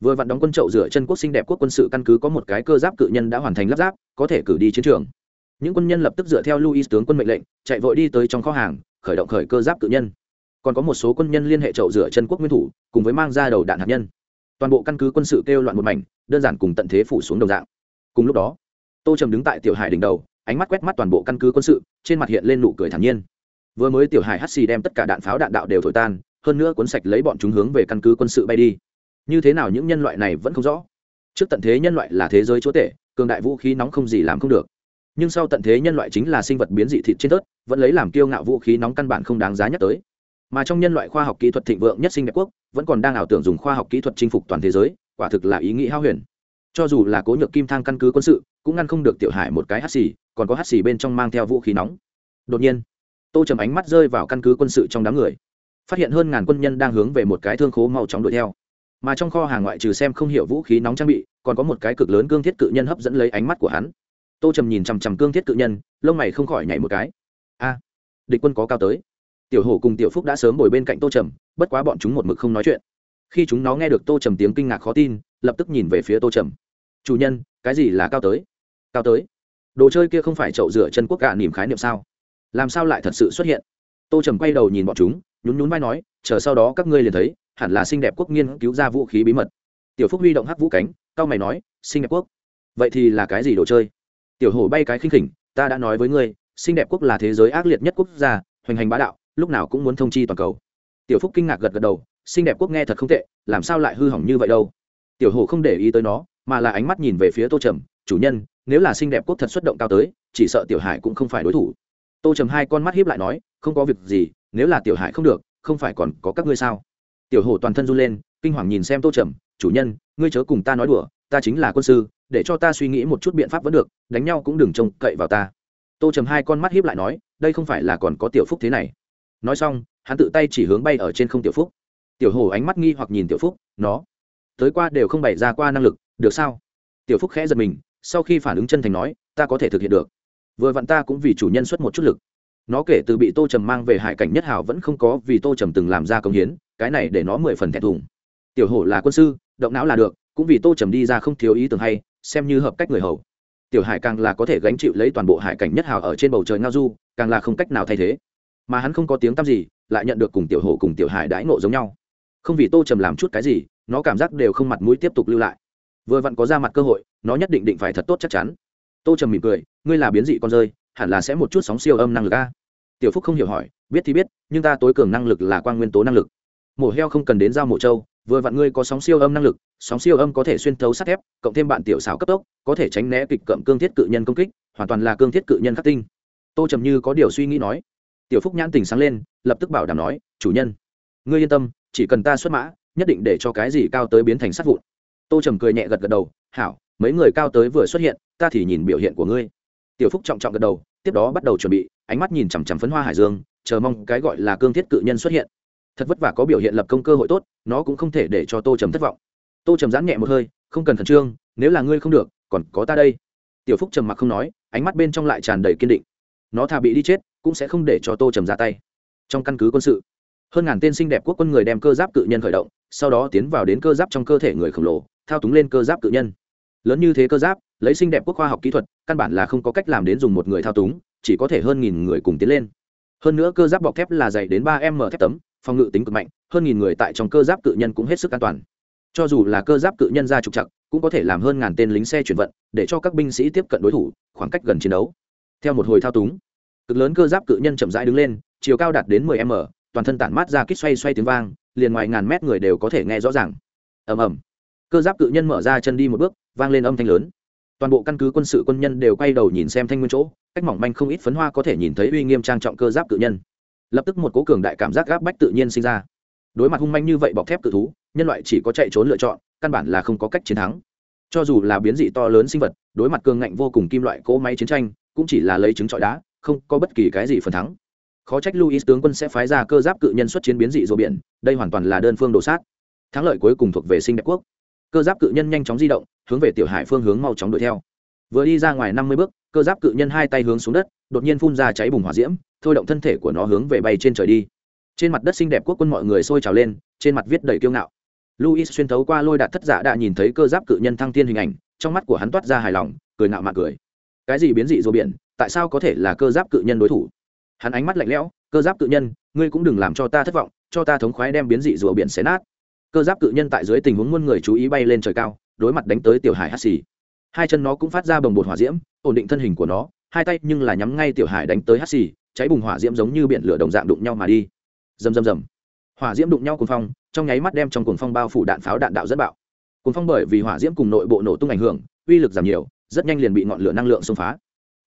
Vừa vặn đóng quân trậu rửa chân quốc xinh đẹp quốc quân sự căn cứ có một cái cơ giáp cự nhân đã hoàn thành lắp ráp, có thể cử đi chiến trường. Những quân nhân lập tức dựa theo luis tướng quân mệnh lệnh, chạy vội đi tới trong kho hàng, khởi động khởi cơ giáp cự nhân. Còn có một số quân nhân liên hệ trậu rửa chân quốc nguyên thủ, cùng với mang ra đầu đạn hạt nhân. Toàn bộ căn cứ quân sự kêu loạn một mảnh, đơn giản cùng tận thế phủ xuống đồng dạng. Cùng lúc đó, tô trầm đứng tại tiểu hải đỉnh đầu ánh mắt quét mắt toàn bộ căn cứ quân sự, trên mặt hiện lên nụ cười thản nhiên. Vừa mới tiểu hải hắt xì đem tất cả đạn pháo đạn đạo đều thổi tan, hơn nữa cuốn sạch lấy bọn chúng hướng về căn cứ quân sự bay đi. Như thế nào những nhân loại này vẫn không rõ? Trước tận thế nhân loại là thế giới chúa tể, cường đại vũ khí nóng không gì làm không được. Nhưng sau tận thế nhân loại chính là sinh vật biến dị thịt trên tớt vẫn lấy làm kiêu ngạo vũ khí nóng căn bản không đáng giá nhắc tới. Mà trong nhân loại khoa học kỹ thuật thịnh vượng nhất sinh đẹp quốc, vẫn còn đang ảo tưởng dùng khoa học kỹ thuật chinh phục toàn thế giới, quả thực là ý nghĩ hao huyền. Cho dù là cố nhược kim thang căn cứ quân sự, cũng ngăn không được tiểu hải một cái hắt xì còn có hắt xì bên trong mang theo vũ khí nóng. Đột nhiên, tô trầm ánh mắt rơi vào căn cứ quân sự trong đám người. Phát hiện hơn ngàn quân nhân đang hướng về một cái thương khố mau chóng đuổi theo. Mà trong kho hàng ngoại trừ xem không hiểu vũ khí nóng trang bị, còn có một cái cực lớn cương thiết cự nhân hấp dẫn lấy ánh mắt của hắn. Tô trầm nhìn chằm chằm cương thiết cự nhân, lông mày không khỏi nhảy một cái. A, địch quân có cao tới. Tiểu hổ cùng tiểu phúc đã sớm ngồi bên cạnh tô trầm, bất quá bọn chúng một mực không nói chuyện. Khi chúng nó nghe được tô trầm tiếng kinh ngạc khó tin, lập tức nhìn về phía tô trầm. Chủ nhân, cái gì là cao tới? Cao tới? Đồ chơi kia không phải chậu rửa chân quốc cả niềm khái niệm sao? Làm sao lại thật sự xuất hiện? Tô trầm quay đầu nhìn bọn chúng, nhún nhún vai nói, chờ sau đó các ngươi liền thấy, hẳn là xinh đẹp quốc nghiên cứu ra vũ khí bí mật. Tiểu phúc huy động hắc vũ cánh cao mày nói, xinh đẹp quốc? Vậy thì là cái gì đồ chơi? Tiểu hổ bay cái khinh khỉnh, ta đã nói với ngươi, xinh đẹp quốc là thế giới ác liệt nhất quốc gia, hoành hành bá đạo, lúc nào cũng muốn thông chi toàn cầu. Tiểu phúc kinh ngạc gật gật đầu, xinh đẹp quốc nghe thật không tệ, làm sao lại hư hỏng như vậy đâu? Tiểu hổ không để ý tới nó, mà là ánh mắt nhìn về phía tô trầm, chủ nhân nếu là xinh đẹp quốc thật xuất động cao tới, chỉ sợ tiểu hải cũng không phải đối thủ. Tô trầm hai con mắt hiếp lại nói, không có việc gì, nếu là tiểu hải không được, không phải còn có các ngươi sao? Tiểu hổ toàn thân run lên, kinh hoàng nhìn xem tô trầm, chủ nhân, ngươi chớ cùng ta nói đùa, ta chính là quân sư, để cho ta suy nghĩ một chút biện pháp vẫn được, đánh nhau cũng đừng trông cậy vào ta. Tô trầm hai con mắt hiếp lại nói, đây không phải là còn có tiểu phúc thế này. Nói xong, hắn tự tay chỉ hướng bay ở trên không tiểu phúc. Tiểu hổ ánh mắt nghi hoặc nhìn tiểu phúc, nó, tới qua đều không bày ra qua năng lực, được sao? Tiểu phúc khẽ giật mình sau khi phản ứng chân thành nói, ta có thể thực hiện được. Vừa vặn ta cũng vì chủ nhân xuất một chút lực. Nó kể từ bị tô trầm mang về hải cảnh nhất hào vẫn không có vì tô trầm từng làm ra công hiến, cái này để nó mười phần thẹn thùng. Tiểu hổ là quân sư, động não là được, cũng vì tô trầm đi ra không thiếu ý tưởng hay, xem như hợp cách người hầu. Tiểu hải càng là có thể gánh chịu lấy toàn bộ hải cảnh nhất hào ở trên bầu trời ngao du, càng là không cách nào thay thế. Mà hắn không có tiếng tăm gì, lại nhận được cùng tiểu hổ cùng tiểu hải đãi ngộ giống nhau. Không vì tô trầm làm chút cái gì, nó cảm giác đều không mặt mũi tiếp tục lưu lại vừa vặn có ra mặt cơ hội, nó nhất định định phải thật tốt chắc chắn. Tô trầm mỉm cười, ngươi là biến dị con rơi, hẳn là sẽ một chút sóng siêu âm năng lực a. Tiểu phúc không hiểu hỏi, biết thì biết, nhưng ta tối cường năng lực là quan nguyên tố năng lực. Mổ heo không cần đến giao mổ trâu, vừa vặn ngươi có sóng siêu âm năng lực, sóng siêu âm có thể xuyên thấu sắt thép, cộng thêm bạn tiểu xảo cấp tốc, có thể tránh né kịch cậm cương thiết cự nhân công kích, hoàn toàn là cương thiết cự nhân khắc tinh. Tô trầm như có điều suy nghĩ nói. Tiểu phúc nhãn tình sáng lên, lập tức bảo đảm nói, chủ nhân, ngươi yên tâm, chỉ cần ta xuất mã, nhất định để cho cái gì cao tới biến thành sắt vụn tô trầm cười nhẹ gật gật đầu, hảo, mấy người cao tới vừa xuất hiện, ta thì nhìn biểu hiện của ngươi. Tiểu phúc trọng trọng gật đầu, tiếp đó bắt đầu chuẩn bị, ánh mắt nhìn chằm chằm phấn hoa hải dương, chờ mong cái gọi là cương thiết cự nhân xuất hiện. Thật vất vả có biểu hiện lập công cơ hội tốt, nó cũng không thể để cho tô trầm thất vọng. Tô trầm giãn nhẹ một hơi, không cần khẩn trương, nếu là ngươi không được, còn có ta đây. Tiểu phúc trầm mặc không nói, ánh mắt bên trong lại tràn đầy kiên định. Nó thà bị đi chết, cũng sẽ không để cho tô trầm ra tay. Trong căn cứ quân sự, hơn ngàn tên xinh đẹp quốc quân người đem cơ giáp cự nhân khởi động, sau đó tiến vào đến cơ giáp trong cơ thể người khổng lồ thao túng lên cơ giáp cự nhân. Lớn như thế cơ giáp, lấy xinh đẹp quốc khoa học kỹ thuật, căn bản là không có cách làm đến dùng một người thao túng, chỉ có thể hơn nghìn người cùng tiến lên. Hơn nữa cơ giáp bọc thép là dày đến ba m thép tấm, phòng ngự tính cực mạnh, hơn nghìn người tại trong cơ giáp cự nhân cũng hết sức an toàn. Cho dù là cơ giáp cự nhân ra trục chặt cũng có thể làm hơn ngàn tên lính xe chuyển vận, để cho các binh sĩ tiếp cận đối thủ, khoảng cách gần chiến đấu. Theo một hồi thao túng, cực lớn cơ giáp cự nhân chậm rãi đứng lên, chiều cao đạt đến 10 m toàn thân tản mát ra kích xoay xoay tiếng vang, liền ngoài ngàn mét người đều có thể nghe rõ ràng. Ầm ầm cơ giáp cự nhân mở ra chân đi một bước, vang lên âm thanh lớn. Toàn bộ căn cứ quân sự quân nhân đều quay đầu nhìn xem thanh nguyên chỗ, cách mỏng manh không ít phấn hoa có thể nhìn thấy uy nghiêm trang trọng cơ giáp cự nhân. Lập tức một cố cường đại cảm giác gáp bách tự nhiên sinh ra. Đối mặt hung manh như vậy bọc thép cự thú, nhân loại chỉ có chạy trốn lựa chọn, căn bản là không có cách chiến thắng. Cho dù là biến dị to lớn sinh vật, đối mặt cường ngạnh vô cùng kim loại cỗ máy chiến tranh, cũng chỉ là lấy trứng trọi đá, không có bất kỳ cái gì phần thắng. Khó trách luis tướng quân sẽ phái ra cơ giáp cự nhân xuất chiến biến dị rùa biển, đây hoàn toàn là đơn phương đồ sát. Thắng lợi cuối cùng thuộc về sinh đẹp quốc cơ giáp cự nhân nhanh chóng di động, hướng về tiểu hải phương hướng mau chóng đuổi theo. Vừa đi ra ngoài năm mươi bước, cơ giáp cự nhân hai tay hướng xuống đất, đột nhiên phun ra cháy bùng hỏa diễm, thôi động thân thể của nó hướng về bay trên trời đi. Trên mặt đất xinh đẹp quốc quân mọi người sôi trào lên, trên mặt viết đầy kiêu ngạo. Luis xuyên thấu qua lôi đạt thất giả đã nhìn thấy cơ giáp cự nhân thăng thiên hình ảnh, trong mắt của hắn toát ra hài lòng, cười nạo mạn cười. Cái gì biến dị rùa biển, tại sao có thể là cơ giáp cự nhân đối thủ? Hắn ánh mắt lạnh lẽo, cơ giáp cự nhân, ngươi cũng đừng làm cho ta thất vọng, cho ta thống khoái đem biến dị rùa biển xé nát cơ giáp cự nhân tại dưới tình huống muôn người chú ý bay lên trời cao, đối mặt đánh tới tiểu hải hắt xì. Hai chân nó cũng phát ra bồng bột hỏa diễm, ổn định thân hình của nó, hai tay nhưng là nhắm ngay tiểu hải đánh tới hắt xì, cháy bùng hỏa diễm giống như biển lửa đồng dạng đụng nhau mà đi. Rầm rầm rầm. Hỏa diễm đụng nhau cùng phong, trong nháy mắt đem trong cuồng phong bao phủ đạn pháo đạn đạo dẫn bạo. Cuồng phong bởi vì hỏa diễm cùng nội bộ nổ tung ảnh hưởng, uy lực giảm nhiều, rất nhanh liền bị ngọn lửa năng lượng xông phá.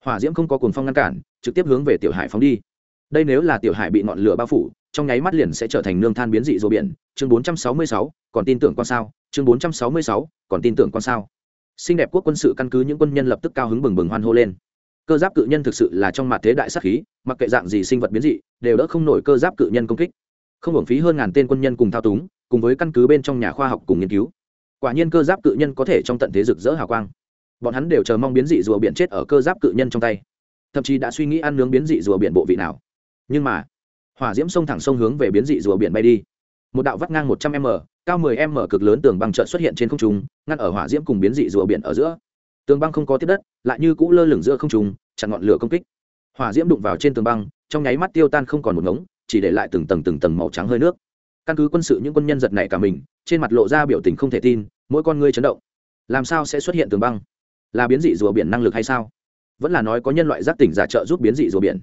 Hỏa diễm không có cuồng phong ngăn cản, trực tiếp hướng về tiểu hải phóng đi. Đây nếu là tiểu hải bị ngọn lửa bao phủ trong nháy mắt liền sẽ trở thành nương than biến dị rùa biển. Chương 466, còn tin tưởng con sao? Chương 466, còn tin tưởng con sao? Xinh đẹp quốc quân sự căn cứ những quân nhân lập tức cao hứng bừng bừng hoan hô lên. Cơ giáp cự nhân thực sự là trong mặt thế đại sắc khí mặc kệ dạng gì sinh vật biến dị đều đỡ không nổi cơ giáp cự nhân công kích. Không hưởng phí hơn ngàn tên quân nhân cùng thao túng cùng với căn cứ bên trong nhà khoa học cùng nghiên cứu. Quả nhiên cơ giáp cự nhân có thể trong tận thế rực rỡ hào quang. Bọn hắn đều chờ mong biến dị rùa biển chết ở cơ giáp cự nhân trong tay. Thậm chí đã suy nghĩ ăn nướng biến dị rùa biển bộ vị nào. Nhưng mà hỏa diễm sông thẳng sông hướng về biến dị rùa biển bay đi. Một đạo vắt ngang một trăm m, cao mười m cực lớn tường băng trợn xuất hiện trên không trung, ngăn ở hỏa diễm cùng biến dị rùa biển ở giữa. Tường băng không có tiếp đất, lại như cũ lơ lửng giữa không trung chặn ngọn lửa công kích. Hỏa diễm đụng vào trên tường băng, trong nháy mắt tiêu tan không còn một ngống, chỉ để lại từng tầng từng tầng màu trắng hơi nước. Căn cứ quân sự những quân nhân giật này cả mình, trên mặt lộ ra biểu tình không thể tin, mỗi con ngươi chấn động. Làm sao sẽ xuất hiện tường băng? Là biến dị rùa biển năng lực hay sao? Vẫn là nói có nhân loại giác tỉnh giả trợ giúp biến dị rùa biển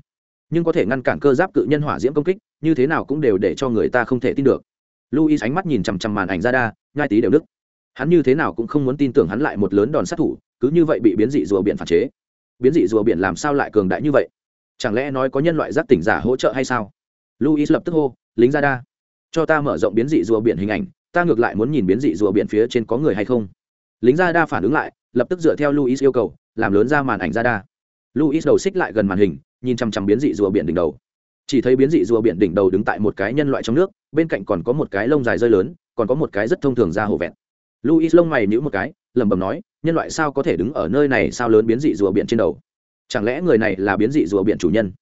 nhưng có thể ngăn cản cơ giáp cự nhân hỏa diễm công kích, như thế nào cũng đều để cho người ta không thể tin được. Luis ánh mắt nhìn chằm chằm màn ảnh ra đa nhai tí đều đức hắn như thế nào cũng không muốn tin tưởng hắn lại một lớn đòn sát thủ, cứ như vậy bị biến dị rùa biển phản chế. Biến dị rùa biển làm sao lại cường đại như vậy? Chẳng lẽ nói có nhân loại giác tỉnh giả hỗ trợ hay sao? Luis lập tức hô, lính ra đa cho ta mở rộng biến dị rùa biển hình ảnh, ta ngược lại muốn nhìn biến dị rùa biển phía trên có người hay không? Lính ra đa phản ứng lại, lập tức dựa theo luis yêu cầu, làm lớn ra màn ảnh ra đa luis đầu xích lại gần màn hình nhìn chằm chằm biến dị rùa biển đỉnh đầu. Chỉ thấy biến dị rùa biển đỉnh đầu đứng tại một cái nhân loại trong nước, bên cạnh còn có một cái lông dài rơi lớn, còn có một cái rất thông thường ra hổ vẹn luis lông mày nhíu một cái, lẩm bẩm nói, nhân loại sao có thể đứng ở nơi này sao lớn biến dị rùa biển trên đầu? Chẳng lẽ người này là biến dị rùa biển chủ nhân?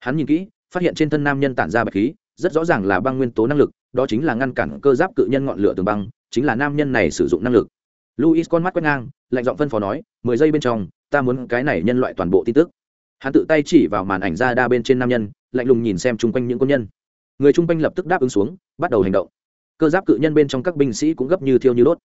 Hắn nhìn kỹ, phát hiện trên thân nam nhân tản ra bạch khí, rất rõ ràng là băng nguyên tố năng lực, đó chính là ngăn cản cơ giáp cự nhân ngọn lửa tường băng, chính là nam nhân này sử dụng năng lực. Luis con mắt quét ngang, lạnh giọng phân phó nói, mười giây bên trong, ta muốn cái này nhân loại toàn bộ tin tức hắn tự tay chỉ vào màn ảnh ra đa bên trên nam nhân, lạnh lùng nhìn xem chung quanh những quân nhân. Người chung quanh lập tức đáp ứng xuống, bắt đầu hành động. Cơ giáp cự nhân bên trong các binh sĩ cũng gấp như thiêu như đốt.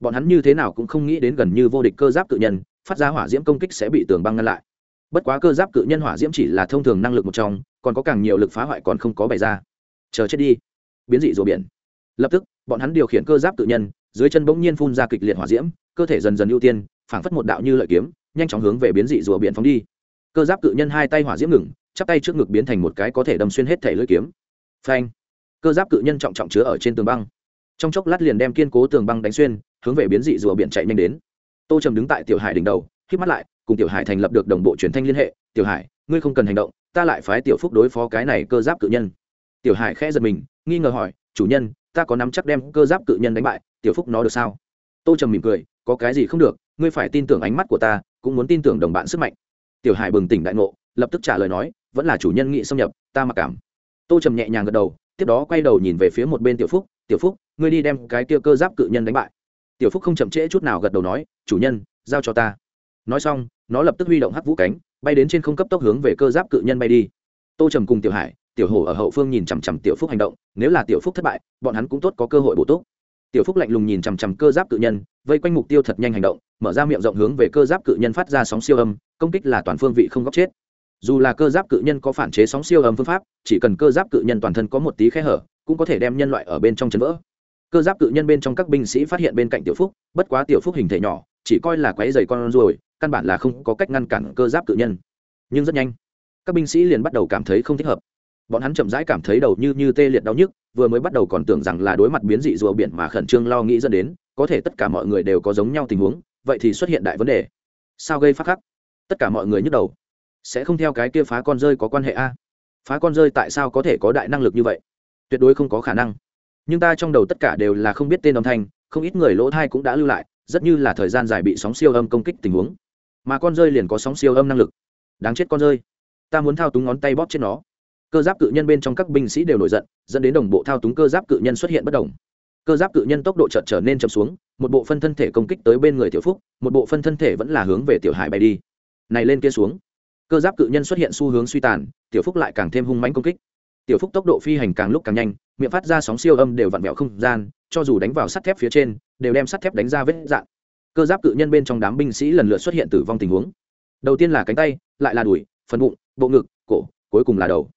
Bọn hắn như thế nào cũng không nghĩ đến gần như vô địch cơ giáp cự nhân, phát ra hỏa diễm công kích sẽ bị tường băng ngăn lại. Bất quá cơ giáp cự nhân hỏa diễm chỉ là thông thường năng lực một trong, còn có càng nhiều lực phá hoại còn không có bày ra. Chờ chết đi. Biến dị rùa biển. Lập tức, bọn hắn điều khiển cơ giáp cự nhân, dưới chân bỗng nhiên phun ra kịch liệt hỏa diễm, cơ thể dần dần ưu tiên, phảng phất một đạo như lợi kiếm, nhanh chóng hướng về biến dị rùa biển phóng đi cơ giáp cự nhân hai tay hỏa diễm ngừng, chắp tay trước ngực biến thành một cái có thể đâm xuyên hết thể lưỡi kiếm. Phanh! Cơ giáp cự nhân trọng trọng chứa ở trên tường băng. Trong chốc lát liền đem kiên cố tường băng đánh xuyên, hướng về biến dị rùa biển chạy nhanh đến. Tô trầm đứng tại tiểu hải đỉnh đầu k mắt lại, cùng tiểu hải thành lập được đồng bộ truyền thanh liên hệ. Tiểu hải, ngươi không cần hành động, ta lại phái tiểu phúc đối phó cái này cơ giáp cự nhân. Tiểu hải khẽ giật mình, nghi ngờ hỏi, chủ nhân, ta có nắm chắc đem cơ giáp cự nhân đánh bại, tiểu phúc nó được sao? Tô trầm mỉm cười, có cái gì không được, ngươi phải tin tưởng ánh mắt của ta, cũng muốn tin tưởng đồng bạn sức mạnh tiểu hải bừng tỉnh đại ngộ, lập tức trả lời nói, vẫn là chủ nhân nghị xâm nhập, ta mặc cảm. Tô trầm nhẹ nhàng gật đầu, tiếp đó quay đầu nhìn về phía một bên tiểu phúc tiểu phúc, ngươi đi đem cái kia cơ giáp cự nhân đánh bại. Tiểu phúc không chậm trễ chút nào gật đầu nói, chủ nhân, giao cho ta. Nói xong, nó lập tức huy động hắc vũ cánh, bay đến trên không cấp tốc hướng về cơ giáp cự nhân bay đi. Tô trầm cùng tiểu hải, tiểu hổ ở hậu phương nhìn chằm chằm tiểu phúc hành động, nếu là tiểu phúc thất bại, bọn hắn cũng tốt có cơ hội bổ túc tiểu phúc lạnh lùng nhìn chằm chằm cơ giáp cự nhân, vây quanh mục tiêu thật nhanh hành động, mở ra miệng rộng hướng về cơ giáp cự nhân phát ra sóng siêu âm, công kích là toàn phương vị không góc chết. Dù là cơ giáp cự nhân có phản chế sóng siêu âm phương pháp, chỉ cần cơ giáp cự nhân toàn thân có một tí khe hở, cũng có thể đem nhân loại ở bên trong chấn vỡ. Cơ giáp cự nhân bên trong các binh sĩ phát hiện bên cạnh tiểu phúc, bất quá tiểu phúc hình thể nhỏ, chỉ coi là quáy dày con ruồi, căn bản là không có cách ngăn cản cơ giáp cự nhân. Nhưng rất nhanh, các binh sĩ liền bắt đầu cảm thấy không thích hợp bọn hắn chậm rãi cảm thấy đầu như như tê liệt đau nhức, vừa mới bắt đầu còn tưởng rằng là đối mặt biến dị rùa biển mà khẩn trương lo nghĩ dẫn đến, có thể tất cả mọi người đều có giống nhau tình huống, vậy thì xuất hiện đại vấn đề. Sao gây phát khắc? Tất cả mọi người nhức đầu. Sẽ không theo cái kia phá con rơi có quan hệ a? Phá con rơi tại sao có thể có đại năng lực như vậy? Tuyệt đối không có khả năng. Nhưng ta trong đầu tất cả đều là không biết tên âm thanh, không ít người lỗ thai cũng đã lưu lại, rất như là thời gian dài bị sóng siêu âm công kích tình huống. Mà con rơi liền có sóng siêu âm năng lực. Đáng chết con rơi. Ta muốn thao túng ngón tay bóp chết nó cơ giáp cự nhân bên trong các binh sĩ đều nổi giận, dẫn đến đồng bộ thao túng cơ giáp cự nhân xuất hiện bất đồng. Cơ giáp cự nhân tốc độ chợt trở nên chậm xuống, một bộ phân thân thể công kích tới bên người tiểu phúc, một bộ phân thân thể vẫn là hướng về tiểu hải bay đi. Này lên kia xuống. Cơ giáp cự nhân xuất hiện xu hướng suy tàn, tiểu phúc lại càng thêm hung mãnh công kích. Tiểu phúc tốc độ phi hành càng lúc càng nhanh, miệng phát ra sóng siêu âm đều vặn vẹo không gian, cho dù đánh vào sắt thép phía trên, đều đem sắt thép đánh ra vết dạn cơ giáp cự nhân bên trong đám binh sĩ lần lượt xuất hiện tử vong tình huống. Đầu tiên là cánh tay, lại là đùi, phần bụng, bộ ngực, cổ, cuối cùng là đầu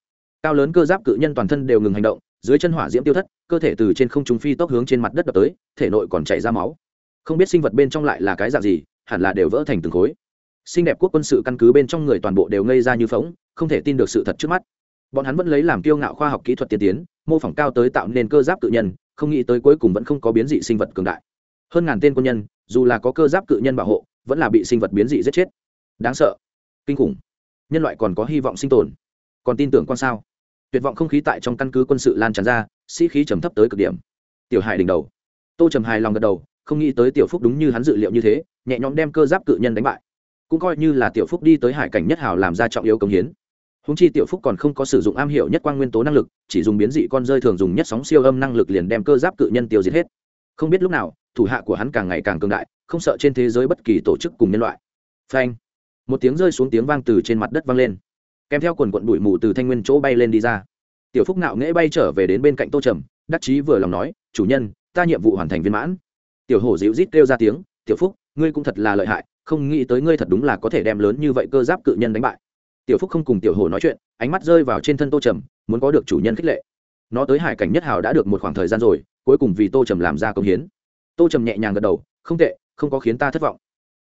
cao lớn cơ giáp cự nhân toàn thân đều ngừng hành động, dưới chân hỏa diễm tiêu thất, cơ thể từ trên không trung phi tốc hướng trên mặt đất đập tới, thể nội còn chảy ra máu. Không biết sinh vật bên trong lại là cái dạng gì, hẳn là đều vỡ thành từng khối. Xinh đẹp quốc quân sự căn cứ bên trong người toàn bộ đều ngây ra như phóng không thể tin được sự thật trước mắt. Bọn hắn vẫn lấy làm kiêu ngạo khoa học kỹ thuật tiên tiến, mô phỏng cao tới tạo nên cơ giáp cự nhân, không nghĩ tới cuối cùng vẫn không có biến dị sinh vật cường đại. Hơn ngàn tên quân nhân, dù là có cơ giáp cự nhân bảo hộ, vẫn là bị sinh vật biến dị giết chết. Đáng sợ. Kinh khủng. Nhân loại còn có hy vọng sinh tồn. Còn tin tưởng quan sao? Tuyệt vọng không khí tại trong căn cứ quân sự lan tràn ra, sĩ khí trầm thấp tới cực điểm. Tiểu hải đỉnh đầu. Tô trầm hài lòng gật đầu, không nghĩ tới tiểu phúc đúng như hắn dự liệu như thế, nhẹ nhõm đem cơ giáp cự nhân đánh bại. Cũng coi như là tiểu phúc đi tới hải cảnh nhất hào làm ra trọng yếu công hiến. Húng chi tiểu phúc còn không có sử dụng am hiểu nhất quan nguyên tố năng lực, chỉ dùng biến dị con rơi thường dùng nhất sóng siêu âm năng lực liền đem cơ giáp cự nhân tiêu diệt hết. Không biết lúc nào, thủ hạ của hắn càng ngày càng cường đại, không sợ trên thế giới bất kỳ tổ chức cùng nhân loại. Phanh. Một tiếng rơi xuống tiếng vang từ trên mặt đất vang lên kèm theo quần quận bụi mù từ thanh nguyên chỗ bay lên đi ra. Tiểu phúc nạo nghễ bay trở về đến bên cạnh tô trầm, đắc chí vừa lòng nói, chủ nhân, ta nhiệm vụ hoàn thành viên mãn. Tiểu hổ dịu rít kêu ra tiếng, tiểu phúc, ngươi cũng thật là lợi hại, không nghĩ tới ngươi thật đúng là có thể đem lớn như vậy cơ giáp cự nhân đánh bại. Tiểu phúc không cùng tiểu hổ nói chuyện, ánh mắt rơi vào trên thân tô trầm, muốn có được chủ nhân khích lệ. Nó tới hải cảnh nhất hào đã được một khoảng thời gian rồi, cuối cùng vì tô trầm làm ra công hiến. Tô trầm nhẹ nhàng gật đầu, không tệ, không có khiến ta thất vọng.